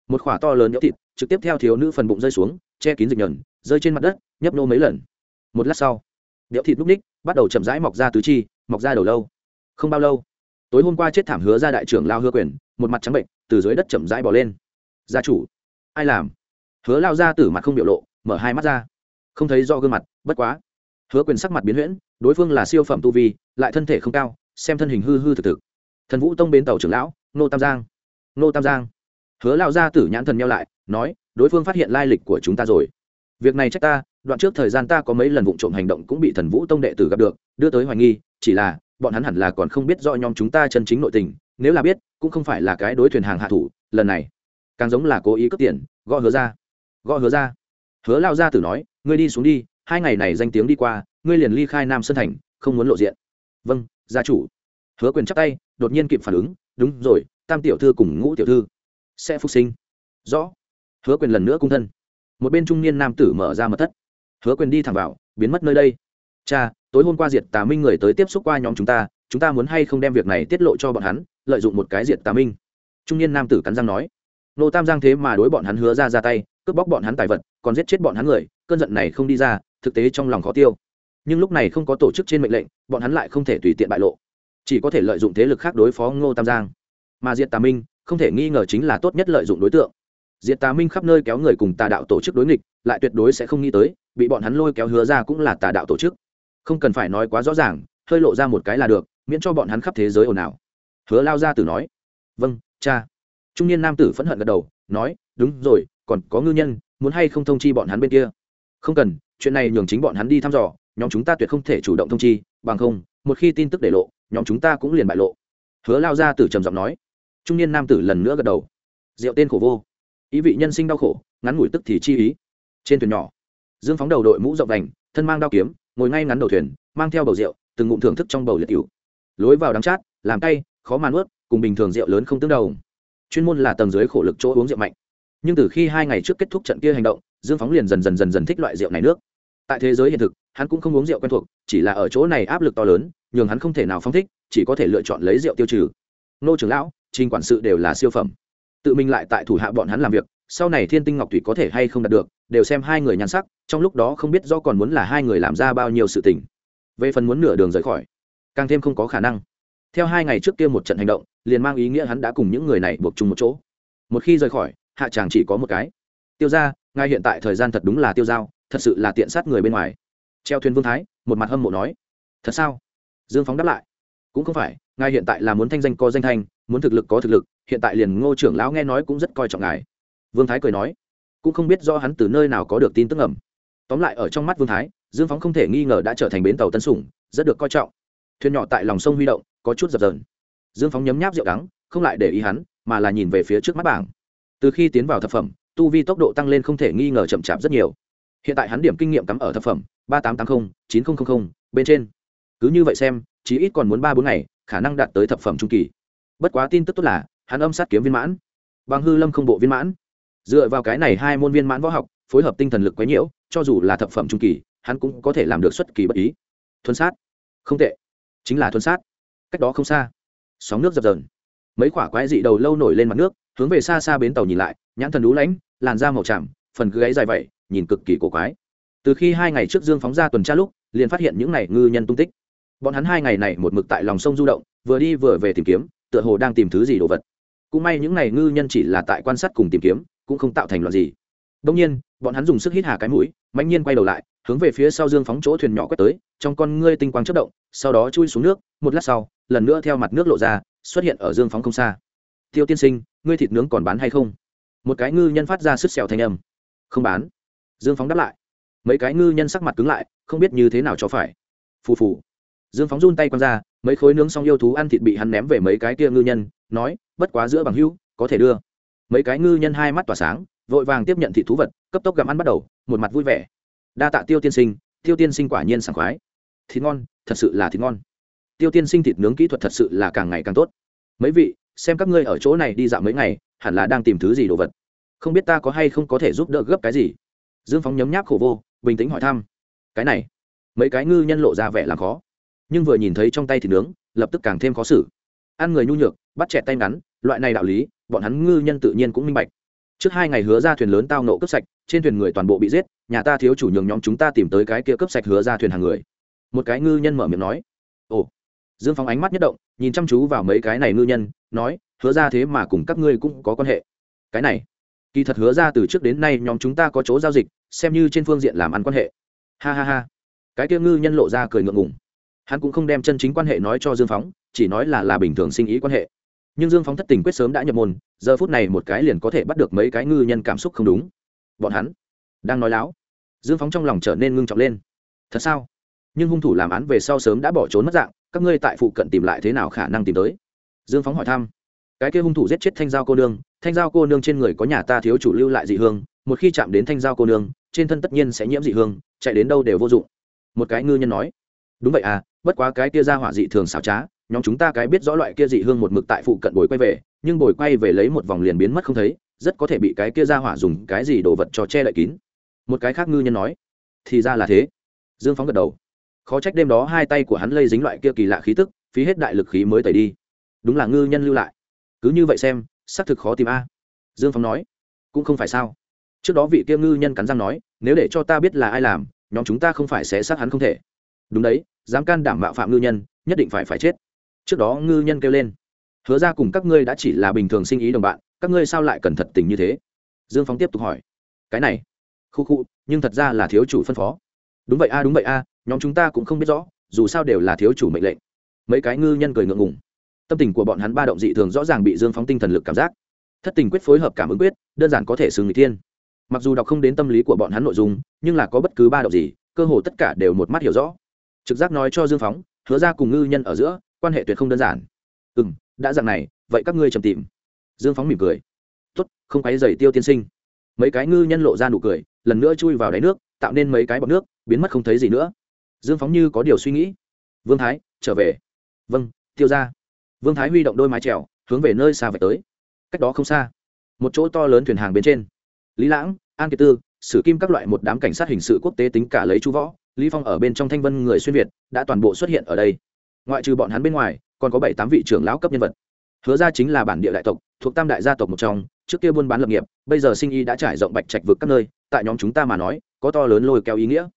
Một khỏa to lớn nhỡ thịt, trực tiếp theo thiếu nữ phần bụng rơi xuống, che kín dịch nhờn, rơi trên mặt đất, nhấp nô mấy lần. Một lát sau nhỡ thịt núp ních, bắt đầu chậm rãi mọc ra tứ chi, mọc ra đầu lâu. Không bao lâu, tối hôm qua chết thảm hứa ra đại trưởng lao hứa quyền, một mặt trắng bệnh, từ dưới đất chậm rãi bỏ lên. Gia chủ, ai làm? Hứa lao ra từ mặt không biểu lộ, mở hai mắt ra. Không thấy do gương mặt, bất quá hứa quyền sắc mặt biến huyễn, đối phương là siêu phẩm tu vi, lại thân thể không cao, xem thân hình hư hư thực thực. Thần vũ tông bến tàu trưởng lão, nô tam giang. Nô tam giang. Hứa lao ra tử nhãn thần nhau lại, nói, đối phương phát hiện lai lịch của chúng ta rồi. Việc này trách ta, đoạn trước thời gian ta có mấy lần vụ trộm hành động cũng bị thần vũ tông đệ tử gặp được, đưa tới hoài nghi, chỉ là, bọn hắn hẳn là còn không biết do nhóm chúng ta chân chính nội tình, nếu là biết, cũng không phải là cái đối thuyền hàng hạ thủ, lần này, càng giống là cố ý cướp tiền, gõ hứa ra. Gõ hứa ra. Hứa lao ra tử nói, ngươi đi xuống đi hai ngày này danh tiếng đi qua, ngươi liền ly khai nam sơn thành, không muốn lộ diện. Vâng gia chủ. Hứa quyền chắc tay, đột nhiên kịp phản ứng, đúng rồi, tam tiểu thư cùng ngũ tiểu thư sẽ phục sinh. Rõ. Hứa quyền lần nữa cung thân. Một bên trung niên nam tử mở ra mật thất. Hứa quyền đi thẳng vào, biến mất nơi đây. Cha, tối hôm qua diệt tà minh người tới tiếp xúc qua nhóm chúng ta chúng ta muốn hay không đem việc này tiết lộ cho bọn hắn, lợi dụng một cái diệt tà minh? Trung niên nam tử cắn răng nói. Nô tam giang thế mà đối bọn hắn hứa ra ra tay, cướp bóc bọn hắn tài vật, còn giết chết bọn hắn người, cơn giận này không đi ra thực tế trong lòng khó tiêu. Nhưng lúc này không có tổ chức trên mệnh lệnh, bọn hắn lại không thể tùy tiện bại lộ. Chỉ có thể lợi dụng thế lực khác đối phó ngô tam giang. Mà diệt tà minh, không thể nghi ngờ chính là tốt nhất lợi dụng đối tượng. Diệt tà minh khắp nơi kéo người cùng tà đạo tổ chức đối nghịch, lại tuyệt đối sẽ không nghĩ tới, bị bọn hắn lôi kéo hứa ra cũng là tà đạo tổ chức. Không cần phải nói quá rõ ràng, hơi lộ ra một cái là được, miễn cho bọn hắn khắp thế giới ồn ào. Hứa lao ra từ nói vâng cha. Trung niên nam tử phẫn hận gật đầu, nói, đúng rồi, còn có ngư nhân, muốn hay không thông chi bọn hắn bên kia? Không cần chuyện này nhường chính bọn hắn đi thăm dò, nhóm chúng ta tuyệt không thể chủ động thông chi, bằng không, một khi tin tức để lộ, nhóm chúng ta cũng liền bại lộ. Hứa lao ra tử trầm giọng nói. Trung niên nam tử lần nữa gật đầu. Rượu tên khổ vô. Ý vị nhân sinh đau khổ, ngắn ngủi tức thì chi ý. Trên thuyền nhỏ, dương phóng đầu đội mũ rộng đành thân mang đao kiếm, ngồi ngay ngắn đầu thuyền, mang theo bầu rượu, từng ngụm thưởng thức trong bầu liệt cựu lối vào đắng chát, làm tay khó mà nuốt, cùng bình thường rượu lớn không tương đầu chuyên môn là tầng dưới khổ lực chỗ uống rượu mạnh. Nhưng từ khi hai ngày trước kết thúc trận kia hành động, dương phóng liền dần dần dần dần thích loại rượu này nước tại thế giới hiện thực, hắn cũng không uống rượu quen thuộc, chỉ là ở chỗ này áp lực to lớn, nhường hắn không thể nào phong thích, chỉ có thể lựa chọn lấy rượu tiêu trừ. Nô trưởng lão, trình quản sự đều là siêu phẩm. Tự mình lại tại thủ hạ bọn hắn làm việc, sau này thiên tinh ngọc thủy có thể hay không đạt được, đều xem hai người nhan sắc, trong lúc đó không biết do còn muốn là hai người làm ra bao nhiêu sự tình. Về phần muốn nửa đường rời khỏi, càng thêm không có khả năng. Theo hai ngày trước kia một trận hành động, liền mang ý nghĩa hắn đã cùng những người này buộc chung một chỗ. Một khi rời khỏi, hạ chàng chỉ có một cái. Tiêu ra ngay hiện tại thời gian thật đúng là tiêu dao thật sự là tiện sát người bên ngoài. Treo thuyền vương thái, một mặt hâm mộ nói, thật sao? Dương phóng đáp lại, cũng không phải, ngài hiện tại là muốn thanh danh có danh thanh, muốn thực lực có thực lực, hiện tại liền ngô trưởng lão nghe nói cũng rất coi trọng ngài. Vương thái cười nói, cũng không biết do hắn từ nơi nào có được tin tức ẩm tóm lại ở trong mắt vương thái, dương phóng không thể nghi ngờ đã trở thành bến tàu tân sủng, rất được coi trọng. Thuyền nhỏ tại lòng sông huy động, có chút dập dờn. Dương phóng nhấm nháp rượu đắng, không lại để ý hắn, mà là nhìn về phía trước mắt bảng. Từ khi tiến vào thập phẩm, tu vi tốc độ tăng lên không thể nghi ngờ chậm chạp rất nhiều hiện tại hắn điểm kinh nghiệm cắm ở thập phẩm, ba tám trăm tám mươi chín nghìn bên trên. Cứ như vậy xem, chí ít còn muốn ba bốn ngày, khả năng đạt tới thập phẩm trung kỳ. Bất quá tin tức tốt là, hắn âm sát kiếm viên mãn. Bằng hư lâm không bộ viên mãn. Dựa vào cái này hai môn viên mãn võ học, phối hợp tinh thần lực quấy nhiễu cho dù là thập phẩm trung kỳ, hắn cũng có thể làm được xuất kỳ bất ý. Thuần sát. Không tệ. Chính là thuần sát. Cách đó không xa. Sóng nước dập dờn. Mấy quả quái dị đầu lâu nổi lên mặt nước, hướng về xa xa bến tàu nhìn lại, nhãn thần lũ lãnh làn da màu chạm phần gáy dài vậy nhìn cực kỳ cổ quái. Từ khi hai ngày trước dương phóng ra tuần tra lúc, liền phát hiện những này ngư nhân tung tích. Bọn hắn hai ngày này một mực tại lòng sông du động, vừa đi vừa về tìm kiếm, tựa hồ đang tìm thứ gì đồ vật. Cũng may những này ngư nhân chỉ là tại quan sát cùng tìm kiếm, cũng không tạo thành loạn gì. Đông nhiên, bọn hắn dùng sức hít hà cái mũi mạnh nhiên quay đầu lại, hướng về phía sau dương phóng chỗ thuyền nhỏ quét tới, trong con ngươi tinh quang chất động, sau đó chui xuống nước, một lát sau, lần nữa theo mặt nước lộ ra, xuất hiện ở dương phóng không xa. Tiêu tiên sinh, ngươi thịt nướng còn bán hay không? Một cái ngư nhân phát ra sứt xẻo thanh âm. Không bán dương phóng đáp lại. Mấy cái ngư nhân sắc mặt cứng lại, không biết như thế nào cho phải. Phù phù. Dương phóng run tay quăng ra, mấy khối nướng xong yêu thú ăn thịt bị hắn ném về mấy cái kia ngư nhân, nói, bất quá giữa bằng hữu, có thể đưa. Mấy cái ngư nhân hai mắt tỏa sáng, vội vàng tiếp nhận thịt thú vật, cấp tốc gặm ăn bắt đầu, một mặt vui vẻ. Đa tạ tiêu tiên sinh, tiêu tiên sinh quả nhiên sảng khoái. Thịt ngon, thật sự là thịt ngon. Tiêu tiên sinh thịt nướng kỹ thuật thật sự là càng ngày càng tốt. Mấy vị, xem các ngươi ở chỗ này đi dạo mấy ngày, hẳn là đang tìm thứ gì đồ vật. Không biết ta có hay không có thể giúp đỡ gấp cái gì dương phóng nhấm nháp khổ vô, bình tĩnh hỏi thăm. Cái này, mấy cái ngư nhân lộ ra vẻ làm khó. Nhưng vừa nhìn thấy trong tay thịt nướng, lập tức càng thêm khó xử. Ăn người nhu nhược, bắt chẹt tay ngắn, loại này đạo lý, bọn hắn ngư nhân tự nhiên cũng minh bạch. Trước hai ngày hứa ra thuyền lớn tao nộ cướp sạch, trên thuyền người toàn bộ bị giết, nhà ta thiếu chủ nhường nhóm chúng ta tìm tới cái kia cướp sạch hứa ra thuyền hàng người. Một cái ngư nhân mở miệng nói. Ồ. Dương phóng ánh mắt nhất động, nhìn chăm chú vào mấy cái này ngư nhân, nói, hứa ra thế mà cùng các ngươi cũng có quan hệ. Cái này kỳ thật hứa ra từ trước đến nay nhóm chúng ta có chỗ giao dịch, xem như trên phương diện làm ăn quan hệ. Ha ha ha. Cái kia ngư nhân lộ ra cười ngượng ngùng. Hắn cũng không đem chân chính quan hệ nói cho dương phóng, chỉ nói là là bình thường sinh ý quan hệ. Nhưng dương phóng thất tình quyết sớm đã nhập môn, giờ phút này một cái liền có thể bắt được mấy cái ngư nhân cảm xúc không đúng. Bọn hắn đang nói láo. Dương phóng trong lòng trở nên ngưng trọng lên. Thật sao? Nhưng hung thủ làm án về sau sớm đã bỏ trốn mất dạng, các ngươi tại phụ cận tìm lại thế nào khả năng tìm tới? Dương phóng hỏi thăm. Cái kia hung thủ giết chết thanh giao cô đương thanh giao cô nương trên người có nhà ta thiếu chủ lưu lại dị hương, một khi chạm đến thanh giao cô nương, trên thân tất nhiên sẽ nhiễm dị hương, chạy đến đâu đều vô dụng. Một cái ngư nhân nói. Đúng vậy à bất quá cái kia ra hỏa dị thường xảo trá, nhóm chúng ta cái biết rõ loại kia dị hương một mực tại phụ cận bồi quay về, nhưng bồi quay về lấy một vòng liền biến mất không thấy, rất có thể bị cái kia ra hỏa dùng cái gì đồ vật cho che lại kín. Một cái khác ngư nhân nói. Thì ra là thế. Dương phóng gật đầu. Khó trách đêm đó hai tay của hắn lây dính loại kia kỳ lạ khí tức, phí hết đại lực khí mới tẩy đi. Đúng là ngư nhân lưu lại. Cứ như vậy xem xác thực khó tìm a. Dương phong nói, cũng không phải sao. Trước đó vị kia ngư nhân cắn răng nói, nếu để cho ta biết là ai làm, nhóm chúng ta không phải sẽ sát hắn không thể. Đúng đấy, dám can đảm mạo phạm ngư nhân, nhất định phải phải chết. Trước đó ngư nhân kêu lên, hứa ra cùng các ngươi đã chỉ là bình thường sinh ý đồng bạn, các ngươi sao lại cần thật tình như thế? Dương phóng tiếp tục hỏi, cái này, khu khu, nhưng thật ra là thiếu chủ phân phó. Đúng vậy a, đúng vậy a, nhóm chúng ta cũng không biết rõ, dù sao đều là thiếu chủ mệnh lệnh. Mấy cái ngư nhân cười ngượng ngùng tâm tình của bọn hắn ba động dị thường rõ ràng bị dương phóng tinh thần lực cảm giác. Thất tình quyết phối hợp cảm ứng quyết, đơn giản có thể xử người thiên. Mặc dù đọc không đến tâm lý của bọn hắn nội dung, nhưng là có bất cứ ba động gì, cơ hồ tất cả đều một mắt hiểu rõ. Trực giác nói cho dương phóng, hứa ra cùng ngư nhân ở giữa, quan hệ tuyệt không đơn giản. Ừ m đã dặn này, vậy các ngươi trầm tìm. Dương phóng mỉm cười. Tuất không quáy dày tiêu tiên sinh. Mấy cái ngư nhân lộ ra nụ cười, lần nữa chui vào đáy nước, tạo nên mấy cái bọc nước, biến mất không thấy gì nữa. Dương phóng như có điều suy nghĩ. Vương thái, trở về. Vâng tiêu ra vương thái huy động đôi mái trèo hướng về nơi xa vạch tới. Cách đó không xa, một chỗ to lớn thuyền hàng bên trên. Lý lãng, an kiệt tư, sử kim các loại một đám cảnh sát hình sự quốc tế tính cả lấy chú võ, lý phong ở bên trong thanh vân người xuyên việt, đã toàn bộ xuất hiện ở đây. Ngoại trừ bọn hắn bên ngoài, còn có bảy tám vị trưởng lão cấp nhân vật. Hứa ra chính là bản địa đại tộc, thuộc tam đại gia tộc một trong, trước kia buôn bán lập nghiệp, bây giờ sinh y đã trải rộng bạch trạch vực các nơi, tại nhóm chúng ta mà nói, có to lớn lôi kéo ý nghĩa.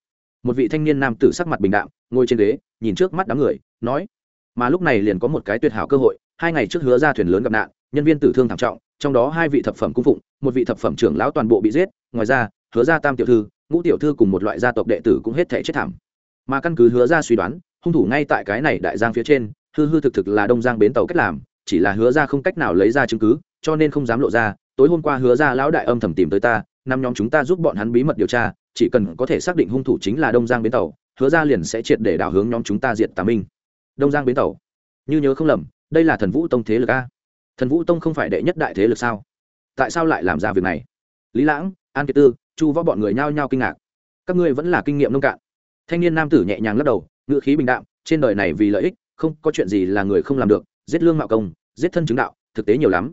Một vị thanh niên nam tử sắc mặt bình đạm, ngồi trên ghế, nhìn trước mắt đám người, nói mà lúc này liền có một cái tuyệt hảo cơ hội, hai ngày trước hứa ra thuyền lớn gặp nạn, nhân viên tử thương thảm trọng, trong đó hai vị thập phẩm cung phụng, một vị thập phẩm trưởng lão toàn bộ bị giết, ngoài ra, hứa ra tam tiểu thư, ngũ tiểu thư cùng một loại gia tộc đệ tử cũng hết thể chết thảm. Mà căn cứ hứa ra suy đoán, hung thủ ngay tại cái này đại giang phía trên, hư hư thực thực là đông giang bến tàu cách làm, chỉ là hứa ra không cách nào lấy ra chứng cứ, cho nên không dám lộ ra, tối hôm qua hứa ra lão đại âm thầm tìm tới ta, năm nhóm chúng ta giúp bọn hắn bí mật điều tra, chỉ cần có thể xác định hung thủ chính là đông giang bến tàu, hứa ra liền sẽ triệt để đảo hướng nhóm chúng ta diệt tà minh đông giang bến tàu. Như nhớ không lầm, đây là thần vũ tông thế lực a. Thần vũ tông không phải đệ nhất đại thế lực sao? Tại sao lại làm ra việc này? Lý lãng, an kiệt tư, chu võ bọn người nhao nhao kinh ngạc. Các ngươi vẫn là kinh nghiệm nông cạn. Thanh niên nam tử nhẹ nhàng lắc đầu ngự khí bình đạm, trên đời này vì lợi ích, không có chuyện gì là người không làm được, giết lương mạo công, giết thân chứng đạo, thực tế nhiều lắm.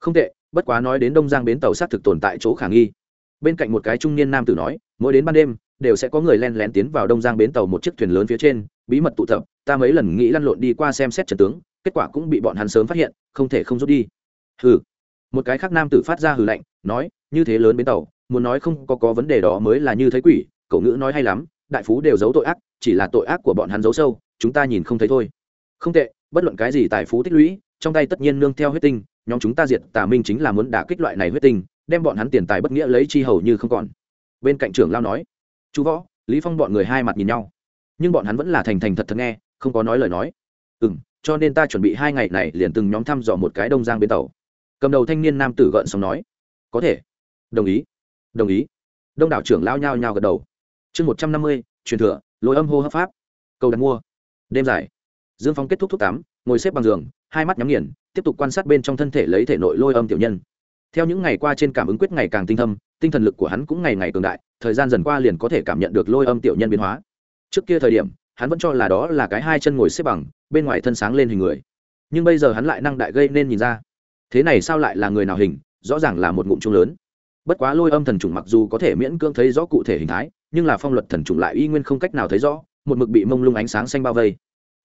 Không tệ, bất quá nói đến đông giang bến tàu sát thực tồn tại chỗ khả nghi. Bên cạnh một cái trung niên nam tử nói, mỗi đến ban đêm, đều sẽ có người len lén tiến vào đông giang bến tàu một chiếc thuyền lớn phía trên, bí mật tụ tập ta mấy lần nghĩ lăn lộn đi qua xem xét trần tướng, kết quả cũng bị bọn hắn sớm phát hiện, không thể không rút đi. Hừ. Một cái khác nam tử phát ra hừ lạnh, nói, như thế lớn bến tàu, muốn nói không có có vấn đề đó mới là như thấy quỷ, cậu ngữ nói hay lắm, đại phú đều giấu tội ác, chỉ là tội ác của bọn hắn giấu sâu, chúng ta nhìn không thấy thôi. Không tệ, bất luận cái gì tài phú tích lũy, trong tay tất nhiên nương theo huyết tinh, nhóm chúng ta diệt tà minh chính là muốn đả kích loại này huyết tinh, đem bọn hắn tiền tài bất nghĩa lấy chi hầu như không còn. Bên cạnh trưởng lao nói chú võ, lý phong bọn người hai mặt nhìn nhau, nhưng bọn hắn vẫn là thành thành thật thật nghe không có nói lời nói. Ừ cho nên ta chuẩn bị hai ngày này liền từng nhóm thăm dò một cái đông giang bên tàu. Cầm đầu thanh niên nam tử gợn xong nói. Có thể. Đồng ý. Đồng ý. Đông đảo trưởng lao nhao nhao gật đầu. Chương một trăm năm mươi, truyền thừa, lối âm hô hấp pháp. Cầu đặt mua. Đêm dài. Dương phong kết thúc thuốc tắm, ngồi xếp bằng giường, hai mắt nhắm nghiền, tiếp tục quan sát bên trong thân thể lấy thể nội lôi âm tiểu nhân. Theo những ngày qua trên cảm ứng quyết ngày càng tinh thâm, tinh thần lực của hắn cũng ngày ngày cường đại, thời gian dần qua liền có thể cảm nhận được lôi âm tiểu nhân biến hóa. Trước kia thời điểm hắn vẫn cho là đó là cái hai chân ngồi xếp bằng, bên ngoài thân sáng lên hình người. Nhưng bây giờ hắn lại năng đại gây nên nhìn ra. Thế này sao lại là người nào hình, rõ ràng là một ngụm chung lớn. Bất quá lôi âm thần trùng mặc dù có thể miễn cưỡng thấy rõ cụ thể hình thái, nhưng là phong luật thần trùng lại y nguyên không cách nào thấy rõ, một mực bị mông lung ánh sáng xanh bao vây.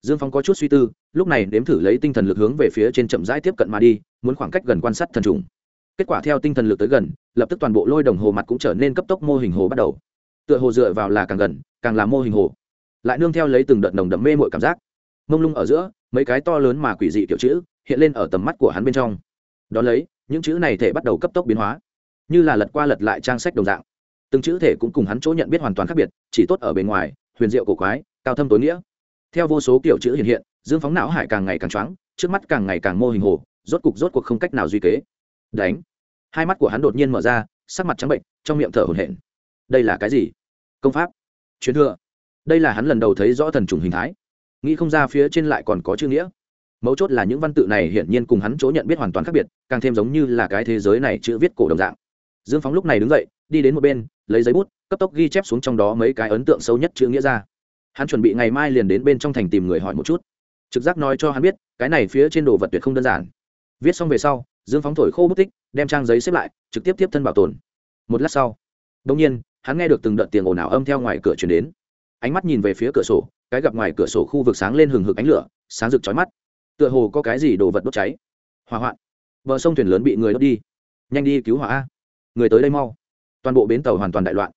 Dương phong có chút suy tư, lúc này nếm thử lấy tinh thần lực hướng về phía trên chậm rãi tiếp cận mà đi, muốn khoảng cách gần quan sát thần trùng. Kết quả theo tinh thần lực tới gần, lập tức toàn bộ lôi đồng hồ mặt cũng trở nên cấp tốc mô hình hồ bắt đầu. Tựa hồ dựa vào là càng gần, càng là mô hình hồ lại nương theo lấy từng đợt nồng đậm mê mội cảm giác. Mông lung ở giữa, mấy cái to lớn mà quỷ dị kiểu chữ hiện lên ở tầm mắt của hắn bên trong. Đón lấy, những chữ này thể bắt đầu cấp tốc biến hóa, như là lật qua lật lại trang sách đồng dạng. Từng chữ thể cũng cùng hắn chỗ nhận biết hoàn toàn khác biệt, chỉ tốt ở bề ngoài, huyền diệu cổ quái, cao thâm tối nghĩa. Theo vô số kiểu chữ hiện hiện, dương phóng não hải càng ngày càng choáng, trước mắt càng ngày càng mô hình hồ, rốt cục rốt cuộc không cách nào duy kế. Đánh. Hai mắt của hắn đột nhiên mở ra, sắc mặt trắng bệnh, trong miệng thở hổn hển. Đây là cái gì? Công pháp. Truyền thừa đây là hắn lần đầu thấy rõ thần trùng hình thái. Nghĩ không ra phía trên lại còn có chữ nghĩa. Mấu chốt là những văn tự này hiển nhiên cùng hắn chỗ nhận biết hoàn toàn khác biệt, càng thêm giống như là cái thế giới này chữ viết cổ đồng dạng. Dương phóng lúc này đứng dậy, đi đến một bên, lấy giấy bút, cấp tốc ghi chép xuống trong đó mấy cái ấn tượng sâu nhất chữ nghĩa ra. Hắn chuẩn bị ngày mai liền đến bên trong thành tìm người hỏi một chút. Trực giác nói cho hắn biết, cái này phía trên đồ vật tuyệt không đơn giản. Viết xong về sau, dương phóng thổi khô bút tích, đem trang giấy xếp lại, trực tiếp tiếp thân bảo tồn. Một lát sau đông nhiên, hắn nghe được từng đợt tiền ồn ào âm theo ngoài cửa chuyển đến ánh mắt nhìn về phía cửa sổ, cái gặp ngoài cửa sổ khu vực sáng lên hừng hực ánh lửa, sáng rực chói mắt. Tựa hồ có cái gì đồ vật đốt cháy. Hỏa hoạn. Bờ sông thuyền lớn bị người đốt đi. Nhanh đi cứu hỏa a. Người tới đây mau. Toàn bộ bến tàu hoàn toàn đại loạn.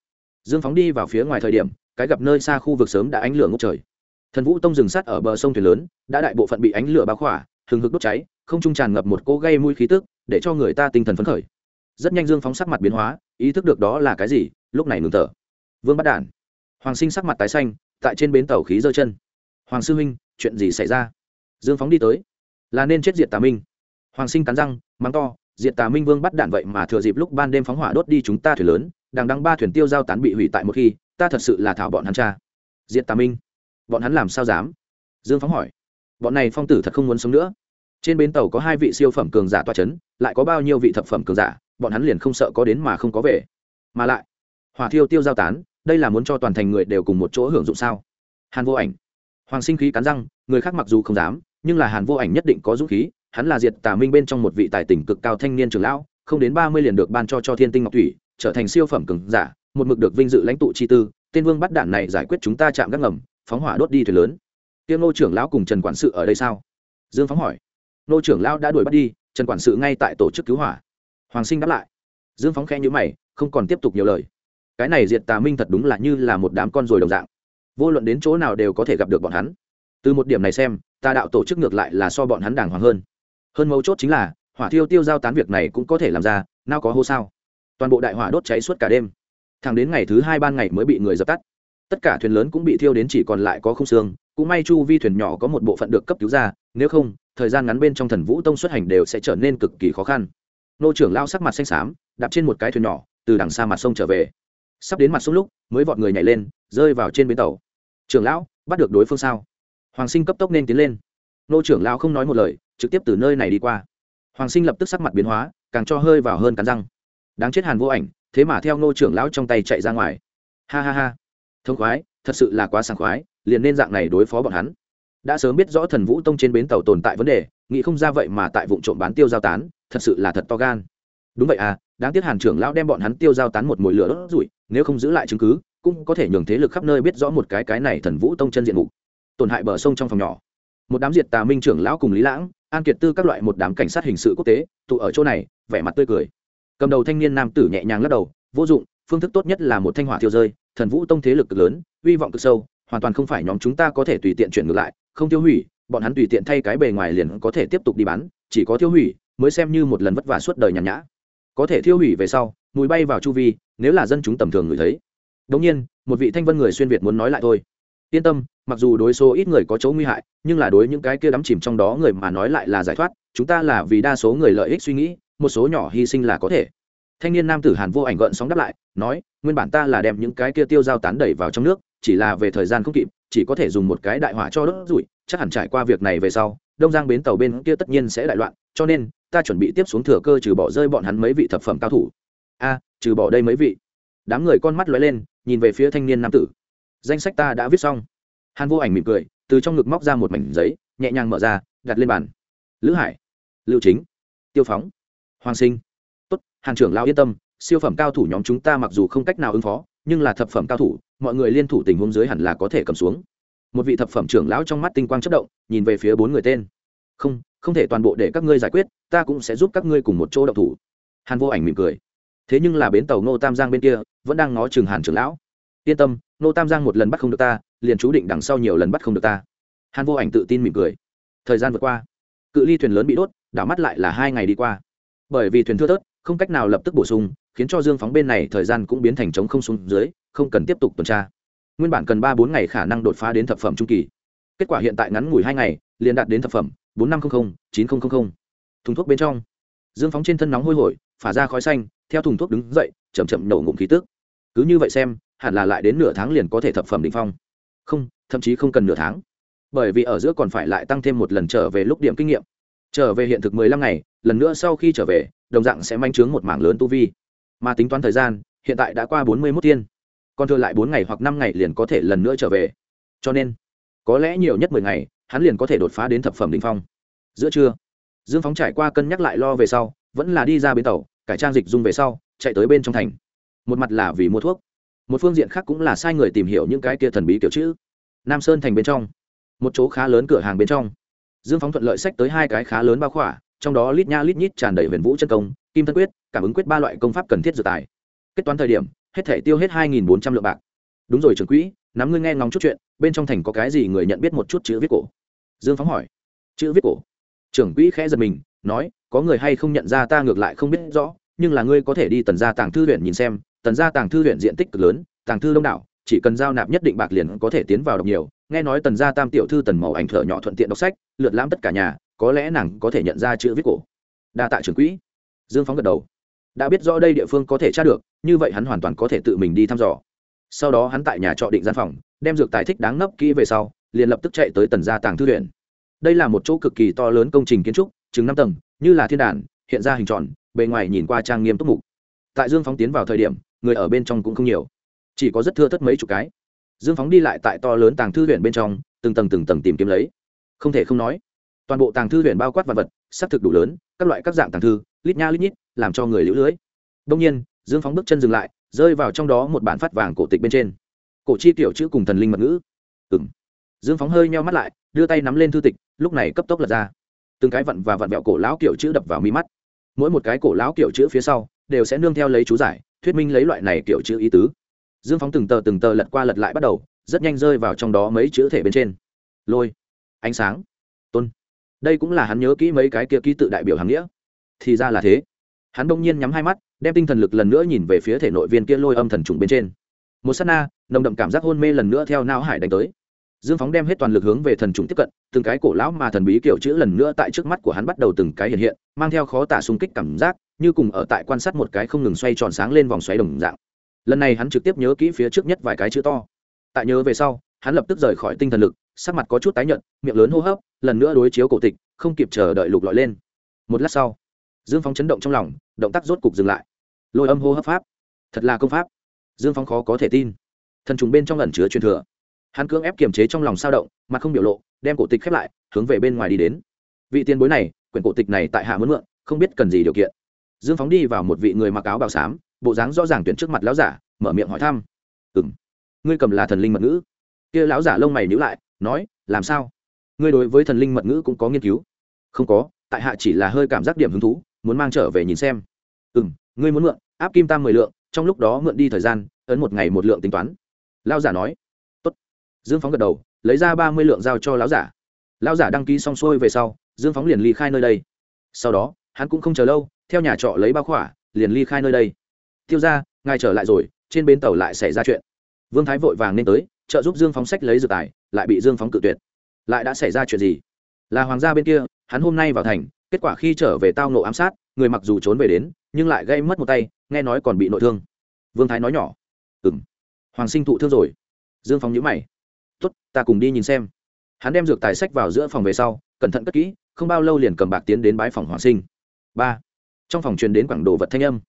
Dương phóng đi vào phía ngoài thời điểm, cái gặp nơi xa khu vực sớm đã ánh lửa ngốc trời. Thần vũ tông rừng sắt ở bờ sông thuyền lớn, đã đại bộ phận bị ánh lửa bao khỏa, hừng hực đốt cháy, không trung tràn ngập một cỗ gây mũi khí tức, để cho người ta tinh thần phấn khởi. Rất nhanh dương phóng sắc mặt biến hóa, ý thức được đó là cái gì, lúc này ngừng thở. Vương bắt đản hoàng sinh sắc mặt tái xanh, tại trên bến tàu khí giơ chân. Hoàng sư huynh, chuyện gì xảy ra? Dương phóng đi tới. Là nên chết diệt tà minh. Hoàng sinh cắn răng, mắng to, diệt tà minh vương bắt đạn vậy mà thừa dịp lúc ban đêm phóng hỏa đốt đi chúng ta thuyền lớn đằng đăng ba thuyền tiêu giao tán bị hủy tại một khi, ta thật sự là thảo bọn hắn cha. Diệt tà minh? Bọn hắn làm sao dám? Dương phóng hỏi. Bọn này phong tử thật không muốn sống nữa. Trên bến tàu có hai vị siêu phẩm cường giả toa c h ấ n lại có bao nhiêu vị thập phẩm cường giả, bọn hắn liền không sợ có đến mà không có về. Mà lại, hỏa thiêu tiêu giao tán đây là muốn cho toàn thành người đều cùng một chỗ hưởng dụng sao? Hàn vô ảnh. Hoàng sinh khí cắn răng, người khác mặc dù không dám, nhưng là hàn vô ảnh nhất định có dũng khí, hắn là diệt tà minh bên trong một vị tài tỉnh cực cao thanh niên trường lão, không đến ba mươi liền được ban cho cho thiên tinh ngọc thủy, trở thành siêu phẩm cường giả, một mực được vinh dự lãnh tụ chi tư, tên vương bắt đạn này giải quyết chúng ta chạm gác ngầm, phóng hỏa đốt đi thuyền lớn. Tiêm nô trưởng lão cùng trần quản sự ở đây sao? Dương phóng hỏi. Nô trưởng lão đã đuổi bắt đi, trần quản sự ngay tại tổ chức cứu hỏa. Hoàng sinh đáp lại. Dương phóng khe nhữ mày, không còn tiếp tục nhiều lời cái này diệt tà minh thật đúng là như là một đám con rồi đồng dạng. Vô luận đến chỗ nào đều có thể gặp được bọn hắn. Từ một điểm này xem, tà đạo tổ chức ngược lại là so bọn hắn đàng hoàng hơn. Hơn mấu chốt chính là, hỏa thiêu tiêu giao tán việc này cũng có thể làm ra, nào có hô sao. Toàn bộ đại hỏa đốt cháy suốt cả đêm. Thẳng đến ngày thứ hai ban ngày mới bị người dập tắt. Tất cả thuyền lớn cũng bị thiêu đến chỉ còn lại có không xương, cũng may chu vi thuyền nhỏ có một bộ phận được cấp cứu ra, nếu không, thời gian ngắn bên trong thần vũ tông xuất hành đều sẽ trở nên cực kỳ khó khăn. Nô trưởng lao sắc mặt xanh xám, đạp trên một cái thuyền nhỏ, từ đằng xa mặt sông trở về sắp đến mặt sông lúc, mới vọt người nhảy lên, rơi vào trên bến tàu. Trưởng lão, bắt được đối phương sao? Hoàng sinh cấp tốc nên tiến lên. Nô trưởng lão không nói một lời, trực tiếp từ nơi này đi qua. Hoàng sinh lập tức sắc mặt biến hóa, càng cho hơi vào hơn cắn răng. Đáng chết hàn vô ảnh, thế mà theo nô trưởng lão trong tay chạy ra ngoài. Ha ha ha. Thông khoái, thật sự là quá sảng khoái, liền nên dạng này đối phó bọn hắn. Đã sớm biết rõ thần vũ tông trên bến tàu tồn tại vấn đề, nghĩ không ra vậy mà tại vụ trộm bán tiêu giao tán, thật sự là thật to gan. Đúng vậy à đáng tiếc hàn trưởng lão đem bọn hắn tiêu giao tán một mồi lửa đốt rủi nếu không giữ lại chứng cứ, cũng có thể nhường thế lực khắp nơi biết rõ một cái cái này thần vũ tông chân diện mục. Tổn hại bờ sông trong phòng nhỏ. Một đám diệt tà minh trưởng lão cùng lý lãng, an kiệt tư các loại một đám cảnh sát hình sự quốc tế, tụ ở chỗ này, vẻ mặt tươi cười. Cầm đầu thanh niên nam tử nhẹ nhàng lắc đầu, vô dụng, phương thức tốt nhất là một thanh hỏa thiêu rơi, thần vũ tông thế lực cực lớn, uy vọng cực sâu, hoàn toàn không phải nhóm chúng ta có thể tùy tiện chuyển ngược lại, không tiêu hủy, bọn hắn tùy tiện thay cái bề ngoài liền có thể tiếp tục đi bán, chỉ có tiêu hủy, mới xem như một lần vất vả suốt đời nhàn nhã có thể thiêu hủy về sau, mùi bay vào chu vi, nếu là dân chúng tầm thường người thấy. Đống nhiên, một vị thanh vân người xuyên việt muốn nói lại thôi. Yên tâm, mặc dù đối số ít người có chỗ nguy hại, nhưng là đối những cái kia đắm chìm trong đó người mà nói lại là giải thoát, chúng ta là vì đa số người lợi ích suy nghĩ, một số nhỏ hy sinh là có thể. Thanh niên nam tử hàn vô ảnh gợn sóng đáp lại, nói, nguyên bản ta là đem những cái kia tiêu dao tán đẩy vào trong nước, chỉ là về thời gian không kịp, chỉ có thể dùng một cái đại hỏa cho đốt rủi, chắc hẳn trải qua việc này về sau, đông giang bến tàu bên kia tất nhiên sẽ đại loạn, cho nên ta chuẩn bị tiếp xuống thừa cơ trừ bỏ rơi bọn hắn mấy vị thập phẩm cao thủ. A, trừ bỏ đây mấy vị. Đám người con mắt lóe lên, nhìn về phía thanh niên nam tử. Danh sách ta đã viết xong. Hàn vô ảnh mỉm cười, từ trong ngực móc ra một mảnh giấy, nhẹ nhàng mở ra, đặt lên bàn. Lữ hải, lưu chính, tiêu phóng, hoàng sinh. Tốt, hàn trưởng lao yên tâm, siêu phẩm cao thủ nhóm chúng ta mặc dù không cách nào ứng phó, nhưng là thập phẩm cao thủ, mọi người liên thủ tình huống dưới hẳn là có thể cầm xuống. Một vị thập phẩm trưởng lão trong mắt tinh quang chất động, nhìn về phía bốn người tên. Không không thể toàn bộ để các ngươi giải quyết, ta cũng sẽ giúp các ngươi cùng một chỗ đậu thủ. Hàn vô ảnh mỉm cười. Thế nhưng là bến tàu ngô tam giang bên kia, vẫn đang ngó chừng hàn trưởng lão. Yên tâm, ngô tam giang một lần bắt không được ta, liền chú định đằng sau nhiều lần bắt không được ta. Hàn vô ảnh tự tin mỉm cười. Thời gian vượt qua. Cự ly thuyền lớn bị đốt, đảo mắt lại là hai ngày đi qua. Bởi vì thuyền thưa thớt, không cách nào lập tức bổ sung, khiến cho dương phóng bên này thời gian cũng biến thành trống không xuống dưới, không cần tiếp tục tuần tra. Nguyên bản cần ba bốn ngày khả năng đột phá đến thập phẩm trung kỳ. Kết quả hiện tại ngắn ngủi hai ngày, liền đạt đến thập phẩm bốn năm trăm linh chín nghìn thùng thuốc bên trong. Dương phóng trên thân nóng hôi hổi, phả ra khói xanh, theo thùng thuốc đứng dậy, chậm chậm nổ ngụm khí tức. Cứ như vậy xem, hẳn là lại đến nửa tháng liền có thể thập phẩm đ ỉ n h phong. Không, thậm chí không cần nửa tháng. Bởi vì ở giữa còn phải lại tăng thêm một lần trở về lúc điểm kinh nghiệm. Trở về hiện thực mười lăm ngày, lần nữa sau khi trở về, đồng dạng sẽ manh chướng một mảng lớn tu vi. Mà tính toán thời gian, hiện tại đã qua bốn mươi mốt tiên còn thừa lại bốn ngày hoặc năm ngày liền có thể lần nữa trở về. Cho nên, có lẽ nhiều nhất mười ngày hắn liền có thể đột phá đến thập phẩm đ ỉ n h phong. Giữa trưa, dương phóng trải qua cân nhắc lại lo về sau, vẫn là đi ra bến tàu, cải trang dịch dung về sau, chạy tới bên trong thành. Một mặt là vì mua thuốc, một phương diện khác cũng là sai người tìm hiểu những cái kia thần bí kiểu chữ. Nam sơn thành bên trong, một chỗ khá lớn cửa hàng bên trong. Dương phóng thuận lợi sách tới hai cái khá lớn bao khỏa, trong đó lít nha lít nhít tràn đầy huyền vũ chân công, kim thân quyết, cảm ứng quyết ba loại công pháp cần thiết dự tài. Kết toán thời điểm, hết thể tiêu hết hai bốn trăm lượng bạc. Đúng rồi trưởng quỹ, nắm ngươi nghe ngóng chút chuyện, bên trong thành có cái gì người nhận biết một chút chữ viết cổ? Dương phóng hỏi. Chữ viết cổ. Trưởng quỹ khẽ giật mình, nói, có người hay không nhận ra ta ngược lại không biết rõ, nhưng là ngươi có thể đi tần gia tàng thư viện nhìn xem, tần gia tàng thư viện diện tích cực lớn, tàng thư đông đảo, chỉ cần giao nạp nhất định bạc liền có thể tiến vào đọc nhiều. Nghe nói tần gia tam tiểu thư tần màu ảnh thở nhỏ thuận tiện đọc sách, lượt lãm tất cả nhà, có lẽ nàng có thể nhận ra chữ viết cổ. Đa tạ trưởng quỹ. Dương phóng gật đầu. Đã biết rõ đây địa phương có thể tra được, như vậy hắn hoàn toàn có thể tự mình đi thăm dò. Sau đó hắn tại nhà trọ định gian phòng, đem dược tài thích đáng nấp kỹ về sau liền lập tức chạy tới tần gia tàng thư viện. Đây là một chỗ cực kỳ to lớn công trình kiến trúc, chừng năm tầng, như là thiên đàn, hiện ra hình tròn, bề ngoài nhìn qua trang nghiêm túc mục. Tại dương phóng tiến vào thời điểm, người ở bên trong cũng không nhiều. Chỉ có rất thưa thất mấy chục cái. Dương phóng đi lại tại to lớn tàng thư viện bên trong, từng tầng từng tầng tìm kiếm lấy. Không thể không nói, toàn bộ tàng thư viện bao quát vật vật, xác thực đủ lớn, các loại các dạng tàng thư, lít nha lít nhít, làm cho người lũ lưới. Đông nhiên, dương phóng bước chân dừng lại, rơi vào trong đó một bản phát vàng cổ tịch bên trên. Cổ chi tiểu chữ cùng thần linh mật ngữ. Ừ m dương phóng hơi meo mắt lại, đưa tay nắm lên thư tịch, lúc này cấp tốc lật ra. Từng cái vặn và vặn vẹo cổ lão kiểu chữ đập vào mi mắt. Mỗi một cái cổ lão kiểu chữ phía sau, đều sẽ nương theo lấy chú giải, thuyết minh lấy loại này kiểu chữ ý tứ. Dương phóng từng tờ từng tờ lật qua lật lại bắt đầu, rất nhanh rơi vào trong đó mấy chữ thể bên trên. Lôi. Ánh sáng. Tôn. Đây cũng là hắn nhớ kỹ mấy cái kia ký tự đại biểu hàng nghĩa. Thì ra là thế. Hắn đông nhiên nhắm hai mắt, đem tinh thần lực lần nữa nhìn về phía thể nội viên kia lôi âm thần trùng bên trên. Một s á t na, nồng đậm cảm giác hôn mê lần nữa theo não hải đánh tới dương phóng đem hết toàn lực hướng về thần trùng tiếp cận, từng cái cổ lão mà thần bí kiểu chữ lần nữa tại trước mắt của hắn bắt đầu từng cái hiện hiện, mang theo khó tả xung kích cảm giác, như cùng ở tại quan sát một cái không ngừng xoay tròn sáng lên vòng xoáy đồng dạng. Lần này hắn trực tiếp nhớ kỹ phía trước nhất vài cái chữ to. Tại nhớ về sau, hắn lập tức rời khỏi tinh thần lực, sắc mặt có chút tái nhợt, miệng lớn hô hấp, lần nữa đối chiếu cổ tịch, không kịp chờ đợi lục lọi lên. Một lát sau, dương phóng chấn động trong lòng, động tác rốt cục dừng lại. Lôi âm hô hấp pháp. Thật là công pháp. Dương phóng khó có thể tin. Thần trùng bên trong lần chứa truyền thừa hắn cưỡng ép kiềm chế trong lòng sao động, mà không biểu lộ, đem cổ tịch khép lại, hướng về bên ngoài đi đến. Vị tiền bối này, quyển cổ tịch này tại hạ muốn mượn, không biết cần gì điều kiện. Dương phóng đi vào một vị người mặc áo bào xám, bộ dáng rõ ràng tuyển trước mặt lão giả, mở miệng hỏi thăm. Ừ m ngươi cầm là thần linh mật ngữ? Kia lão giả lông mày nhữ lại, nói, làm sao? Ngươi đối với thần linh mật ngữ cũng có nghiên cứu? Không có, tại hạ chỉ là hơi cảm giác điểm hứng thú, muốn mang trở về nhìn xem. Ừ m ngươi muốn mượn, áp kim tam mười lượng, trong lúc đó mượn đi thời gian, ấn một ngày một lượng tính toán. Lão giả nói dương phóng gật đầu, lấy ra ba mươi lượng giao cho lão giả. Lão giả đăng ký xong xuôi về sau, dương phóng liền ly khai nơi đây. Sau đó, hắn cũng không chờ lâu, theo nhà trọ lấy bao khỏa, liền ly khai nơi đây. Tiêu ra ngài trở lại rồi, trên bến tàu lại xảy ra chuyện. Vương thái vội vàng nên tới, trợ giúp dương phóng sách lấy dược tài, lại bị dương phóng cự tuyệt. Lại đã xảy ra chuyện gì? Là hoàng gia bên kia, hắn hôm nay vào thành, kết quả khi trở về tao nộ ám sát, người mặc dù trốn về đến, nhưng lại gây mất một tay, nghe nói còn bị nội thương. Vương thái nói nhỏ. Ừ m hoàng sinh thụ thương rồi. Dương phóng nhữ mày tốt, ta cùng đi nhìn xem. Hắn đem dược tài sách vào giữa phòng về sau, cẩn thận cất kỹ, không bao lâu liền cầm bạc tiến đến bãi phòng hoàng sinh. Ba. Trong phòng truyền đến quảng đồ vật thanh âm.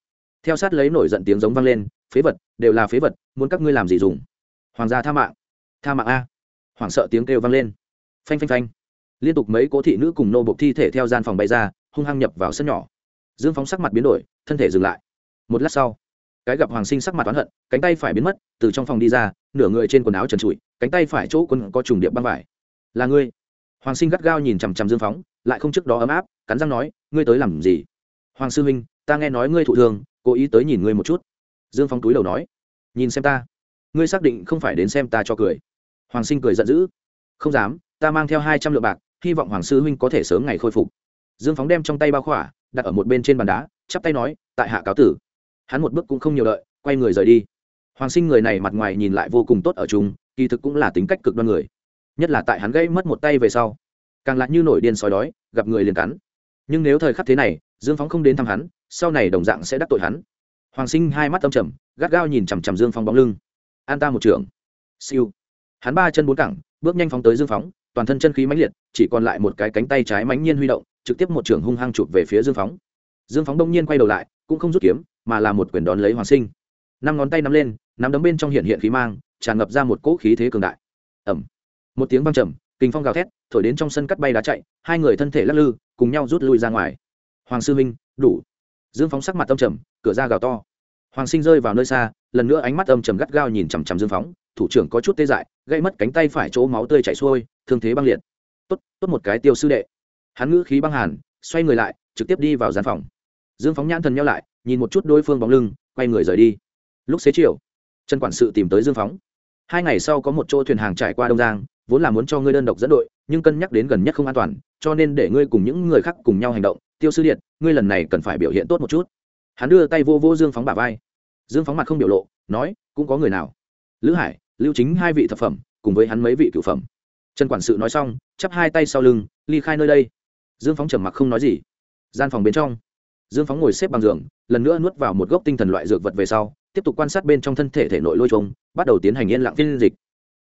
Theo sát lấy nổi giận tiếng giống vang lên, phế vật, đều là phế vật, muốn các ngươi làm gì dùng? Hoàng gia tha mạng. Tha mạng a? Hoảng sợ tiếng kêu vang lên. Phanh phanh phanh. Liên tục mấy cố thị nữ cùng nô bộc thi thể theo gian phòng bay ra, hung hăng nhập vào sân nhỏ. Dương phóng sắc mặt biến đổi, thân thể dừng lại. Một lát sau, cái gặp hoàng sinh sắc mặt oán hận, cánh tay phải biến mất, từ trong phòng đi ra nửa người trên quần áo trần trụi, cánh tay phải chỗ quân có trùng điệp băng vải. Là ngươi? Hoàng sinh gắt gao nhìn chằm chằm dương phóng, lại không trước đó ấm áp, cắn răng nói, ngươi tới làm gì? Hoàng sư huynh, ta nghe nói ngươi thụ thương, cố ý tới nhìn ngươi một chút. Dương phóng túi đầu nói, nhìn xem ta. Ngươi xác định không phải đến xem ta cho cười. Hoàng sinh cười giận dữ, không dám, ta mang theo hai trăm lượng bạc, hy vọng hoàng sư huynh có thể sớm ngày khôi phục. Dương phóng đem trong tay bao khỏa, đặt ở một bên trên bàn đá, chắp tay nói, tại hạ cáo tử. Hắn một bước cũng không nhiều đợi, quay người rời đi hoàng sinh người này mặt ngoài nhìn lại vô cùng tốt ở chung kỳ thực cũng là tính cách cực đoan người. Nhất là tại hắn gây mất một tay về sau càng lại như nổi điên sói đói gặp người liền cắn. Nhưng nếu thời khắc thế này dương phóng không đến thăm hắn sau này đồng dạng sẽ đắc tội hắn. Hoàng sinh hai mắt âm trầm gắt gao nhìn chằm chằm dương phóng bóng lưng. An ta một trưởng, siêu. Hắn ba chân bốn cẳng bước nhanh phóng tới dương phóng toàn thân chân khí mãnh liệt chỉ còn lại một cái cánh tay trái mãnh nhiên huy động trực tiếp một trưởng hung hăng chụp về phía dương phóng dương phóng đông nhiên quay đầu lại cũng không rút kiếm mà là một quyền đón lấy hoàng sinh. Năm ngón tay nắm lên nắm đấm bên trong hiện hiện khí mang, tràn ngập ra một cỗ khí thế cường đại. Ẩm một tiếng văng trầm, kinh phong gào thét, thổi đến trong sân cắt bay đá chạy, hai người thân thể lắc lư, cùng nhau rút lui ra ngoài. Hoàng sư minh đủ. Dương phóng sắc mặt âm trầm, cửa ra gào to. Hoàng sinh rơi vào nơi xa, lần nữa ánh mắt âm trầm gắt gao nhìn chằm chằm dương phóng, thủ trưởng có chút tê dại gây mất cánh tay phải chỗ máu tươi chảy xuôi, thương thế băng liệt. Tốt tốt một cái tiêu sư đệ. Hắn ngữ khí băng hàn, xoay người lại, trực tiếp đi vào gian phòng. Dương phóng nhãn thần nhau lại, nhìn một chút đối phương bóng lưng, quay người rời đi. Lúc xế chiều trần quản sự tìm tới dương phóng. Hai ngày sau có một chỗ thuyền hàng trải qua đông giang, vốn là muốn cho ngươi đơn độc dẫn đội, nhưng cân nhắc đến gần nhất không an toàn, cho nên để ngươi cùng những người khác cùng nhau hành động. Tiêu sư điện, ngươi lần này cần phải biểu hiện tốt một chút. Hắn đưa tay vô vô dương phóng bả vai. Dương phóng mặt không biểu lộ, nói, cũng có người nào? Lữ hải, lưu chính hai vị thập phẩm, cùng với hắn mấy vị cựu phẩm. Trần quản sự nói xong, chắp hai tay sau lưng, ly khai nơi đây. Dương phóng trầm mặc không nói gì. Gian phòng bên trong dương phóng ngồi xếp bằng giường, lần nữa nuốt vào một gốc tinh thần loại dược vật về sau, tiếp tục quan sát bên trong thân thể thể nội lôi trống bắt đầu tiến hành yên lặng phiên dịch.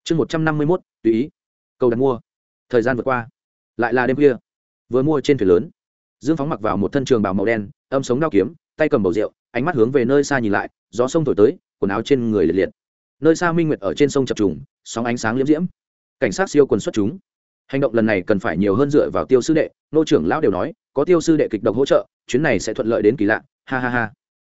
Chương một trăm năm mươi mốt, tùy ý. Cầu đặt mua. Thời gian vượt qua. Lại là đêm khuya. Vừa mua trên thuyền lớn, dương phóng mặc vào một thân trường bào màu đen, âm sống đao kiếm, tay cầm bầu rượu, ánh mắt hướng về nơi xa nhìn lại, gió sông thổi tới, quần áo trên người liệt liệt. Nơi xa minh nguyệt ở trên sông chập trùng, sóng ánh sáng liễm diễm. Cảnh sát siêu quần xuất chúng hành động lần này cần phải nhiều hơn dựa vào tiêu sư đệ, nô trưởng lão đều nói, có tiêu sư đệ kịch độc hỗ trợ, chuyến này sẽ thuận lợi đến kỳ lạ, ha ha ha.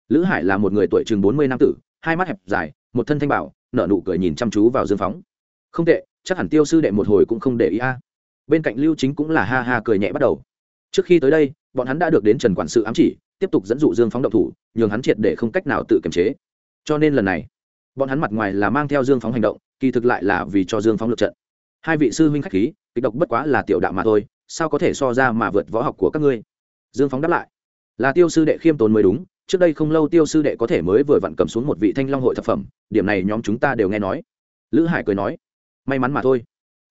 Lữ hải là một người tuổi chừng bốn mươi năm tử, hai mắt hẹp dài, một thân thanh bảo, nở nụ cười nhìn chăm chú vào dương phóng. Không tệ, chắc hẳn tiêu sư đệ một hồi cũng không để ý a. Bên cạnh lưu chính cũng là ha ha cười nhẹ bắt đầu. Trước khi tới đây, bọn hắn đã được đến trần quản sự ám chỉ, tiếp tục dẫn dụ dương phóng động thủ, nhường hắn triệt để không cách nào tự kiềm chế. Cho nên lần này, bọn hắn mặt ngoài là mang theo dương phóng hành động, kỳ thực lại là vì cho dương phóng lượt trận hai vị sư huynh khách khí, kịch độc bất quá là tiểu đạo mà thôi, sao có thể so ra mà vượt võ học của các ngươi? Dương phóng đáp lại. Là tiêu sư đệ khiêm tốn mới đúng, trước đây không lâu tiêu sư đệ có thể mới vừa vặn cầm xuống một vị thanh long hội thập phẩm, điểm này nhóm chúng ta đều nghe nói. Lữ hải cười nói, may mắn mà thôi.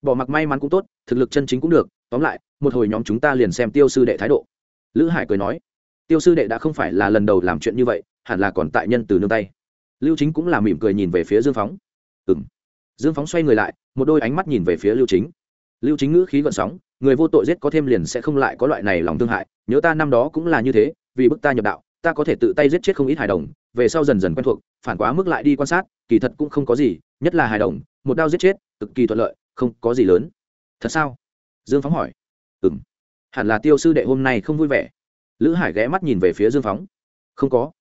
Bỏ mặc may mắn cũng tốt, thực lực chân chính cũng được, tóm lại, một hồi nhóm chúng ta liền xem tiêu sư đệ thái độ. Lữ hải cười nói, tiêu sư đệ đã không phải là lần đầu làm chuyện như vậy, hẳn là còn tại nhân từ nương tay. Lưu chính cũng là mỉm cười nhìn về phía dương phóng ừ m dương phóng xoay người lại, một đôi ánh mắt nhìn về phía lưu chính. Lưu chính ngữ khí gợn sóng, người vô tội giết có thêm liền sẽ không lại có loại này lòng thương hại, nhớ ta năm đó cũng là như thế, vì bức ta nhập đạo, ta có thể tự tay giết chết không ít hài đồng, về sau dần dần quen thuộc, phản quá mức lại đi quan sát, kỳ thật cũng không có gì, nhất là hài đồng, một đao giết chết, cực kỳ thuận lợi, không có gì lớn. Thật sao? Dương phóng hỏi. Ừ m hẳn là tiêu sư đệ hôm nay không vui vẻ. Lữ hải ghé mắt nhìn về phía dương phóng. Không có.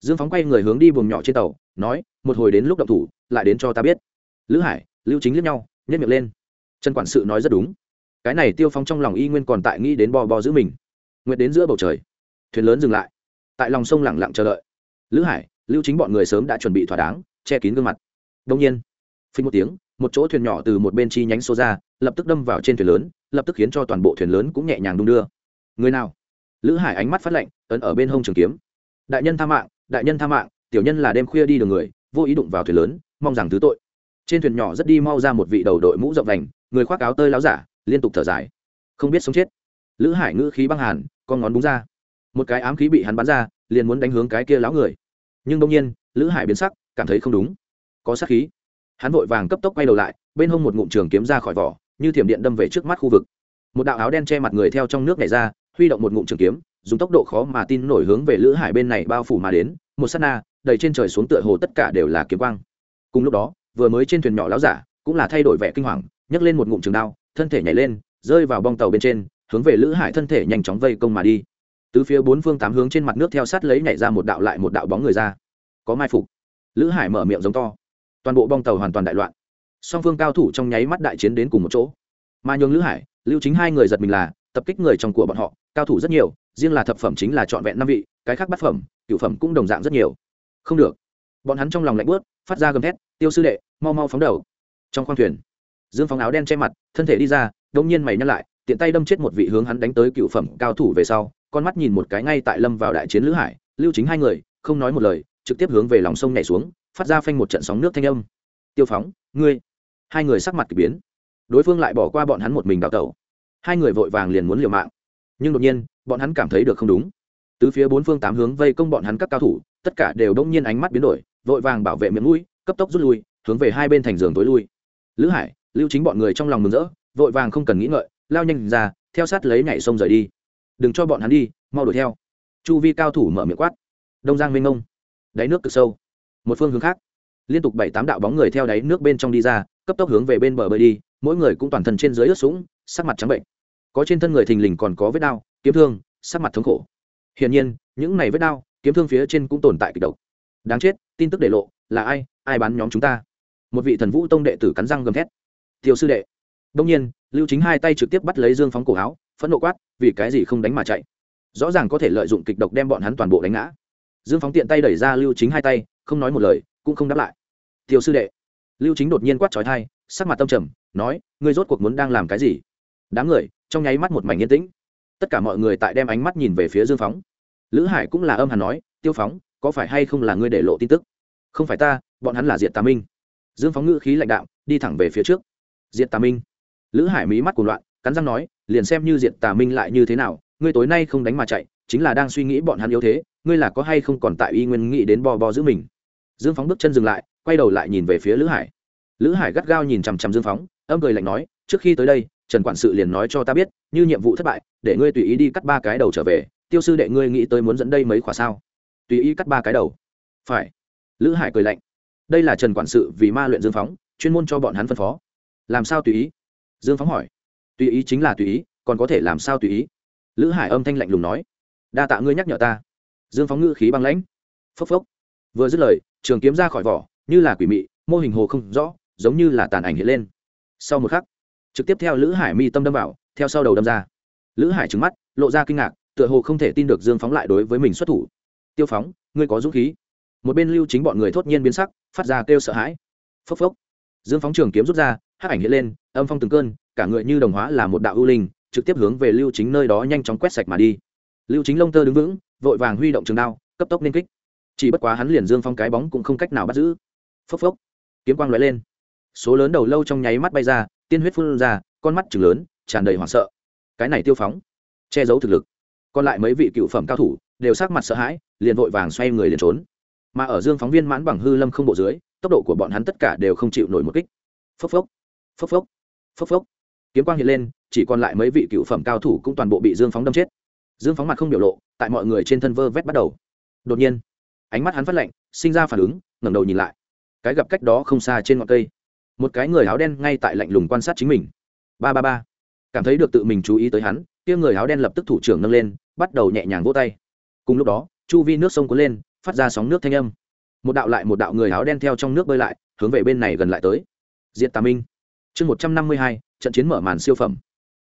Dương phóng quay người hướng đi buồng nhỏ trên tàu, nói, một hồi đến lúc động thủ, lại đến cho ta biết lữ hải, lưu chính liếc nhau nhét miệng lên. Trần quản sự nói rất đúng. Cái này tiêu phong trong lòng y nguyên còn tại nghĩ đến bò bò giữ mình. Nguyệt đến giữa bầu trời. Thuyền lớn dừng lại. Tại lòng sông lẳng lặng chờ đợi. Lữ hải, lưu chính bọn người sớm đã chuẩn bị thỏa đáng, che kín gương mặt. Đông nhiên, phình một tiếng, một chỗ thuyền nhỏ từ một bên chi nhánh xô ra, lập tức đâm vào trên thuyền lớn, lập tức khiến cho toàn bộ thuyền lớn cũng nhẹ nhàng đung đưa. Người nào? Lữ hải ánh mắt phát lạnh, ấn ở bên hông trường kiếm. Đại nhân tha mạng, đại nhân tha mạng, tiểu nhân là đêm khuya đi đường người, vô ý đụng vào thuyền lớn, mong rằng thứ tội trên thuyền nhỏ rất đi mau ra một vị đầu đội mũ rộng vành, người khoác áo tơi láo giả, liên tục thở dài. Không biết sống chết. Lữ hải ngữ khí băng hàn, con ngón búng ra. Một cái ám khí bị hắn bắn ra, liền muốn đánh hướng cái kia láo người. Nhưng đông nhiên, lữ hải biến sắc, cảm thấy không đúng. Có sát khí. Hắn vội vàng cấp tốc quay đầu lại, bên hông một ngụm trường kiếm ra khỏi vỏ, như thiểm điện đâm về trước mắt khu vực. Một đạo áo đen che mặt người theo trong nước nhảy ra, huy động một ngụm trường kiếm, dùng tốc độ khó mà tin nổi hướng về lữ hải bên này bao phủ mà đến. Một s á t na, đầy trên trời xuống tựa hồ tất cả đều là kiếm quang. Cùng lúc đó vừa mới trên thuyền nhỏ láo giả cũng là thay đổi vẻ kinh hoàng, nhấc lên một ngụm trường đao, thân thể nhảy lên, rơi vào bong tàu bên trên, hướng về lữ hải thân thể nhanh chóng vây công mà đi. Từ phía bốn phương tám hướng trên mặt nước theo sát lấy nhảy ra một đạo lại một đạo bóng người ra. Có mai phục. Lữ hải mở miệng giống to. Toàn bộ bong tàu hoàn toàn đại loạn. Song phương cao thủ trong nháy mắt đại chiến đến cùng một chỗ. Mà nhường lữ hải, lưu chính hai người giật mình là, tập kích người trong của bọn họ, cao thủ rất nhiều, riêng là thập phẩm chính là trọn vẹn năm vị, cái khác bát phẩm, cựu phẩm cũng đồng dạng rất nhiều. Không được bọn hắn trong lòng lạnh bớt phát ra gầm thét, tiêu sư đệ, mau mau phóng đầu. Trong khoang thuyền, dương phóng áo đen che mặt, thân thể đi ra đông nhiên mày nhắc lại, tiện tay đâm chết một vị hướng hắn đánh tới cựu phẩm cao thủ về sau, con mắt nhìn một cái ngay tại lâm vào đại chiến lữ hải, lưu chính hai người, không nói một lời, trực tiếp hướng về lòng sông nhảy xuống, phát ra phanh một trận sóng nước thanh âm. Tiêu phóng, ngươi. Hai người sắc mặt k ỳ biến. Đối phương lại bỏ qua bọn hắn một mình đào tẩu. Hai người vội vàng liền muốn liều mạng. Nhưng đột nhiên, bọn hắn cảm thấy được không đúng. Tứ phía bốn phương tám hướng vây công bọn hắn các cao thủ, tất cả đều đông nhiên ánh mắt biến đổi vội vàng bảo vệ miệng mũi, cấp tốc rút lui, hướng về hai bên thành giường tối lui. Lữ hải, lưu chính bọn người trong lòng mừng rỡ, vội vàng không cần nghĩ ngợi, lao nhanh ra, theo sát lấy nhảy sông rời đi. Đừng cho bọn hắn đi, mau đuổi theo. Chu vi cao thủ mở miệng quát. Đông giang minh ngông, đáy nước cực sâu. Một phương hướng khác, liên tục bảy tám đạo bóng người theo đáy nước bên trong đi ra, cấp tốc hướng về bên bờ bơi đi, mỗi người cũng toàn thân trên dưới ướt sũng, sắc mặt trắng bệnh. Có trên thân người thình lình còn có vết đao kiếm thương, sắc mặt thống khổ. Hiển nhiên, những này vết đao kiếm thương phía trên cũng tồn tại kịch độc đáng chết, tin tức để lộ, là ai ai bán nhóm chúng ta? Một vị thần vũ tông đệ tử cắn răng gầm thét. Tiêu sư đệ. Đông nhiên, lưu chính hai tay trực tiếp bắt lấy dương phóng cổ áo, phẫn nộ quát, vì cái gì không đánh mà chạy? Rõ ràng có thể lợi dụng kịch độc đem bọn hắn toàn bộ đánh ngã. Dương phóng tiện tay đẩy ra lưu chính hai tay, không nói một lời, cũng không đáp lại. Tiêu sư đệ. Lưu chính đột nhiên quát trói thai sắc mặt tâm trầm, nói, ngươi rốt cuộc muốn đang làm cái gì? Đám người, trong nháy mắt một mảnh yên tĩnh. Tất cả mọi người tại đem ánh mắt nhìn về phía dương phóng. Lữ hải cũng là âm hàn nói, tiêu phóng có phải hay không là ngươi để lộ tin tức? Không phải ta, bọn hắn là diệt tà minh. Dương phóng ngữ khí lãnh đạo đi thẳng về phía trước. Diệt tà minh. Lữ hải mí mắt của loạn, cắn răng nói, liền xem như diệt tà minh lại như thế nào, ngươi tối nay không đánh mà chạy, chính là đang suy nghĩ bọn hắn yếu thế, ngươi là có hay không còn tại y nguyên nghĩ đến bò bò giữ mình? Dương phóng bước chân dừng lại, quay đầu lại nhìn về phía lữ hải. Lữ hải gắt gao nhìn chằm chằm dương phóng, âm cười lạnh nói, trước khi tới đây, trần quản sự liền nói cho ta biết, như nhiệm vụ thất bại, để ngươi tùy ý đi cắt ba cái đầu trở về, tiêu sư đệ ngươi nghĩ tới muốn dẫn đây mấy khỏa sao? Tùy ý cắt ba cái đầu. Phải. Lữ hải cười lạnh. Đây là trần quản sự vì ma luyện dương phóng, chuyên môn cho bọn hắn phân phó. Làm sao tùy ý? Dương phóng hỏi. Tùy ý chính là tùy ý, còn có thể làm sao tùy ý? Lữ hải âm thanh lạnh lùng nói. Đa tạ ngươi nhắc nhở ta. Dương phóng ngữ khí băng lãnh. Phốc phốc. Vừa dứt lời, trường kiếm ra khỏi vỏ, như là quỷ mị, mô hình hồ không rõ, giống như là tàn ảnh hiện lên. Sau một khắc, trực tiếp theo lữ hải mi tâm đâm vào, theo sau đầu đâm ra. Lữ hải trứng mắt, lộ ra kinh ngạc, tựa hồ không thể tin được dương phóng lại đối với mình xuất thủ tiêu phóng, ngươi có dũng khí. Một bên lưu chính bọn người thốt nhiên biến sắc, phát ra kêu sợ hãi. Phốc phốc. Dương phóng trường kiếm rút ra hát ảnh hiện lên, âm phong từng cơn, cả người như đồng hóa là một đạo ưu linh, trực tiếp hướng về lưu chính nơi đó nhanh chóng quét sạch mà đi. Lưu chính lông tơ đứng vững, vội vàng huy động trường đao, cấp tốc nên kích. Chỉ bất quá hắn liền dương phong cái bóng cũng không cách nào bắt giữ. Phốc phốc. Kiếm quang lóe lên. Số lớn đầu lâu trong nháy mắt bay ra, tiên huyết phun ra, con mắt chừng lớn, tràn đầy hoảng sợ. Cái này tiêu phóng, che giấu thực lực. Còn lại mấy vị cựu phẩm cao thủ đều sắc mặt sợ hãi, liền vội vàng xoay người liền trốn. Mà ở dương phóng viên mãn bằng hư lâm không bộ dưới, tốc độ của bọn hắn tất cả đều không chịu nổi một kích. Phốc phốc phốc phốc phốc phốc. Kiếm quang hiện lên, chỉ còn lại mấy vị cựu phẩm cao thủ cũng toàn bộ bị dương phóng đâm chết. Dương phóng mặt không biểu lộ, tại mọi người trên thân vơ vét bắt đầu. Đột nhiên, ánh mắt hắn phát lạnh, sinh ra phản ứng, ngẩng đầu nhìn lại. Cái gặp cách đó không xa trên ngọn cây, một cái người áo đen ngay tại lạnh lùng quan sát chính mình. Ba ba ba. Cảm thấy được tự mình chú ý tới hắn, kia người áo đen lập tức thủ trưởng nâng lên, bắt đầu nhẹ nhàng vỗ tay cùng lúc đó, chu vi nước sông cuốn lên, phát ra sóng nước thanh âm. Một đạo lại một đạo người áo đen theo trong nước bơi lại, hướng về bên này gần lại tới. Diện tà minh. Chương một trăm năm mươi hai, trận chiến mở màn siêu phẩm.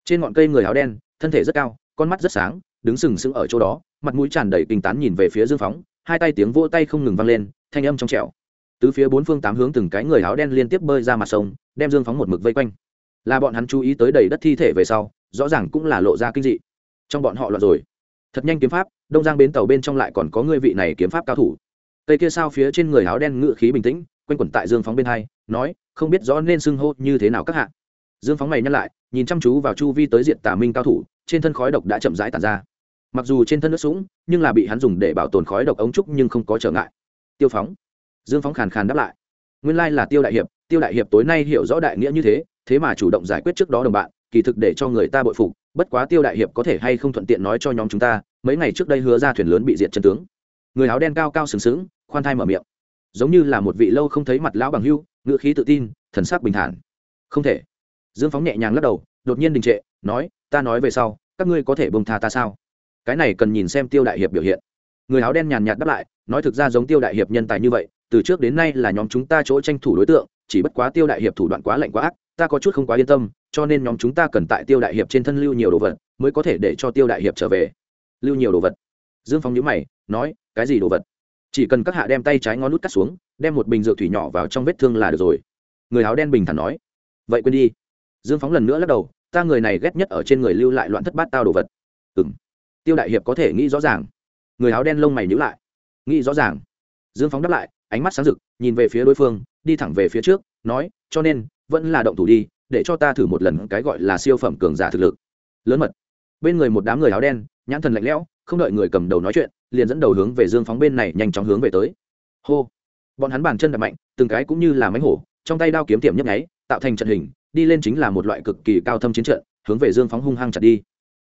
Trên ngọn cây người áo đen, thân thể rất cao, con mắt rất sáng, đứng sừng sững ở chỗ đó, mặt mũi tràn đầy kinh tán nhìn về phía dương phóng, hai tay tiếng vỗ tay không ngừng vang lên, thanh âm trong trẻo. Từ phía bốn phương tám hướng từng cái người áo đen liên tiếp bơi ra mặt sông, đem dương phóng một mực vây quanh. Là bọn hắn chú ý tới đầy đất thi thể về sau, rõ ràng cũng là lộ ra kinh dị. Trong bọn họ loạn rồi. Thật nhanh kiếm pháp đông giang bến tàu bên trong lại còn có người vị này kiếm pháp cao thủ. Tây kia sao phía trên người áo đen ngự khí bình tĩnh, quanh quẩn tại dương phóng bên hai, nói, không biết rõ nên xưng hô như thế nào các hạ. Dương phóng mày nhắc lại, nhìn chăm chú vào chu vi tới diện tả minh cao thủ, trên thân khói độc đã chậm rãi tàn ra. Mặc dù trên thân nước sũng, nhưng là bị hắn dùng để bảo tồn khói độc ống trúc nhưng không có trở ngại. Tiêu phóng. Dương phóng khàn khàn đáp lại. Nguyên lai là tiêu đại hiệp, tiêu đại hiệp tối nay hiểu rõ đại nghĩa như thế thế mà chủ động giải quyết trước đó đồng bạn, kỳ thực để cho người ta bội phục bất quá tiêu đại hiệp có thể hay không thuận tiện nói cho nhóm chúng ta, mấy ngày trước đây hứa ra thuyền lớn bị diệt chân tướng. Người áo đen cao cao sừng sững, khoan thai mở miệng. Giống như là một vị lâu không thấy mặt lão bằng hưu, ngữ khí tự tin, thần sắc bình thản. Không thể. Dương phóng nhẹ nhàng lắc đầu, đột nhiên đình trệ, nói, ta nói về sau, các ngươi có thể bông tha ta sao? Cái này cần nhìn xem tiêu đại hiệp biểu hiện. Người áo đen nhàn nhạt đáp lại, nói thực ra giống tiêu đại hiệp nhân tài như vậy, từ trước đến nay là nhóm chúng ta chỗ tranh thủ đối tượng, chỉ bất quá tiêu đại hiệp thủ đoạn quá lạnh quá ác, ta có chút không quá yên tâm cho nên nhóm chúng ta cần tại tiêu đại hiệp trên thân lưu nhiều đồ vật, mới có thể để cho tiêu đại hiệp trở về. Lưu nhiều đồ vật. Dương Phong nhữ mày, nói, cái gì đồ vật? Chỉ cần các hạ đem tay trái ngón nút cắt xuống, đem một bình rượu thủy nhỏ vào trong vết thương là được rồi. Người áo đen bình thản nói. Vậy quên đi. Dương phóng lần nữa lắc đầu, ta người này ghét nhất ở trên người lưu lại loạn thất bát tao đồ vật. Ừ m tiêu đại hiệp có thể nghĩ rõ ràng. Người áo đen lông mày nhữ lại. Nghĩ rõ ràng. Dương phóng đáp lại, ánh mắt sáng rực, nhìn về phía đối phương, đi thẳng về phía trước, nói, cho nên, vẫn là động thủ đi để cho ta thử một lần cái gọi là siêu phẩm cường giả thực lực. Lớn mật. Bên người một đám người áo đen, nhãn thần lạnh lẽo, không đợi người cầm đầu nói chuyện, liền dẫn đầu hướng về dương phóng bên này nhanh chóng hướng về tới. Hô. Bọn hắn bàn chân đập mạnh, từng cái cũng như là mánh hổ, trong tay đao kiếm tiệm nhấp nháy, tạo thành trận hình, đi lên chính là một loại cực kỳ cao thâm chiến trận, hướng về dương phóng hung hăng chặt đi.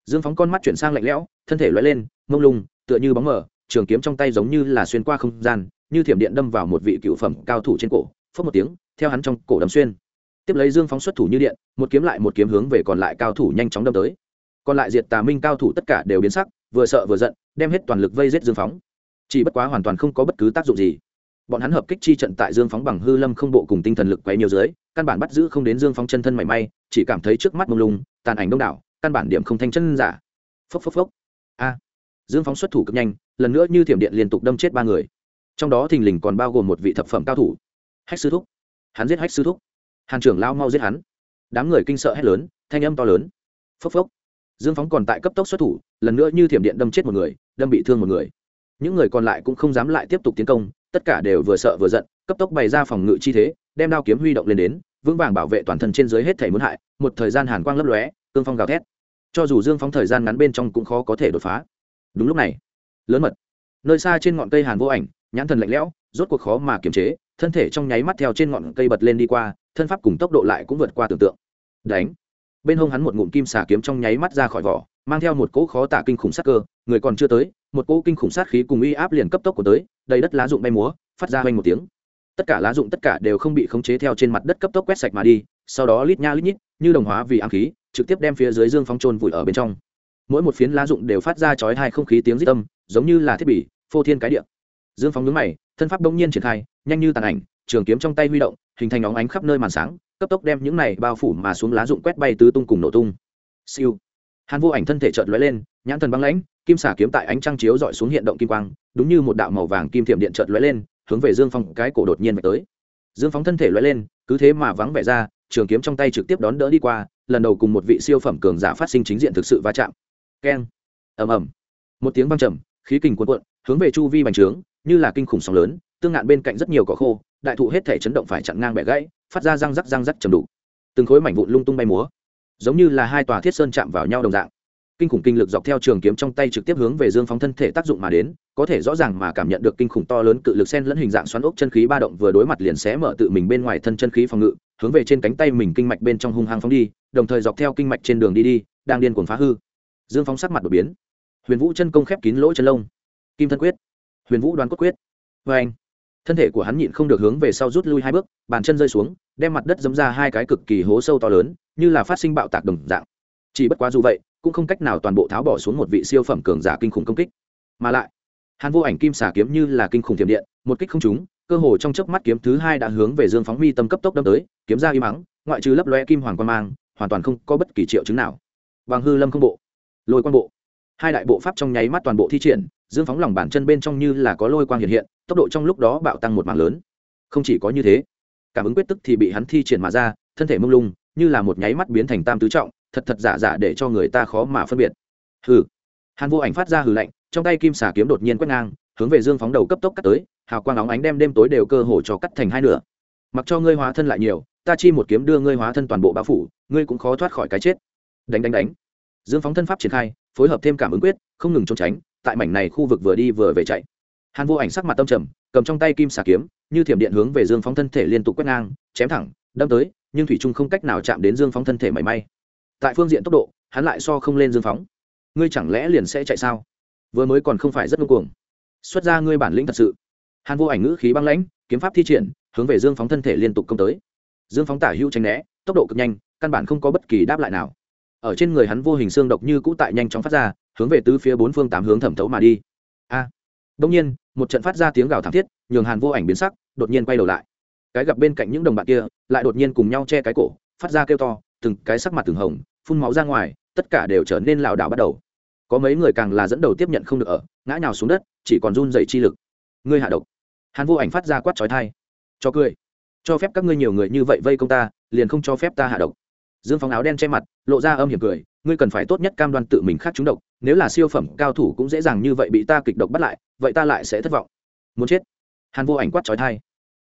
Dương phóng con mắt chuyển sang lạnh lẽo, thân thể loay lên, mông lung, tựa như bóng mờ, trường kiếm trong tay giống như là xuyên qua không gian, như thiểm điện đâm vào một vị cựu phẩm cao thủ trên cổ phớt một tiếng, theo hắn trong cổ đấm xuyên tiếp lấy dương phóng xuất thủ như điện, một kiếm lại một kiếm hướng về còn lại cao thủ nhanh chóng đâm tới. Còn lại diệt tà minh cao thủ tất cả đều biến sắc, vừa sợ vừa giận, đem hết toàn lực vây giết dương phóng. Chỉ bất quá hoàn toàn không có bất cứ tác dụng gì. Bọn hắn hợp kích chi trận tại dương phóng bằng hư lâm không bộ cùng tinh thần lực quấy nhiều dưới, căn bản bắt giữ không đến dương phóng chân thân mảy may, chỉ cảm thấy trước mắt mông lung, tàn ảnh đông đảo, căn bản điểm không thanh chân giả. Phốc phốc phốc. A. Dương phóng xuất thủ cực nhanh, lần nữa như thiểm điện liên tục đâm chết ba người. Trong đó thình lình còn bao gồm một vị thập phẩm cao thủ. Hách sư thúc. Hắn giết hách sư thúc hàn trưởng lao mau giết hắn. Đám người kinh sợ hét lớn, thanh âm to lớn. Phốc phốc. Dương phóng còn tại cấp tốc xuất thủ, lần nữa như thiểm điện đâm chết một người, đâm bị thương một người. Những người còn lại cũng không dám lại tiếp tục tiến công, tất cả đều vừa sợ vừa giận, cấp tốc bày ra phòng ngự chi thế, đem đao kiếm huy động lên đến, vững vàng bảo vệ toàn thân trên dưới hết thể muốn hại, một thời gian hàn quang lấp lóe, cương phong gào thét. Cho dù dương phóng thời gian ngắn bên trong cũng khó có thể đột phá. Đúng lúc này, lớn mật, nơi xa trên ngọn cây hàn vô ảnh, nhãn thần lạnh lẽo, rốt cuộc khó mà kiềm chế thân thể trong nháy mắt theo trên ngọn cây bật lên đi qua, thân pháp cùng tốc độ lại cũng vượt qua tưởng tượng. Đánh. Bên hông hắn một ngụm kim xà kiếm trong nháy mắt ra khỏi vỏ, mang theo một cỗ khó tả kinh khủng sát cơ, người còn chưa tới, một cỗ kinh khủng sát khí cùng uy áp liền cấp tốc của tới, đầy đất lá dụng bay múa, phát ra hoành một tiếng. Tất cả lá dụng tất cả đều không bị khống chế theo trên mặt đất cấp tốc quét sạch mà đi, sau đó lít nha lít nhít, như đồng hóa vì ám khí, trực tiếp đem phía dưới dương phong trôn vùi ở bên trong. Mỗi một phiến lá dụng đều phát ra chói hai không khí tiếng rít âm, giống như là thiết bị, phô thiên cái địa. Dương phong nhướng mày thân pháp đông nhiên triển khai, nhanh như tàn ảnh, trường kiếm trong tay huy động, hình thành óng ánh khắp nơi màn sáng, cấp tốc đem những này bao phủ mà xuống lá rụng quét bay tứ tung cùng nổ tung. Siêu. Hàn vô ảnh thân thể chợt lóe lên, nhãn thần băng lãnh, kim xả kiếm tại ánh trăng chiếu dọi xuống hiện động kim quang, đúng như một đạo màu vàng kim thiểm điện chợt lóe lên, hướng về dương phong cái cổ đột nhiên về tới. Dương phóng thân thể lóe lên, cứ thế mà vắng vẻ ra, trường kiếm trong tay trực tiếp đón đỡ đi qua, lần đầu cùng một vị siêu phẩm cường giả phát sinh chính diện thực sự va chạm. Keng. Ầm ầm. Một tiếng vang trầm, khí kình cuộn cuộn, hướng về chu vi bành trướng như là kinh khủng sóng lớn, tương ngạn bên cạnh rất nhiều cỏ khô, đại thụ hết thể chấn động phải chặn ngang bẻ gãy, phát ra răng rắc răng rắc trầm đủ từng khối mảnh vụn lung tung bay múa, giống như là hai tòa thiết sơn chạm vào nhau đồng dạng. Kinh khủng kinh lực dọc theo trường kiếm trong tay trực tiếp hướng về dương phóng thân thể tác dụng mà đến, có thể rõ ràng mà cảm nhận được kinh khủng to lớn cự lực sen lẫn hình dạng xoắn ốc chân khí ba động vừa đối mặt liền xé mở tự mình bên ngoài thân chân khí phòng ngự, hướng về trên cánh tay mình kinh mạch bên trong hung hăng phóng đi, đồng thời dọc theo kinh mạch trên đường đi đi, đang điên cuồng phá hư. Dương phóng sắc mặt đột biến. Huyền vũ chân công khép kín lỗ chân lông. Kim thân quyết huyền vũ đoán cốt quyết. Vê anh, thân thể của hắn nhịn không được hướng về sau rút lui hai bước, bàn chân rơi xuống, đem mặt đất dấm ra hai cái cực kỳ hố sâu to lớn, như là phát sinh bạo tạc đồng dạng. Chỉ bất quá dù vậy, cũng không cách nào toàn bộ tháo bỏ xuống một vị siêu phẩm cường giả kinh khủng công kích. Mà lại hắn vô ảnh kim xà kiếm như là kinh khủng thiểm điện, một kích không trúng, cơ hồ trong chớp mắt kiếm thứ hai đã hướng về dương phóng mi tâm cấp tốc đâm tới, kiếm ra im mắng, ngoại trừ lấp loe kim hoàng quan mang, hoàn toàn không có bất kỳ triệu chứng nào. Bằng hư lâm không bộ, lôi quan bộ hai đại bộ pháp trong nháy mắt toàn bộ thi triển, dương phóng lòng bàn chân bên trong như là có lôi quang hiện hiện, tốc độ trong lúc đó bạo tăng một mảng lớn. Không chỉ có như thế, cảm ứng quyết tức thì bị hắn thi triển mà ra, thân thể mông lung, như là một nháy mắt biến thành tam tứ trọng, thật thật giả giả để cho người ta khó mà phân biệt. Hừ. Hàn vô ảnh phát ra hừ lạnh, trong tay kim xà kiếm đột nhiên quét ngang, hướng về dương phóng đầu cấp tốc cắt tới, hào quang óng ánh đem đêm tối đều cơ hồ cho cắt thành hai nửa. Mặc cho ngươi hóa thân lại nhiều, ta chi một kiếm đưa ngươi hóa thân toàn bộ bao phủ, ngươi cũng khó thoát khỏi cái chết. Đánh đánh đánh. Dương phóng thân pháp triển khai phối hợp thêm cảm ứng quyết, không ngừng trốn tránh, tại mảnh này khu vực vừa đi vừa về chạy. Hàn vô ảnh sắc mặt tâm trầm, cầm trong tay kim xà kiếm, như thiểm điện hướng về dương phóng thân thể liên tục quét ngang, chém thẳng, đâm tới, nhưng thủy trung không cách nào chạm đến dương phóng thân thể mảy may. Tại phương diện tốc độ, hắn lại so không lên dương phóng. Ngươi chẳng lẽ liền sẽ chạy sao? Vừa mới còn không phải rất ngưng cuồng. Xuất ra ngươi bản lĩnh thật sự. Hàn vô ảnh ngữ khí băng lãnh, kiếm pháp thi triển, hướng về dương phóng thân thể liên tục công tới. Dương phóng tả hữu tranh né, tốc độ cực nhanh, căn bản không có bất kỳ đáp lại nào ở trên người hắn vô hình xương độc như cũ tại nhanh chóng phát ra hướng về tứ phía bốn phương tám hướng thẩm thấu mà đi. A! À, đông nhiên một trận phát ra tiếng gào thảm thiết nhường hàn vô ảnh biến sắc đột nhiên quay đầu lại. Cái gặp bên cạnh những đồng bạn kia lại đột nhiên cùng nhau che cái cổ phát ra kêu to từng cái sắc mặt từng hồng phun máu ra ngoài tất cả đều trở nên lảo đảo bắt đầu. Có mấy người càng là dẫn đầu tiếp nhận không được ở ngã nhào xuống đất chỉ còn run dày chi lực. Ngươi hạ độc. Hàn vô ảnh phát ra quát trói thai cho cười. Cho phép các ngươi nhiều người như vậy vây công ta liền không cho phép ta hạ độc dương phóng áo đen che mặt, lộ ra âm hiểm cười, ngươi cần phải tốt nhất cam đoan tự mình khác trúng độc, nếu là siêu phẩm cao thủ cũng dễ dàng như vậy bị ta kịch độc bắt lại, vậy ta lại sẽ thất vọng. Muốn chết? Hàn vô ảnh quát trói thai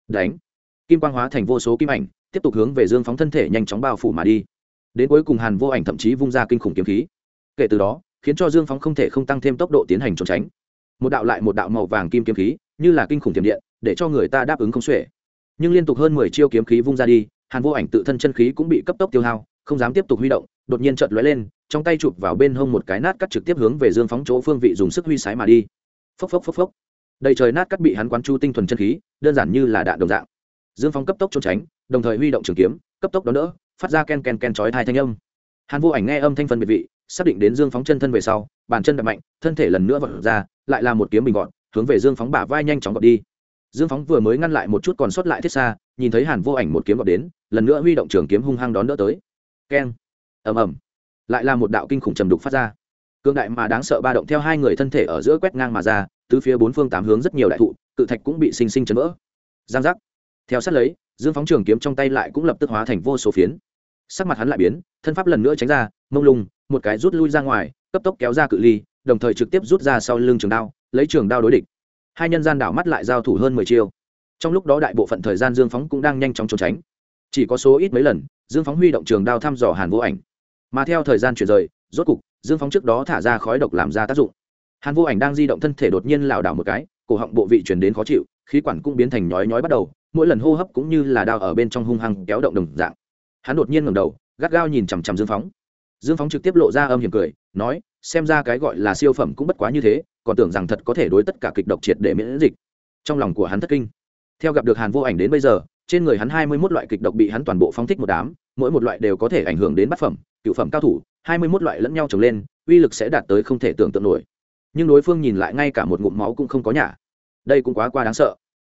đánh. Kim quang hóa thành vô số kim ảnh, tiếp tục hướng về dương phóng thân thể nhanh chóng bao phủ mà đi. Đến cuối cùng hàn vô ảnh thậm chí vung ra kinh khủng kiếm khí. Kể từ đó, khiến cho dương phóng không thể không tăng thêm tốc độ tiến hành trốn tránh. Một đạo lại một đạo màu vàng kim kiếm khí, như là kinh khủng tiềm điện, để cho người ta đáp ứng không xuể. Nhưng liên tục hơn mười chiêu kiếm khí vung ra đi, hàn vô ảnh tự thân chân khí cũng bị cấp tốc tiêu hao không dám tiếp tục huy động, đột nhiên chợt lóe lên, trong tay chụp vào bên hông một cái nát cắt trực tiếp hướng về dương phóng chỗ phương vị dùng sức huy sái mà đi. Phốc phốc phốc phốc. Đầy trời nát cắt bị hắn quán chu tinh thuần chân khí, đơn giản như là đạn đồng dạng. Dương phóng cấp tốc trốn tránh, đồng thời huy động trường kiếm, cấp tốc đón đỡ, phát ra ken ken ken chói hai thanh âm. Hàn vô ảnh nghe âm thanh phân biệt vị, xác định đến dương phóng chân thân về sau, bàn chân đập mạnh, thân thể lần nữa vọt ra, lại là một kiếm bình gọn, hướng về dương phóng bả vai nhanh chóng gọt đi. Dương phóng vừa mới ngăn lại một chút còn sót lại thiết xa, nhìn thấy hàn vô ảnh một kiếm gọt đến, lần nữa huy động trường kiếm hung hăng đón đỡ tới keng. Ầm ầm. Lại là một đạo kinh khủng trầm đục phát ra. Cương đại mà đáng sợ ba động theo hai người thân thể ở giữa quét ngang mà ra, tứ phía bốn phương tám hướng rất nhiều đại thụ, cự thạch cũng bị sinh sinh chấn vỡ. Giang giác. Theo sát lấy, dương phóng trường kiếm trong tay lại cũng lập tức hóa thành vô số phiến. Sắc mặt hắn lại biến, thân pháp lần nữa tránh ra, mông lung, một cái rút lui ra ngoài, cấp tốc kéo ra cự ly, đồng thời trực tiếp rút ra sau lưng trường đao, lấy trường đao đối địch. Hai nhân gian đảo mắt lại giao thủ hơn mười chiêu. Trong lúc đó đại bộ phận thời gian dương phóng cũng đang nhanh chóng trốn tránh. Chỉ có số ít mấy lần dương phóng huy động trường đao thăm dò hàn vô ảnh. Mà theo thời gian chuyển rời, rốt cục, dương phóng trước đó thả ra khói độc làm ra tác dụng. Hàn vô ảnh đang di động thân thể đột nhiên lảo đảo một cái, cổ họng bộ vị chuyển đến khó chịu, khí quản cũng biến thành nhói nhói bắt đầu, mỗi lần hô hấp cũng như là đao ở bên trong hung hăng kéo động đồng dạng. Hắn đột nhiên ngẩng đầu, gắt gao nhìn chằm chằm dương phóng. Dương phóng trực tiếp lộ ra âm hiểm cười, nói, xem ra cái gọi là siêu phẩm cũng bất quá như thế, còn tưởng rằng thật có thể đối tất cả kịch độc triệt để miễn dịch. Trong lòng của hắn thất kinh. Theo gặp được hàn vô ảnh đến bây giờ trên người hắn hai mươi mốt loại kịch độc bị hắn toàn bộ phóng thích một đám, mỗi một loại đều có thể ảnh hưởng đến bát phẩm, cựu phẩm cao thủ, hai mươi mốt loại lẫn nhau trồng lên, uy lực sẽ đạt tới không thể tưởng tượng nổi. Nhưng đối phương nhìn lại ngay cả một ngụm máu cũng không có nhả. Đây cũng quá qua đáng sợ.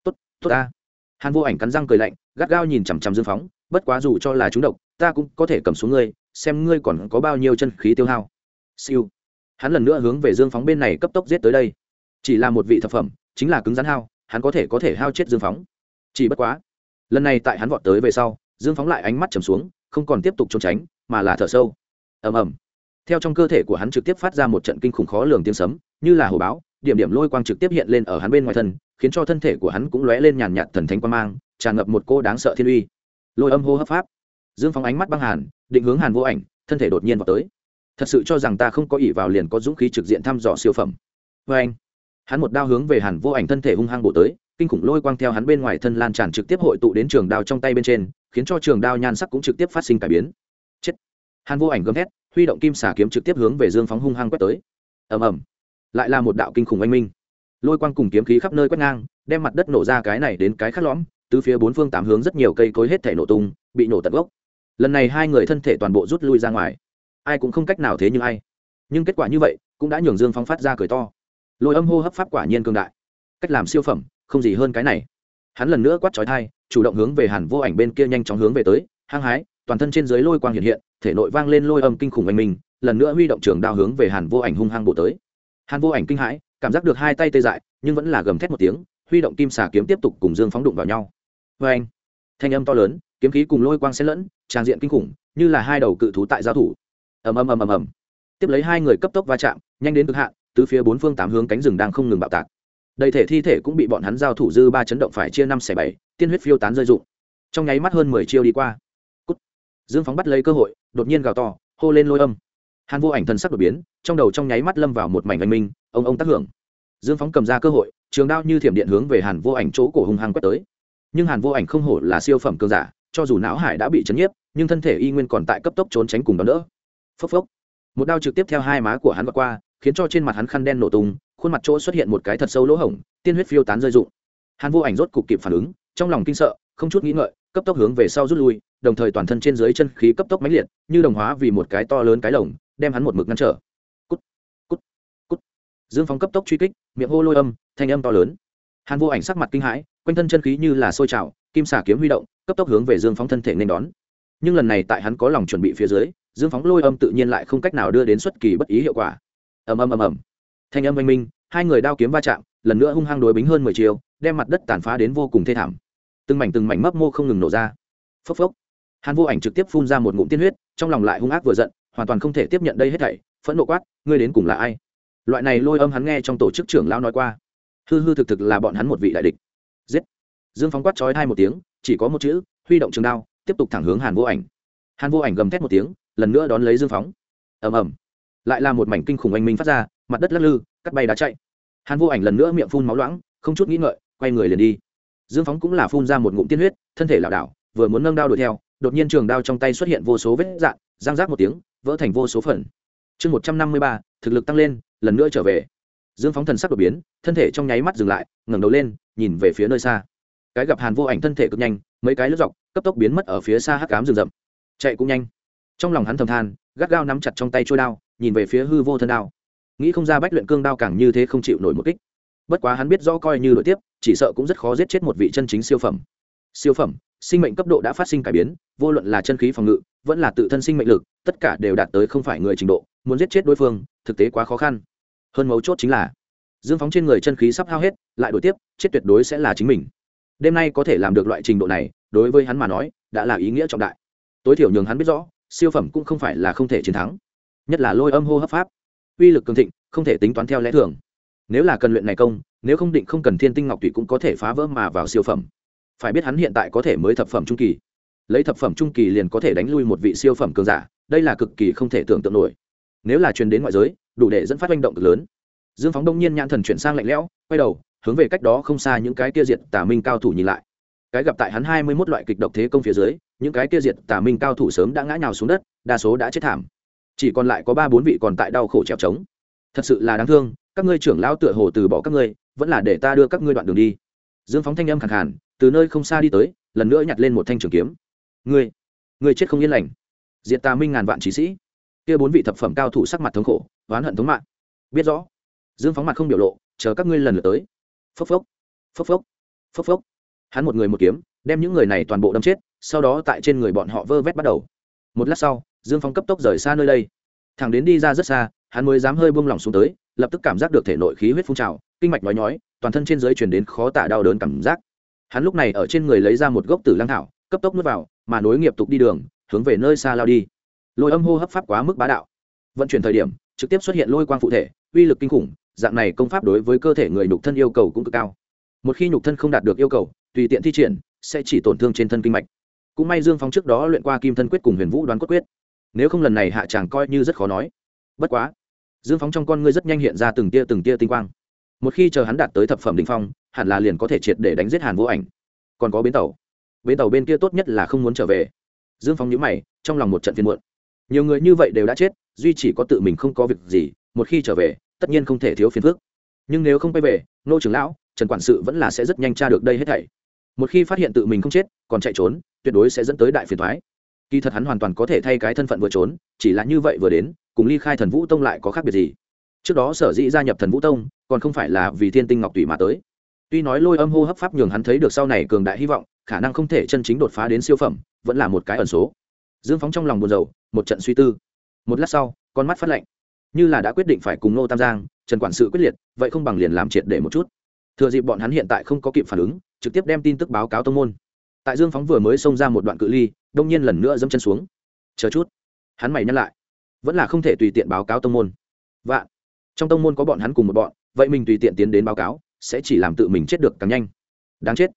Tốt tốt ta. Hàn vô ảnh cắn răng cười lạnh, gắt gao nhìn chằm chằm dương phóng, bất quá dù cho là chúng độc, ta cũng có thể cầm xuống ngươi, xem ngươi còn có bao nhiêu chân khí tiêu hao. Siêu. Hắn lần nữa hướng về dương phóng bên này cấp tốc giết tới đây. Chỉ là một vị thập phẩm, chính là cứng rắn hao, hắn có thể có thể hao chết dương phóng. Chỉ bất quá lần này tại hắn vọt tới về sau, dương phóng lại ánh mắt trầm xuống, không còn tiếp tục trốn tránh, mà là thở sâu. Ầm ầm. Theo trong cơ thể của hắn trực tiếp phát ra một trận kinh khủng khó lường tiếng sấm, như là hồ báo, điểm điểm lôi quang trực tiếp hiện lên ở hắn bên ngoài thân, khiến cho thân thể của hắn cũng lóe lên nhàn nhạt thần thánh quang mang, tràn ngập một cô đáng sợ thiên uy. Lôi âm hô hấp pháp. Dương phóng ánh mắt băng hàn, định hướng hàn vô ảnh, thân thể đột nhiên vào tới. Thật sự cho rằng ta không có ỷ vào liền có dũng khí trực diện thăm dò siêu phẩm. Vê anh hắn một đao hướng về hàn vô ảnh thân thể hung hăng bổ tới kinh khủng lôi quang theo hắn bên ngoài thân lan tràn trực tiếp hội tụ đến trường đao trong tay bên trên, khiến cho trường đao nhan sắc cũng trực tiếp phát sinh cải biến. Chết. Hàn vô ảnh gầm thét, huy động kim xà kiếm trực tiếp hướng về dương phóng hung hăng quét tới. Ầm ầm. Lại là một đạo kinh khủng oanh minh. Lôi quang cùng kiếm khí khắp nơi quét ngang, đem mặt đất nổ ra cái này đến cái khác lõm, từ phía bốn phương tám hướng rất nhiều cây cối hết thể nổ tung, bị nổ tận gốc. Lần này hai người thân thể toàn bộ rút lui ra ngoài. Ai cũng không cách nào thế như ai. Nhưng kết quả như vậy, cũng đã nhường dương phóng phát ra cười to. Lôi âm hô hấp pháp quả nhiên cương đại. Cách làm siêu phẩm không gì hơn cái này. Hắn lần nữa quát trói thai chủ động hướng về hàn vô ảnh bên kia nhanh chóng hướng về tới, hăng hái, toàn thân trên dưới lôi quang hiện hiện, thể nội vang lên lôi âm kinh khủng anh mình lần nữa huy động trường đao hướng về hàn vô ảnh hung hăng bổ tới. Hàn vô ảnh kinh hãi, cảm giác được hai tay tê dại, nhưng vẫn là gầm thét một tiếng, huy động kim xà kiếm tiếp tục cùng dương phóng đụng vào nhau. Vê anh, thanh âm to lớn, kiếm khí cùng lôi quang xen lẫn, trang diện kinh khủng, như là hai đầu cự thú tại giao thủ. Ầm ầm ầm ầm ầm. Tiếp lấy hai người cấp tốc va chạm, nhanh đến cực hạn, từ phía bốn phương tám hướng cánh rừng đang không ngừng bạo tạc đầy thể thi thể cũng bị bọn hắn giao thủ dư ba chấn động phải chia năm xẻ bảy, tiên huyết phiêu tán rơi rụng. Trong nháy mắt hơn mười chiêu đi qua. Cút. dương phóng bắt lấy cơ hội, đột nhiên gào to, hô lên lôi âm. Hàn vô ảnh thần sắc đột biến, trong đầu trong nháy mắt lâm vào một mảnh anh minh, ông ông tác hưởng. Dương phóng cầm ra cơ hội, trường đao như thiểm điện hướng về hàn vô ảnh chỗ cổ hung hăng quét tới. Nhưng hàn vô ảnh không hổ là siêu phẩm cường giả, cho dù não hải đã bị chấn nhiếp, nhưng thân thể y nguyên còn tại cấp tốc trốn tránh cùng đó nữa phốc phốc. Một đao trực tiếp theo hai má của hắn vượt qua, khiến cho trên mặt hắn khăn đen nổ tung khuôn mặt chỗ xuất hiện một cái thật sâu lỗ hổng, tiên huyết phiêu tán rơi rụng. Hàn vô ảnh rốt cục kịp phản ứng, trong lòng kinh sợ, không chút nghĩ ngợi, cấp tốc hướng về sau rút lui, đồng thời toàn thân trên dưới chân khí cấp tốc mãnh liệt, như đồng hóa vì một cái to lớn cái lồng, đem hắn một mực ngăn trở. Cút cút cút. Dương phóng cấp tốc truy kích, miệng hô lôi âm, thanh âm to lớn. Hàn vô ảnh sắc mặt kinh hãi, quanh thân chân khí như là sôi trào, kim xả kiếm huy động, cấp tốc hướng về dương phóng thân thể nên đón. Nhưng lần này tại hắn có lòng chuẩn bị phía dưới, dương phóng lôi âm tự nhiên lại không cách nào đưa đến xuất kỳ bất ý hiệu quả. Ầm ầm ầm ầm thanh âm oanh minh, hai người đao kiếm va chạm, lần nữa hung hăng đối bính hơn mười chiều, đem mặt đất tàn phá đến vô cùng thê thảm. Từng mảnh từng mảnh mấp mô không ngừng nổ ra. Phốc phốc. Hàn vô ảnh trực tiếp phun ra một ngụm tiên huyết, trong lòng lại hung ác vừa giận, hoàn toàn không thể tiếp nhận đây hết thảy, phẫn nộ quát, ngươi đến cùng là ai? Loại này lôi âm hắn nghe trong tổ chức trưởng lão nói qua. Hư hư thực thực là bọn hắn một vị đại địch. Giết. Dương phóng quát trói hai một tiếng, chỉ có một chữ, huy động trường đao, tiếp tục thẳng hướng hàn vô ảnh. Hàn vô ảnh gầm thét một tiếng, lần nữa đón lấy dương phóng ầm ầm. Lại là một mảnh kinh khủng anh minh phát ra mặt đất lắc lư, cắt bay đá chạy. Hàn vô ảnh lần nữa miệng phun máu loãng, không chút nghĩ ngợi, quay người liền đi. Dương phóng cũng là phun ra một ngụm tiên huyết, thân thể lảo đảo, vừa muốn nâng đao đuổi theo, đột nhiên trường đao trong tay xuất hiện vô số vết dạn giang rác một tiếng, vỡ thành vô số phần. Chương một trăm năm mươi ba, thực lực tăng lên, lần nữa trở về. Dương phóng thần sắc đột biến, thân thể trong nháy mắt dừng lại, ngẩng đầu lên, nhìn về phía nơi xa. Cái gặp hàn vô ảnh thân thể cực nhanh, mấy cái lướt dọc, cấp tốc biến mất ở phía xa hắc cám rừng rậm. Chạy cũng nhanh. Trong lòng hắn thầm than, gắt gao nắm chặt trong tay trôi đao, nhìn về phía hư vô thân đao nghĩ không ra bách luyện cương đao càng như thế không chịu nổi một kích. Bất quá hắn biết rõ coi như đội tiếp, chỉ sợ cũng rất khó giết chết một vị chân chính siêu phẩm. Siêu phẩm, sinh mệnh cấp độ đã phát sinh cải biến, vô luận là chân khí phòng ngự, vẫn là tự thân sinh mệnh lực, tất cả đều đạt tới không phải người trình độ, muốn giết chết đối phương, thực tế quá khó khăn. Hơn mấu chốt chính là, dương phóng trên người chân khí sắp hao hết, lại đổi tiếp, chết tuyệt đối sẽ là chính mình. Đêm nay có thể làm được loại trình độ này, đối với hắn mà nói, đã là ý nghĩa trọng đại. Tối thiểu nhường hắn biết rõ, siêu phẩm cũng không phải là không thể chiến thắng. Nhất là lôi âm hô hấp pháp uy lực cường thịnh, không thể tính toán theo lẽ thường. Nếu là cần luyện này công, nếu không định không cần thiên tinh ngọc thủy cũng có thể phá vỡ mà vào siêu phẩm. Phải biết hắn hiện tại có thể mới thập phẩm trung kỳ. Lấy thập phẩm trung kỳ liền có thể đánh lui một vị siêu phẩm cường giả, đây là cực kỳ không thể tưởng tượng nổi. Nếu là truyền đến ngoại giới, đủ để dẫn phát manh động cực lớn. Dương phóng đông nhiên nhãn thần chuyển sang lạnh lẽo, quay đầu, hướng về cách đó không xa những cái kia diệt tà minh cao thủ nhìn lại. Cái gặp tại hắn hai mươi mốt loại kịch độc thế công phía dưới, những cái kia diệt tà minh cao thủ sớm đã ngã nhào xuống đất, đa số đã chết thảm chỉ còn lại có ba bốn vị còn tại đau khổ trèo trống. Thật sự là đáng thương, các ngươi trưởng lão tựa hồ từ bỏ các ngươi, vẫn là để ta đưa các ngươi đoạn đường đi. Dương phóng thanh âm khẳng hẳn từ nơi không xa đi tới, lần nữa nhặt lên một thanh trường kiếm. Ngươi ngươi chết không yên lành. Diệt tà minh ngàn vạn trí sĩ. Kia bốn vị thập phẩm cao thủ sắc mặt thống khổ, oán hận thống mạng. Biết rõ. Dương phóng mặt không biểu lộ, chờ các ngươi lần lượt tới. Phốc phốc phốc phốc phốc phốc. Hắn một người một kiếm, đem những người này toàn bộ đâm chết, sau đó tại trên người bọn họ vơ vét bắt đầu. Một lát sau dương Phong cấp tốc rời xa nơi đây. Thằng đến đi ra rất xa, hắn mới dám hơi buông lỏng xuống tới, lập tức cảm giác được thể nội khí huyết phun trào, kinh mạch nói nhói, toàn thân trên dưới chuyển đến khó tả đau đớn cảm giác. Hắn lúc này ở trên người lấy ra một gốc tử lang thảo, cấp tốc nuốt vào, mà nối nghiệp tục đi đường, hướng về nơi xa lao đi. Lôi âm hô hấp pháp quá mức bá đạo. Vận chuyển thời điểm, trực tiếp xuất hiện lôi quang phụ thể, uy lực kinh khủng, dạng này công pháp đối với cơ thể người nhục thân yêu cầu cũng cực cao. Một khi nhục thân không đạt được yêu cầu, tùy tiện thi triển, sẽ chỉ tổn thương trên thân kinh mạch. Cũng may dương phong trước đó luyện qua kim thân quyết cùng huyền vũ đoán cốt quyết nếu không lần này hạ chàng coi như rất khó nói. Bất quá, dương phóng trong con ngươi rất nhanh hiện ra từng tia từng tia tinh quang. Một khi chờ hắn đạt tới thập phẩm đình phong, hẳn là liền có thể triệt để đánh giết hàn vô ảnh. Còn có bến tàu. Bến tàu bên kia tốt nhất là không muốn trở về. Dương phóng nhữ mày, trong lòng một trận phiên muộn. Nhiều người như vậy đều đã chết, duy chỉ có tự mình không có việc gì, một khi trở về, tất nhiên không thể thiếu phiền phức. Nhưng nếu không quay về, nô trưởng lão, trần quản sự vẫn là sẽ rất nhanh tra được đây hết thảy. Một khi phát hiện tự mình không chết, còn chạy trốn, tuyệt đối sẽ dẫn tới đại phiền thoái kỳ thật hắn hoàn toàn có thể thay cái thân phận vừa trốn, chỉ là như vậy vừa đến, cùng ly khai thần vũ tông lại có khác biệt gì? Trước đó sở dĩ gia nhập thần vũ tông, còn không phải là vì thiên tinh ngọc tùy mà tới. Tuy nói lôi âm hô hấp pháp nhường hắn thấy được sau này cường đại hy vọng, khả năng không thể chân chính đột phá đến siêu phẩm, vẫn là một cái ẩn số. Dương phóng trong lòng buồn rầu, một trận suy tư. Một lát sau, con mắt phát lạnh. Như là đã quyết định phải cùng nô tam giang, trần quản sự quyết liệt, vậy không bằng liền làm triệt để một chút. Thừa dịp bọn hắn hiện tại không có kịp phản ứng, trực tiếp đem tin tức báo cáo tông môn. Tại dương phóng vừa mới xông ra một đoạn cự ly đông nhiên lần nữa dẫm chân xuống. Chờ chút. Hắn mày nhắc lại. Vẫn là không thể tùy tiện báo cáo tông môn. Vạn. Trong tông môn có bọn hắn cùng một bọn, vậy mình tùy tiện tiến đến báo cáo, sẽ chỉ làm tự mình chết được càng nhanh. Đáng chết.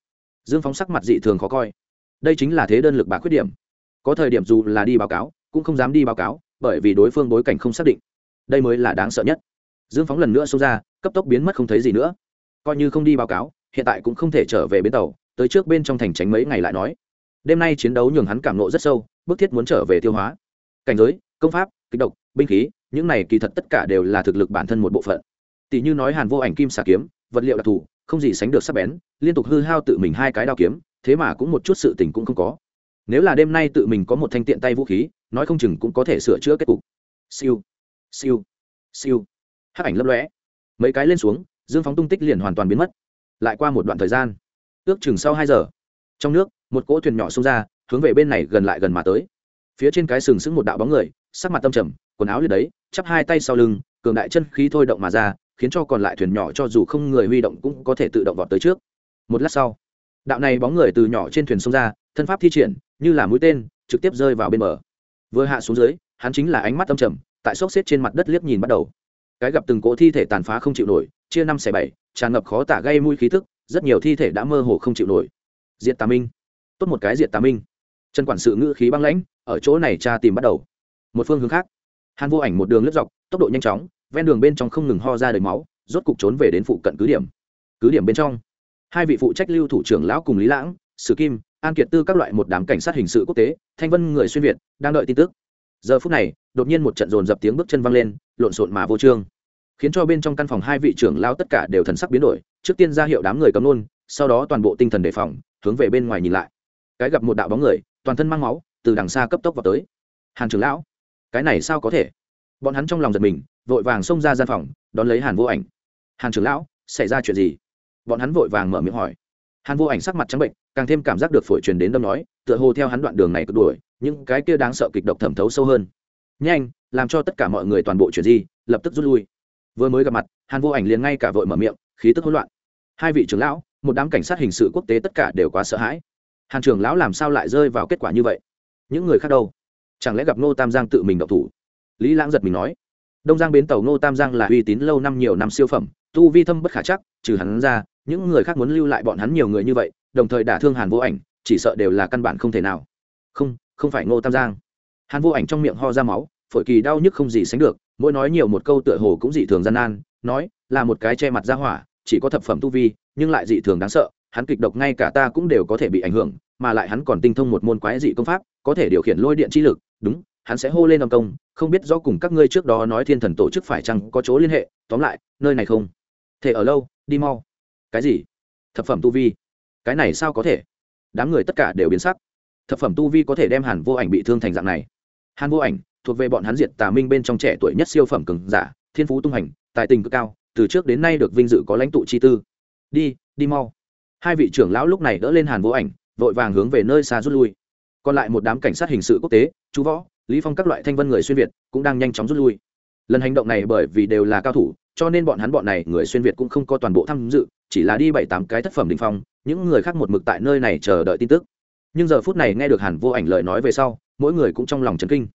Dương phóng sắc mặt dị thường khó coi. Đây chính là thế đơn lực bạc khuyết điểm. Có thời điểm dù là đi báo cáo, cũng không dám đi báo cáo, bởi vì đối phương bối cảnh không xác định. Đây mới là đáng sợ nhất. Dương phóng lần nữa xông ra, cấp tốc biến mất không thấy gì nữa. Coi như không đi báo cáo, hiện tại cũng không thể trở về bến tàu, tới trước bên trong thành tránh mấy ngày lại nói đêm nay chiến đấu nhường hắn cảm nộ rất sâu, bức thiết muốn trở về tiêu hóa. Cảnh giới, công pháp kích độc, binh khí, những này kỳ thật tất cả đều là thực lực bản thân một bộ phận. Tỷ như nói hàn vô ảnh kim xà kiếm, vật liệu đặc thù, không gì sánh được sắc bén, liên tục hư hao tự mình hai cái đao kiếm, thế mà cũng một chút sự tình cũng không có. Nếu là đêm nay tự mình có một thanh tiện tay vũ khí, nói không chừng cũng có thể sửa chữa kết cục. Siêu siêu siêu. Hắc ảnh lấp lóe. Mấy cái lên xuống, dương phóng tung tích liền hoàn toàn biến mất. Lại qua một đoạn thời gian. Ước chừng sau hai giờ, trong nước một cỗ thuyền nhỏ xông ra, hướng về bên này gần lại gần mà tới. Phía trên cái sừng sững một đạo bóng người, sắc mặt tâm trầm, quần áo liệt đấy, chắp hai tay sau lưng, cường đại chân khí thôi động mà ra, khiến cho còn lại thuyền nhỏ cho dù không người huy động cũng có thể tự động vọt tới trước. Một lát sau, đạo này bóng người từ nhỏ trên thuyền xông ra, thân pháp thi triển, như là mũi tên, trực tiếp rơi vào bên bờ. Vừa hạ xuống dưới, hắn chính là ánh mắt âm trầm, tại xốc xếp trên mặt đất liếc nhìn bắt đầu. Cái gặp từng cỗ thi thể tàn phá không chịu nổi, chia năm xẻ bảy, tràn ngập khó tả gây mũi khí thức rất nhiều thi thể đã mơ hồ không chịu nổi. Diệt tà minh tốt một cái diệt tà minh. Trần quản sự ngữ khí băng lãnh, ở chỗ này cha tìm bắt đầu. Một phương hướng khác. Hàn vô ảnh một đường lướt dọc, tốc độ nhanh chóng, ven đường bên trong không ngừng ho ra đầy máu, rốt cục trốn về đến phụ cận cứ điểm. Cứ điểm bên trong, hai vị phụ trách lưu thủ trưởng lão cùng lý lãng, sử kim, an kiệt tư các loại một đám cảnh sát hình sự quốc tế, thanh vân người xuyên việt, đang đợi tin tức. Giờ phút này, đột nhiên một trận dồn dập tiếng bước chân văng lên, lộn xộn mà vô trương. Khiến cho bên trong căn phòng hai vị trưởng lao tất cả đều thần sắc biến đổi, trước tiên ra hiệu đám người cấm nôn sau đó toàn bộ tinh thần đề phòng, hướng về bên ngoài nhìn lại cái gặp một đạo bóng người, toàn thân mang máu, từ đằng xa cấp tốc vào tới. Hàn trưởng lão, cái này sao có thể? Bọn hắn trong lòng giật mình, vội vàng xông ra gian phòng, đón lấy hàn vô ảnh. Hàn trưởng lão, xảy ra chuyện gì? Bọn hắn vội vàng mở miệng hỏi. Hàn vô ảnh sắc mặt trắng bệnh, càng thêm cảm giác được phổi truyền đến đâm nói, tựa hồ theo hắn đoạn đường này cực đuổi, những cái kia đáng sợ kịch độc thẩm thấu sâu hơn. Nhanh, làm cho tất cả mọi người toàn bộ chuyển di, lập tức rút lui. Vừa mới gặp mặt, hàn vô ảnh liền ngay cả vội mở miệng, khí tức hỗn loạn. Hai vị trưởng lão, một đám cảnh sát hình sự quốc tế tất cả đều quá sợ hãi hàn trưởng lão làm sao lại rơi vào kết quả như vậy? Những người khác đâu? Chẳng lẽ gặp ngô tam giang tự mình động thủ? Lý lãng giật mình nói. Đông giang bến tàu ngô tam giang là uy tín lâu năm nhiều năm siêu phẩm, tu vi thâm bất khả chắc, trừ hắn ra, những người khác muốn lưu lại bọn hắn nhiều người như vậy, đồng thời đả thương hàn vô ảnh, chỉ sợ đều là căn bản không thể nào. Không không phải ngô tam giang. Hàn vô ảnh trong miệng ho ra máu, phổi kỳ đau nhức không gì sánh được, mỗi nói nhiều một câu tựa hồ cũng dị thường gian nan, nói, là một cái che mặt ra hỏa, chỉ có thập phẩm tu vi, nhưng lại dị thường đáng sợ, hắn kịch độc ngay cả ta cũng đều có thể bị ảnh hưởng mà lại hắn còn tinh thông một môn quái dị công pháp, có thể điều khiển lôi điện chi lực, đúng, hắn sẽ hô lên âm công, không biết do cùng các ngươi trước đó nói thiên thần tổ chức phải chăng có chỗ liên hệ, tóm lại, nơi này không thể ở lâu, đi mau. Cái gì? Thập phẩm tu vi. Cái này sao có thể? Đám người tất cả đều biến sắc. Thập phẩm tu vi có thể đem hàn vô ảnh bị thương thành dạng này. Hàn vô ảnh, thuộc về bọn hắn diệt tà minh bên trong trẻ tuổi nhất siêu phẩm cường giả, thiên phú tung hành, tài tình cực cao, từ trước đến nay được vinh dự có lãnh tụ chi tư. Đi đi mau. Hai vị trưởng lão lúc này đỡ lên hàn vô ảnh vội vàng hướng về nơi xa rút lui. Còn lại một đám cảnh sát hình sự quốc tế chú võ, lý phong các loại thanh vân người xuyên việt cũng đang nhanh chóng rút lui. Lần hành động này bởi vì đều là cao thủ, cho nên bọn hắn bọn này người xuyên việt cũng không có toàn bộ tham dự, chỉ là đi bảy tám cái thất phẩm đỉnh phong, những người khác một mực tại nơi này chờ đợi tin tức. Nhưng giờ phút này nghe được hàn vô ảnh lời nói về sau, mỗi người cũng trong lòng chấn kinh.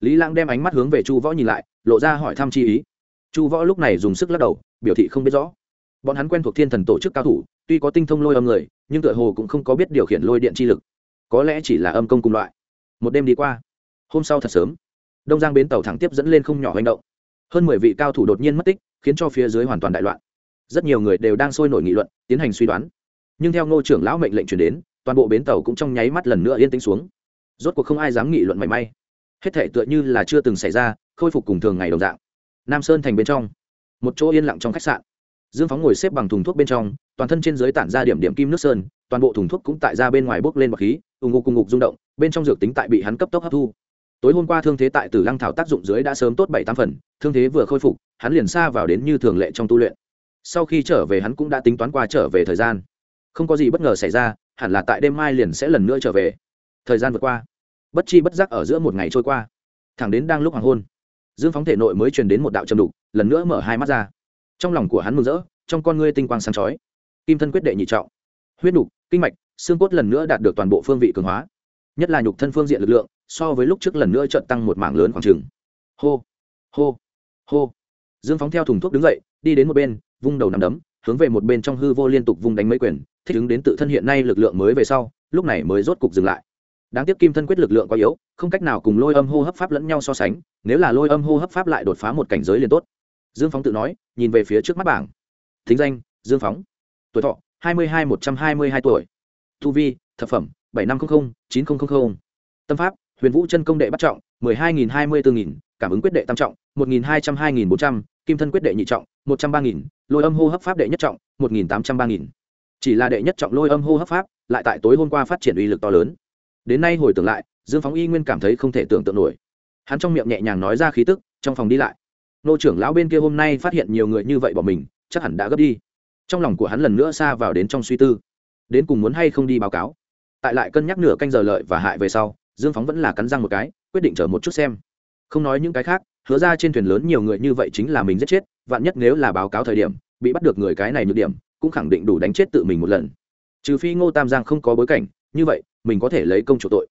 Lý lãng đem ánh mắt hướng về chu võ nhìn lại, lộ ra hỏi thăm chi ý. Chu võ lúc này dùng sức lắc đầu, biểu thị không biết rõ. Bọn hắn quen thuộc thiên thần tổ chức cao thủ tuy có tinh thông lôi âm người, nhưng tựa hồ cũng không có biết điều khiển lôi điện chi lực. Có lẽ chỉ là âm công cùng loại. Một đêm đi qua, hôm sau thật sớm, đông giang bến tàu thẳng tiếp dẫn lên không nhỏ hành động. Hơn mười vị cao thủ đột nhiên mất tích, khiến cho phía dưới hoàn toàn đại loạn. Rất nhiều người đều đang sôi nổi nghị luận, tiến hành suy đoán. Nhưng theo ngô trưởng lão mệnh lệnh chuyển đến, toàn bộ bến tàu cũng trong nháy mắt lần nữa yên tĩnh xuống. Rốt cuộc không ai dám nghị luận mảy may. Hết thể tựa như là chưa từng xảy ra, khôi phục cùng thường ngày đồng dạng. Nam sơn thành bên trong, một chỗ yên lặng trong khách sạn dương phóng ngồi xếp bằng thùng thuốc bên trong, toàn thân trên dưới tản ra điểm điểm kim nước sơn, toàn bộ thùng thuốc cũng tại ra bên ngoài bốc lên bọc khí ù ngục cùng ngục rung động, bên trong dược tính tại bị hắn cấp tốc hấp thu. Tối hôm qua thương thế tại tử lăng thảo tác dụng dưới đã sớm tốt bảy tám phần, thương thế vừa khôi phục, hắn liền xa vào đến như thường lệ trong tu luyện. Sau khi trở về hắn cũng đã tính toán qua trở về thời gian. Không có gì bất ngờ xảy ra, hẳn là tại đêm mai liền sẽ lần nữa trở về. Thời gian vượt qua. Bất chi bất giác ở giữa một ngày trôi qua. Thẳng đến đang lúc hoàng hôn, dương phóng thể nội mới truyền đến một đạo trầm đục, lần nữa mở hai mắt ra trong lòng của hắn mừng rỡ, trong con ngươi tinh quang sáng chói. Kim thân quyết đệ nhị trọng. Huyết nhục kinh mạch, xương cốt lần nữa đạt được toàn bộ phương vị cường hóa. Nhất là nhục thân phương diện lực lượng, so với lúc trước lần nữa trận tăng một mảng lớn khoảng trừng hô hô hô. Dương phóng theo thùng thuốc đứng dậy, đi đến một bên, vung đầu nằm đấm, hướng về một bên trong hư vô liên tục vung đánh mấy quyền, thích ứng đến tự thân hiện nay lực lượng mới về sau, lúc này mới rốt cục dừng lại. Đáng tiếc kim thân quyết lực lượng quá yếu, không cách nào cùng lôi âm hô hấp pháp lẫn nhau so sánh, nếu là lôi âm hô hấp pháp lại đột phá một cảnh giới liền tốt dương phóng tự nói, nhìn về phía trước mắt bảng. Thính danh, dương phóng. Tuổi thọ, hai mươi hai, một trăm hai mươi hai tuổi. Tu vi, thập phẩm, bảy năm trăm linh chín nghìn tâm pháp, huyền vũ chân công đệ bắt trọng, mười hai nghìn hai mươi bốn nghìn. Cảm ứng quyết đệ tam trọng, một nghìn hai trăm hai nghìn bốn trăm. Kim thân quyết đệ nhị trọng, một trăm ba nghìn. Lôi âm hô hấp pháp đệ nhất trọng, một nghìn tám trăm ba nghìn. Chỉ là đệ nhất trọng lôi âm hô hấp pháp, lại tại tối hôm qua phát triển uy lực to lớn. Đến nay hồi tưởng lại, dương phóng y nguyên cảm thấy không thể tưởng tượng nổi. Hắn trong miệng nhẹ nhàng nói ra khí tức, trong phòng đi lại nô trưởng lão bên kia hôm nay phát hiện nhiều người như vậy bỏ mình, chắc hẳn đã gấp đi. Trong lòng của hắn lần nữa xa vào đến trong suy tư. Đến cùng muốn hay không đi báo cáo. Tại lại cân nhắc nửa canh giờ lợi và hại về sau, dương phóng vẫn là cắn răng một cái, quyết định chờ một chút xem. Không nói những cái khác, hứa ra trên thuyền lớn nhiều người như vậy chính là mình giết chết, vạn nhất nếu là báo cáo thời điểm, bị bắt được người cái này nhược điểm, cũng khẳng định đủ đánh chết tự mình một lần. Trừ phi ngô tam giang không có bối cảnh, như vậy, mình có thể lấy công chủ tội.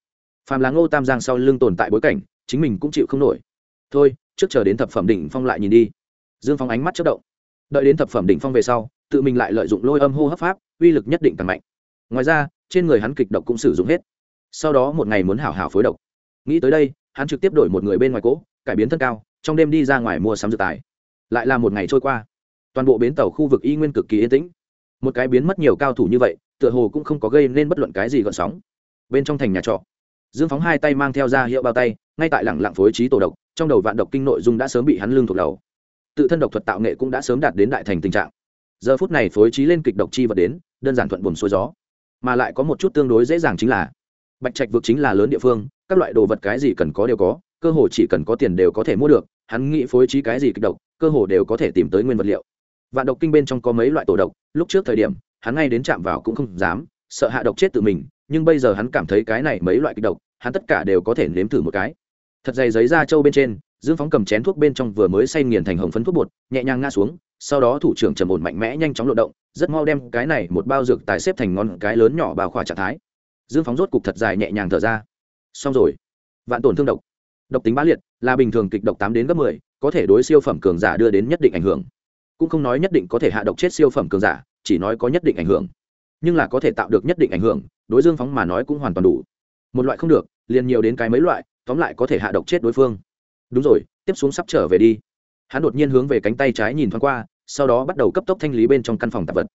Phàm là ngô tam giang sau lưng tồn tại bối cảnh, chính mình cũng chịu không nổi. Thôi trước chờ đến thập phẩm đỉnh phong lại nhìn đi. Dương phong ánh mắt chất động. Đợi đến thập phẩm đỉnh phong về sau, tự mình lại lợi dụng lôi âm hô hấp pháp, uy lực nhất định càng mạnh. Ngoài ra, trên người hắn kịch độc cũng sử dụng hết. Sau đó một ngày muốn hảo hảo phối độc. Nghĩ tới đây, hắn trực tiếp đổi một người bên ngoài cỗ, cải biến thân cao, trong đêm đi ra ngoài mua sắm dược tài. Lại là một ngày trôi qua. Toàn bộ bến tàu khu vực y nguyên cực kỳ yên tĩnh. Một cái biến mất nhiều cao thủ như vậy, tựa hồ cũng không có gây nên bất luận cái gì gợn sóng. Bên trong thành nhà trọ, dương phóng hai tay mang theo ra hiệu bao tay, ngay tại lẳng lặng phối trí tổ độc trong đầu vạn độc kinh nội dung đã sớm bị hắn lương thuộc đầu. Tự thân độc thuật tạo nghệ cũng đã sớm đạt đến đại thành tình trạng. Giờ phút này phối trí lên kịch độc chi vật đến, đơn giản thuận buồn xuôi gió. Mà lại có một chút tương đối dễ dàng chính là, bạch trạch vực chính là lớn địa phương, các loại đồ vật cái gì cần có đều có, cơ hồ chỉ cần có tiền đều có thể mua được, hắn nghĩ phối trí cái gì kịch độc, cơ hồ đều có thể tìm tới nguyên vật liệu. Vạn độc kinh bên trong có mấy loại tổ độc, lúc trước thời điểm, hắn ngay đến chạm vào cũng không dám, sợ hạ độc chết tự mình, nhưng bây giờ hắn cảm thấy cái này mấy loại kịch độc, hắn tất cả đều có thể nếm thử một cái thật dày giấy da trâu bên trên, dương phóng cầm chén thuốc bên trong vừa mới xay nghiền thành hồng phấn thuốc bột, nhẹ nhàng ngã xuống, sau đó thủ trưởng trầm ổn mạnh mẽ nhanh chóng lộ động, rất mau đem cái này một bao dược tài xếp thành ngon cái lớn nhỏ bao khỏa trạng thái. Dương phóng rốt cục thật dài nhẹ nhàng thở ra. Xong rồi. Vạn tổn thương độc. Độc tính bá liệt, là bình thường kịch độc tám đến gấp mười, có thể đối siêu phẩm cường giả đưa đến nhất định ảnh hưởng. Cũng không nói nhất định có thể hạ độc chết siêu phẩm cường giả, chỉ nói có nhất định ảnh hưởng. Nhưng là có thể tạo được nhất định ảnh hưởng, đối dương phóng mà nói cũng hoàn toàn đủ. Một loại không được, liền nhiều đến cái mấy loại tóm lại có thể hạ độc chết đối phương. Đúng rồi, tiếp xuống sắp trở về đi. Hắn đột nhiên hướng về cánh tay trái nhìn thoáng qua, sau đó bắt đầu cấp tốc thanh lý bên trong căn phòng tạp vật.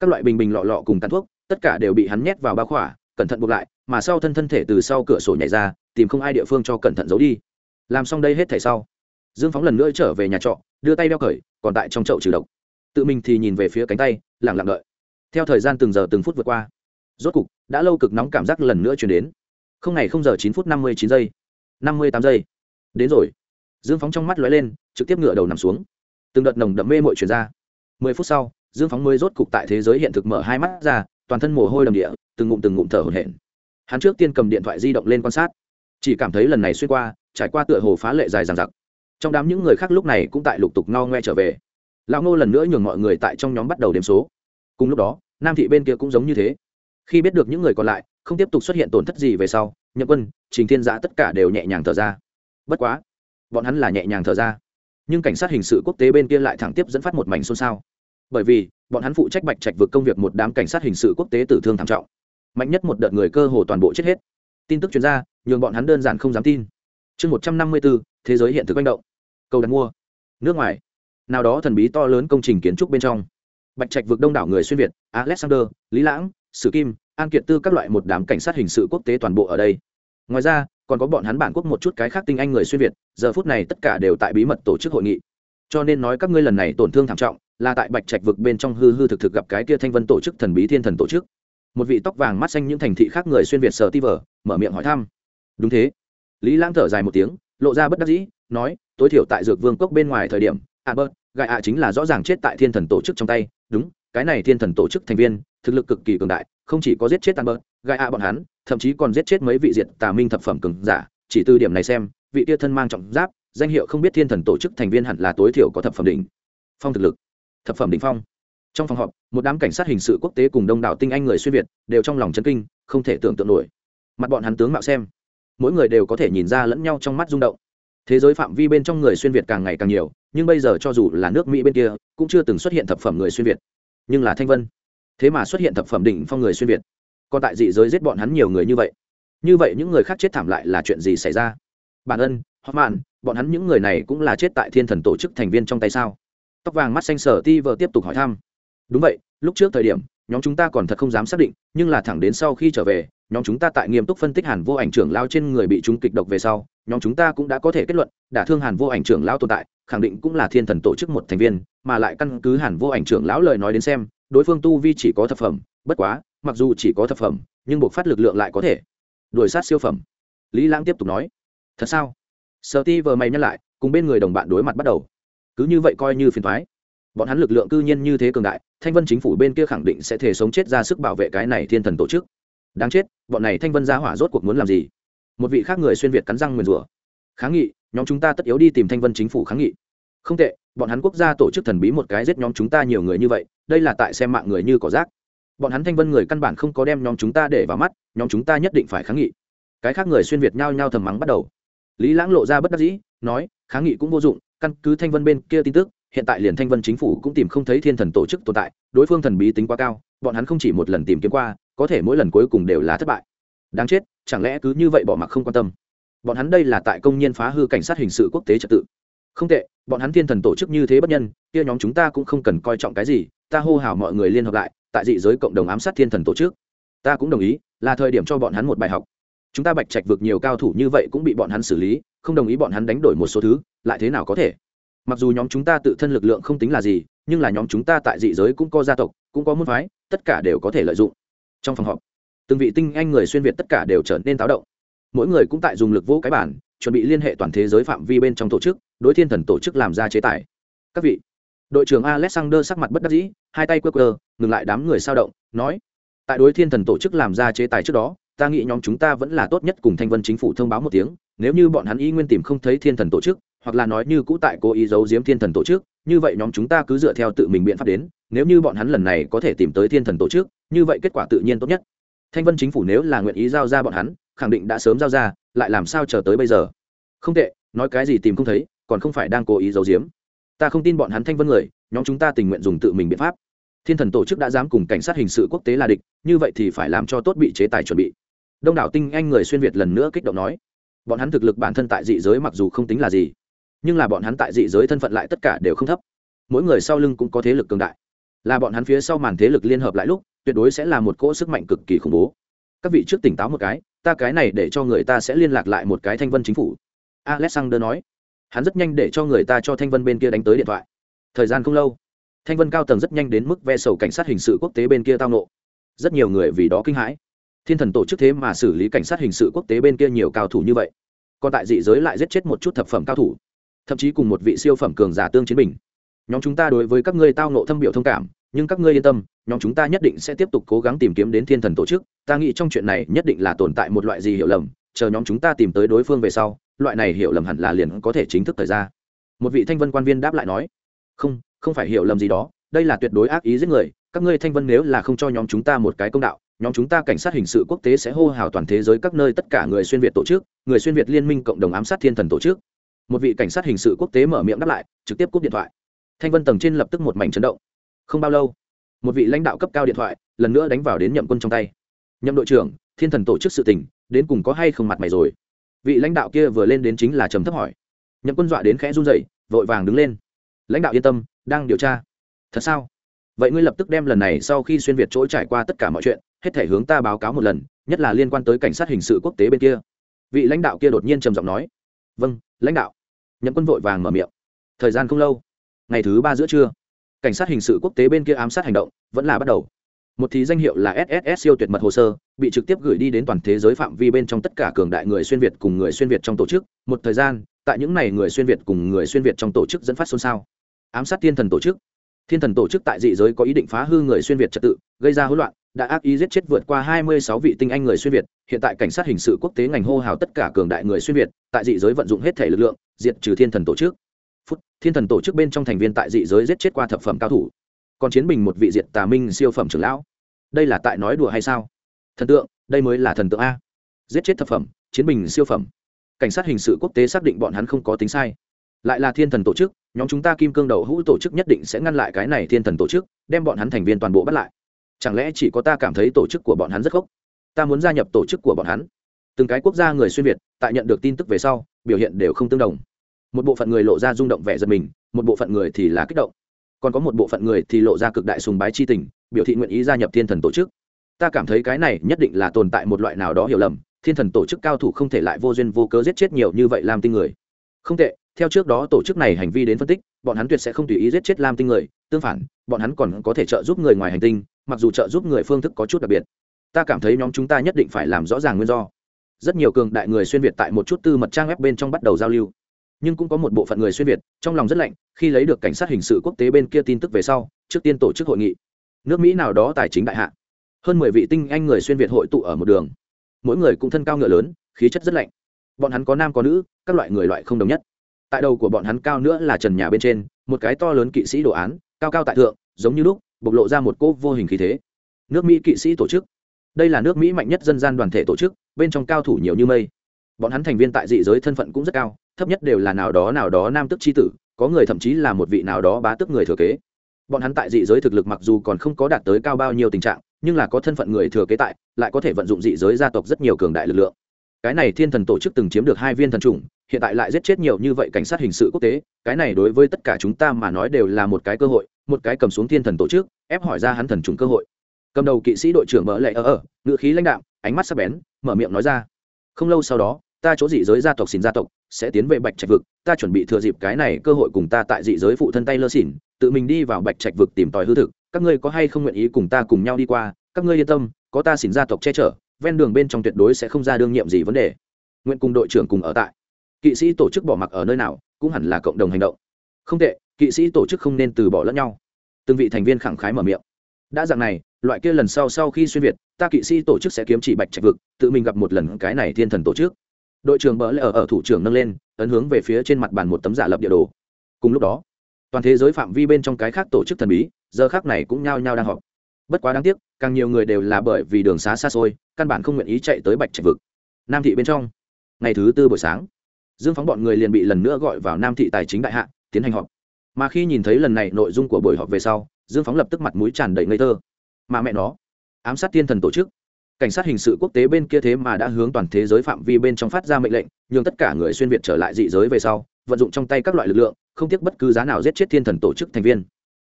Các loại bình bình lọ lọ cùng tàn thuốc, tất cả đều bị hắn nhét vào bao khỏa, cẩn thận buộc lại, mà sau thân thân thể từ sau cửa sổ nhảy ra, tìm không ai địa phương cho cẩn thận giấu đi. Làm xong đây hết thảy sau, dương phóng lần nữa trở về nhà trọ, đưa tay đeo cởi, còn tại trong chậu trừ độc. Tự mình thì nhìn về phía cánh tay, lẳng lặng đợi. Theo thời gian từng giờ từng phút vượt qua, rốt cục, đã lâu cực nóng cảm giác lần nữa chuyển đến. Không ngày không giờ chín phút năm mươi chín giây năm mươi tám giây. Đến rồi. Dương phóng trong mắt lóe lên, trực tiếp ngựa đầu nằm xuống. Từng đợt nồng đậm mê mội chuyển ra. Mười phút sau, dương phóng mới rốt cục tại thế giới hiện thực mở hai mắt ra, toàn thân mồ hôi đầm địa, từng ngụm từng ngụm thở hổn hển. Hắn trước tiên cầm điện thoại di động lên quan sát. Chỉ cảm thấy lần này xuyên qua, trải qua tựa hồ phá lệ dài dằng dặc. Trong đám những người khác lúc này cũng tại lục tục no ngoe trở về. Lão ngô lần nữa nhường mọi người tại trong nhóm bắt đầu đếm số. Cùng lúc đó, nam thị bên kia cũng giống như thế khi biết được những người còn lại, không tiếp tục xuất hiện tổn thất gì về sau, nhậm quân, trình thiên giã tất cả đều nhẹ nhàng thở ra. Bất quá, bọn hắn là nhẹ nhàng thở ra. Nhưng cảnh sát hình sự quốc tế bên kia lại thẳng tiếp dẫn phát một mảnh xôn xao. Bởi vì, bọn hắn phụ trách bạch trạch vượt công việc một đám cảnh sát hình sự quốc tế tử thương thảm trọng. Mạnh nhất một đợt người cơ hồ toàn bộ chết hết. Tin tức chuyên gia nhường bọn hắn đơn giản không dám tin. Chương một trăm năm mươi bốn, thế giới hiện thực manh động. Cầu đặt mua. Nước ngoài. Nào đó thần bí to lớn công trình kiến trúc bên trong. Bạch trạch vượt đông đảo người xuyên việt, alexander, lý lãng sử kim, an kiệt tư các loại một đám cảnh sát hình sự quốc tế toàn bộ ở đây. Ngoài ra, còn có bọn hắn bản quốc một chút cái khác tinh anh người xuyên việt, giờ phút này tất cả đều tại bí mật tổ chức hội nghị. Cho nên nói các ngươi lần này tổn thương thảm trọng, là tại bạch trạch vực bên trong hư hư thực thực gặp cái kia thanh vân tổ chức thần bí thiên thần tổ chức. Một vị tóc vàng mắt xanh những thành thị khác người xuyên việt sở ti vờ mở miệng hỏi thăm. Đúng thế. Lý lãng thở dài một tiếng, lộ ra bất đắc dĩ, nói, tối thiểu tại dược vương cốc bên ngoài thời điểm, albert gại ạ chính là rõ ràng chết tại thiên thần tổ chức trong tay, đúng cái này thiên thần tổ chức thành viên, thực lực cực kỳ cường đại, không chỉ có giết chết tàn bớt gai ạ bọn hắn, thậm chí còn giết chết mấy vị diệt tà minh thập phẩm cường giả. Chỉ từ điểm này xem, vị tia thân mang trọng giáp, danh hiệu không biết thiên thần tổ chức thành viên hẳn là tối thiểu có thập phẩm đỉnh. Phong thực lực, thập phẩm đỉnh phong. Trong phòng họp, một đám cảnh sát hình sự quốc tế cùng đông đảo tinh anh người xuyên việt đều trong lòng chấn kinh, không thể tưởng tượng nổi. Mặt bọn hắn tướng mạo xem, mỗi người đều có thể nhìn ra lẫn nhau trong mắt rung động. Thế giới phạm vi bên trong người xuyên việt càng ngày càng nhiều, nhưng bây giờ cho dù là nước mỹ bên kia, cũng chưa từng xuất hiện thập phẩm người xuyên việt nhưng là thanh vân. Thế mà xuất hiện thập phẩm đỉnh phong người xuyên việt. Còn tại dị giới giết bọn hắn nhiều người như vậy. Như vậy những người khác chết thảm lại là chuyện gì xảy ra? Bản ân họ mạn bọn hắn những người này cũng là chết tại thiên thần tổ chức thành viên trong tay sao? Tóc vàng mắt xanh sở ti vợ tiếp tục hỏi thăm. Đúng vậy, lúc trước thời điểm, nhóm chúng ta còn thật không dám xác định, nhưng là thẳng đến sau khi trở về nhóm chúng ta tại nghiêm túc phân tích hàn vô ảnh trưởng lao trên người bị chúng kịch độc về sau, nhóm chúng ta cũng đã có thể kết luận, đả thương hàn vô ảnh trưởng lão tồn tại, khẳng định cũng là thiên thần tổ chức một thành viên, mà lại căn cứ hàn vô ảnh trưởng lão lời nói đến xem, đối phương tu vi chỉ có thập phẩm, bất quá, mặc dù chỉ có thập phẩm, nhưng buộc phát lực lượng lại có thể đuổi sát siêu phẩm. Lý lãng tiếp tục nói, thật sao? Sợ ti vờ mày nhắc lại, cùng bên người đồng bạn đối mặt bắt đầu. Cứ như vậy coi như phiền thoái bọn hắn lực lượng cư nhiên như thế cường đại, thanh vân chính phủ bên kia khẳng định sẽ thể sống chết ra sức bảo vệ cái này thiên thần tổ chức đáng chết, bọn này thanh vân gia hỏa rốt cuộc muốn làm gì? Một vị khác người xuyên việt cắn răng nguyền rủa. Kháng nghị, nhóm chúng ta tất yếu đi tìm thanh vân chính phủ kháng nghị. Không tệ, bọn hắn quốc gia tổ chức thần bí một cái giết nhóm chúng ta nhiều người như vậy, đây là tại xem mạng người như cỏ rác. Bọn hắn thanh vân người căn bản không có đem nhóm chúng ta để vào mắt, nhóm chúng ta nhất định phải kháng nghị. Cái khác người xuyên việt nhao nhao thầm mắng bắt đầu. Lý lãng lộ ra bất đắc dĩ, nói, kháng nghị cũng vô dụng, căn cứ thanh vân bên kia tin tức, hiện tại liền thanh vân chính phủ cũng tìm không thấy thiên thần tổ chức tồn tại, đối phương thần bí tính quá cao, bọn hắn không chỉ một lần tìm kiếm qua có thể mỗi lần cuối cùng đều là thất bại. Đáng chết, chẳng lẽ cứ như vậy bỏ mặc không quan tâm? Bọn hắn đây là tại công nhân phá hư cảnh sát hình sự quốc tế trật tự. Không tệ, bọn hắn thiên thần tổ chức như thế bất nhân, kia nhóm chúng ta cũng không cần coi trọng cái gì, ta hô hào mọi người liên hợp lại, tại dị giới cộng đồng ám sát thiên thần tổ chức. Ta cũng đồng ý, là thời điểm cho bọn hắn một bài học. Chúng ta bạch trạch vượt nhiều cao thủ như vậy cũng bị bọn hắn xử lý, không đồng ý bọn hắn đánh đổi một số thứ, lại thế nào có thể? Mặc dù nhóm chúng ta tự thân lực lượng không tính là gì, nhưng là nhóm chúng ta tại dị giới cũng có gia tộc, cũng có môn phái, tất cả đều có thể lợi dụng trong phòng họp. Từng vị tinh anh người xuyên việt tất cả đều trở nên táo động. Mỗi người cũng tại dùng lực vỗ cái bản chuẩn bị liên hệ toàn thế giới phạm vi bên trong tổ chức, đối thiên thần tổ chức làm ra chế tài. Các vị, đội trưởng alexander sắc mặt bất đắc dĩ, hai tay quơ quơ, ngừng lại đám người sao động, nói, tại đối thiên thần tổ chức làm ra chế tài trước đó, ta nghĩ nhóm chúng ta vẫn là tốt nhất cùng thanh vân chính phủ thông báo một tiếng, nếu như bọn hắn y nguyên tìm không thấy thiên thần tổ chức, hoặc là nói như cũ tại cố ý giấu giếm thiên thần tổ chức như vậy nhóm chúng ta cứ dựa theo tự mình biện pháp đến, nếu như bọn hắn lần này có thể tìm tới thiên thần tổ chức như vậy kết quả tự nhiên tốt nhất. Thanh vân chính phủ nếu là nguyện ý giao ra bọn hắn, khẳng định đã sớm giao ra, lại làm sao chờ tới bây giờ? Không tệ, nói cái gì tìm không thấy, còn không phải đang cố ý giấu giếm. Ta không tin bọn hắn thanh vân người, nhóm chúng ta tình nguyện dùng tự mình biện pháp. Thiên thần tổ chức đã dám cùng cảnh sát hình sự quốc tế là địch, như vậy thì phải làm cho tốt bị chế tài chuẩn bị. Đông đảo tinh anh người xuyên việt lần nữa kích động nói. Bọn hắn thực lực bản thân tại dị giới mặc dù không tính là gì nhưng là bọn hắn tại dị giới thân phận lại tất cả đều không thấp. Mỗi người sau lưng cũng có thế lực cường đại. Là bọn hắn phía sau màn thế lực liên hợp lại lúc, tuyệt đối sẽ là một cỗ sức mạnh cực kỳ khủng bố. Các vị trước tỉnh táo một cái, ta cái này để cho người ta sẽ liên lạc lại một cái thanh vân chính phủ. Alexander nói. Hắn rất nhanh để cho người ta cho thanh vân bên kia đánh tới điện thoại. Thời gian không lâu, thanh vân cao tầng rất nhanh đến mức ve sầu cảnh sát hình sự quốc tế bên kia tao nộ. Rất nhiều người vì đó kinh hãi. Thiên thần tổ chức thế mà xử lý cảnh sát hình sự quốc tế bên kia nhiều cao thủ như vậy. Còn tại dị giới lại giết chết một chút thập phẩm cao thủ thậm chí cùng một vị siêu phẩm cường giả tương chiến bình. Nhóm chúng ta đối với các ngươi tao nộ thâm biểu thông cảm, nhưng các ngươi yên tâm, nhóm chúng ta nhất định sẽ tiếp tục cố gắng tìm kiếm đến thiên thần tổ chức. Ta nghĩ trong chuyện này nhất định là tồn tại một loại gì hiểu lầm, chờ nhóm chúng ta tìm tới đối phương về sau, loại này hiểu lầm hẳn là liền có thể chính thức thời ra. Một vị thanh vân quan viên đáp lại nói, không không phải hiểu lầm gì đó, đây là tuyệt đối ác ý giết người, các ngươi thanh vân nếu là không cho nhóm chúng ta một cái công đạo, nhóm chúng ta cảnh sát hình sự quốc tế sẽ hô hào toàn thế giới các nơi tất cả người xuyên việt tổ chức, người xuyên việt liên minh cộng đồng ám sát thiên thần tổ chức một vị cảnh sát hình sự quốc tế mở miệng đáp lại, trực tiếp cúp điện thoại. Thanh vân tầng trên lập tức một mảnh chấn động. Không bao lâu, một vị lãnh đạo cấp cao điện thoại lần nữa đánh vào đến nhậm quân trong tay. Nhậm đội trưởng, thiên thần tổ chức sự tình, đến cùng có hay không mặt mày rồi? Vị lãnh đạo kia vừa lên đến chính là trầm thấp hỏi. Nhậm quân dọa đến khẽ run rẩy, vội vàng đứng lên. Lãnh đạo yên tâm, đang điều tra. Thật sao? Vậy ngươi lập tức đem lần này sau khi xuyên việt chỗ trải qua tất cả mọi chuyện, hết thể hướng ta báo cáo một lần, nhất là liên quan tới cảnh sát hình sự quốc tế bên kia. Vị lãnh đạo kia đột nhiên trầm giọng nói. Vâng lãnh đạo nhậm quân vội vàng mở miệng. Thời gian không lâu, ngày thứ ba giữa trưa, cảnh sát hình sự quốc tế bên kia ám sát hành động vẫn là bắt đầu. Một thí danh hiệu là sss siêu tuyệt mật hồ sơ, bị trực tiếp gửi đi đến toàn thế giới phạm vi bên trong tất cả cường đại người xuyên việt cùng người xuyên việt trong tổ chức. Một thời gian, tại những n à y người xuyên việt cùng người xuyên việt trong tổ chức dẫn phát xôn xao. Ám sát thiên thần tổ chức. Thiên thần tổ chức tại dị giới có ý định phá hư người xuyên việt trật tự, gây ra hỗn loạn đã ác ý giết chết vượt qua hai mươi sáu vị tinh anh người xuyên việt, hiện tại cảnh sát hình sự quốc tế ngành hô hào tất cả cường đại người xuyên việt, tại dị giới vận dụng hết thể lực lượng, diệt trừ thiên thần tổ chức. Phút, thiên thần tổ chức bên trong thành viên tại dị giới giết chết qua thập phẩm cao thủ. Còn chiến bình một vị diệt tà minh siêu phẩm trưởng lão. Đây là tại nói đùa hay sao? Thần tượng, đây mới là thần tượng a. Giết chết thập phẩm, chiến bình siêu phẩm. Cảnh sát hình sự quốc tế xác định bọn hắn không có tính sai. Lại là thiên thần tổ chức, nhóm chúng ta kim cương đầu hũ tổ chức nhất định sẽ ngăn lại cái này thiên thần tổ chức, đem bọn hắn thành viên toàn bộ bắt lại chẳng lẽ chỉ có ta cảm thấy tổ chức của bọn hắn rất khốc? Ta muốn gia nhập tổ chức của bọn hắn. Từng cái quốc gia người xuyên việt, tại nhận được tin tức về sau, biểu hiện đều không tương đồng. Một bộ phận người lộ ra rung động vẻ giật mình, một bộ phận người thì là kích động. Còn có một bộ phận người thì lộ ra cực đại sùng bái c h i tình, biểu thị nguyện ý gia nhập thiên thần tổ chức. Ta cảm thấy cái này nhất định là tồn tại một loại nào đó hiểu lầm, thiên thần tổ chức cao thủ không thể lại vô duyên vô cớ giết chết nhiều như vậy làm tin người. Không tệ theo trước đó tổ chức này hành vi đến phân tích, bọn hắn tuyệt sẽ không tùy ý giết chết lam tinh người, tương phản, bọn hắn còn có thể trợ giúp người ngoài hành tinh, mặc dù trợ giúp người phương thức có chút đặc biệt. Ta cảm thấy nhóm chúng ta nhất định phải làm rõ ràng nguyên do. Rất nhiều cường đại người xuyên việt tại một chút tư mật trang web bên trong bắt đầu giao lưu. Nhưng cũng có một bộ phận người xuyên việt, trong lòng rất lạnh, khi lấy được cảnh sát hình sự quốc tế bên kia tin tức về sau, trước tiên tổ chức hội nghị. Nước mỹ nào đó tài chính đại hạ. Hơn mười vị tinh anh người xuyên việt hội tụ ở một đường. Mỗi người cũng thân cao ngựa lớn, khí chất rất lạnh. Bọn hắn có nam có nữ, các loại người loại không đồng nhất tại đầu của bọn hắn cao nữa là trần nhà bên trên, một cái to lớn kỵ sĩ đồ án, cao cao tại thượng, giống như lúc, bộc lộ ra một cô vô hình khí thế. Nước mỹ kỵ sĩ tổ chức. Đây là nước mỹ mạnh nhất dân gian đoàn thể tổ chức, bên trong cao thủ nhiều như mây. Bọn hắn thành viên tại dị giới thân phận cũng rất cao, thấp nhất đều là nào đó nào đó nam tức c h i tử, có người thậm chí là một vị nào đó bá tức người thừa kế. Bọn hắn tại dị giới thực lực mặc dù còn không có đạt tới cao bao nhiêu tình trạng, nhưng là có thân phận người thừa kế tại, lại có thể vận dụng dị giới gia tộc rất nhiều cường đại lực lượng cái này thiên thần tổ chức từng chiếm được hai viên thần trùng hiện tại lại giết chết nhiều như vậy cảnh sát hình sự quốc tế, cái này đối với tất cả chúng ta mà nói đều là một cái cơ hội, một cái cầm xuống thiên thần tổ chức, ép hỏi ra hắn thần trùng cơ hội. Cầm đầu kỵ sĩ đội trưởng mở lệ ờ, ờ, ở ở ngự khí lãnh đạo ánh mắt sắc bén, mở miệng nói ra. Không lâu sau đó, ta chỗ dị giới gia tộc xin gia tộc sẽ tiến về bạch trạch vực, ta chuẩn bị thừa dịp cái này cơ hội cùng ta tại dị giới phụ thân tay lơ xỉn, tự mình đi vào bạch trạch vực tìm tòi hư thực. Các ngươi có hay không nguyện ý cùng ta cùng nhau đi qua? Các ngươi yên tâm, có ta xỉn gia tộc che chở ven đường bên trong tuyệt đối sẽ không ra đương nhiệm gì vấn đề. Nguyện cùng đội trưởng cùng ở tại. Kỵ sĩ tổ chức bỏ mặc ở nơi nào cũng hẳn là cộng đồng hành động. Không tệ kỵ sĩ tổ chức không nên từ bỏ lẫn nhau. Từng vị thành viên khẳng khái mở miệng. Đã dạng này loại kia lần sau sau khi xuyên việt ta kỵ sĩ tổ chức sẽ kiếm chỉ bạch trạch vực tự mình gặp một lần cái này thiên thần tổ chức. Đội trưởng bỡ lẽ ở, ở thủ trưởng nâng lên ấn hướng về phía trên mặt bàn một tấm giả lập địa đồ. Cùng lúc đó toàn thế giới phạm vi bên trong cái khác tổ chức thần bí giờ khác này cũng nhao nhao đang họp bất quá đáng tiếc, càng nhiều người đều là bởi vì đường xá xa xôi, căn bản không nguyện ý chạy tới bạch trạch vực. Nam thị bên trong, ngày thứ tư buổi sáng, dương phóng bọn người liền bị lần nữa gọi vào nam thị tài chính đại hạ, tiến hành họp. Mà khi nhìn thấy lần này nội dung của buổi họp về sau, dương phóng lập tức mặt mũi tràn đầy ngây thơ. Mà mẹ nó, ám sát thiên thần tổ chức. Cảnh sát hình sự quốc tế bên kia thế mà đã hướng toàn thế giới phạm vi bên trong phát ra mệnh lệnh, nhường tất cả người xuyên việt trở lại dị giới về sau, vận dụng trong tay các loại lực lượng, không tiếc bất cứ giá nào giết chết thiên thần tổ chức thành viên.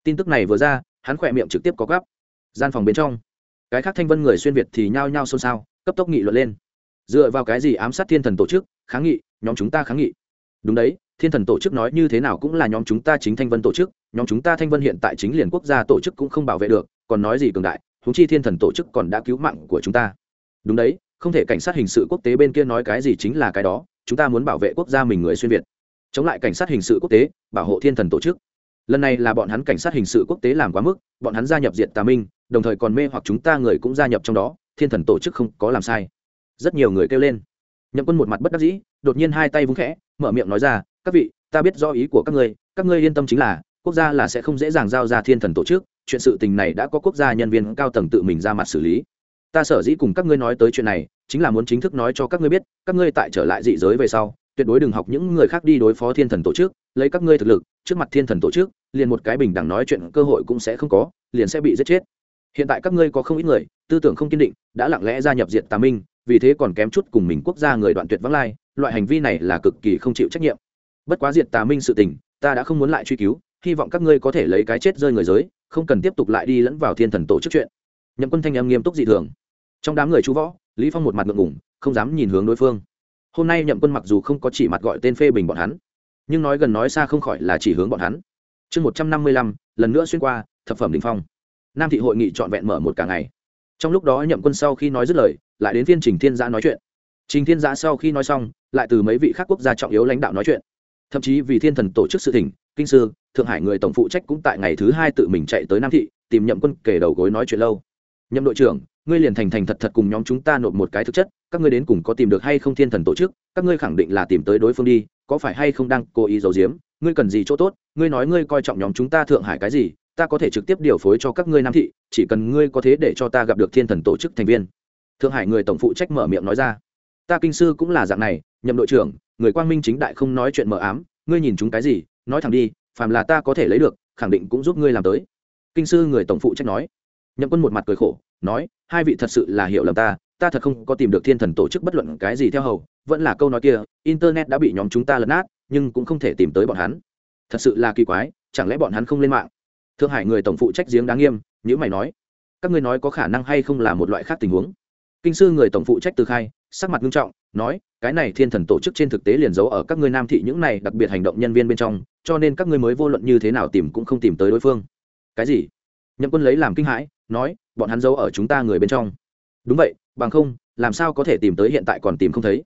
Tin tức này vừa ra, hắn khỏe miệng trực tiếp có gắp gian phòng bên trong. Cái khác thanh vân người xuyên việt thì nhao nhao xôn xao, cấp tốc nghị luận lên. Dựa vào cái gì ám sát thiên thần tổ chức, kháng nghị, nhóm chúng ta kháng nghị? Đúng đấy, thiên thần tổ chức nói như thế nào cũng là nhóm chúng ta chính thanh vân tổ chức, nhóm chúng ta thanh vân hiện tại chính liền quốc gia tổ chức cũng không bảo vệ được, còn nói gì cường đại húng chi thiên thần tổ chức còn đã cứu mạng của chúng ta. Đúng đấy, không thể cảnh sát hình sự quốc tế bên kia nói cái gì chính là cái đó, chúng ta muốn bảo vệ quốc gia mình người xuyên việt. Chống lại cảnh sát hình sự quốc tế, bảo hộ thiên thần tổ chức. Lần này là bọn hắn cảnh sát hình sự quốc tế làm quá mức, bọn hắn gia nhập diện tà minh đồng thời còn mê hoặc chúng ta người cũng gia nhập trong đó, thiên thần tổ chức không có làm sai. Rất nhiều người kêu lên. Nhậm quân một mặt bất đắc dĩ, đột nhiên hai tay vung khẽ, mở miệng nói ra, các vị, ta biết do ý của các ngươi các ngươi yên tâm chính là, quốc gia là sẽ không dễ dàng giao ra thiên thần tổ chức, chuyện sự tình này đã có quốc gia nhân viên cao tầng tự mình ra mặt xử lý. Ta sở dĩ cùng các ngươi nói tới chuyện này, chính là muốn chính thức nói cho các ngươi biết, các ngươi tại trở lại dị giới về sau, tuyệt đối đừng học những người khác đi đối phó thiên thần tổ chức, lấy các ngươi thực lực, trước mặt thiên thần tổ chức, liền một cái bình đẳng nói chuyện cơ hội cũng sẽ không có, liền sẽ bị giết chết hiện tại các ngươi có không ít người, tư tưởng không kiên định, đã lặng lẽ gia nhập diện tà minh, vì thế còn kém chút cùng mình quốc gia người đoạn tuyệt vắng lai, loại hành vi này là cực kỳ không chịu trách nhiệm. Bất quá diệt tà minh sự tình, ta đã không muốn lại truy cứu, hy vọng các ngươi có thể lấy cái chết rơi người giới, không cần tiếp tục lại đi lẫn vào thiên thần tổ chức chuyện. Nhậm quân thanh em nghiêm túc dị thường. Trong đám người chú võ, lý phong một mặt ngượng ngùng, không dám nhìn hướng đối phương. Hôm nay nhậm quân mặc dù không có chỉ mặt gọi tên phê bình bọn hắn, nhưng nói gần nói xa không khỏi là chỉ hướng bọn hắn. Chương một trăm năm mươi lăm, lần nữa xuyên qua, thập phẩm đỉnh phong nam thị hội nghị trọn vẹn mở một cả ngày. Trong lúc đó nhậm quân sau khi nói dứt lời, lại đến phiên trình thiên giã nói chuyện. Trình thiên giã sau khi nói xong, lại từ mấy vị khác quốc gia trọng yếu lãnh đạo nói chuyện. Thậm chí vì thiên thần tổ chức sự tỉnh kinh sư, thượng hải người tổng phụ trách cũng tại ngày thứ hai tự mình chạy tới nam thị, tìm nhậm quân kể đầu gối nói chuyện lâu. Nhậm đội trưởng, ngươi liền thành thành thật thật cùng nhóm chúng ta nộp một cái thực chất, các ngươi đến cùng có tìm được hay không thiên thần tổ chức, các ngươi khẳng định là tìm tới đối phương đi, có phải hay không đang cố ý giấu giếm, ngươi cần gì chỗ tốt, ngươi nói ngươi coi trọng nhóm chúng ta thượng hải cái gì ta có thể trực tiếp điều phối cho các ngươi nam thị, chỉ cần ngươi có thế để cho ta gặp được thiên thần tổ chức thành viên. Thượng hải người tổng phụ trách mở miệng nói ra. Ta kinh sư cũng là dạng này, nhậm đội trưởng, người quang minh chính đại không nói chuyện mờ ám, ngươi nhìn chúng cái gì, nói thẳng đi, phàm là ta có thể lấy được, khẳng định cũng giúp ngươi làm tới. Kinh sư người tổng phụ trách nói. Nhậm quân một mặt cười khổ, nói, hai vị thật sự là hiểu lầm ta ta thật không có tìm được thiên thần tổ chức bất luận cái gì theo hầu, vẫn là câu nói kia, internet đã bị nhóm chúng ta lấn át nhưng cũng không thể tìm tới bọn hắn. Thật sự là kỳ quái, chẳng lẽ bọn hắn không lên mạng? Thượng hải người tổng phụ trách giếng đáng nghiêm nhữ mày nói, các ngươi nói có khả năng hay không là một loại khác tình huống? Kinh sư người tổng phụ trách từ khai, sắc mặt nghiêm trọng, nói, cái này thiên thần tổ chức trên thực tế liền giấu ở các ngươi nam thị những này đặc biệt hành động nhân viên bên trong, cho nên các ngươi mới vô luận như thế nào tìm cũng không tìm tới đối phương. Cái gì? Nhậm quân lấy làm kinh hãi, nói, bọn hắn giấu ở chúng ta người bên trong. Đúng vậy, bằng không, làm sao có thể tìm tới hiện tại còn tìm không thấy?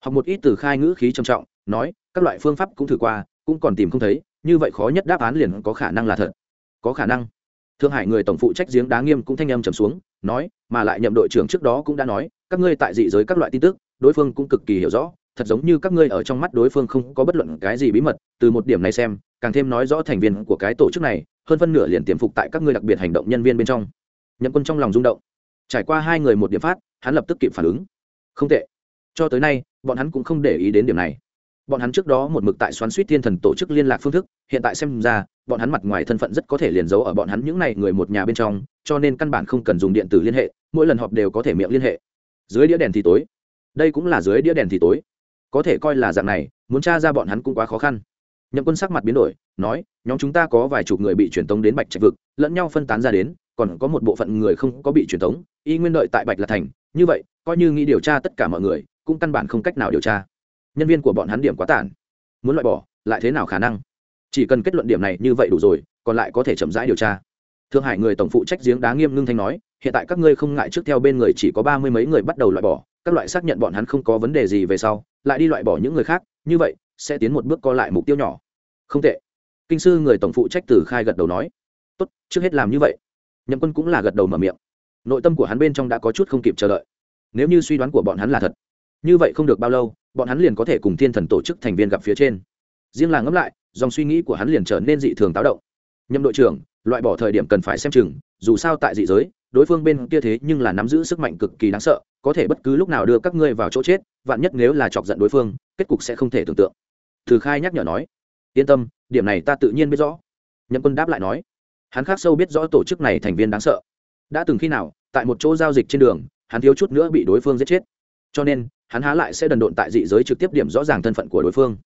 Học một ít từ khai ngữ khí trầm trọng, nói, các loại phương pháp cũng thử qua, cũng còn tìm không thấy, như vậy khó nhất đáp án liền có khả năng là thật có khả năng. Thượng hải người tổng phụ trách giếng đá nghiêm cũng thanh âm trầm xuống, nói, mà lại nhậm đội trưởng trước đó cũng đã nói, các ngươi tại dị giới các loại tin tức, đối phương cũng cực kỳ hiểu rõ, thật giống như các ngươi ở trong mắt đối phương không có bất luận cái gì bí mật, từ một điểm này xem, càng thêm nói rõ thành viên của cái tổ chức này, hơn phân nửa liền tiềm phục tại các ngươi đặc biệt hành động nhân viên bên trong. Nhậm quân trong lòng rung động. Trải qua hai người một điểm phát, hắn lập tức kịp phản ứng. Không tệ. Cho tới nay, bọn hắn cũng không để ý đến điểm này. Bọn hắn trước đó một mực tại xoắn suýt thiên thần tổ chức liên lạc phương thức, hiện tại xem ra bọn hắn mặt ngoài thân phận rất có thể liền giấu ở bọn hắn những này người một nhà bên trong, cho nên căn bản không cần dùng điện tử liên hệ, mỗi lần họp đều có thể miệng liên hệ. Dưới đĩa đèn thì tối. Đây cũng là dưới đĩa đèn thì tối. Có thể coi là dạng này, muốn t r a ra bọn hắn cũng quá khó khăn. Nhậm quân sắc mặt biến đổi, nói, nhóm chúng ta có vài chục người bị truyền tống đến bạch trạch vực, lẫn nhau phân tán ra đến, còn có một bộ phận người không có bị truyền tống, y nguyên đợi tại bạch lạc thành, như vậy, coi như nghĩ điều tra tất cả mọi người, cũng căn bản không cách nào điều tra. Nhân viên của bọn hắn điểm quá tản. Muốn loại bỏ, lại thế nào khả năng? Chỉ cần kết luận điểm này như vậy đủ rồi, còn lại có thể chậm rãi điều tra. Thương hải người tổng phụ trách giếng đá nghiêm ngưng thanh nói, hiện tại các ngươi không ngại trước theo bên người chỉ có ba mươi mấy người bắt đầu loại bỏ, các loại xác nhận bọn hắn không có vấn đề gì về sau, lại đi loại bỏ những người khác, như vậy, sẽ tiến một bước co lại mục tiêu nhỏ. Không tệ. Kinh sư người tổng phụ trách từ khai gật đầu nói. Tốt, trước hết làm như vậy. Nhậm quân cũng là gật đầu mở miệng. Nội tâm của hắn bên trong đã có chút không kịp chờ đợi. Nếu như suy đoán của bọn hắn là thật, như vậy không được bao lâu, bọn hắn liền có thể cùng thiên thần tổ chức thành viên gặp phía trên. Riêng là ngẫm lại dòng suy nghĩ của hắn liền trở nên dị thường táo động. Nhâm đội trưởng, loại bỏ thời điểm cần phải xem chừng, dù sao tại dị giới, đối phương bên kia thế nhưng là nắm giữ sức mạnh cực kỳ đáng sợ, có thể bất cứ lúc nào đưa các ngươi vào chỗ chết, vạn nhất nếu là chọc giận đối phương, kết cục sẽ không thể tưởng tượng. Thử khai nhắc nhở nói, yên tâm, điểm này ta tự nhiên biết rõ. Nhâm quân đáp lại nói, hắn khác sâu biết rõ tổ chức này thành viên đáng sợ. Đã từng khi nào, tại một chỗ giao dịch trên đường, hắn thiếu chút nữa bị đối phương giết chết. Cho nên, hắn há lại sẽ đần độn tại dị giới trực tiếp điểm rõ ràng thân phận của đối phương.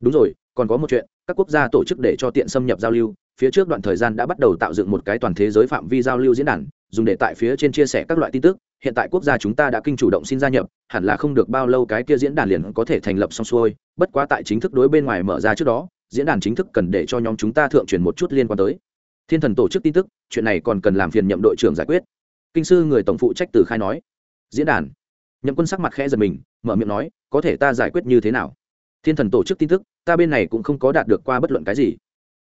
Đúng rồi, còn có một chuyện các quốc gia tổ chức để cho tiện xâm nhập giao lưu, phía trước đoạn thời gian đã bắt đầu tạo dựng một cái toàn thế giới phạm vi giao lưu diễn đàn, dùng để tại phía trên chia sẻ các loại tin tức. Hiện tại quốc gia chúng ta đã kinh chủ động xin gia nhập, hẳn là không được bao lâu cái kia diễn đàn liền có thể thành lập xong xuôi. Bất quá tại chính thức đối bên ngoài mở ra trước đó, diễn đàn chính thức cần để cho nhóm chúng ta thượng truyền một chút liên quan tới. Thiên thần tổ chức tin tức, chuyện này còn cần làm phiền nhậm đội trưởng giải quyết. Kinh sư người tổng phụ trách từ khai nói. Diễn đàn. Nhậm quân sắc mặt khẽ giật mình, mở miệng nói, có thể ta giải quyết như thế nào? Thiên thần tổ chức tin tức, ta bên này cũng không có đạt được qua bất luận cái gì.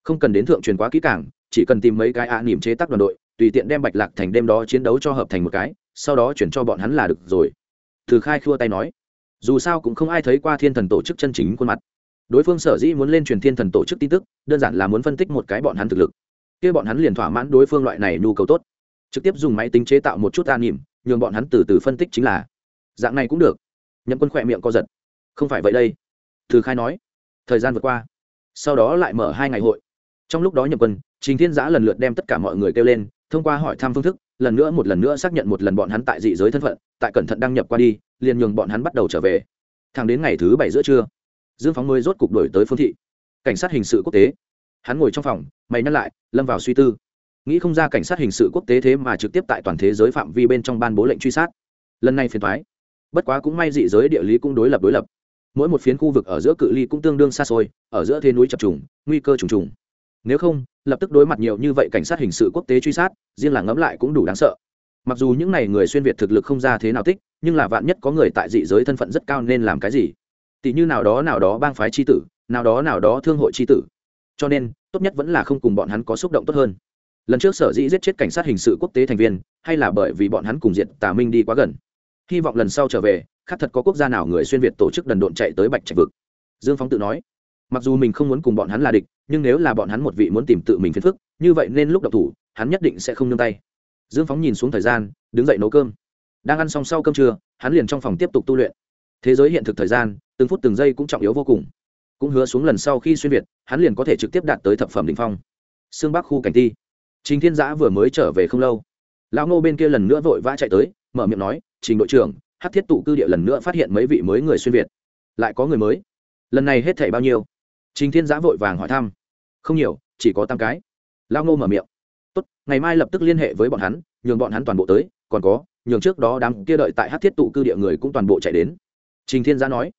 Không cần đến thượng truyền quá kỹ càng, chỉ cần tìm mấy cái ạ à nỉm chế tác đoàn đội, tùy tiện đem bạch lạc thành đêm đó chiến đấu cho hợp thành một cái, sau đó chuyển cho bọn hắn là được rồi. Từ khai khua tay nói. Dù sao cũng không ai thấy qua thiên thần tổ chức chân chính khuôn mặt. Đối phương sở dĩ muốn lên truyền thiên thần tổ chức tin tức, đơn giản là muốn phân tích một cái bọn hắn thực lực. Kia bọn hắn liền thỏa mãn đối phương loại này nhu cầu tốt. Trực tiếp dùng máy tính chế tạo một chút an nỉm nhường bọn hắn từ từ phân tích chính là. Dạng này cũng được. Nhậm quân khỏe miệng co giật. Không phải vậy đây từ khai nói, thời gian vượt qua, sau đó lại mở hai ngày hội. Trong lúc đó nhậm quân, trình thiên giã lần lượt đem tất cả mọi người kêu lên, thông qua hỏi thăm phương thức, lần nữa một lần nữa xác nhận một lần bọn hắn tại dị giới thân phận, tại cẩn thận đăng nhập qua đi, liền nhường bọn hắn bắt đầu trở về. Thẳng đến ngày thứ bảy giữa trưa, dương phóng mới rốt cục đổi tới phương thị. Cảnh sát hình sự quốc tế. Hắn ngồi trong phòng, mày nhắc lại, lâm vào suy tư. Nghĩ không ra cảnh sát hình sự quốc tế thế mà trực tiếp tại toàn thế giới phạm vi bên trong ban bố lệnh truy sát. Lần này phiền thoái bất quá cũng may dị giới địa lý cũng đối lập đối lập mỗi một phiến khu vực ở giữa cự ly cũng tương đương xa xôi, ở giữa thế núi chập trùng, nguy cơ trùng trùng. Nếu không, lập tức đối mặt nhiều như vậy cảnh sát hình sự quốc tế truy sát, riêng là ngẫm lại cũng đủ đáng sợ. Mặc dù những n à y người xuyên việt thực lực không ra thế nào tích nhưng là vạn nhất có người tại dị giới thân phận rất cao nên làm cái gì? Tỷ như nào đó nào đó bang phái tri tử, nào đó nào đó thương hội tri tử. Cho nên, tốt nhất vẫn là không cùng bọn hắn có xúc động tốt hơn. Lần trước sở dĩ giết chết cảnh sát hình sự quốc tế thành viên, hay là bởi vì bọn hắn cùng diện tà minh đi quá gần. Hy vọng lần sau trở về khác thật có quốc gia nào người xuyên việt tổ chức đần độn chạy tới bạch trạch vực? Dương phóng tự nói, mặc dù mình không muốn cùng bọn hắn là địch, nhưng nếu là bọn hắn một vị muốn tìm tự mình phiền phức, như vậy nên lúc đọc thủ, hắn nhất định sẽ không nương tay. Dương phóng nhìn xuống thời gian, đứng dậy nấu cơm. Đang ăn xong sau cơm trưa, hắn liền trong phòng tiếp tục tu luyện. Thế giới hiện thực thời gian, từng phút từng giây cũng trọng yếu vô cùng. Cũng hứa xuống lần sau khi xuyên việt, hắn liền có thể trực tiếp đạt tới thập phẩm đ ỉ n h phong. Xương bắc khu cảnh ti. Trình thiên giã vừa mới trở về không lâu. Lão ngô bên kia lần nữa vội vã chạy tới, mở miệng nói, trình đội trưởng hát thiết tụ cư địa lần nữa phát hiện mấy vị mới người xuyên việt. Lại có người mới. Lần này hết thảy bao nhiêu? Trình thiên giã vội vàng hỏi thăm. Không nhiều, chỉ có tám cái. Lao ngô mở miệng. Tốt, ngày mai lập tức liên hệ với bọn hắn, nhường bọn hắn toàn bộ tới, còn có, nhường trước đó đám kia đợi tại hát thiết tụ cư địa người cũng toàn bộ chạy đến. Trình thiên giã nói.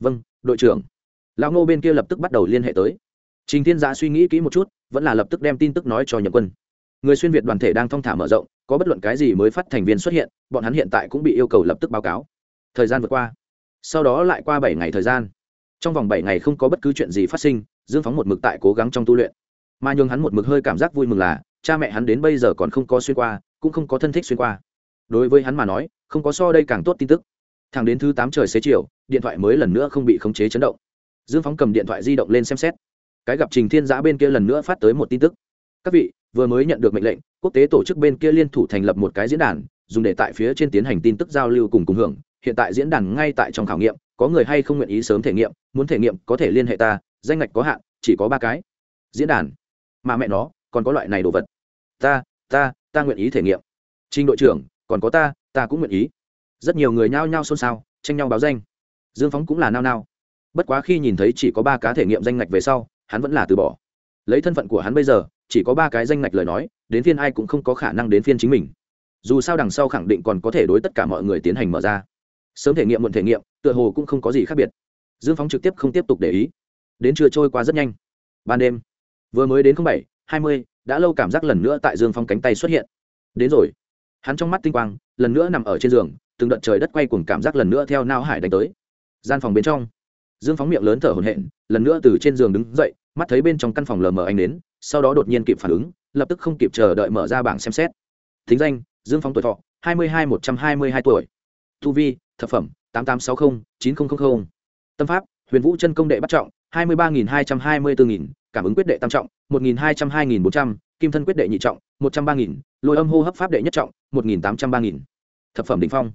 Vâng đội trưởng. Lao ngô bên kia lập tức bắt đầu liên hệ tới. Trình thiên giã suy nghĩ kỹ một chút, vẫn là lập tức đem tin tức nói cho nhậm quân người xuyên việt đoàn thể đang thong thả mở rộng, có bất luận cái gì mới phát thành viên xuất hiện, bọn hắn hiện tại cũng bị yêu cầu lập tức báo cáo. Thời gian vượt qua, sau đó lại qua bảy ngày thời gian. Trong vòng bảy ngày không có bất cứ chuyện gì phát sinh, dương phóng một mực tại cố gắng trong tu luyện. Mà nhường hắn một mực hơi cảm giác vui mừng là, cha mẹ hắn đến bây giờ còn không có xuyên qua, cũng không có thân thích xuyên qua. Đối với hắn mà nói, không có so đây càng tốt tin tức. Thẳng đến thứ tám trời xế chiều, điện thoại mới lần nữa không bị khống chế chấn động. Dương phóng cầm điện thoại di động lên xem xét. Cái gặp trình thiên giã bên kia lần nữa phát tới một tin tức. Các vị vừa mới nhận được mệnh lệnh, quốc tế tổ chức bên kia liên thủ thành lập một cái diễn đàn, dùng để tại phía trên tiến hành tin tức giao lưu cùng cùng hưởng. Hiện tại diễn đàn ngay tại trong khảo nghiệm, có người hay không nguyện ý sớm thể nghiệm, muốn thể nghiệm có thể liên hệ ta, danh ngạch có hạn, chỉ có ba cái. Diễn đàn? Mà mẹ nó, còn có loại này đồ vật. Ta ta ta nguyện ý thể nghiệm. Trình đội trưởng, còn có ta ta cũng nguyện ý. Rất nhiều người nhao nhao xôn xao, tranh nhau báo danh. Dương phóng cũng là nao nao. Bất quá khi nhìn thấy chỉ có ba cá thể nghiệm danh ngạch về sau, hắn vẫn là từ bỏ. Lấy thân phận của hắn bây giờ chỉ có ba cái danh ngạch lời nói, đến phiên ai cũng không có khả năng đến phiên chính mình. Dù sao đằng sau khẳng định còn có thể đối tất cả mọi người tiến hành mở ra. Sớm thể nghiệm muộn thể nghiệm, tựa hồ cũng không có gì khác biệt. Dương phóng trực tiếp không tiếp tục để ý. Đến trưa trôi qua rất nhanh. Ban đêm, vừa mới đến bảy, hai mươi, đã lâu cảm giác lần nữa tại dương phong cánh tay xuất hiện. Đến rồi. Hắn trong mắt tinh quang, lần nữa nằm ở trên giường, từng đợt trời đất quay cùng cảm giác lần nữa theo nao hải đánh tới. Gian phòng bên trong, dương phóng miệng lớn thở hổn hển, lần nữa từ trên giường đứng dậy, mắt thấy bên trong căn phòng lờ mờ anh đến sau đó đột nhiên kịp phản ứng, lập tức không kịp chờ đợi mở ra bảng xem xét. Thính danh, dương phóng tuổi thọ, hai mươi hai, một trăm hai mươi hai tuổi. Thu vi, thập phẩm, tám tám sáu mươi chín nghìn tâm pháp, huyền vũ chân công đệ bắt trọng, hai mươi ba nghìn hai trăm hai mươi bốn nghìn. Cảm ứng quyết đệ tam trọng, một nghìn hai trăm hai nghìn bốn trăm. Kim thân quyết đệ nhị trọng, một trăm ba nghìn. Lôi âm hô hấp pháp đệ nhất trọng, một nghìn tám trăm ba nghìn. Thập phẩm đỉnh phong.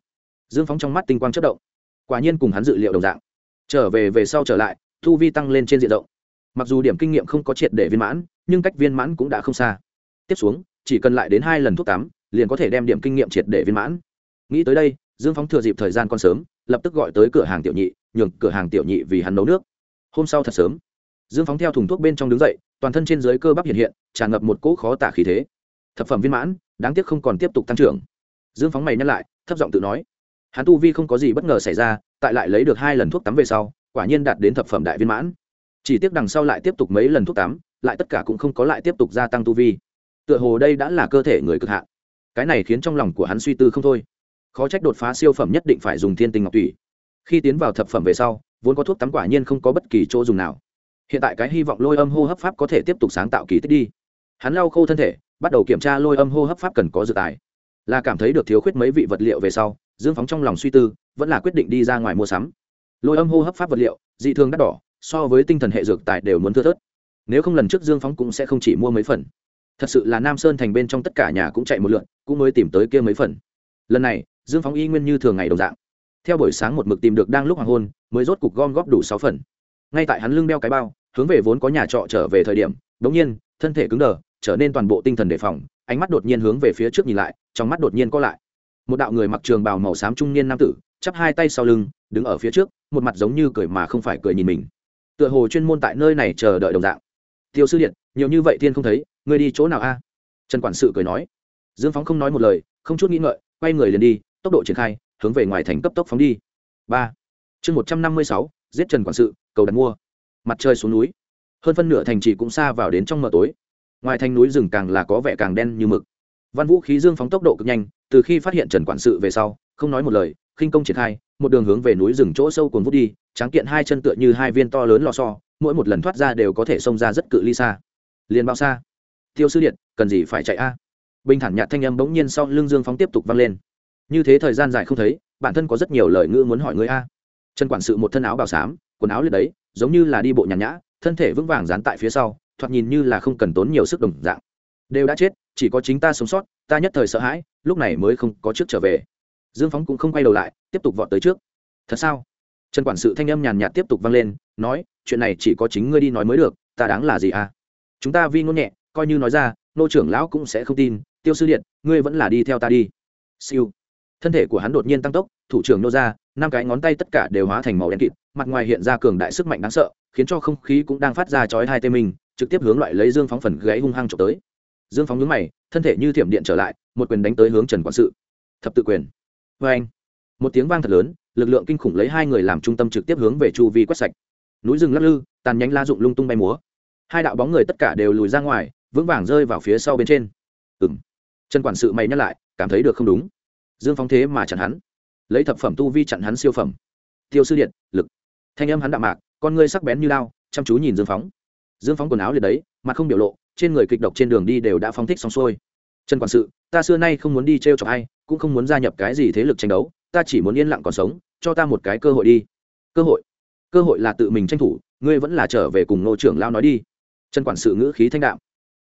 Dương phóng trong mắt tinh quang chất động. Quả nhiên cùng hắn dự liệu đồng dạng. Trở về về sau trở lại thu vi tăng lên trên diện rộng mặc dù điểm kinh nghiệm không có triệt để viên mãn, nhưng cách viên mãn cũng đã không xa. Tiếp xuống, chỉ cần lại đến hai lần thuốc tắm, liền có thể đem điểm kinh nghiệm triệt để viên mãn. Nghĩ tới đây, dương phóng thừa dịp thời gian còn sớm, lập tức gọi tới cửa hàng tiểu nhị, nhường cửa hàng tiểu nhị vì hắn nấu nước. Hôm sau thật sớm, dương phóng theo thùng thuốc bên trong đứng dậy, toàn thân trên dưới cơ bắp hiện hiện, tràn ngập một cỗ khó tả khí thế. Thập phẩm viên mãn, đáng tiếc không còn tiếp tục tăng trưởng. Dương phóng mày nhắc lại, thấp giọng tự nói, hắn tu vi không có gì bất ngờ xảy ra, tại lại lấy được hai lần thuốc tắm về sau, quả nhiên đạt đến thập phẩm đại viên mãn chỉ tiếc đằng sau lại tiếp tục mấy lần thuốc tắm, lại tất cả cũng không có lại tiếp tục gia tăng tu vi. Tựa hồ đây đã là cơ thể người cực hạn. Cái này khiến trong lòng của hắn suy tư không thôi. Khó trách đột phá siêu phẩm nhất định phải dùng thiên tinh ngọc tủy. Khi tiến vào thập phẩm về sau, vốn có thuốc tắm quả nhiên không có bất kỳ chỗ dùng nào. Hiện tại cái hy vọng lôi âm hô hấp pháp có thể tiếp tục sáng tạo kỳ tích đi. Hắn lau khô thân thể, bắt đầu kiểm tra lôi âm hô hấp pháp cần có dự tài. Là cảm thấy được thiếu khuyết mấy vị vật liệu về sau, dương phóng trong lòng suy tư, vẫn là quyết định đi ra ngoài mua sắm. Lôi âm hô hấp pháp vật liệu, dị thường đắt đỏ so với tinh thần hệ dược tài đều muốn thưa thớt. Nếu không lần trước dương phóng cũng sẽ không chỉ mua mấy phần. Thật sự là nam sơn thành bên trong tất cả nhà cũng chạy một lượn, cũng mới tìm tới kia mấy phần. Lần này, dương phóng y nguyên như thường ngày đồng dạng. Theo buổi sáng một mực tìm được đang lúc hoàng hôn, mới rốt cục gom góp đủ sáu phần. Ngay tại hắn lưng đeo cái bao, hướng về vốn có nhà trọ trở về thời điểm đ ỗ n g nhiên, thân thể cứng đờ, trở nên toàn bộ tinh thần đề phòng, ánh mắt đột nhiên hướng về phía trước nhìn lại, trong mắt đột nhiên có lại. Một đạo người mặc trường bào màu xám trung niên nam tử, chắp hai tay sau lưng, đứng ở phía trước, một mặt giống như cười mà không phải cười nhìn mình tựa hồ chuyên môn tại nơi này chờ đợi đồng dạng. Tiêu sư điện, nhiều như vậy thiên không thấy, ngươi đi chỗ nào a? Trần quản sự cười nói. Dương phóng không nói một lời, không chút nghĩ ngợi, quay người liền đi, tốc độ triển khai, hướng về ngoài thành cấp tốc phóng đi. Ba. Chương một trăm năm mươi sáu, giết trần quản sự, cầu đặt mua. Mặt trời xuống núi. Hơn phân nửa thành trì cũng xa vào đến trong mờ tối. Ngoài thành núi rừng càng là có vẻ càng đen như mực. Văn vũ khí dương phóng tốc độ cực nhanh, từ khi phát hiện trần quản sự về sau, không nói một lời, khinh công triển khai một đường hướng về núi rừng chỗ sâu cuồn vút đi, tráng kiện hai chân tựa như hai viên to lớn lò so mỗi một lần thoát ra đều có thể xông ra rất cự ly xa. Liền bao xa. Tiêu sư điện, cần gì phải chạy a? Bình thản nhạt thanh âm bỗng nhiên sau lưng dương phóng tiếp tục vang lên. Như thế thời gian dài không thấy, bản thân có rất nhiều lời ngữ muốn hỏi người a. Trần quản sự một thân áo bào xám, quần áo lên đấy, giống như là đi bộ nhàn nhã, thân thể vững vàng dán tại phía sau, thoạt nhìn như là không cần tốn nhiều sức đồng dạng. Đều đã chết, chỉ có chính ta sống sót, ta nhất thời sợ hãi, lúc này mới không có trước trở về. Dương phóng cũng không quay đầu lại tiếp tục vọt tới trước. Thật sao? Trần quản sự thanh âm nhàn nhạt tiếp tục vang lên, nói, chuyện này chỉ có chính ngươi đi nói mới được, ta đáng là gì à? Chúng ta vi ngôn nhẹ, coi như nói ra, nô trưởng lão cũng sẽ không tin, tiêu sư điện, ngươi vẫn là đi theo ta đi. Siêu. Thân thể của hắn đột nhiên tăng tốc, thủ trưởng nô ra, năm cái ngón tay tất cả đều hóa thành màu đen kịt, mặt ngoài hiện ra cường đại sức mạnh đáng sợ, khiến cho không khí cũng đang phát ra chói hai tê mình trực tiếp hướng loại lấy dương phóng phần gãy hung hăng trộm tới. Dương phóng nhướng mày, thân thể như thiểm điện trở lại, một quyền đánh tới hướng trần quản sự. Thập tự quyền. Vê anh một tiếng vang thật lớn, lực lượng kinh khủng lấy hai người làm trung tâm trực tiếp hướng về chu vi quét sạch. Núi rừng lắc lư, tàn nhánh la dụng lung tung bay múa. Hai đạo bóng người tất cả đều lùi ra ngoài, vững vàng rơi vào phía sau bên trên. Ừ m trần quản sự mày nhắc lại, cảm thấy được không đúng. Dương phóng thế mà chặn hắn. Lấy thập phẩm tu vi chặn hắn siêu phẩm. Tiêu sư điện, lực. Thanh âm hắn đạm mạc, con ngươi sắc bén như lao, chăm chú nhìn dương phóng. Dương phóng quần áo liệt đấy, mặt không biểu lộ, trên người kịch độc trên đường đi đều đã phóng thích xong xuôi. Trần quản sự, ta xưa nay không muốn đi t r e o chọc ai, cũng không muốn gia nhập cái gì thế lực tranh đấu ta chỉ muốn yên lặng còn sống, cho ta một cái cơ hội đi. Cơ hội? Cơ hội là tự mình tranh thủ, ngươi vẫn là trở về cùng nô trưởng lão nói đi. Trần quản sự ngữ khí thanh đạm.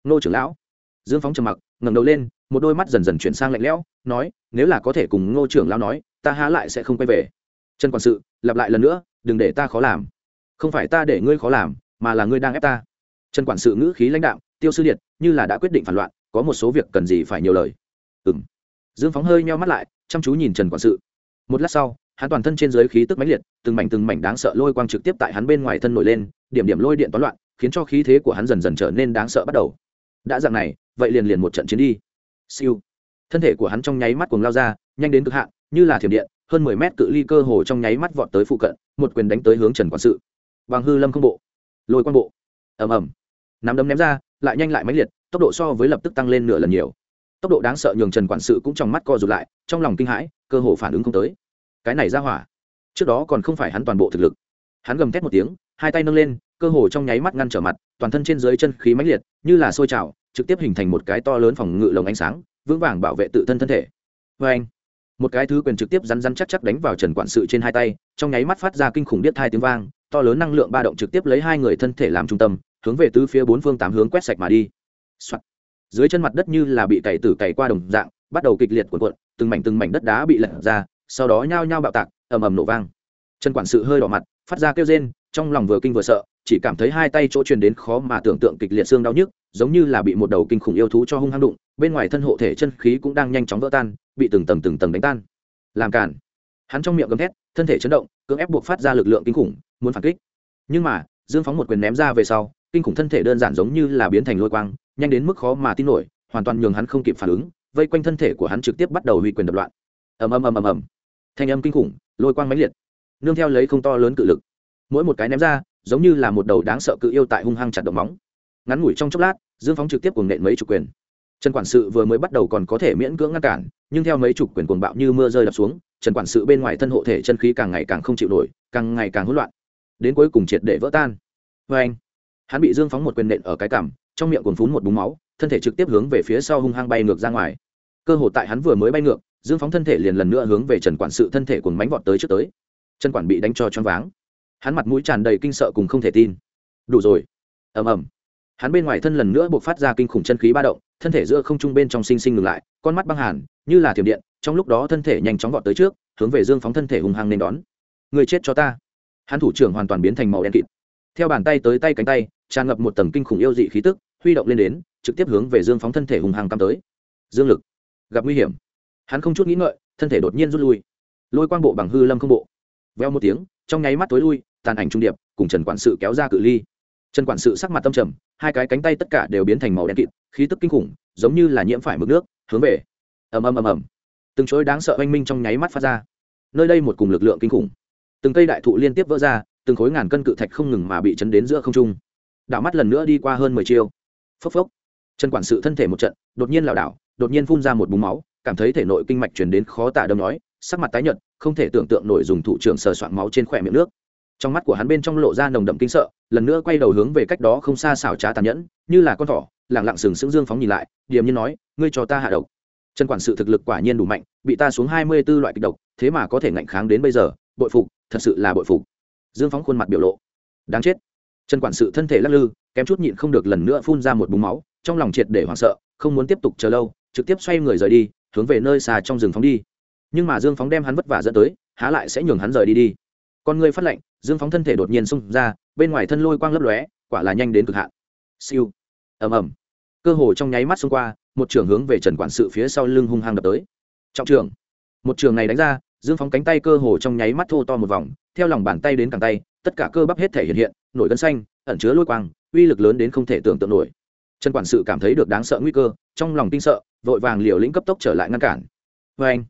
Nô trưởng lão? Dương phóng trầm mặc, ngẩng đầu lên, một đôi mắt dần dần chuyển sang lạnh lẽo, nói, nếu là có thể cùng ngô trưởng lão nói, ta há lại sẽ không quay về. Trần quản sự, lặp lại lần nữa, đừng để ta khó làm. Không phải ta để ngươi khó làm, mà là ngươi đang ép ta. Trần quản sự ngữ khí lãnh đạo tiêu sư điện như là đã quyết định phản loạn, có một số việc cần gì phải nhiều lời. Ừ m dương phóng hơi meo mắt lại, chăm chú nhìn trần quản sự một lát sau, hắn toàn thân trên giới khí tức mãnh liệt, từng mảnh từng mảnh đáng sợ lôi quang trực tiếp tại hắn bên ngoài thân nổi lên, điểm điểm lôi điện toán loạn, khiến cho khí thế của hắn dần dần trở nên đáng sợ bắt đầu. Đã dạng này, vậy liền liền một trận chiến đi. Siêu. Thân thể của hắn trong nháy mắt cuồng lao ra, nhanh đến cực hạn, như là thiểm điện, hơn mười mét cự ly cơ hồ trong nháy mắt vọt tới phụ cận, một quyền đánh tới hướng trần quản sự. Bằng hư lâm không bộ. Lôi quang bộ. Ầm ầm. Nắm đấm ném ra, lại nhanh lại mãnh liệt, tốc độ so với lập tức tăng lên nửa lần nhiều tốc độ đáng sợ nhường trần quản sự cũng trong mắt co rụt lại, trong lòng kinh hãi, cơ hồ phản ứng không tới. Cái này ra hỏa, trước đó còn không phải hắn toàn bộ thực lực. Hắn gầm thét một tiếng, hai tay nâng lên, cơ hồ trong nháy mắt ngăn trở mặt, toàn thân trên dưới chân khí mãnh liệt, như là sôi trào, trực tiếp hình thành một cái to lớn phòng ngự lồng ánh sáng, vững vàng bảo vệ tự thân thân thể. Vê anh, một cái thứ quyền trực tiếp rắn rắn chắc chắc đánh vào trần quản sự trên hai tay, trong nháy mắt phát ra kinh khủng điếc hai tiếng vang, to lớn năng lượng ba động trực tiếp lấy hai người thân thể làm trung tâm, hướng về tứ phía bốn phương tám hướng quét sạch mà đi、Soạn dưới chân mặt đất như là bị cày tử cày qua đồng dạng, bắt đầu kịch liệt cuộn cuộn, từng mảnh từng mảnh đất đá bị lật ra, sau đó nhao nhao bạo tạc, ầm ầm nổ vang. Trần quản sự hơi đỏ mặt, phát ra kêu rên, trong lòng vừa kinh vừa sợ, chỉ cảm thấy hai tay chỗ truyền đến khó mà tưởng tượng kịch liệt xương đau nhức, giống như là bị một đầu kinh khủng yêu thú cho hung hăng đụng, bên ngoài thân hộ thể chân khí cũng đang nhanh chóng vỡ tan, bị từng tầng từng tầng đánh tan. Làm cản hắn trong miệng gầm thét, thân thể chấn động, cưỡng ép buộc phát ra lực lượng kinh khủng, muốn phản kích. Nhưng mà, dương phóng một quyền ném ra về sau kinh khủng thân thể đơn giản giống như là biến thành lôi quang, nhanh đến mức khó mà tin nổi, hoàn toàn nhường hắn không kịp phản ứng, vây quanh thân thể của hắn trực tiếp bắt đầu huy quyền đập loạn. Ầm ầm ầm ầm ầm. Thanh âm kinh khủng, lôi quang mãnh liệt. Nương theo lấy không to lớn cự lực. Mỗi một cái ném ra, giống như là một đầu đáng sợ cự yêu tại hung hăng chặt động móng. Ngắn ngủi trong chốc lát, dương phóng trực tiếp cuồng nện mấy chục quyền. Trần quản sự vừa mới bắt đầu còn có thể miễn cưỡng ngăn cản, nhưng theo mấy chục quyền cuồng bạo như mưa rơi đập xuống, trần quản sự bên ngoài thân hộ thể chân khí càng ngày càng không chịu nổi, càng ngày càng hỗn loạn. Đến cuối cùng triệt để vỡ tan. Vê anh hắn bị dương phóng một quyền nện ở cái cằm, trong miệng còn phún một búng máu, thân thể trực tiếp hướng về phía sau hung hăng bay ngược ra ngoài. Cơ hội tại hắn vừa mới bay ngược, dương phóng thân thể liền lần nữa hướng về trần quản sự thân thể cùng mánh vọt tới trước tới. Trần quản bị đánh cho choáng váng. Hắn mặt mũi tràn đầy kinh sợ cùng không thể tin. Đủ rồi. Ầm ầm. Hắn bên ngoài thân lần nữa buộc phát ra kinh khủng chân khí ba động, thân thể giữa không trung bên trong sinh sinh ngừng lại, con mắt băng hàn, như là thiểm điện, trong lúc đó thân thể nhanh chóng vọt tới trước, hướng về dương phóng thân thể hùng hăng nên đón. Người chết cho ta. Hắn thủ trưởng hoàn toàn biến thành màu đen kịt theo bàn tay tới tay cánh tay, tràn ngập một tầng kinh khủng yêu dị khí tức, huy động lên đến, trực tiếp hướng về dương phóng thân thể hùng hăng cắm tới. Dương lực, gặp nguy hiểm. Hắn không chút nghĩ ngợi, thân thể đột nhiên rút lui. Lôi quang bộ bằng hư lâm không bộ. Veo một tiếng, trong nháy mắt tối lui, tàn ảnh trung điệp, cùng trần quản sự kéo ra cự ly. Trần quản sự sắc mặt tâm trầm, hai cái cánh tay tất cả đều biến thành màu đen kịt, khí tức kinh khủng, giống như là nhiễm phải mực nước, hướng về. Ầm ầm ầm ầm. Từng chuỗi đáng sợ oanh minh trong nháy mắt phát ra. Nơi đây một cùng lực lượng kinh khủng. Từng cây đại thụ liên tiếp vỡ ra từng khối ngàn cân cự thạch không ngừng mà bị chấn đến giữa không trung. Đảo mắt lần nữa đi qua hơn mười chiêu. Phốc phốc. Trần quản sự thân thể một trận, đột nhiên lảo đảo, đột nhiên phun ra một búng máu, cảm thấy thể nội kinh mạch truyền đến khó tả đâm nói, sắc mặt tái nhợt, không thể tưởng tượng nổi dùng thủ trưởng sờ soạn máu trên khỏe miệng nước. Trong mắt của hắn bên trong lộ ra nồng đậm kinh sợ, lần nữa quay đầu hướng về cách đó không xa xảo trá tàn nhẫn, như là con thỏ lẳng lặng sừng sững dương phóng nhìn lại, điềm nhiên nói, ngươi cho ta hạ độc. Trần quản sự thực lực quả nhiên đủ mạnh, bị ta xuống hai mươi b ố loại kịch độc, thế mà có thể ngạnh kháng đến bây giờ, bội phục, thật sự là bội phục dương phóng khuôn mặt biểu lộ. Đáng chết. Trần quản sự thân thể lắc lư, kém chút nhịn không được lần nữa phun ra một búng máu, trong lòng triệt để hoảng sợ, không muốn tiếp tục chờ lâu, trực tiếp xoay người rời đi, hướng về nơi xa trong rừng phóng đi. Nhưng mà dương phóng đem hắn vất vả dẫn tới, há lại sẽ nhường hắn rời đi đi. Con người phát lệnh, dương phóng thân thể đột nhiên xông ra, bên ngoài thân lôi quang lấp lóe, quả là nhanh đến cực hạn. Siêu. Ầm ầm. Cơ hồ trong nháy mắt xông qua, một trường hướng về trần quản sự phía sau lưng hung hăng đập tới. Trọng trường một trường này đánh ra dương phóng cánh tay cơ hồ trong nháy mắt thô to một vòng, theo lòng bàn tay đến cẳng tay, tất cả cơ bắp hết thể hiện hiện, nổi gân xanh, ẩn chứa lôi quang, uy lực lớn đến không thể tưởng tượng nổi. Trần quản sự cảm thấy được đáng sợ nguy cơ, trong lòng kinh sợ, vội vàng liều lĩnh cấp tốc trở lại ngăn cản. Vê anh,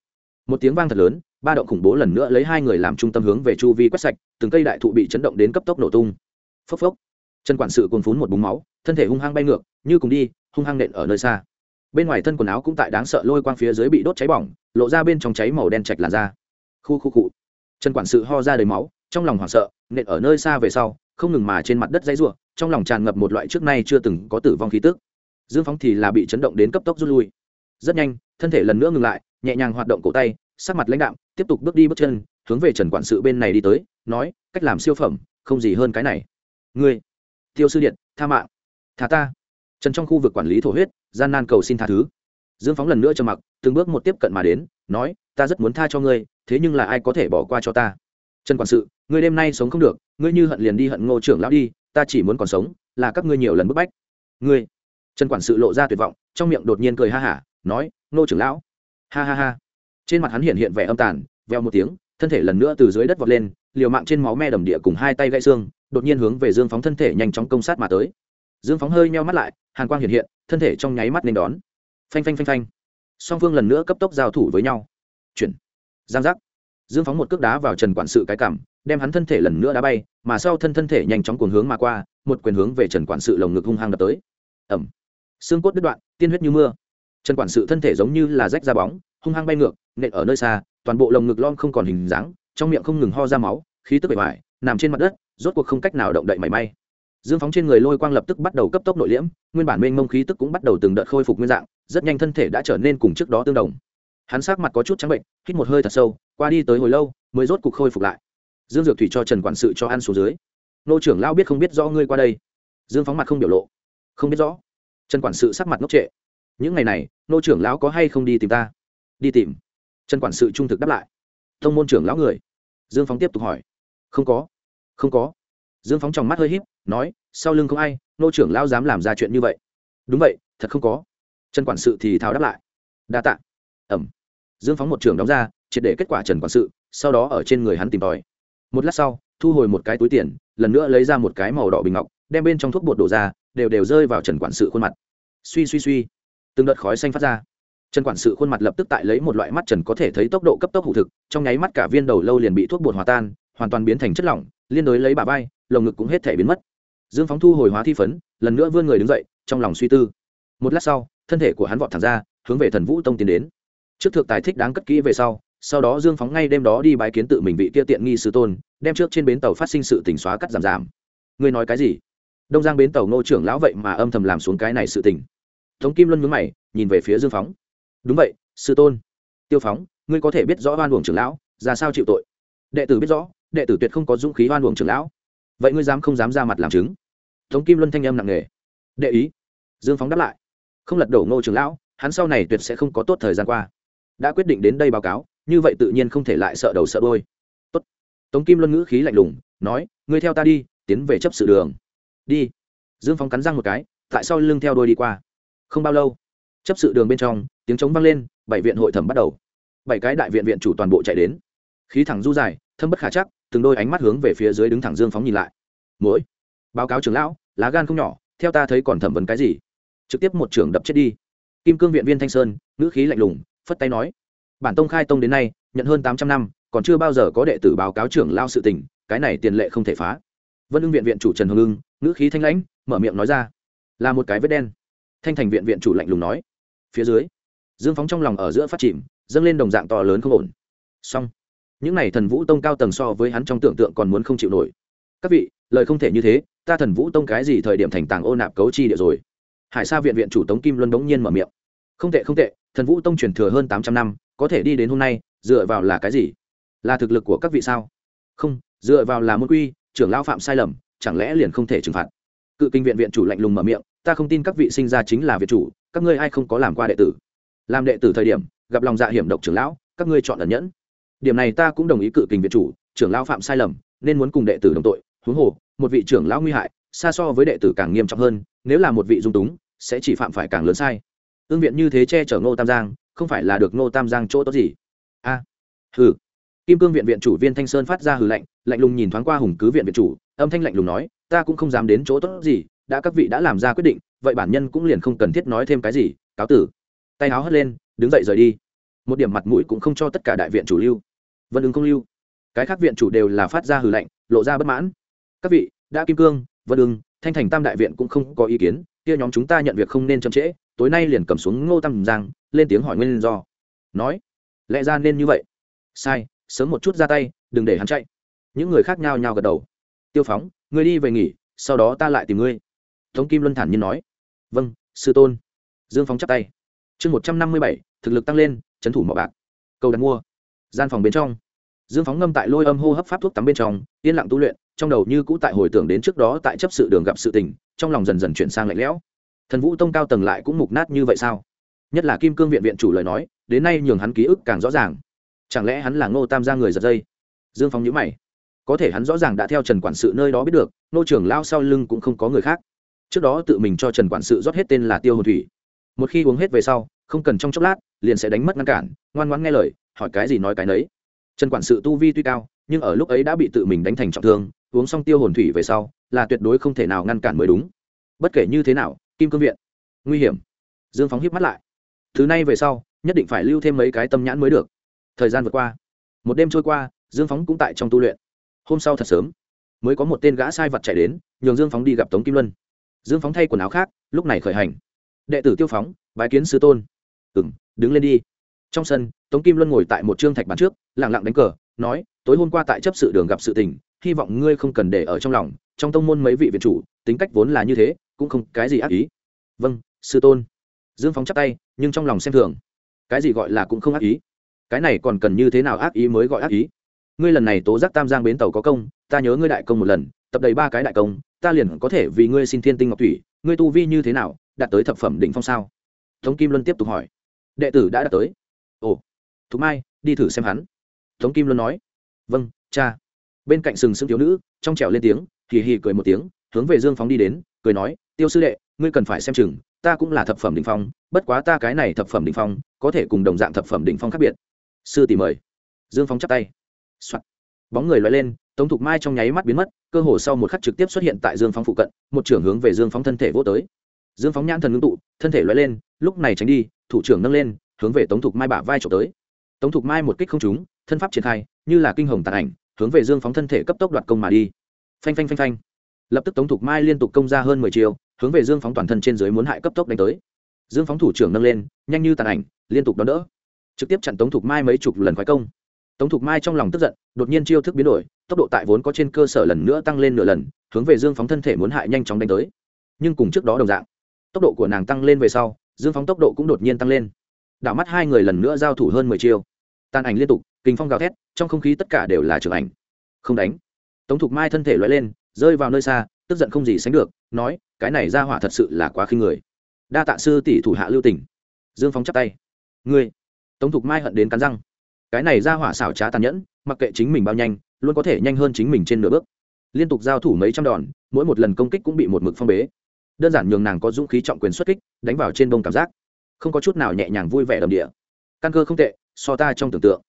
một tiếng vang thật lớn, ba động khủng bố lần nữa lấy hai người làm trung tâm hướng về chu vi quét sạch, từng cây đại thụ bị chấn động đến cấp tốc nổ tung. Phốc phốc. Trần quản sự cồn phún một búng máu, thân thể hung hăng bay ngược, như cùng đi, hung hăng nện ở nơi xa. Bên ngoài thân quần áo cũng tại đáng sợ lôi quang phía dưới bị đốt cháy bỏng, lộ ra bên trong cháy màu đen chạch làn da khu khu cụ trần quản sự ho ra đầy máu, trong lòng hoảng sợ, nện ở nơi xa về sau, không ngừng mà trên mặt đất dãy ruộng trong lòng tràn ngập một loại trước nay chưa từng có tử vong khí tức. Dương phóng thì là bị chấn động đến cấp tốc rút lui. Rất nhanh, thân thể lần nữa ngừng lại, nhẹ nhàng hoạt động cổ tay, sắc mặt lãnh đạm, tiếp tục bước đi bước chân, hướng về trần quản sự bên này đi tới, nói, cách làm siêu phẩm, không gì hơn cái này. Ngươi, tiêu sư điện, tha mạng. Thả ta. Trần trong khu vực quản lý thổ huyết, gian nan cầu xin tha thứ dương phóng lần nữa trầm mặc, từng bước một tiếp cận mà đến, nói, ta rất muốn tha cho ngươi, thế nhưng là ai có thể bỏ qua cho ta? Trần quản sự, ngươi đêm nay sống không được, ngươi như hận liền đi hận ngô trưởng lão đi, ta chỉ muốn còn sống, là các ngươi nhiều lần bức bách. Ngươi? Trần quản sự lộ ra tuyệt vọng, trong miệng đột nhiên cười ha hả, nói, ngô trưởng lão. Ha ha ha. Trên mặt hắn hiện hiện vẻ âm tàn, veo một tiếng, thân thể lần nữa từ dưới đất vọt lên, liều mạng trên máu me đầm địa cùng hai tay gãy xương, đột nhiên hướng về dương phóng thân thể nhanh chóng công sát mà tới. Dương phóng hơi meo mắt lại, hàn quang hiện hiện, thân thể trong nháy mắt nên đón phanh phanh phanh phanh. Song phương lần nữa cấp tốc giao thủ với nhau. Chuyển. Giang giác. Dương phóng một cước đá vào trần quản sự cái cảm, đem hắn thân thể lần nữa đá bay, mà sau thân thân thể nhanh chóng cuồng hướng mà qua, một quyền hướng về trần quản sự lồng ngực hung hăng đập tới. Ẩm xương cốt đứt đoạn, tiên huyết như mưa. Trần quản sự thân thể giống như là rách ra bóng, hung hăng bay ngược, nện ở nơi xa, toàn bộ lồng ngực lon không còn hình dáng, trong miệng không ngừng ho ra máu, khí tức bề ngoài nằm trên mặt đất, rốt cuộc không cách nào động đậy mảy may dương phóng trên người lôi quang lập tức bắt đầu cấp tốc nội liễm, nguyên bản mênh mông khí tức cũng bắt đầu từng đợt khôi phục nguyên dạng, rất nhanh thân thể đã trở nên cùng trước đó tương đồng. Hắn sát mặt có chút trắng bệnh, hít một hơi thật sâu, qua đi tới hồi lâu, mới rốt cục khôi phục lại. Dương dược thủy cho trần quản sự cho ăn xuống dưới. Nô trưởng lao biết không biết rõ ngươi qua đây. Dương phóng mặt không biểu lộ. Không biết rõ. Trần quản sự sắc mặt ngốc trệ. Những ngày này, nô trưởng lão có hay không đi tìm ta? Đi tìm. Trần quản sự trung thực đáp lại. Thông môn trưởng lão người. Dương phóng tiếp tục hỏi. Không có. Không có. Dương phóng trong mắt hơi h í p nói, sau lưng không ai, nô trưởng lão dám làm ra chuyện như vậy. Đúng vậy, thật không có. Trần quản sự thì tháo đáp lại. Đa t ạ ẩm. Dương phóng một trưởng đóng ra, triệt để kết quả trần quản sự, sau đó ở trên người hắn tìm tòi. Một lát sau, thu hồi một cái túi tiền, lần nữa lấy ra một cái màu đỏ bình ngọc, đem bên trong thuốc bột đổ ra, đều đều rơi vào trần quản sự khuôn mặt. Suy suy suy. Từng đợt khói xanh phát ra. Trần quản sự khuôn mặt lập tức tại lấy một loại mắt trần có thể thấy tốc độ cấp tốc hủ thực, trong nháy mắt cả viên đầu lâu liền bị thuốc bột hòa tan, hoàn toàn biến thành chất lỏng, liên đối lấy bà vai, lồng ngực cũng hết thể biến mất dương phóng thu hồi hóa thi phấn, lần nữa vươn người đứng dậy, trong lòng suy tư. Một lát sau, thân thể của hắn vọt thẳng ra, hướng về thần vũ tông tiến đến. Trước thực tài thích đáng cất kỹ về sau sau đó dương phóng ngay đêm đó đi bái kiến tự mình vị kia tiện nghi sư tôn, đem trước trên bến tàu phát sinh sự tỉnh xóa cắt giảm giảm. Ngươi nói cái gì? Đông giang bến tàu ngô trưởng lão vậy mà âm thầm làm xuống cái này sự tình. Tống kim luân mướn mày, nhìn về phía dương phóng. Đúng vậy, sư tôn. Tiêu phóng, ngươi có thể biết rõ oan uổng trưởng lão, ra sao chịu tội? Đệ tử biết rõ, đệ tử tuyệt không có dũng khí oan uổng trưởng lão. Vậy ngươi dám không dám ra mặt làm chứng? Tống kim luân thanh âm nặng nề. Đệ ý. Dương phóng đáp lại. Không lật đổ ngô trưởng lão, hắn sau này tuyệt sẽ không có tốt thời gian qua. Đã quyết định đến đây báo cáo, như vậy tự nhiên không thể lại sợ đầu sợ đôi Tốt. tống kim luân ngữ khí lạnh lùng, nói, ngươi theo ta đi, tiến về chấp sự đường. Đi. Dương phóng cắn răng một cái, tại sao lưng theo đôi đi qua. Không bao lâu, chấp sự đường bên trong, tiếng trống vang lên, bảy viện hội thẩm bắt đầu. Bảy cái đại viện viện chủ toàn bộ chạy đến. Khí thẳng du dài, thâm bất khả chắc, từng đôi ánh mắt hướng về phía dưới đứng thẳng dương phóng nhìn lại. Mỗi báo cáo trưởng lão lá gan không nhỏ, theo ta thấy còn thẩm vấn cái gì? Trực tiếp một trưởng đập chết đi. Kim cương viện viên thanh sơn, ngữ khí lạnh lùng, phất tay nói, bản tông khai tông đến nay, nhận hơn tám trăm năm, còn chưa bao giờ có đệ tử báo cáo trưởng lao sự tình, cái này tiền lệ không thể phá. Vân ưng viện viện chủ trần hồng ưng, ngữ khí thanh lãnh, mở miệng nói ra, là một cái vết đen. Thanh thành viện viện chủ lạnh lùng nói, phía dưới, dương phóng trong lòng ở giữa phát chìm, dâng lên đồng dạng to lớn không ổn. Song những n à y thần vũ tông cao tầng so với hắn trong tưởng tượng còn muốn không chịu nổi. Các vị lời không thể như thế, ta thần vũ tông cái gì thời điểm thành tàng ô nạp cấu chi địa rồi? Hải sa viện viện chủ tống kim luân bỗng nhiên mở miệng. Không tệ không tệ, thần vũ tông truyền thừa hơn tám trăm năm, có thể đi đến hôm nay, dựa vào là cái gì? Là thực lực của các vị sao? Không, dựa vào là môn quy, trưởng lão phạm sai lầm, chẳng lẽ liền không thể trừng phạt? Cự kinh viện viện chủ lạnh lùng mở miệng, ta không tin các vị sinh ra chính là viện chủ, các ngươi ai không có làm qua đệ tử? Làm đệ tử thời điểm, gặp lòng dạ hiểm độc trưởng lão, các ngươi chọn ẩn nhẫn. Điểm này ta cũng đồng ý cự kinh viện chủ, trưởng lão phạm sai lầm, nên muốn cùng đệ tử đồng tội huống hồ một vị trưởng lão nguy hại xa so với đệ tử càng nghiêm trọng hơn nếu là một vị dung túng sẽ chỉ phạm phải càng lớn sai. Ương viện như thế che chở ngô tam giang không phải là được ngô tam giang chỗ tốt gì? A à, hừ. Kim cương viện viện chủ viên thanh sơn phát ra hừ lạnh lạnh lùng nhìn thoáng qua hùng cứ viện viện chủ âm thanh lạnh lùng nói ta cũng không dám đến chỗ tốt gì đã các vị đã làm ra quyết định vậy bản nhân cũng liền không cần thiết nói thêm cái gì cáo tử. Tay áo hất lên đứng dậy rời đi. Một điểm mặt mũi cũng không cho tất cả đại viện chủ lưu. Vân ứng không lưu. Cái khác viện chủ đều là phát ra hừ lạnh lộ ra bất mãn các vị, đã kim cương, vân ưng, thanh thành tam đại viện cũng không có ý kiến, kia nhóm chúng ta nhận việc không nên chậm trễ, tối nay liền cầm xuống ngô tam giang, lên tiếng hỏi nguyên do. Nói, lẽ ra nên như vậy. Sai, sớm một chút ra tay, đừng để hắn chạy. Những người khác nhao nhao gật đầu. Tiêu phóng, ngươi đi về nghỉ, sau đó ta lại tìm ngươi. Tống kim luân thản nhiên nói. Vâng sư tôn. Dương phóng chắp tay. Chương một trăm năm mươi bảy, thực lực tăng lên trấn thủ mỏ bạc. Cầu đặt mua. Gian phòng bên trong. Dương phóng ngâm tại lôi âm hô hấp pháp thuốc tắm bên trong, yên lặng tu luyện trong đầu như cũ tại hồi tưởng đến trước đó tại chấp sự đường gặp sự tình, trong lòng dần dần chuyển sang lạnh lẽo. Thần vũ tông cao tầng lại cũng mục nát như vậy sao? Nhất là kim cương viện viện chủ lời nói, đến nay nhường hắn ký ức càng rõ ràng. Chẳng lẽ hắn là ngô tam gia người giật dây? Dương phong nhữ mày. Có thể hắn rõ ràng đã theo trần quản sự nơi đó biết được nô trưởng lao sau lưng cũng không có người khác. Trước đó tự mình cho trần quản sự rót hết tên là tiêu hồn thủy. Một khi uống hết về sau, không cần trong chốc lát, liền sẽ đánh mất ngăn cản, ngoan ngoãn nghe lời, hỏi cái gì nói cái nấy. Trần quản sự tu vi tuy cao, nhưng ở lúc ấy đã bị tự mình đánh thành trọng thương uống xong tiêu hồn thủy về sau, là tuyệt đối không thể nào ngăn cản mới đúng. Bất kể như thế nào, kim cương viện, nguy hiểm. Dương phóng hiếp mắt lại. Thứ này về sau, nhất định phải lưu thêm mấy cái tâm nhãn mới được. Thời gian vượt qua. Một đêm trôi qua, dương phóng cũng tại trong tu luyện. Hôm sau thật sớm, mới có một tên gã sai vật chạy đến, nhường dương phóng đi gặp tống kim luân. Dương phóng thay quần áo khác, lúc này khởi hành. Đệ tử tiêu phóng, bái kiến sư tôn. Ừ m đứng lên đi. Trong sân, tống kim luân ngồi tại một trương thạch bàn trước lẳng lặng đánh cờ, nói, tối hôm qua tại chấp sự đường gặp sự tình hy vọng ngươi không cần để ở trong lòng, trong tông môn mấy vị viện chủ, tính cách vốn là như thế, cũng không cái gì ác ý. Vâng sư tôn. Dương phóng chắp tay, nhưng trong lòng xem thường. Cái gì gọi là cũng không ác ý? Cái này còn cần như thế nào ác ý mới gọi ác ý? Ngươi lần này tố giác tam giang bến tàu có công, ta nhớ ngươi đại công một lần, tập đầy ba cái đại công, ta liền có thể vì ngươi xin thiên tinh ngọc thủy, ngươi tu vi như thế nào, đạt tới thập phẩm đỉnh phong sao? Tống kim luân tiếp tục hỏi. Đệ tử đã đạt tới. Ồ, thục mai, đi thử xem hắn. Tống kim luân nói. Vâng cha bên cạnh sừng sững thiếu nữ, trong trẻo lên tiếng, hì hì cười một tiếng, hướng về dương phóng đi đến, cười nói, tiêu sư đệ, ngươi cần phải xem chừng, ta cũng là thập phẩm đỉnh phong, bất quá ta cái này thập phẩm đỉnh phong, có thể cùng đồng dạng thập phẩm đỉnh phong khác biệt. Sư tỷ mời. Dương phóng chắp tay、Soạn. bóng người loại lên, tống thục mai trong nháy mắt biến mất, cơ hồ sau một khắc trực tiếp xuất hiện tại dương phóng phụ cận, một trưởng hướng về dương phóng thân thể vô tới. Dương phóng nhãn thần ngưng tụ, thân thể loại lên, lúc này tránh đi, thủ trưởng nâng lên, hướng về tống thục mai bả vai trộm tới. Tống thục mai một kích không trúng, thân pháp triển khai, như là kinh hồng tàn ảnh hướng về dương phóng thân thể cấp tốc đoạt công mà đi. Phanh phanh phanh phanh. Lập tức tống thục mai liên tục công ra hơn mười chiều hướng về dương phóng toàn thân trên dưới muốn hại cấp tốc đánh tới. Dương phóng thủ trưởng nâng lên, nhanh như tàn ảnh, liên tục đón đỡ. Trực tiếp chặn tống thục mai mấy chục lần khoái công. Tống thục mai trong lòng tức giận, đột nhiên chiêu thức biến đổi, tốc độ tại vốn có trên cơ sở lần nữa tăng lên nửa lần, hướng về dương phóng thân thể muốn hại nhanh chóng đánh tới. Nhưng cùng trước đó đồng dạng, tốc độ của nàng tăng lên về sau, dương phóng tốc độ cũng đột nhiên tăng lên. Đảo mắt hai người lần nữa giao thủ hơn mười chiêu. Tàn ảnh liên tục kinh phong gào thét, trong không khí tất cả đều là trường ảnh. Không đánh. Tống thục mai thân thể loay lên, rơi vào nơi xa, tức giận không gì sánh được, nói, cái này ra hỏa thật sự là quá khinh người. Đa tạ sư tỷ thủ hạ lưu tỉnh dương phóng chắp tay. Ngươi? Tống thục mai hận đến cắn răng. Cái này ra hỏa xảo trá tàn nhẫn, mặc kệ chính mình bao nhanh, luôn có thể nhanh hơn chính mình trên nửa bước. Liên tục giao thủ mấy trăm đòn, mỗi một lần công kích cũng bị một mực phong bế. Đơn giản nhường nàng có dũng khí trọng quyền xuất kích, đánh vào trên bông cảm giác. Không có chút nào nhẹ nhàng vui vẻ đầm địa. Căn cơ không tệ, so ta trong tưởng tượng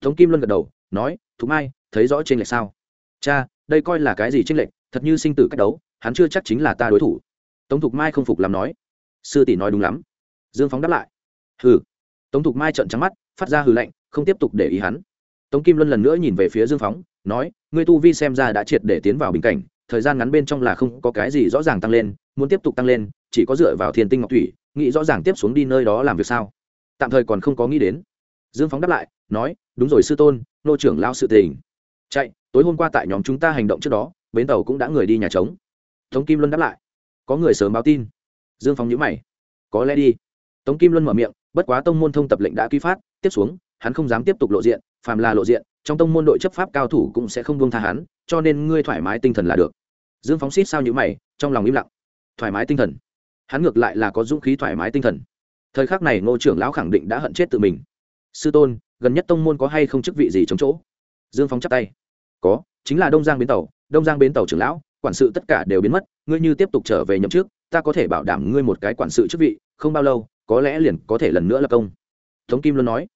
tống kim luân gật đầu, nói, thục mai, thấy rõ trên lệch sao? Cha, đây coi là cái gì tranh lệch, thật như sinh tử cách đấu, hắn chưa chắc chính là ta đối thủ. Tống thục mai không phục làm nói. Sư tỷ nói đúng lắm. Dương phóng đáp lại. Hừ. Tống thục mai trợn trắng mắt, phát ra hừ lạnh, không tiếp tục để ý hắn. Tống kim luân lần nữa nhìn về phía dương phóng, nói, ngươi tu vi xem ra đã triệt để tiến vào bình cảnh, thời gian ngắn bên trong là không có cái gì rõ ràng tăng lên, muốn tiếp tục tăng lên, chỉ có dựa vào thiên tinh ngọc thủy, nghĩ rõ ràng tiếp xuống đi nơi đó làm việc sao. Tạm thời còn không có nghĩ đến dương phóng đáp lại, nói, đúng rồi sư tôn, nô trưởng lao sự tình. Chạy, tối hôm qua tại nhóm chúng ta hành động trước đó, bến tàu cũng đã người đi nhà trống. Tống kim luân đáp lại, có người sớm báo tin. Dương phóng nhữ mày, có lẽ đi. Tống kim luân mở miệng, bất quá tông môn thông tập lệnh đã ký phát, tiếp xuống, hắn không dám tiếp tục lộ diện, phàm là lộ diện, trong tông môn đội chấp pháp cao thủ cũng sẽ không buông tha hắn, cho nên ngươi thoải mái tinh thần là được. Dương phóng xít sao nhữ mày, trong lòng im lặng. Thoải mái tinh thần? Hắn ngược lại là có dũng khí thoải mái tinh thần. Thời khắc này ngô trưởng lão khẳng định đã hận chết tự mình sư tôn, gần nhất tông môn có hay không chức vị gì chống chỗ? Dương phóng chắp tay. Có, chính là đông giang bến tàu. Đông giang bến tàu trưởng lão, quản sự tất cả đều biến mất. Ngươi như tiếp tục trở về nhậm trước ta có thể bảo đảm ngươi một cái quản sự chức vị, không bao lâu, có lẽ liền có thể lần nữa lập công. Tống kim luôn nói.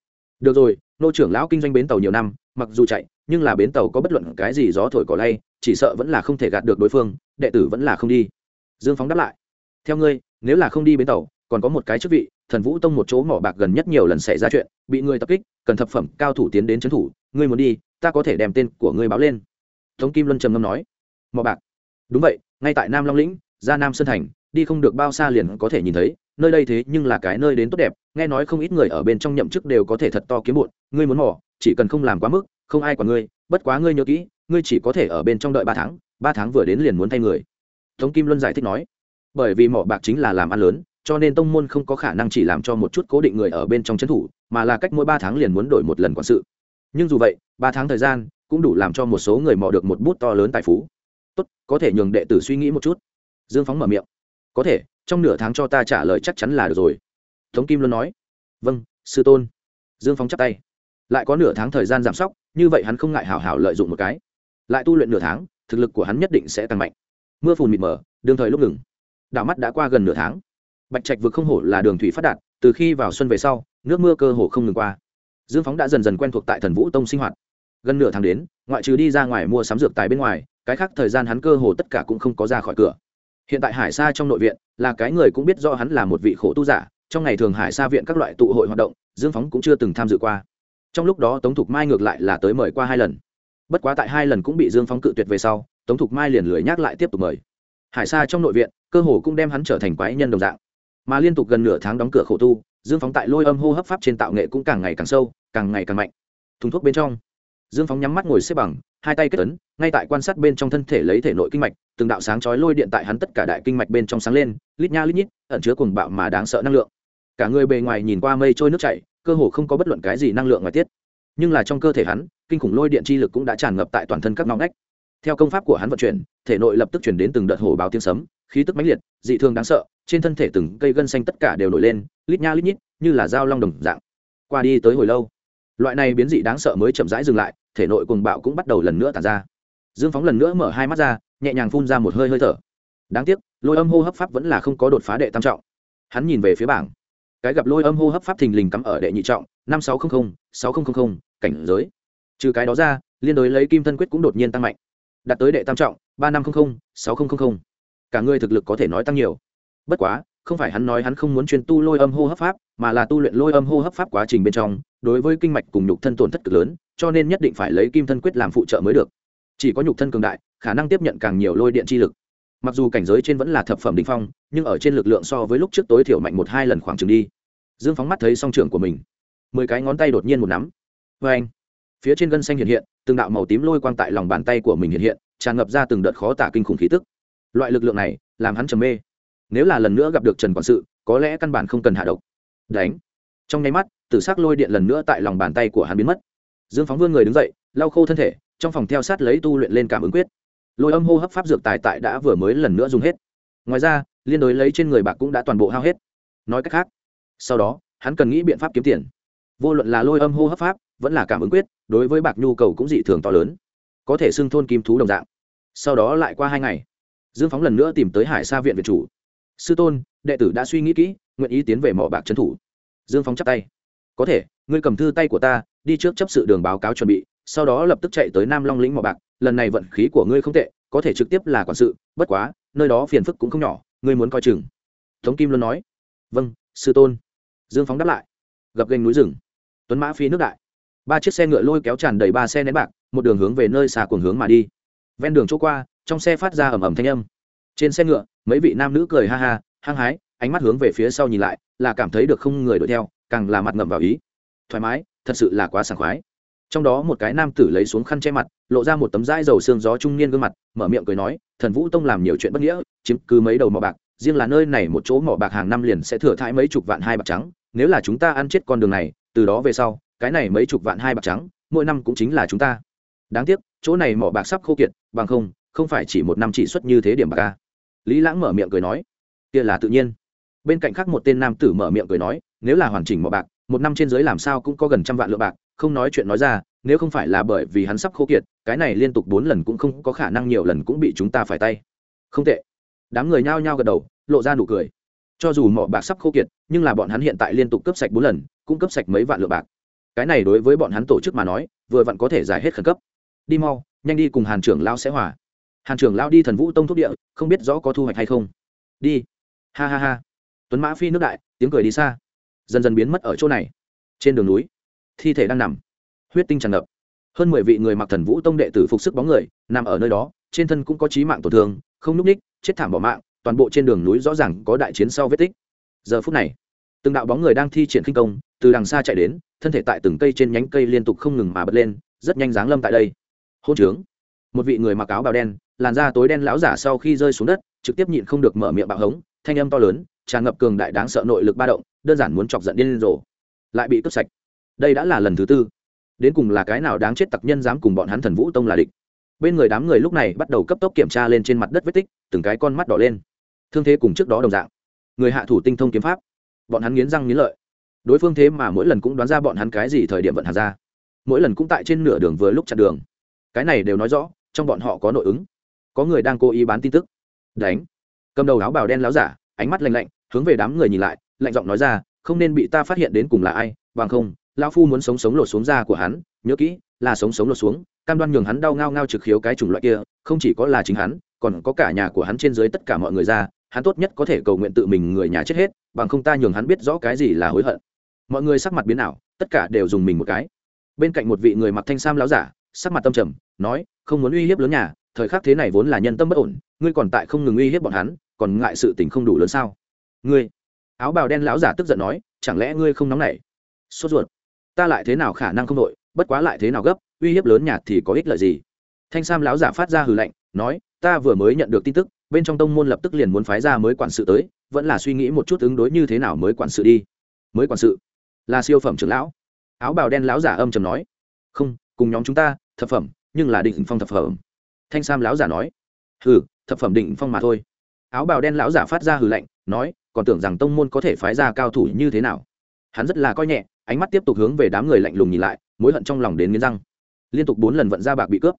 Được rồi, nô trưởng lão kinh doanh bến tàu nhiều năm, mặc dù chạy, nhưng là bến tàu có bất luận cái gì gió thổi cỏ lay, chỉ sợ vẫn là không thể gạt được đối phương, đệ tử vẫn là không đi. Dương phóng đáp lại. Theo ngươi, nếu là không đi bến tàu, còn có một cái chức vị thần vũ tông một chỗ mỏ bạc gần nhất nhiều lần xảy ra chuyện, bị người tập kích, cần thập phẩm cao thủ tiến đến trấn thủ, ngươi muốn đi, ta có thể đem tên của ngươi báo lên. Tống kim luân trầm ngâm nói. Mỏ bạc. Đúng vậy, ngay tại nam long lĩnh, ra nam sơn thành, đi không được bao xa liền có thể nhìn thấy, nơi đây thế nhưng là cái nơi đến tốt đẹp, nghe nói không ít người ở bên trong nhậm chức đều có thể thật to kiếm bụn ngươi muốn mỏ chỉ cần không làm quá mức, không ai quản ngươi, bất quá ngươi nhớ kỹ, ngươi chỉ có thể ở bên trong đợi ba tháng ba tháng vừa đến liền muốn thay người. Tống kim luân giải thích nói. Bởi vì mỏ bạc chính là làm ăn lớn cho nên tông môn không có khả năng chỉ làm cho một chút cố định người ở bên trong trấn thủ, mà là cách mỗi ba tháng liền muốn đổi một lần quản sự. Nhưng dù vậy, ba tháng thời gian cũng đủ làm cho một số người mò được một bút to lớn tài phú. Tốt, có thể nhường đệ tử suy nghĩ một chút. Dương phóng mở miệng. Có thể, trong nửa tháng cho ta trả lời chắc chắn là được rồi. Tống kim luôn nói. Vâng sư tôn. Dương phóng chắp tay. Lại có nửa tháng thời gian giảm sóc, như vậy hắn không ngại hảo hảo lợi dụng một cái. Lại tu luyện nửa tháng, thực lực của hắn nhất định sẽ tăng mạnh. Mưa phùn mịt mờ đương thời lúc ngừng. Đảo mắt đã qua gần nửa tháng bạch trạch vực không hổ là đường thủy phát đạt, từ khi vào xuân về sau, nước mưa cơ hồ không ngừng qua. Dương phóng đã dần dần quen thuộc tại thần vũ tông sinh hoạt. Gần nửa tháng đến, ngoại trừ đi ra ngoài mua sắm dược tài bên ngoài, cái khác thời gian hắn cơ hồ tất cả cũng không có ra khỏi cửa. Hiện tại hải sa trong nội viện, là cái người cũng biết do hắn là một vị khổ tu giả, trong ngày thường hải sa viện các loại tụ hội hoạt động, dương phóng cũng chưa từng tham dự qua. Trong lúc đó tống thục mai ngược lại là tới mời qua hai lần. Bất quá tại hai lần cũng bị dương phóng cự tuyệt về sau, tống thục mai liền lười nhắc lại tiếp tục mời. Hải sa trong nội viện, cơ hồ cũng đem hắn trở thành quái nhân đồng dạng mà liên tục gần nửa tháng đóng cửa khổ tu, dương phóng tại lôi âm hô hấp pháp trên tạo nghệ cũng càng ngày càng sâu, càng ngày càng mạnh. Thùng thuốc bên trong, dương phóng nhắm mắt ngồi xếp bằng, hai tay kết ấn, ngay tại quan sát bên trong thân thể lấy thể nội kinh mạch, từng đạo sáng chói lôi điện tại hắn tất cả đại kinh mạch bên trong sáng lên, lít nha lít nhít, ẩn chứa cùng bạo mà đáng sợ năng lượng. Cả người bề ngoài nhìn qua mây trôi nước chảy, cơ hồ không có bất luận cái gì năng lượng ngoài tiết. Nhưng là trong cơ thể hắn, kinh khủng lôi điện chi lực cũng đã tràn ngập tại toàn thân các ngõ ngách theo công pháp của hắn vận chuyển, thể nội lập tức chuyển đến từng đợt hổ báo tiếng sấm, khí tức mãnh liệt, dị thường đáng sợ, trên thân thể từng cây gân xanh tất cả đều nổi lên, lít nha lít nhít, như là dao long đồng dạng. Qua đi tới hồi lâu, loại này biến dị đáng sợ mới chậm rãi dừng lại, thể nội cuồng bạo cũng bắt đầu lần nữa tàn ra. Dương phóng lần nữa mở hai mắt ra, nhẹ nhàng phun ra một hơi hơi thở. Đáng tiếc, lôi âm hô hấp pháp vẫn là không có đột phá đệ tam trọng. Hắn nhìn về phía bảng. Cái gặp lôi âm hô hấp pháp thình lình cắm ở đệ nhị trọng, năm sáu trăm linh sáu nghìn cảnh giới. Trừ cái đó ra, liên đối lấy kim thân quyết cũng đột nhiên tăng mạnh đạt tới đệ tam trọng, ba năm trăm linh sáu nghìn cả người thực lực có thể nói tăng nhiều. Bất quá, không phải hắn nói hắn không muốn chuyên tu lôi âm hô hấp pháp, mà là tu luyện lôi âm hô hấp pháp quá trình bên trong, đối với kinh mạch cùng nhục thân tổn thất cực lớn, cho nên nhất định phải lấy kim thân quyết làm phụ trợ mới được. Chỉ có nhục thân cường đại, khả năng tiếp nhận càng nhiều lôi điện chi lực. Mặc dù cảnh giới trên vẫn là thập phẩm đ ỉ n h phong, nhưng ở trên lực lượng so với lúc trước tối thiểu mạnh một hai lần khoảng chừng đi. Dương phóng mắt thấy song trưởng của mình. Mười cái ngón tay đột nhiên một nắm. Vê anh phía trên gân xanh hiện hiện từng đạo màu tím lôi quang tại lòng bàn tay của mình hiện hiện, tràn ngập ra từng đợt khó tả kinh khủng khí tức. Loại lực lượng này làm hắn trầm mê. Nếu là lần nữa gặp được trần quản sự, có lẽ căn bản không cần hạ độc. Đánh. Trong nháy mắt, tử s ắ c lôi điện lần nữa tại lòng bàn tay của hắn biến mất. Dương phóng vươn người đứng dậy, lau khô thân thể, trong phòng theo sát lấy tu luyện lên cảm ứng quyết. Lôi âm hô hấp pháp dược tài tại đã vừa mới lần nữa dùng hết. Ngoài ra, liên đối lấy trên người bạc cũng đã toàn bộ hao hết. Nói cách khác, sau đó, hắn cần nghĩ biện pháp kiếm tiền. Vô luận là lôi âm hô hấp pháp, vẫn là cảm ứng quyết đối với bạc nhu cầu cũng dị thường to lớn, có thể xưng thôn kim thú đồng dạng. Sau đó lại qua hai ngày, dương phóng lần nữa tìm tới hải sa viện việt chủ. Sư tôn, đệ tử đã suy nghĩ kỹ, nguyện ý tiến về mỏ bạc trấn thủ. Dương phóng chắp tay. Có thể, ngươi cầm thư tay của ta, đi trước chấp sự đường báo cáo chuẩn bị, sau đó lập tức chạy tới nam long lĩnh mỏ bạc. Lần này vận khí của ngươi không tệ, có thể trực tiếp là quản sự, bất quá, nơi đó phiền phức cũng không nhỏ, ngươi muốn coi chừng. Tống kim luôn nói. Vâng sư tôn. Dương phóng đáp lại. Gập gành núi rừng, tuấn mã phi nước đại ba chiếc xe ngựa lôi kéo tràn đầy ba xe nén bạc, một đường hướng về nơi xà cuồng hướng mà đi. Ven đường chỗ qua, trong xe phát ra ầm ầm thanh âm. Trên xe ngựa, mấy vị nam nữ cười ha ha, hăng hái, ánh mắt hướng về phía sau nhìn lại, là cảm thấy được không người đuổi theo, càng là mặt ngậm vào ý. Thoải mái, thật sự là quá sảng khoái. Trong đó một cái nam tử lấy xuống khăn che mặt, lộ ra một tấm dai dầu xương gió trung niên gương mặt, mở miệng cười nói, thần vũ tông làm nhiều chuyện bất nghĩa, chiếm cứ mấy đầu mỏ bạc, riêng là nơi này một chỗ mỏ bạc hàng năm liền sẽ thừa thãi mấy chục vạn hai bạc trắng, nếu là chúng ta ăn chết con đường này, từ đó về sau cái này mấy chục vạn hai bạc trắng, mỗi năm cũng chính là chúng ta. Đáng tiếc, chỗ này mỏ bạc sắp khô kiệt, bằng không không phải chỉ một năm chỉ xuất như thế điểm bạc ca lý lãng mở miệng cười nói, kia là tự nhiên. Bên cạnh khác một tên nam tử mở miệng cười nói, nếu là hoàn chỉnh mỏ bạc, một năm trên dưới làm sao cũng có gần trăm vạn lượng bạc, không nói chuyện nói ra, nếu không phải là bởi vì hắn sắp khô kiệt, cái này liên tục bốn lần cũng không có khả năng nhiều lần cũng bị chúng ta phải tay. Không tệ. Đám người nhao nhao gật đầu, lộ ra nụ cười. Cho dù mỏ bạc sắp khô kiệt, nhưng là bọn hắn hiện tại liên tục cấp sạch bốn lần, cũng cấp sạch mấy vạn lượng bạc cái này đối với bọn hắn tổ chức mà nói, vừa vặn có thể giải hết khẩn cấp. Đi mau, nhanh đi cùng hàn trưởng lao sẽ hòa. Hàn trưởng lao đi thần vũ tông thúc địa, không biết rõ có thu hoạch hay không. Đi. Ha ha ha. Tuấn mã phi nước đại, tiếng cười đi xa. Dần dần biến mất ở chỗ này. Trên đường núi, thi thể đang nằm. Huyết tinh tràn ngập. Hơn mười vị người mặc thần vũ tông đệ tử phục sức bóng người, nằm ở nơi đó, trên thân cũng có trí mạng tổn thương, không n ú c ních chết thảm bỏ mạng, toàn bộ trên đường núi rõ ràng có đại chiến sau vết tích. Giờ phút này, từng đạo bóng người đang thi triển khinh công từ đằng xa chạy đến, thân thể tại từng cây trên nhánh cây liên tục không ngừng mà bật lên, rất nhanh dáng lâm tại đây. Hôn trướng. Một vị người mặc áo bào đen, làn da tối đen lão giả sau khi rơi xuống đất, trực tiếp nhịn không được mở miệng bạo hống, thanh âm to lớn, tràn ngập cường đại đáng sợ nội lực ba động, đơn giản muốn chọc giận điên rồ. Lại bị cướp sạch. Đây đã là lần thứ tư. Đến cùng là cái nào đáng chết tặc nhân dám cùng bọn hắn thần vũ tông là địch? Bên người đám người lúc này bắt đầu cấp tốc kiểm tra lên trên mặt đất vết tích, từng cái con mắt đỏ lên. Thương thế cùng trước đó đồng dạng. Người hạ thủ tinh thông kiếm pháp. Bọn hắn nghiến răng nghiến lợi đối phương thế mà mỗi lần cũng đoán ra bọn hắn cái gì thời điểm vận hàng ra. Mỗi lần cũng tại trên nửa đường vừa lúc chặn đường. Cái này đều nói rõ, trong bọn họ có nội ứng. Có người đang cố ý bán tin tức. Đánh. Cầm đầu áo bào đen láo giả, ánh mắt lạnh lạnh, hướng về đám người nhìn lại, lạnh giọng nói ra, không nên bị ta phát hiện đến cùng là ai, bằng không lao phu muốn sống sống lột xuống da của hắn, nhớ kỹ, là sống sống lột xuống, cam đoan nhường hắn đau ngao ngao trực khiếu cái chủng loại kia, không chỉ có là chính hắn, còn có cả nhà của hắn trên dưới tất cả mọi người ra, hắn tốt nhất có thể cầu nguyện tự mình người nhà chết hết, bằng không ta nhường hắn biết rõ cái gì là hối hận mọi người sắc mặt biến ảo, tất cả đều dùng mình một cái. Bên cạnh một vị người mặc thanh sam láo giả, sắc mặt tâm trầm, nói, không muốn uy hiếp lớn nhà, thời khắc thế này vốn là nhân tâm bất ổn, ngươi còn tại không ngừng uy hiếp bọn hắn, còn ngại sự tình không đủ lớn sao? Ngươi? Áo bào đen lão giả tức giận nói, chẳng lẽ ngươi không nóng nảy? Sốt ruột. Ta lại thế nào khả năng không đội, bất quá lại thế nào gấp, uy hiếp lớn nhà thì có ích lợi gì? Thanh sam lão giả phát ra hừ lạnh, nói, ta vừa mới nhận được tin tức, bên trong tông môn lập tức liền muốn phái ra mới quản sự tới, vẫn là suy nghĩ một chút ứng đối như thế nào mới quản sự đi. Mới quản sự? Là siêu phẩm trưởng lão. Áo bào đen lão giả âm trầm nói. Không, cùng nhóm chúng ta, thập phẩm, nhưng là định phong thập phẩm. Thanh sam lão giả nói. Hừ, thập phẩm định phong mà thôi. Áo bào đen lão giả phát ra hừ lạnh, nói, còn tưởng rằng tông môn có thể phái ra cao thủ như thế nào. Hắn rất là coi nhẹ, ánh mắt tiếp tục hướng về đám người lạnh lùng nhìn lại, mối hận trong lòng đến nghiến răng. Liên tục bốn lần vận ra bạc bị cướp.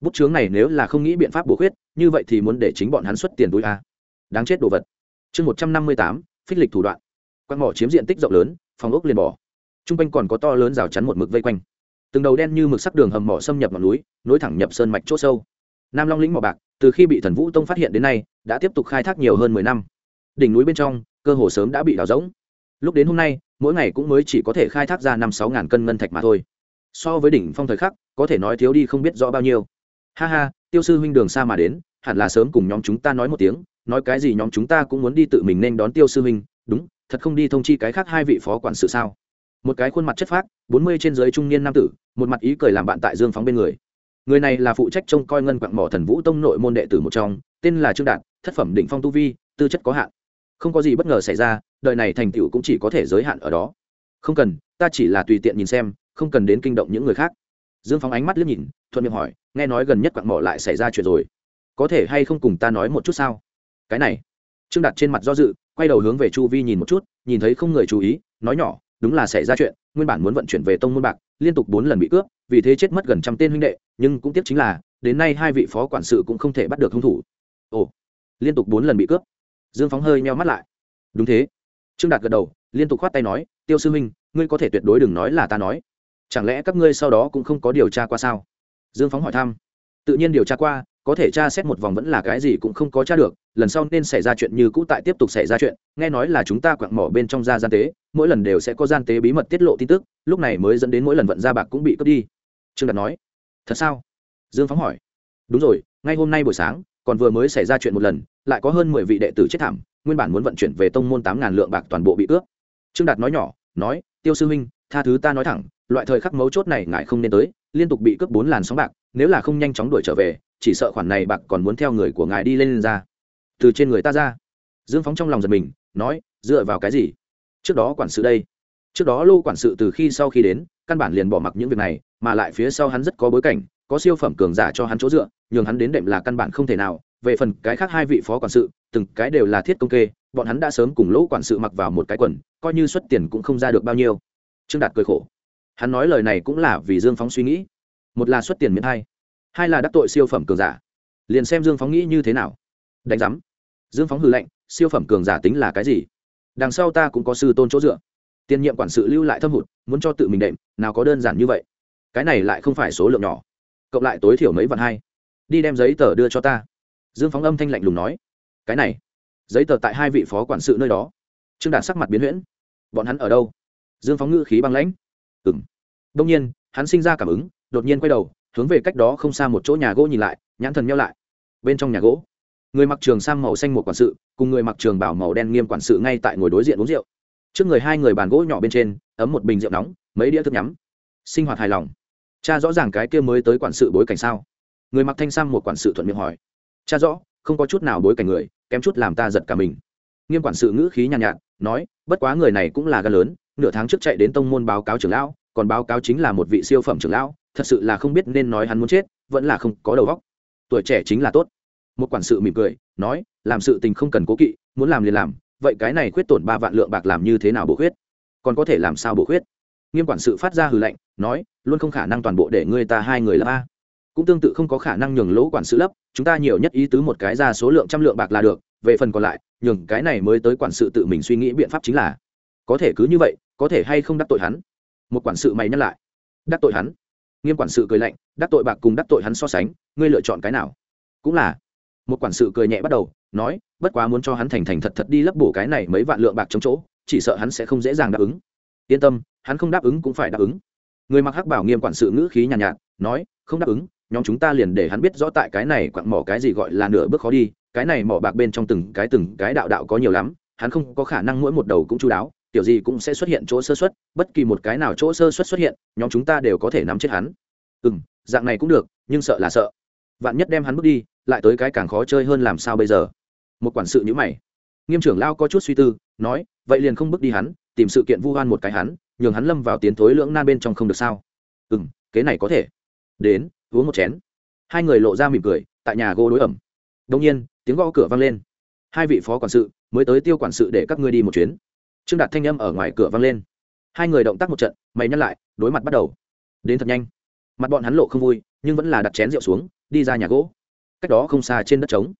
Bút chướng này nếu là không nghĩ biện pháp bổ khuyết, như vậy thì muốn để chính bọn hắn xuất tiền túi a. Đáng chết đồ vật. Chương một trăm năm mươi tám, phích lịch thủ đoạn quan mỏ chiếm diện tích rộng lớn, phòng ốc liền bỏ. T r u n g quanh còn có to lớn rào chắn một mực vây quanh. Từng đầu đen như mực sắc đường hầm mỏ xâm nhập ngọn núi, nối thẳng nhập sơn mạch c h ỗ sâu. Nam long lĩnh mỏ bạc, từ khi bị thần vũ tông phát hiện đến nay, đã tiếp tục khai thác nhiều hơn mười năm. Đỉnh núi bên trong, cơ hồ sớm đã bị đào rỗng. Lúc đến hôm nay, mỗi ngày cũng mới chỉ có thể khai thác ra năm sáu ngàn cân ngân thạch mà thôi. So với đỉnh phong thời khắc, có thể nói thiếu đi không biết rõ bao nhiêu. Ha ha, tiêu sư huynh đường xa mà đến, hẳn là sớm cùng nhóm chúng ta nói một tiếng, nói cái gì nhóm chúng ta cũng muốn đi tự mình nên đón tiêu sư huynh, đúng thật không đi thông chi cái khác hai vị phó quản sự sao? Một cái khuôn mặt chất phác, bốn mươi trên dưới trung niên nam tử, một mặt ý cười làm bạn tại dương phóng bên người. Người này là phụ trách trông coi ngân quặng mỏ thần vũ tông nội môn đệ tử một trong, tên là trương đạt, thất phẩm định phong tu vi, tư chất có hạn. Không có gì bất ngờ xảy ra, đời này thành tựu cũng chỉ có thể giới hạn ở đó. Không cần, ta chỉ là tùy tiện nhìn xem, không cần đến kinh động những người khác. Dương phóng ánh mắt liếc nhìn, thuận miệng hỏi, nghe nói gần nhất quặng mỏ lại xảy ra chuyện rồi. Có thể hay không cùng ta nói một chút sao? Cái này. Trương Đạt trên mặt do dự quay đầu hướng về chu vi nhìn một chút, nhìn thấy không người chú ý, nói nhỏ, đúng là xảy ra chuyện, nguyên bản muốn vận chuyển về tông môn bạc, liên tục bốn lần bị cướp, vì thế chết mất gần trăm tên huynh đệ, nhưng cũng tiếc chính là, đến nay hai vị phó quản sự cũng không thể bắt được hung thủ. Ồ, liên tục bốn lần bị cướp? Dương phóng hơi meo mắt lại. Đúng thế. Trương đạt gật đầu, liên tục khoát tay nói, tiêu sư minh ngươi có thể tuyệt đối đừng nói là ta nói. Chẳng lẽ các ngươi sau đó cũng không có điều tra qua sao? Dương phóng hỏi thăm. Tự nhiên điều tra qua có thể tra xét một vòng vẫn là cái gì cũng không có tra được, lần sau nên xảy ra chuyện như cũ tại tiếp tục xảy ra chuyện, nghe nói là chúng ta quặng mỏ bên trong gia gian tế, mỗi lần đều sẽ có gian tế bí mật tiết lộ tin tức, lúc này mới dẫn đến mỗi lần vận ra bạc cũng bị cướp đi. Trương đạt nói, thật sao? Dương phóng hỏi. Đúng rồi, ngay hôm nay buổi sáng, còn vừa mới xảy ra chuyện một lần, lại có hơn mười vị đệ tử chết thảm, nguyên bản muốn vận chuyển về tông môn tám ngàn lượng bạc toàn bộ bị cướp. Trương đạt nói nhỏ, nói, tiêu sư huynh, tha thứ ta nói thẳng, loại thời khắc mấu chốt này ngài không nên tới, liên tục bị cướp bốn làn sóng bạc, nếu là không nhanh chóng đuổi trở về chỉ sợ khoản này bạc còn muốn theo người của ngài đi lên, lên ra. Từ trên người ta ra. Dương phóng trong lòng giật mình nói dựa vào cái gì? Trước đó quản sự đây. Trước đó lô quản sự từ khi sau khi đến căn bản liền bỏ mặc những việc này mà lại phía sau hắn rất có bối cảnh có siêu phẩm cường giả cho hắn chỗ dựa nhường hắn đến đệm là căn bản không thể nào. Về phần cái khác hai vị phó quản sự từng cái đều là thiết công kê bọn hắn đã sớm cùng lỗ quản sự mặc vào một cái quần coi như xuất tiền cũng không ra được bao nhiêu. Trương đạt cười khổ. Hắn nói lời này cũng là vì dương phóng suy nghĩ. Một là xuất tiền miễn hai hai là đắc tội siêu phẩm cường giả. Liền xem dương phóng nghĩ như thế nào. Đánh giám. Dương phóng hư lệnh siêu phẩm cường giả tính là cái gì? Đằng sau ta cũng có sư tôn chỗ dựa. Tiền nhiệm quản sự lưu lại thâm hụt, muốn cho tự mình đệm, nào có đơn giản như vậy. Cái này lại không phải số lượng nhỏ. Cộng lại tối thiểu mấy vạn hai. Đi đem giấy tờ đưa cho ta. Dương phóng âm thanh lạnh lùng nói. Cái này. Giấy tờ tại hai vị phó quản sự nơi đó. Trương đạt sắc mặt biến huyễn. Bọn hắn ở đâu? Dương phóng ngữ khí băng lãnh. Ừng đông nhiên, hắn sinh ra cảm ứng, đột nhiên quay đầu hướng về cách đó không xa một chỗ nhà gỗ nhìn lại nhãn thần nhau lại. Bên trong nhà gỗ người mặc trường sang màu xanh một quản sự cùng người mặc trường bảo màu đen nghiêm quản sự ngay tại ngồi đối diện uống rượu. Trước người hai người bàn gỗ nhỏ bên trên ấm một bình rượu nóng mấy đĩa thức nhắm. Sinh hoạt hài lòng. Cha rõ ràng cái kia mới tới quản sự bối cảnh sao? Người mặc thanh sang một quản sự thuận miệng hỏi. Cha rõ không có chút nào bối cảnh người kém chút làm ta giật cả mình. Nghiêm quản sự ngữ khí nhàn nhạt, nhạt nói bất quá người này cũng là gan lớn nửa tháng trước chạy đến tông môn báo cáo trưởng lão còn báo cáo chính là một vị siêu phẩm trưởng lão thật sự là không biết nên nói hắn muốn chết, vẫn là không có đầu óc. Tuổi trẻ chính là tốt. Một quản sự mỉm cười, nói, làm sự tình không cần cố kỵ, muốn làm liền làm, vậy cái này khuyết tổn ba vạn lượng bạc làm như thế nào bổ khuyết? Còn có thể làm sao bổ khuyết? Nghiêm quản sự phát ra hừ lạnh, nói, luôn không khả năng toàn bộ để ngươi ta hai người lấp a. Cũng tương tự không có khả năng nhường lỗ quản sự lấp, chúng ta nhiều nhất ý tứ một cái ra số lượng trăm lượng bạc là được, về phần còn lại, nhường cái này mới tới quản sự tự mình suy nghĩ biện pháp chính là, có thể cứ như vậy, có thể hay không đắc tội hắn? Một quản sự mày nhắc lại, đắc tội hắn? Nghiêm quản sự cười lạnh đắc tội bạc cùng đắc tội hắn so sánh ngươi lựa chọn cái nào? Cũng là. Một quản sự cười nhẹ bắt đầu nói bất quá muốn cho hắn thành thành thật thật đi lấp bổ cái này mấy vạn lượng bạc trong chỗ chỉ sợ hắn sẽ không dễ dàng đáp ứng. Yên tâm hắn không đáp ứng cũng phải đáp ứng. Người mặc hắc bảo nghiêm quản sự ngữ khí nhàn nhạt, nhạt nói không đáp ứng nhóm chúng ta liền để hắn biết rõ tại cái này quặng mỏ cái gì gọi là nửa bước khó đi cái này mỏ bạc bên trong từng cái từng cái đạo đạo có nhiều lắm hắn không có khả năng mỗi một đầu cũng chú đáo kiểu gì cũng sẽ xuất hiện chỗ sơ xuất, bất kỳ một cái nào chỗ sơ xuất xuất hiện, nhóm chúng ta đều có thể nắm chết hắn. Ừ m dạng này cũng được, nhưng sợ là sợ. Vạn nhất đem hắn bước đi, lại tới cái càng khó chơi hơn làm sao bây giờ? Một quản sự nhữ mày. Nghiêm trưởng lao có chút suy tư, nói, vậy liền không bước đi hắn, tìm sự kiện vu hoan một cái hắn, nhường hắn lâm vào tiến thối lưỡng nan bên trong không được sao? Ừ m kế này có thể. Đến, uống một chén. Hai người lộ ra mỉm cười, tại nhà gỗ đối ẩm. Đông nhiên, tiếng gõ cửa vang lên. Hai vị phó quản sự mới tới tiêu quản sự để các ngươi đi một chuyến trương đạt thanh âm ở ngoài cửa vang lên. Hai người động tác một trận, mày nhắc lại, đối mặt bắt đầu. Đến thật nhanh. Mặt bọn hắn lộ không vui, nhưng vẫn là đặt chén rượu xuống, đi ra nhà gỗ. Cách đó không xa trên đất trống.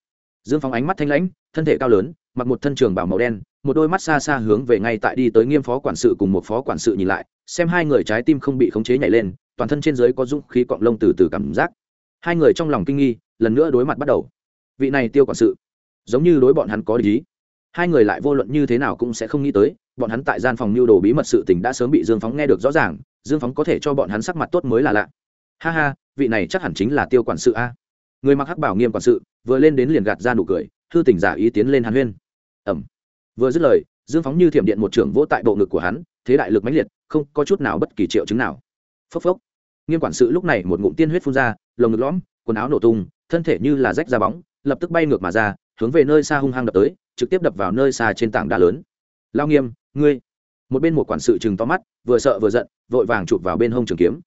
Dương phóng ánh mắt thanh lãnh, thân thể cao lớn, mặc một thân trường bảo màu đen, một đôi mắt xa xa hướng về ngay tại đi tới nghiêm phó quản sự cùng một phó quản sự nhìn lại, xem hai người trái tim không bị khống chế nhảy lên, toàn thân trên dưới có dũng khí cọng lông từ từ cảm giác. Hai người trong lòng kinh nghi, lần nữa đối mặt bắt đầu. Vị này tiêu quản sự, giống như đối bọn hắn có lý hai người lại vô luận như thế nào cũng sẽ không nghĩ tới, bọn hắn tại gian phòng mưu đồ bí mật sự tình đã sớm bị dương phóng nghe được rõ ràng, dương phóng có thể cho bọn hắn sắc mặt tốt mới là lạ. Ha ha, vị này chắc hẳn chính là tiêu quản sự a. Người mặc hắc bảo nghiêm quản sự, vừa lên đến liền gạt ra nụ cười thư tỉnh giả ý tiến lên hàn huyên. Ẩm vừa dứt lời, dương phóng như thiểm điện một trưởng vỗ tại bộ ngực của hắn, thế đại lực mãnh liệt, không có chút nào bất kỳ triệu chứng nào. Phốc phốc. Nghiêm quản sự lúc này một ngụm tiên huyết phun ra, lồng ngực lõm, quần áo nổ tung, thân thể như là rách ra bóng, lập tức bay ngược mà ra, hướng về nơi xa hung hăng đập tới trực tiếp đập vào nơi xa trên tảng đá lớn. Lao nghiêm, ngươi. Một bên một quản sự chừng to mắt, vừa sợ vừa giận, vội vàng chụp vào bên hông trường kiếm.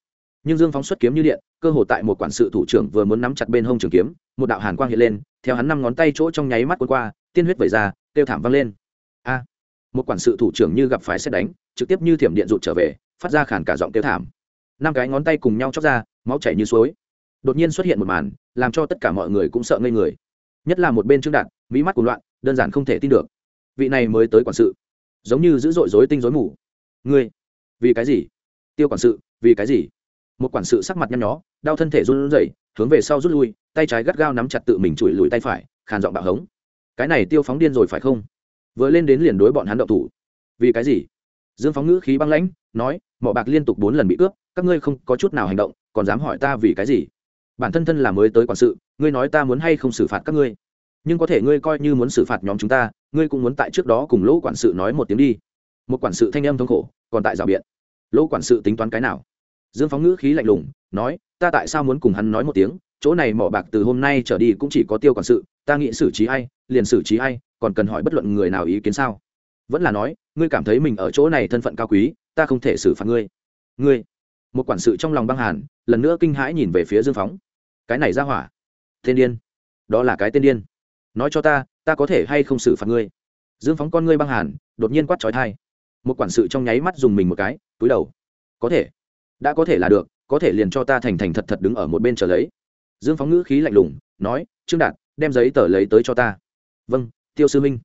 Nhưng dương phóng xuất kiếm như điện, cơ hồ tại một quản sự thủ trưởng vừa muốn nắm chặt bên hông trường kiếm, một đạo hàn quang hiện lên, theo hắn năm ngón tay chỗ trong nháy mắt cuốn qua, tiên huyết vẩy ra, kêu thảm vang lên. A! Một quản sự thủ trưởng như gặp phải xét đánh, trực tiếp như thiểm điện rụt trở về, phát ra khản cả giọng kêu thảm. Năm cái ngón tay cùng nhau chóc ra, máu chảy như suối. Đột nhiên xuất hiện một màn, làm cho tất cả mọi người cũng sợ ngây người. Nhất là một bên trương đạt mỹ mắt cuồng loạn, đơn giản không thể tin được. Vị này mới tới quản sự, giống như dữ dội dối tinh dối mù. Ngươi, vì cái gì? Tiêu quản sự, vì cái gì? Một quản sự sắc mặt nhăn nhó, đau thân thể run rẩy, hướng về sau rút lui, tay trái gắt gao nắm chặt tự mình chùi lùi tay phải, khàn giọng bạo hống. Cái này tiêu phóng điên rồi phải không? Vừa lên đến liền đối bọn hắn động thủ. Vì cái gì? Dương phóng ngữ khí băng lãnh, nói, mỏ bạc liên tục bốn lần bị cướp, các ngươi không có chút nào hành động, còn dám hỏi ta vì cái gì? Bản thân thân là mới tới quản sự, ngươi nói ta muốn hay không xử phạt các ngươi? Nhưng có thể ngươi coi như muốn xử phạt nhóm chúng ta, ngươi cũng muốn tại trước đó cùng lỗ quản sự nói một tiếng đi. Một quản sự thanh âm thống khổ, còn tại rào biện. Lỗ quản sự tính toán cái nào? Dương phóng ngữ khí lạnh lùng, nói, ta tại sao muốn cùng hắn nói một tiếng? Chỗ này mỏ bạc từ hôm nay trở đi cũng chỉ có tiêu quản sự, ta nghĩ xử trí ai, liền xử trí ai, còn cần hỏi bất luận người nào ý kiến sao? Vẫn là nói, ngươi cảm thấy mình ở chỗ này thân phận cao quý, ta không thể xử phạt ngươi. Ngươi? Một quản sự trong lòng băng hàn, lần nữa kinh hãi nhìn về phía dương phóng. Cái này ra hỏa. Tên điên. Đó là cái tên điên nói cho ta ta có thể hay không xử phạt ngươi? Dương phóng con ngươi băng hàn, đột nhiên quát trói thai. Một quản sự trong nháy mắt dùng mình một cái, túi đầu. Có thể. Đã có thể là được, có thể liền cho ta thành thành thật thật đứng ở một bên chờ lấy. Dương phóng ngữ khí lạnh lùng, nói, trương đạt, đem giấy tờ lấy tới cho ta. Vâng tiêu sư minh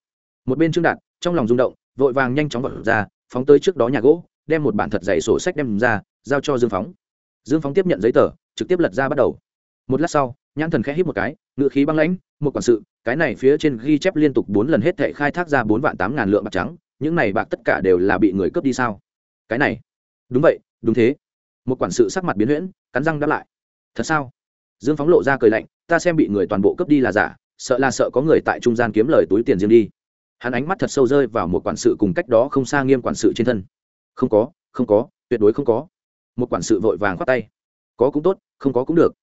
một bên trương đạt, trong lòng rung động, vội vàng nhanh chóng vật ra, phóng tới trước đó nhà gỗ, đem một bản thật dày sổ sách đem ra, giao cho dương phóng. Dương phóng tiếp nhận giấy tờ, trực tiếp lật ra bắt đầu. Một lát sau nhãn thần khẽ hít một cái ngựa khí băng lãnh, một quản sự, cái này phía trên ghi chép liên tục bốn lần hết thệ khai thác ra bốn vạn tám ngàn lượng bạc trắng, những này bạc tất cả đều là bị người cướp đi sao? Cái này. Đúng vậy, đúng thế. Một quản sự sắc mặt biến huyễn, cắn răng đáp lại. Thật sao? Dương phóng lộ ra cười lạnh, ta xem bị người toàn bộ cướp đi là giả, sợ là sợ có người tại trung gian kiếm lời túi tiền riêng đi. Hắn ánh mắt thật sâu rơi vào một quản sự cùng cách đó không xa nghiêm quản sự trên thân. Không có không có, tuyệt đối không có. Một quản sự vội vàng khoát tay. Có cũng tốt, không có cũng được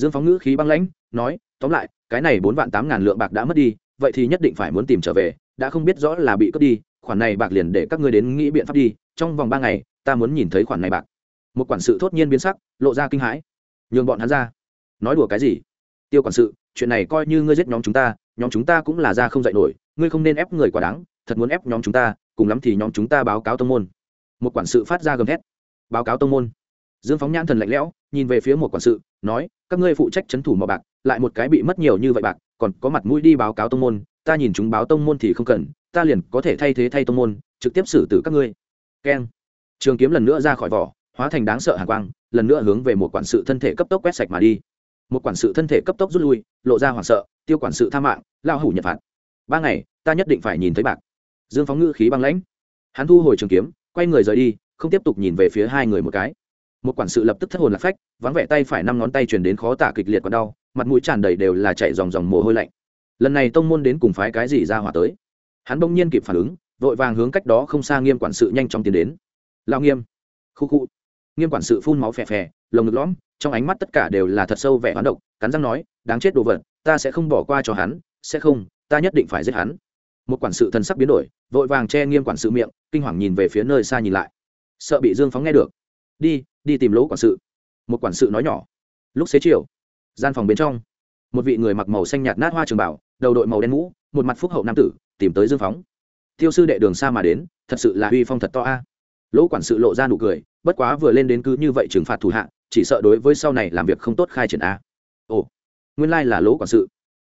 dương phóng ngữ khí băng lãnh, nói, tóm lại, cái này bốn vạn tám ngàn lượng bạc đã mất đi, vậy thì nhất định phải muốn tìm trở về, đã không biết rõ là bị cướp đi, khoản này bạc liền để các ngươi đến nghĩ biện pháp đi, trong vòng ba ngày, ta muốn nhìn thấy khoản này bạc. Một quản sự thốt nhiên biến sắc, lộ ra kinh hãi. Nhường bọn hắn ra. Nói đùa cái gì? Tiêu quản sự, chuyện này coi như ngươi giết nhóm chúng ta, nhóm chúng ta cũng là ra không dạy nổi, ngươi không nên ép người quả đáng, thật muốn ép nhóm chúng ta, cùng lắm thì nhóm chúng ta báo cáo tông môn. Một quản sự phát ra gầm thét. Báo cáo tông môn. Dương phóng nhãn thần lạnh lẽo, nhìn về phía một quản sự nói, các ngươi phụ trách c h ấ n thủ mò bạc, lại một cái bị mất nhiều như vậy bạc, còn có mặt mũi đi báo cáo tông môn, ta nhìn chúng báo tông môn thì không cần, ta liền có thể thay thế thay tông môn, trực tiếp xử tử các ngươi. Keng. Trường kiếm lần nữa ra khỏi vỏ, hóa thành đáng sợ hàng quang, lần nữa hướng về một quản sự thân thể cấp tốc quét sạch mà đi. Một quản sự thân thể cấp tốc rút lui, lộ ra hoảng sợ, tiêu quản sự tha mạng, lao hủ nhật phạt. Ba ngày, ta nhất định phải nhìn thấy bạc. Dương phóng ngữ khí băng lãnh. Hắn thu hồi trường kiếm, quay người rời đi, không tiếp tục nhìn về phía hai người một cái một quản sự lập tức thất hồn lạc phách, vắng vẻ tay phải năm ngón tay truyền đến khó tả kịch liệt còn đau, mặt mũi tràn đầy đều là chạy dòng dòng mồ hôi lạnh. Lần này tông môn đến cùng phái cái gì ra hỏa tới? Hắn bỗng nhiên kịp phản ứng, vội vàng hướng cách đó không xa nghiêm quản sự nhanh chóng tiến đến. Lao nghiêm. Khu khu. Nghiêm quản sự phun máu phè phè, lồng ngực lõm, trong ánh mắt tất cả đều là thật sâu vẻ hoán độc, cắn răng nói, đáng chết đồ vật, ta sẽ không bỏ qua cho hắn, sẽ không, ta nhất định phải giết hắn. Một quản sự thần sắc biến đổi, vội vàng che nghiêm quản sự miệng, kinh hoàng nhìn về phía nơi xa nhìn lại. Sợ bị dương phóng nghe được đi đi tìm lỗ quản sự. Một quản sự nói nhỏ. Lúc xế chiều, gian phòng bên trong, một vị người mặc màu xanh nhạt nát hoa trường bảo, đầu đội màu đen mũ, một mặt phúc hậu nam tử, tìm tới dương phóng. Tiêu sư đệ đường xa mà đến, thật sự là uy phong thật to a. Lỗ quản sự lộ ra nụ cười, bất quá vừa lên đến cứ như vậy trừng phạt thủ hạ, chỉ sợ đối với sau này làm việc không tốt khai triển a. Ồ, nguyên lai là lỗ quản sự.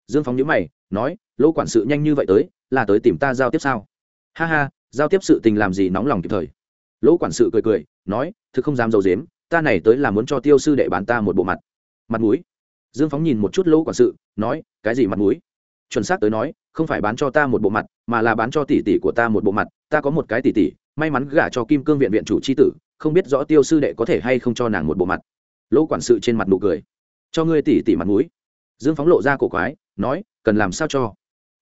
Dương phóng nhíu mày, nói, lỗ quản sự nhanh như vậy tới, là tới tìm ta giao tiếp sao? Ha ha, giao tiếp sự tình làm gì nóng lòng kịp thời. Lỗ quản sự cười cười nói, thực không dám d i ấ u dếm ta này tới là muốn cho tiêu sư đệ bán ta một bộ mặt. Mặt mũi. Dương phóng nhìn một chút lỗ quản sự, nói, cái gì mặt mũi? Chuẩn xác tới nói, không phải bán cho ta một bộ mặt, mà là bán cho tỷ tỷ của ta một bộ mặt, ta có một cái tỷ tỷ, may mắn gả cho kim cương viện viện chủ c h i tử, không biết rõ tiêu sư đệ có thể hay không cho nàng một bộ mặt. Lỗ quản sự trên mặt nụ cười. Cho ngươi tỷ tỷ mặt mũi. Dương phóng lộ ra cổ quái, nói, cần làm sao cho?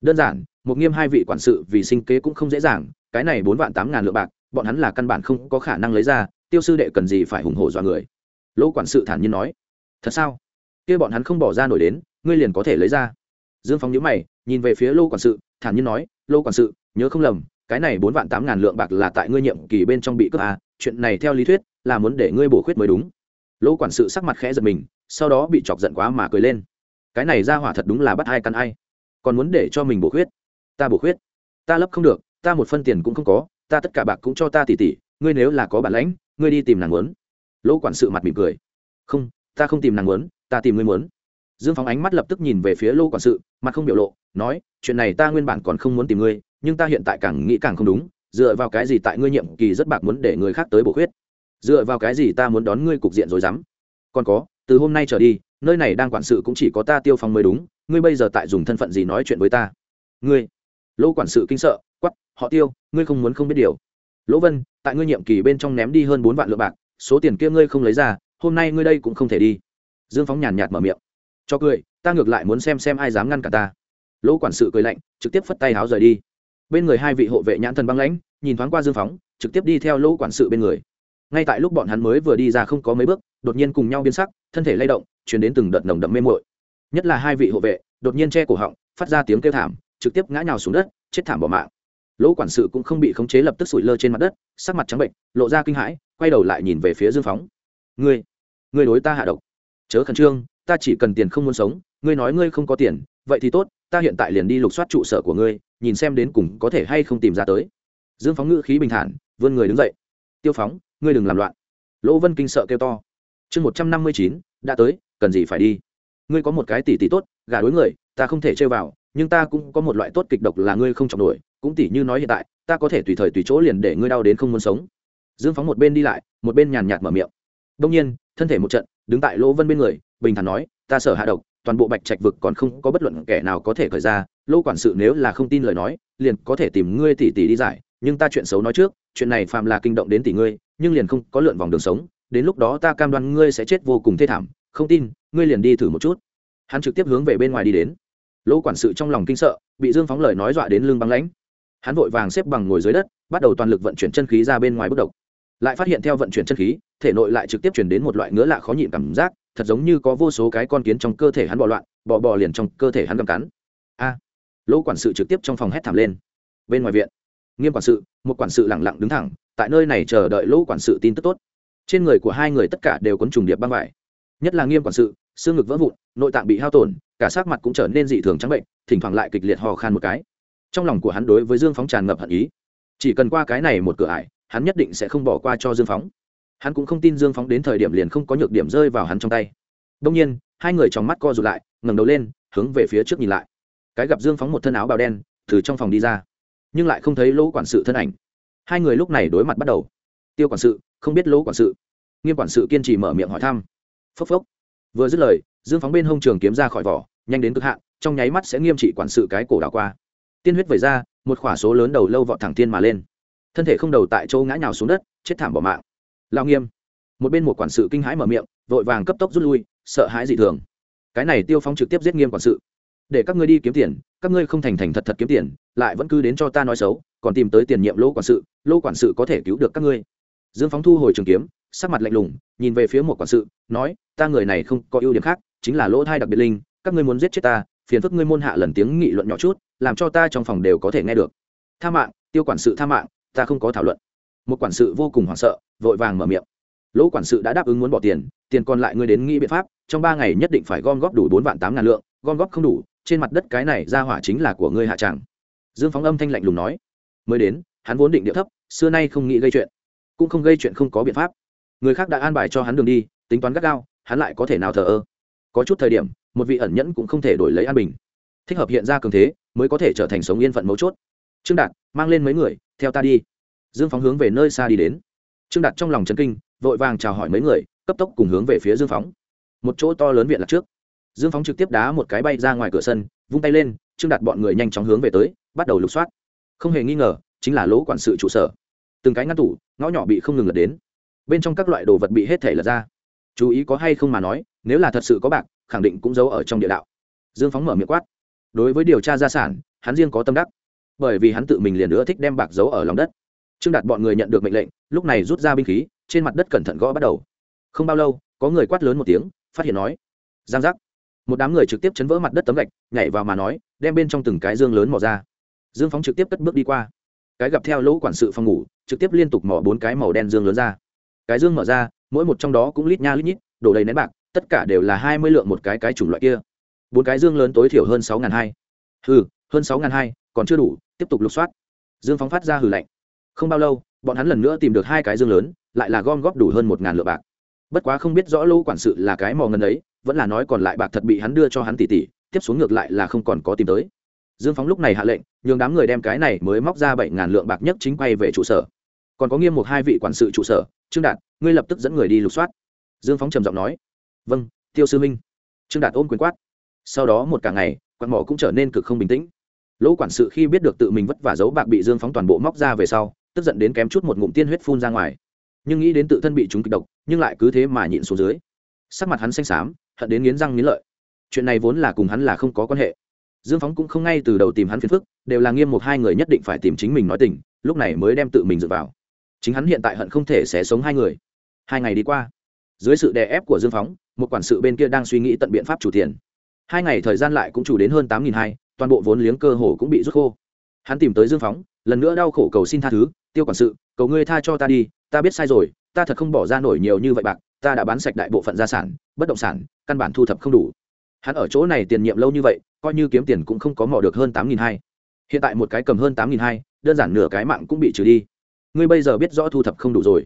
Đơn giản, một nghiêm hai vị quản sự vì sinh kế cũng không dễ dàng, cái này bốn vạn tám ngàn lượng bạc bọn hắn là căn bản không có khả năng lấy ra tiêu sư đệ cần gì phải hùng hổ dọa người. Lỗ quản sự thản nhiên nói thật sao? Kia bọn hắn không bỏ ra nổi đến ngươi liền có thể lấy ra. Dương phóng nhữ mày nhìn về phía lô quản sự thản nhiên nói lô quản sự nhớ không lầm cái này bốn vạn tám ngàn lượng bạc là tại ngươi nhiệm kỳ bên trong bị cướp à, chuyện này theo lý thuyết là muốn để ngươi bổ khuyết mới đúng. Lô quản sự sắc mặt khẽ giật mình sau đó bị chọc giận quá mà cười lên. Cái này ra hỏa thật đúng là bắt ai căn ai còn muốn để cho mình bổ khuyết. Ta bổ khuyết ta lấp không được ta một phân tiền cũng không có ta tất cả bạc cũng cho ta tỉ tỉ, ngươi nếu là có bản lãnh, ngươi đi tìm nàng muốn. Lỗ quản sự mặt mỉm cười. Không, ta không tìm nàng muốn, ta tìm ngươi muốn. Dương phóng ánh mắt lập tức nhìn về phía lỗ quản sự, mặt không biểu lộ, nói, chuyện này ta nguyên bản còn không muốn tìm ngươi, nhưng ta hiện tại càng nghĩ càng không đúng, dựa vào cái gì tại ngươi nhiệm kỳ rất bạc muốn để người khác tới bổ khuyết? Dựa vào cái gì ta muốn đón ngươi cục diện rồi dám còn có, từ hôm nay trở đi, nơi này đang quản sự cũng chỉ có ta tiêu phong mới đúng, ngươi bây giờ tại dùng thân phận gì nói chuyện với ta? Ngươi? Lỗ quản sự kinh sợ quắp họ tiêu, ngươi không muốn không biết điều. Lỗ vân, tại ngươi nhiệm kỳ bên trong ném đi hơn bốn vạn lượng bạc, số tiền kia ngươi không lấy ra, hôm nay ngươi đây cũng không thể đi. Dương phóng nhàn nhạt mở miệng. Cho cười, ta ngược lại muốn xem xem ai dám ngăn cả ta. Lỗ quản sự cười lạnh, trực tiếp phất tay háo rời đi. Bên người hai vị hộ vệ nhãn thần băng lãnh, nhìn thoáng qua dương phóng, trực tiếp đi theo lỗ quản sự bên người. Ngay tại lúc bọn hắn mới vừa đi ra không có mấy bước, đột nhiên cùng nhau biến sắc, thân thể lay động chuyển đến từng đợt nồng đậm mê mội nhất là hai vị hộ vệ, đột nhiên che cổ họng, phát ra tiếng kêu thảm, trực tiếp ngã nhào xuống đất, chết thảm bỏ mạng lỗ quản sự cũng không bị khống chế lập tức sủi lơ trên mặt đất, sắc mặt trắng bệnh, lộ ra kinh hãi, quay đầu lại nhìn về phía dương phóng. Ngươi ngươi đối ta hạ độc. Chớ khẩn trương, ta chỉ cần tiền không muốn sống, ngươi nói ngươi không có tiền, vậy thì tốt, ta hiện tại liền đi lục soát trụ sở của ngươi, nhìn xem đến cùng có thể hay không tìm ra tới. Dương phóng ngữ khí bình thản, vươn người đứng dậy. Tiêu phóng, ngươi đừng làm loạn. Lỗ vân kinh sợ kêu to. Chương một trăm năm mươi chín, đã tới, cần gì phải đi? Ngươi có một cái tỷ tỷ tốt gà đối người, ta không thể chơi vào, nhưng ta cũng có một loại tốt kịch độc là ngươi không chọc nổi cũng tỷ như nói hiện tại, ta có thể tùy thời tùy chỗ liền để ngươi đau đến không muốn sống. Dương phóng một bên đi lại, một bên nhàn nhạt mở miệng. Đông nhiên, thân thể một trận, đứng tại lỗ vân bên người, bình thản nói, ta sở hạ độc, toàn bộ bạch trạch vực còn không có bất luận kẻ nào có thể khởi ra. Lỗ quản sự nếu là không tin lời nói, liền có thể tìm ngươi tỷ tỷ đi giải, nhưng ta chuyện xấu nói trước, chuyện này phàm là kinh động đến tỷ ngươi, nhưng liền không có lượn vòng đường sống. Đến lúc đó ta cam đoan ngươi sẽ chết vô cùng thê thảm, không tin, ngươi liền đi thử một chút. Hắn trực tiếp hướng về bên ngoài đi đến. Lỗ quản sự trong lòng kinh sợ, bị dương phóng lời nói dọa đến lưng băng lãnh hắn vội vàng xếp bằng ngồi dưới đất, bắt đầu toàn lực vận chuyển chân khí ra bên ngoài bức độc. Lại phát hiện theo vận chuyển chân khí, thể nội lại trực tiếp chuyển đến một loại ngứa lạ khó nhịn cảm giác, thật giống như có vô số cái con kiến trong cơ thể hắn bò loạn, bò bò liền trong cơ thể hắn cầm cắn. A! Lỗ quản sự trực tiếp trong phòng hét thảm lên. Bên ngoài viện, nghiêm quản sự, một quản sự lẳng lặng đứng thẳng, tại nơi này chờ đợi lỗ quản sự tin tức tốt. Trên người của hai người tất cả đều có trùng điệp băng vải. Nhất là nghiêm quản sự, xương ngực vỡ vụn, nội tạng bị hao tổn, cả sắc mặt cũng trở nên dị thường trắng bệnh, thỉnh thoảng lại kịch liệt hò khan một cái trong lòng của hắn đối với dương phóng tràn ngập hận ý. Chỉ cần qua cái này một cửa ải, hắn nhất định sẽ không bỏ qua cho dương phóng. Hắn cũng không tin dương phóng đến thời điểm liền không có nhược điểm rơi vào hắn trong tay. Đông nhiên, hai người trong mắt co rụt lại, ngẩng đầu lên, hướng về phía trước nhìn lại. Cái gặp dương phóng một thân áo bào đen, từ trong phòng đi ra. Nhưng lại không thấy lỗ quản sự thân ảnh. Hai người lúc này đối mặt bắt đầu. Tiêu quản sự, không biết lỗ quản sự. Nghiêm quản sự kiên trì mở miệng hỏi thăm. Phốc phốc. Vừa dứt lời, dương phóng bên hông trường kiếm ra khỏi vỏ, nhanh đến cực hạn, trong nháy mắt sẽ nghiêm trị quản sự cái cổ đảo qua tiên huyết vẩy ra, một khỏa số lớn đầu lâu vọt thẳng tiên mà lên. Thân thể không đầu tại châu ngã nhào xuống đất, chết thảm bỏ mạng. Lao nghiêm, một bên một quản sự kinh hãi mở miệng, vội vàng cấp tốc rút lui, sợ hãi dị thường. Cái này tiêu phong trực tiếp giết nghiêm quản sự. Để các ngươi đi kiếm tiền, các ngươi không thành thành thật thật kiếm tiền, lại vẫn cứ đến cho ta nói xấu, còn tìm tới tiền nhiệm lỗ quản sự, lỗ quản sự có thể cứu được các ngươi. Dương phóng thu hồi trường kiếm, sắc mặt lạnh lùng, nhìn về phía một quản sự, nói, ta người này không có ưu điểm khác, chính là lỗ thai đặc biệt linh, các ngươi muốn giết chết ta, phiền phức ngươi môn hạ lần tiếng nghị luận nhỏ chút làm cho ta trong phòng đều có thể nghe được. Tha mạng, tiêu quản sự tha mạng, ta không có thảo luận. Một quản sự vô cùng hoảng sợ, vội vàng mở miệng. Lỗ quản sự đã đáp ứng muốn bỏ tiền tiền còn lại ngươi đến nghĩ biện pháp, trong ba ngày nhất định phải gom góp đủ bốn vạn tám ngàn lượng, gom góp không đủ, trên mặt đất cái này ra hỏa chính là của ngươi hạ tràng dương phóng âm thanh lạnh lùng nói. Mới đến, hắn vốn định địa thấp, xưa nay không nghĩ gây chuyện. Cũng không gây chuyện không có biện pháp. Người khác đã an bài cho hắn đường đi, tính toán gắt gao, hắn lại có thể nào thờ ơ. Có chút thời điểm, một vị ẩn nhẫn cũng không thể đổi lấy an bình. Thích hợp hiện ra cường thế mới có thể trở thành sống yên phận mấu chốt. Trương đạt, mang lên mấy người, theo ta đi. Dương phóng hướng về nơi xa đi đến. Trương đạt trong lòng chân kinh, vội vàng chào hỏi mấy người, cấp tốc cùng hướng về phía dương phóng. Một chỗ to lớn viện lạc trước. Dương phóng trực tiếp đá một cái bay ra ngoài cửa sân, vung tay lên, trương đạt bọn người nhanh chóng hướng về tới, bắt đầu lục soát. Không hề nghi ngờ, chính là lỗ quản sự trụ sở. Từng cái ngăn tủ, ngõ nhỏ bị không ngừng lật đến. Bên trong các loại đồ vật bị hết thể lật ra. Chú ý có hay không mà nói, nếu là thật sự có bạc, khẳng định cũng giấu ở trong địa đạo. Dương phóng mở miệng quát đối với điều tra gia sản, hắn riêng có tâm đắc. Bởi vì hắn tự mình liền nữa thích đem bạc giấu ở lòng đất. Trương đạt bọn người nhận được mệnh lệnh, lúc này rút ra binh khí, trên mặt đất cẩn thận gõ bắt đầu. Không bao lâu, có người quát lớn một tiếng, phát hiện nói, giang giác. Một đám người trực tiếp chấn vỡ mặt đất tấm gạch, nhảy vào mà nói, đem bên trong từng cái dương lớn mò ra. Dương phóng trực tiếp cất bước đi qua. Cái gặp theo lỗ quản sự phòng ngủ, trực tiếp liên tục mò bốn cái màu đen dương lớn ra. Cái dương mở ra, mỗi một trong đó cũng lít nha lít nhít, đổ đầy nén bạc, tất cả đều là hai mươi lượng một cái cái chủng loại kia bốn cái dương lớn tối thiểu hơn sáu n g h n hai. Hừ, hơn sáu n g h n hai, còn chưa đủ, tiếp tục lục soát. Dương phóng phát ra hừ lạnh. Không bao lâu, bọn hắn lần nữa tìm được hai cái dương lớn, lại là gom góp đủ hơn một ngàn lượng bạc. Bất quá không biết rõ lỗ quản sự là cái mò ngân ấy, vẫn là nói còn lại bạc thật bị hắn đưa cho hắn tỉ tỉ, tiếp xuống ngược lại là không còn có tìm tới. Dương phóng lúc này hạ lệnh, nhường đám người đem cái này mới móc ra bảy ngàn lượng bạc nhất chính quay về trụ sở. Còn có nghiêm một hai vị quản sự trụ sở, trương đạt, ngươi lập tức dẫn người đi lục soát. Dương phóng trầm giọng nói. Vâng tiêu sư minh. Trương đạt ôm quyền quát sau đó một cả ngày quan mỏ cũng trở nên cực không bình tĩnh. Lỗ quản sự khi biết được tự mình vất vả giấu bạc bị dương phóng toàn bộ móc ra về sau, tức giận đến kém chút một ngụm tiên huyết phun ra ngoài. Nhưng nghĩ đến tự thân bị chúng kịch độc, nhưng lại cứ thế mà nhịn xuống dưới. Sắc mặt hắn xanh xám, hận đến nghiến răng nghiến lợi. Chuyện này vốn là cùng hắn là không có quan hệ. Dương phóng cũng không ngay từ đầu tìm hắn phiền phức, đều là nghiêm một hai người nhất định phải tìm chính mình nói tình, lúc này mới đem tự mình dựa vào. Chính hắn hiện tại hận không thể sẽ sống hai người. Hai ngày đi qua, dưới sự đè ép của dương phóng, một quản sự bên kia đang suy nghĩ tận biện pháp chủ tiền hai ngày thời gian lại cũng chủ đến hơn tám nghìn hai, toàn bộ vốn liếng cơ hồ cũng bị rút khô. Hắn tìm tới dương phóng, lần nữa đau khổ cầu xin tha thứ, tiêu quản sự, cầu ngươi tha cho ta đi, ta biết sai rồi, ta thật không bỏ ra nổi nhiều như vậy bạc, ta đã bán sạch đại bộ phận gia sản, bất động sản, căn bản thu thập không đủ. Hắn ở chỗ này tiền nhiệm lâu như vậy, coi như kiếm tiền cũng không có mỏ được hơn tám nghìn hai. Hiện tại một cái cầm hơn tám nghìn hai, đơn giản nửa cái mạng cũng bị trừ đi. Ngươi bây giờ biết rõ thu thập không đủ rồi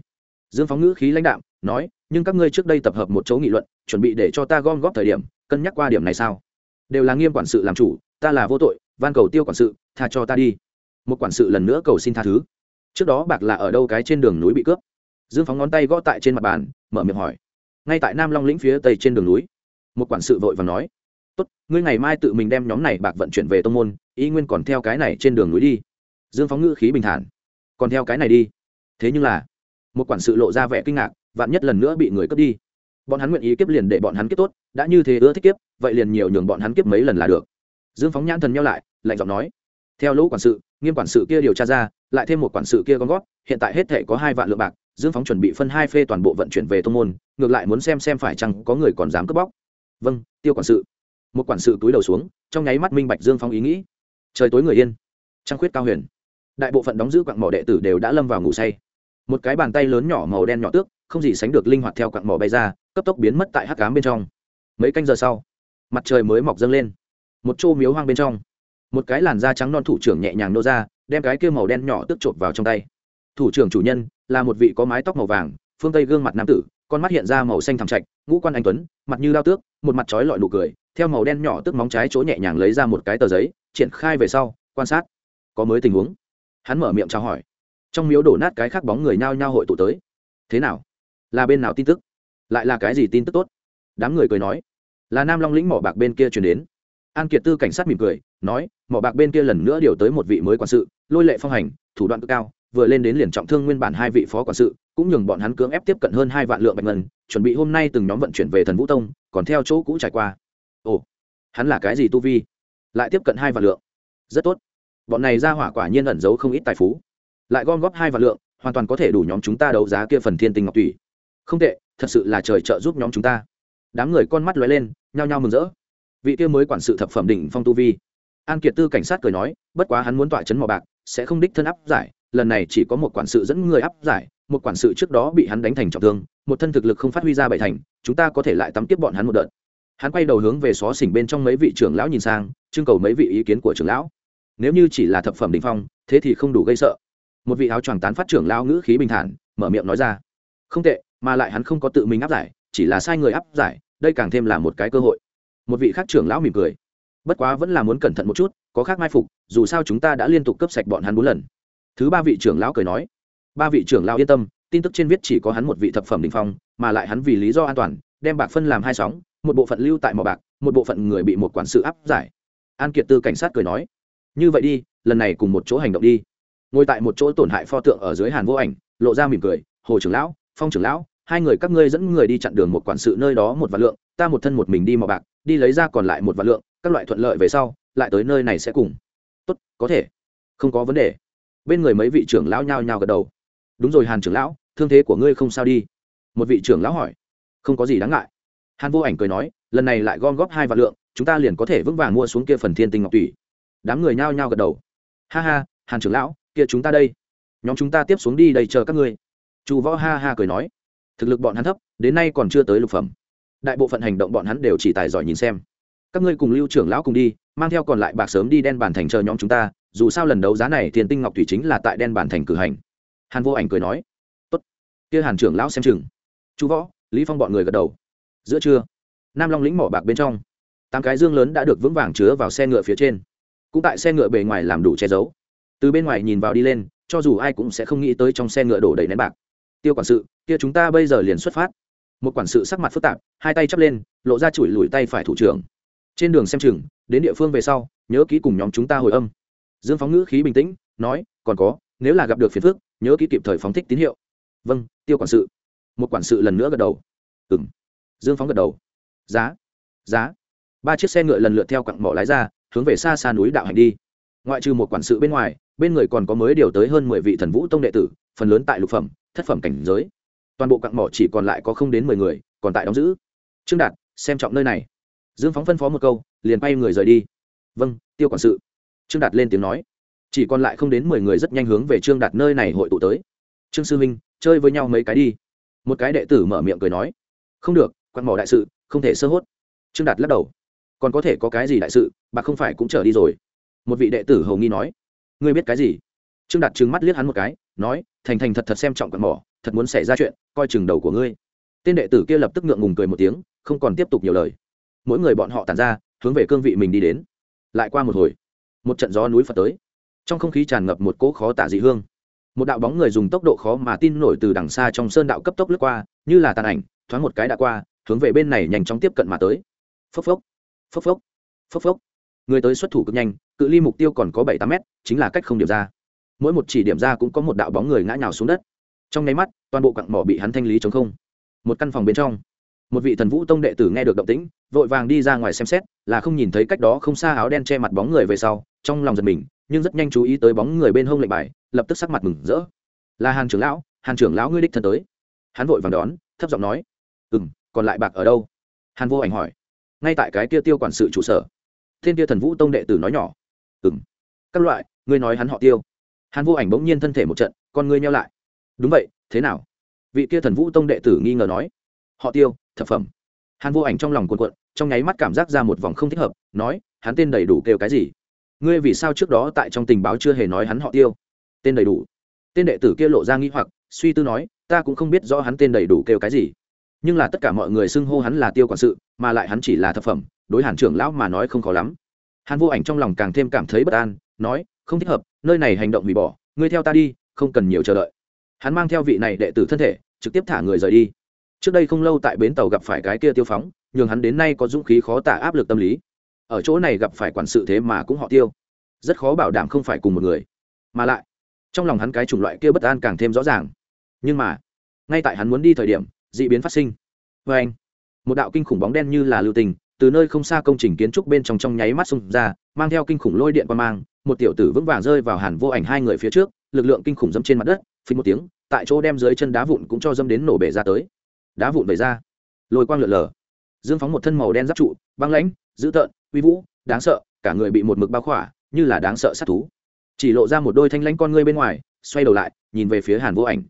dương phóng ngữ khí lãnh đạm, nói, nhưng các ngươi trước đây tập hợp một chỗ nghị luận, chuẩn bị để cho ta gom góp thời điểm, cân nhắc qua điểm này sao? Đều là nghiêm quản sự làm chủ, ta là vô tội, van cầu tiêu quản sự, tha cho ta đi. Một quản sự lần nữa cầu xin tha thứ. Trước đó bạc là ở đâu cái trên đường núi bị cướp? Dương phóng ngón tay gõ tại trên mặt bàn, mở miệng hỏi. Ngay tại nam long lĩnh phía tây trên đường núi. Một quản sự vội và nói. Tốt, ngươi ngày mai tự mình đem nhóm này bạc vận chuyển về tông môn y nguyên còn theo cái này trên đường núi đi. Dương phóng ngữ khí bình thản. Còn theo cái này đi. Thế nhưng là một quản sự lộ ra vẻ kinh ngạc, vạn nhất lần nữa bị người cướp đi. Bọn hắn nguyện ý kiếp liền để bọn hắn kiếp tốt, đã như thế ưa thích kiếp, vậy liền nhiều nhường bọn hắn kiếp mấy lần là được. Dương phóng nhãn thần nhau lại, lạnh giọng nói, theo lỗ quản sự, nghiêm quản sự kia điều tra ra, lại thêm một quản sự kia con gót hiện tại hết thể có hai vạn lượng bạc, dương phóng chuẩn bị phân hai phê toàn bộ vận chuyển về tô n g môn, ngược lại muốn xem xem phải chăng có người còn dám cướp bóc. Vâng tiêu quản sự. Một quản sự túi đầu xuống, trong nháy mắt minh bạch dương phóng ý nghĩ. Trời tối người yên. Trăng khuyết cao huyền. Đại bộ phận đóng giữ quặng mỏ đệ tử đều đã lâm vào ngủ say một cái bàn tay lớn nhỏ màu đen nhỏ tước, không gì sánh được linh hoạt theo quặng mỏ bay ra, cấp tốc biến mất tại hắc cám bên trong. Mấy canh giờ sau, mặt trời mới mọc dâng lên. Một chỗ miếu hoang bên trong, một cái làn da trắng non thủ trưởng nhẹ nhàng nô ra, đem cái kia màu đen nhỏ tức trộm vào trong tay. Thủ trưởng chủ nhân là một vị có mái tóc màu vàng, phương tây gương mặt nam tử, con mắt hiện ra màu xanh thẳm trạch, ngũ quan anh tuấn, mặt như lao tước, một mặt trói lọi nụ cười, theo màu đen nhỏ tức móng trái chỗ nhẹ nhàng lấy ra một cái tờ giấy, triển khai về sau, quan sát. Có mới tình huống. Hắn mở miệng chào hỏi trong miếu đổ nát cái khác bóng người nhao nhao hội tụ tới. Thế nào? Là bên nào tin tức? Lại là cái gì tin tức tốt? Đám người cười nói. Là nam long lĩnh mỏ bạc bên kia chuyển đến. An kiệt tư cảnh sát mỉm cười, nói, mỏ bạc bên kia lần nữa điều tới một vị mới quản sự, lôi lệ phong hành, thủ đoạn cực cao, vừa lên đến liền trọng thương nguyên bản hai vị phó quản sự, cũng nhường bọn hắn cưỡng ép tiếp cận hơn hai vạn lượng bạch ngân, chuẩn bị hôm nay từng nhóm vận chuyển về thần vũ tông, còn theo chỗ cũ trải qua. Ồ, hắn là cái gì tu vi? Lại tiếp cận hai vạn lượng. Rất tốt. Bọn này ra hỏa quả nhiên ẩn giấu không ít tài phú lại gom góp hai vạn lượng, hoàn toàn có thể đủ nhóm chúng ta đấu giá kia phần thiên tinh ngọc tùy không tệ, thật sự là trời trợ giúp nhóm chúng ta. Đám người con mắt lóe lên, nhao nhao mừng rỡ. Vị kia mới quản sự thập phẩm đỉnh phong tu vi. An kiệt tư cảnh sát cười nói, bất quá hắn muốn tỏa chấn mò bạc, sẽ không đích thân áp giải, lần này chỉ có một quản sự dẫn người áp giải, một quản sự trước đó bị hắn đánh thành trọng thương, một thân thực lực không phát huy ra bảy thành, chúng ta có thể lại tắm tiếp bọn hắn một đợt. Hắn quay đầu hướng về xó xỉnh bên trong mấy vị trưởng lão nhìn sang, trưng cầu mấy vị ý kiến của trưởng lão. Nếu như chỉ là thập phẩm đình phong, thế thì không đủ gây sợ một vị áo choàng tán phát trưởng lão ngữ khí bình thản, mở miệng nói ra. Không tệ, mà lại hắn không có tự mình áp giải, chỉ là sai người áp giải, đây càng thêm là một cái cơ hội. Một vị khác trưởng lão mỉm cười. Bất quá vẫn là muốn cẩn thận một chút, có khác mai phục, dù sao chúng ta đã liên tục cấp sạch bọn hắn bốn lần. Thứ ba vị trưởng lão cười nói. Ba vị trưởng lão yên tâm, tin tức trên viết chỉ có hắn một vị thập phẩm đình phong, mà lại hắn vì lý do an toàn, đem bạc phân làm hai sóng, một bộ phận lưu tại mỏ bạc, một bộ phận người bị một quản sự áp giải. An kiệt tư cảnh sát cười nói. Như vậy đi, lần này cùng một chỗ hành động đi ngồi tại một chỗ tổn hại pho tượng ở dưới hàn vô ảnh, lộ ra mỉm cười, hồ trưởng lão, phong trưởng lão, hai người các ngươi dẫn người đi chặn đường một quản sự nơi đó một vạn lượng, ta một thân một mình đi mò bạc, đi lấy ra còn lại một vạn lượng, các loại thuận lợi về sau, lại tới nơi này sẽ cùng. Tốt, có thể. Không có vấn đề. Bên người mấy vị trưởng lão nhao nhao gật đầu. Đúng rồi hàn trưởng lão, thương thế của ngươi không sao đi. Một vị trưởng lão hỏi. Không có gì đáng ngại. Hàn vô ảnh cười nói, lần này lại gom góp hai vạn lượng, chúng ta liền có thể vững vàng mua xuống kia phần thiên tinh ngọc tùy đám người nhao nhao gật đầu. Ha ha, hàn trưởng lão kia chúng ta đây. Nhóm chúng ta tiếp xuống đi đầy chờ các ngươi. Chu võ ha ha cười nói. Thực lực bọn hắn thấp, đến nay còn chưa tới lục phẩm. Đại bộ phận hành động bọn hắn đều chỉ tài giỏi nhìn xem. Các ngươi cùng lưu trưởng lão cùng đi, mang theo còn lại bạc sớm đi đen bàn thành chờ nhóm chúng ta, dù sao lần đấu giá này thiền tinh ngọc thủy chính là tại đen bàn thành cử hành. Hàn vô ảnh cười nói. Tốt. Kia hàn trưởng lão xem chừng. Chú võ, lý phong bọn người gật đầu. Giữa trưa, nam long lĩnh mỏ bạc bên trong, tám cái dương lớn đã được vững vàng chứa vào xe ngựa phía trên. Cũng tại xe ngựa bề ngoài làm đủ che giấu từ bên ngoài nhìn vào đi lên, cho dù ai cũng sẽ không nghĩ tới trong xe ngựa đổ đầy nén bạc. Tiêu quản sự, kia chúng ta bây giờ liền xuất phát. Một quản sự sắc mặt phức tạp, hai tay chắp lên, lộ ra chùi lùi tay phải thủ trưởng. Trên đường xem chừng, đến địa phương về sau, nhớ ký cùng nhóm chúng ta hồi âm. Dương phóng ngữ khí bình tĩnh, nói, còn có, nếu là gặp được phiền phức, nhớ ký kịp thời phóng thích tín hiệu. Vâng tiêu quản sự. Một quản sự lần nữa gật đầu. Ừng dương phóng gật đầu. Giá giá. Ba chiếc xe ngựa lần lượt theo quặng mỏ lái ra, hướng về xa xa núi đạo hành đi. Ngoại trừ một quản sự bên ngoài bên người còn có mới điều tới hơn mười vị thần vũ tông đệ tử, phần lớn tại lục phẩm, thất phẩm cảnh giới. Toàn bộ quặng mỏ chỉ còn lại có không đến mười người, còn tại đóng giữ. Trương đạt, xem trọng nơi này. Dương phóng phân phó một câu, liền bay người rời đi. Vâng tiêu quản sự. Trương đạt lên tiếng nói. Chỉ còn lại không đến mười người rất nhanh hướng về trương đạt nơi này hội tụ tới. Trương sư minh, chơi với nhau mấy cái đi. Một cái đệ tử mở miệng cười nói. Không được, quặng mỏ đại sự, không thể sơ hốt. Trương đạt lắc đầu. Còn có thể có cái gì đại sự bà không phải cũng trở đi rồi. Một vị đệ tử hầu nghi nói ngươi biết cái gì? Trương đạt trừng mắt liếc hắn một cái, nói, thành thành thật thật xem trọng quặng mỏ, thật muốn xảy ra chuyện, coi chừng đầu của ngươi. Tên đệ tử kia lập tức ngượng ngùng cười một tiếng, không còn tiếp tục nhiều lời. Mỗi người bọn họ tàn ra, hướng về cương vị mình đi đến. Lại qua một hồi, một trận gió núi phật tới. Trong không khí tràn ngập một cỗ khó tả dị hương. Một đạo bóng người dùng tốc độ khó mà tin nổi từ đằng xa trong sơn đạo cấp tốc lướt qua, như là tàn ảnh, thoáng một cái đã qua, hướng về bên này nhanh chóng tiếp cận mà tới. Phốc phốc phốc phốc phốc phốc. Người tới xuất thủ cực nhanh cự ly mục tiêu còn có bảy tám mét, chính là cách không điểm ra. Mỗi một chỉ điểm ra cũng có một đạo bóng người ngã nhào xuống đất. Trong nháy mắt, toàn bộ cặn mỏ bị hắn thanh lý chống không. Một căn phòng bên trong, một vị thần vũ tông đệ tử nghe được động tĩnh, vội vàng đi ra ngoài xem xét, là không nhìn thấy cách đó không xa áo đen che mặt bóng người về sau, trong lòng giật mình, nhưng rất nhanh chú ý tới bóng người bên hông lệnh bài, lập tức sắc mặt mừng rỡ. Là hàn trưởng lão, hàn trưởng lão ngươi đích thân tới. Hắn vội vàng đón, thấp giọng nói. Ừ m còn lại bạc ở đâu? Hàn vô ảnh hỏi. Ngay tại cái kia tiêu quản sự trụ sở. Thiên kia thần vũ tông đệ tử nói nhỏ ừ m các loại, ngươi nói hắn họ tiêu. Hắn vô ảnh bỗng nhiên thân thể một trận, con ngươi nhau lại. Đúng vậy, thế nào? Vị kia thần vũ tông đệ tử nghi ngờ nói. Họ tiêu, thập phẩm. Hắn vô ảnh trong lòng cuộn cuộn, trong nháy mắt cảm giác ra một vòng không thích hợp, nói, hắn tên đầy đủ kêu cái gì? Ngươi vì sao trước đó tại trong tình báo chưa hề nói hắn họ tiêu? Tên đầy đủ. Tên đệ tử kia lộ ra nghi hoặc, suy tư nói, ta cũng không biết rõ hắn tên đầy đủ kêu cái gì. Nhưng là tất cả mọi người xưng hô hắn là tiêu quản sự, mà lại hắn chỉ là thập phẩm, đối hàn trưởng lão mà nói không khó lắm hàn vô ảnh trong lòng càng thêm cảm thấy bất an, nói, không thích hợp, nơi này hành động hủy bỏ, ngươi theo ta đi, không cần nhiều chờ đợi. Hắn mang theo vị này đệ tử thân thể, trực tiếp thả người rời đi. Trước đây không lâu tại bến tàu gặp phải cái kia tiêu phóng, nhường hắn đến nay có dũng khí khó tả áp lực tâm lý. Ở chỗ này gặp phải quản sự thế mà cũng họ tiêu. Rất khó bảo đảm không phải cùng một người. Mà lại, trong lòng hắn cái chủng loại kia bất an càng thêm rõ ràng. Nhưng mà, ngay tại hắn muốn đi thời điểm d ị biến phát sinh. Vê anh, một đạo kinh khủng bóng đen như là lưu tình từ nơi không xa công trình kiến trúc bên trong trong nháy mắt xông ra, mang theo kinh khủng lôi điện qua mang, một tiểu tử vững vàng rơi vào hàn vô ảnh hai người phía trước, lực lượng kinh khủng dẫm trên mặt đất, phí một tiếng, tại chỗ đem dưới chân đá vụn cũng cho dâm đến nổ bể ra tới. Đá vụn bể ra. Lôi quang lượn lờ. Dương phóng một thân màu đen giáp trụ, băng lãnh, dữ tợn, uy vũ, đáng sợ, cả người bị một mực bao khỏa, như là đáng sợ sát thú. Chỉ lộ ra một đôi thanh lãnh con ngươi bên ngoài, xoay đầu lại, nhìn về phía hàn vô ảnh.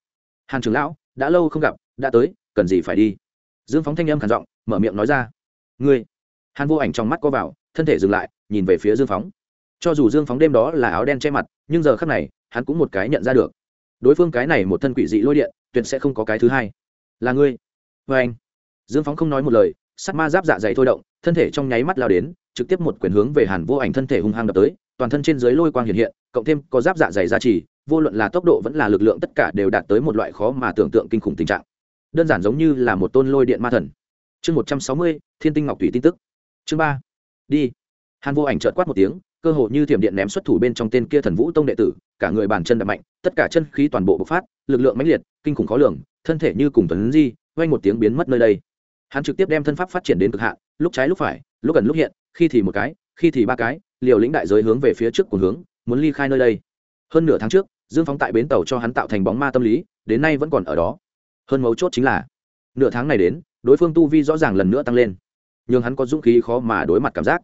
Hàn trưởng lão, đã lâu không gặp, đã tới, cần gì phải đi? Dương phóng thanh âm khản giọng, mở miệng nói ra. Ngươi hàn vô ảnh trong mắt co vào, thân thể dừng lại, nhìn về phía dương phóng. Cho dù dương phóng đêm đó là áo đen che mặt, nhưng giờ khắc này, hắn cũng một cái nhận ra được. Đối phương cái này một thân quỷ dị lôi điện, tuyệt sẽ không có cái thứ hai. Là ngươi. Vê anh. Dương phóng không nói một lời, sắc ma giáp dạ dày thôi động, thân thể trong nháy mắt lao đến, trực tiếp một quyền hướng về hàn vô ảnh thân thể hung hăng đập tới, toàn thân trên dưới lôi quang hiện hiện, cộng thêm có giáp dạ dày giá trị vô luận là tốc độ vẫn là lực lượng tất cả đều đạt tới một loại khó mà tưởng tượng kinh khủng tình trạng. Đơn giản giống như là một tôn lôi điện ma thần. Chương một trăm sáu mươi, thiên tinh ngọc thủy tin tức chương ba. Đi. Hàn vô ảnh trợt quát một tiếng, cơ hồ như thiểm điện ném xuất thủ bên trong tên kia thần vũ tông đệ tử, cả người bàn chân đập mạnh, tất cả chân khí toàn bộ bộc phát, lực lượng mãnh liệt, kinh khủng khó lường, thân thể như cùng tuấn di vay một tiếng biến mất nơi đây. Hắn trực tiếp đem thân pháp phát triển đến cực hạn, lúc trái lúc phải, lúc gần lúc hiện, khi thì một cái, khi thì ba cái, liều lĩnh đại giới hướng về phía trước của hướng, muốn ly khai nơi đây. Hơn nửa tháng trước, dương phóng tại bến tàu cho hắn tạo thành bóng ma tâm lý, đến nay vẫn còn ở đó. Hơn mấu chốt chính là, nửa tháng này đến, đối phương tu vi rõ ràng lần nữa tăng lên nhưng hắn có dũng khí khó mà đối mặt cảm giác.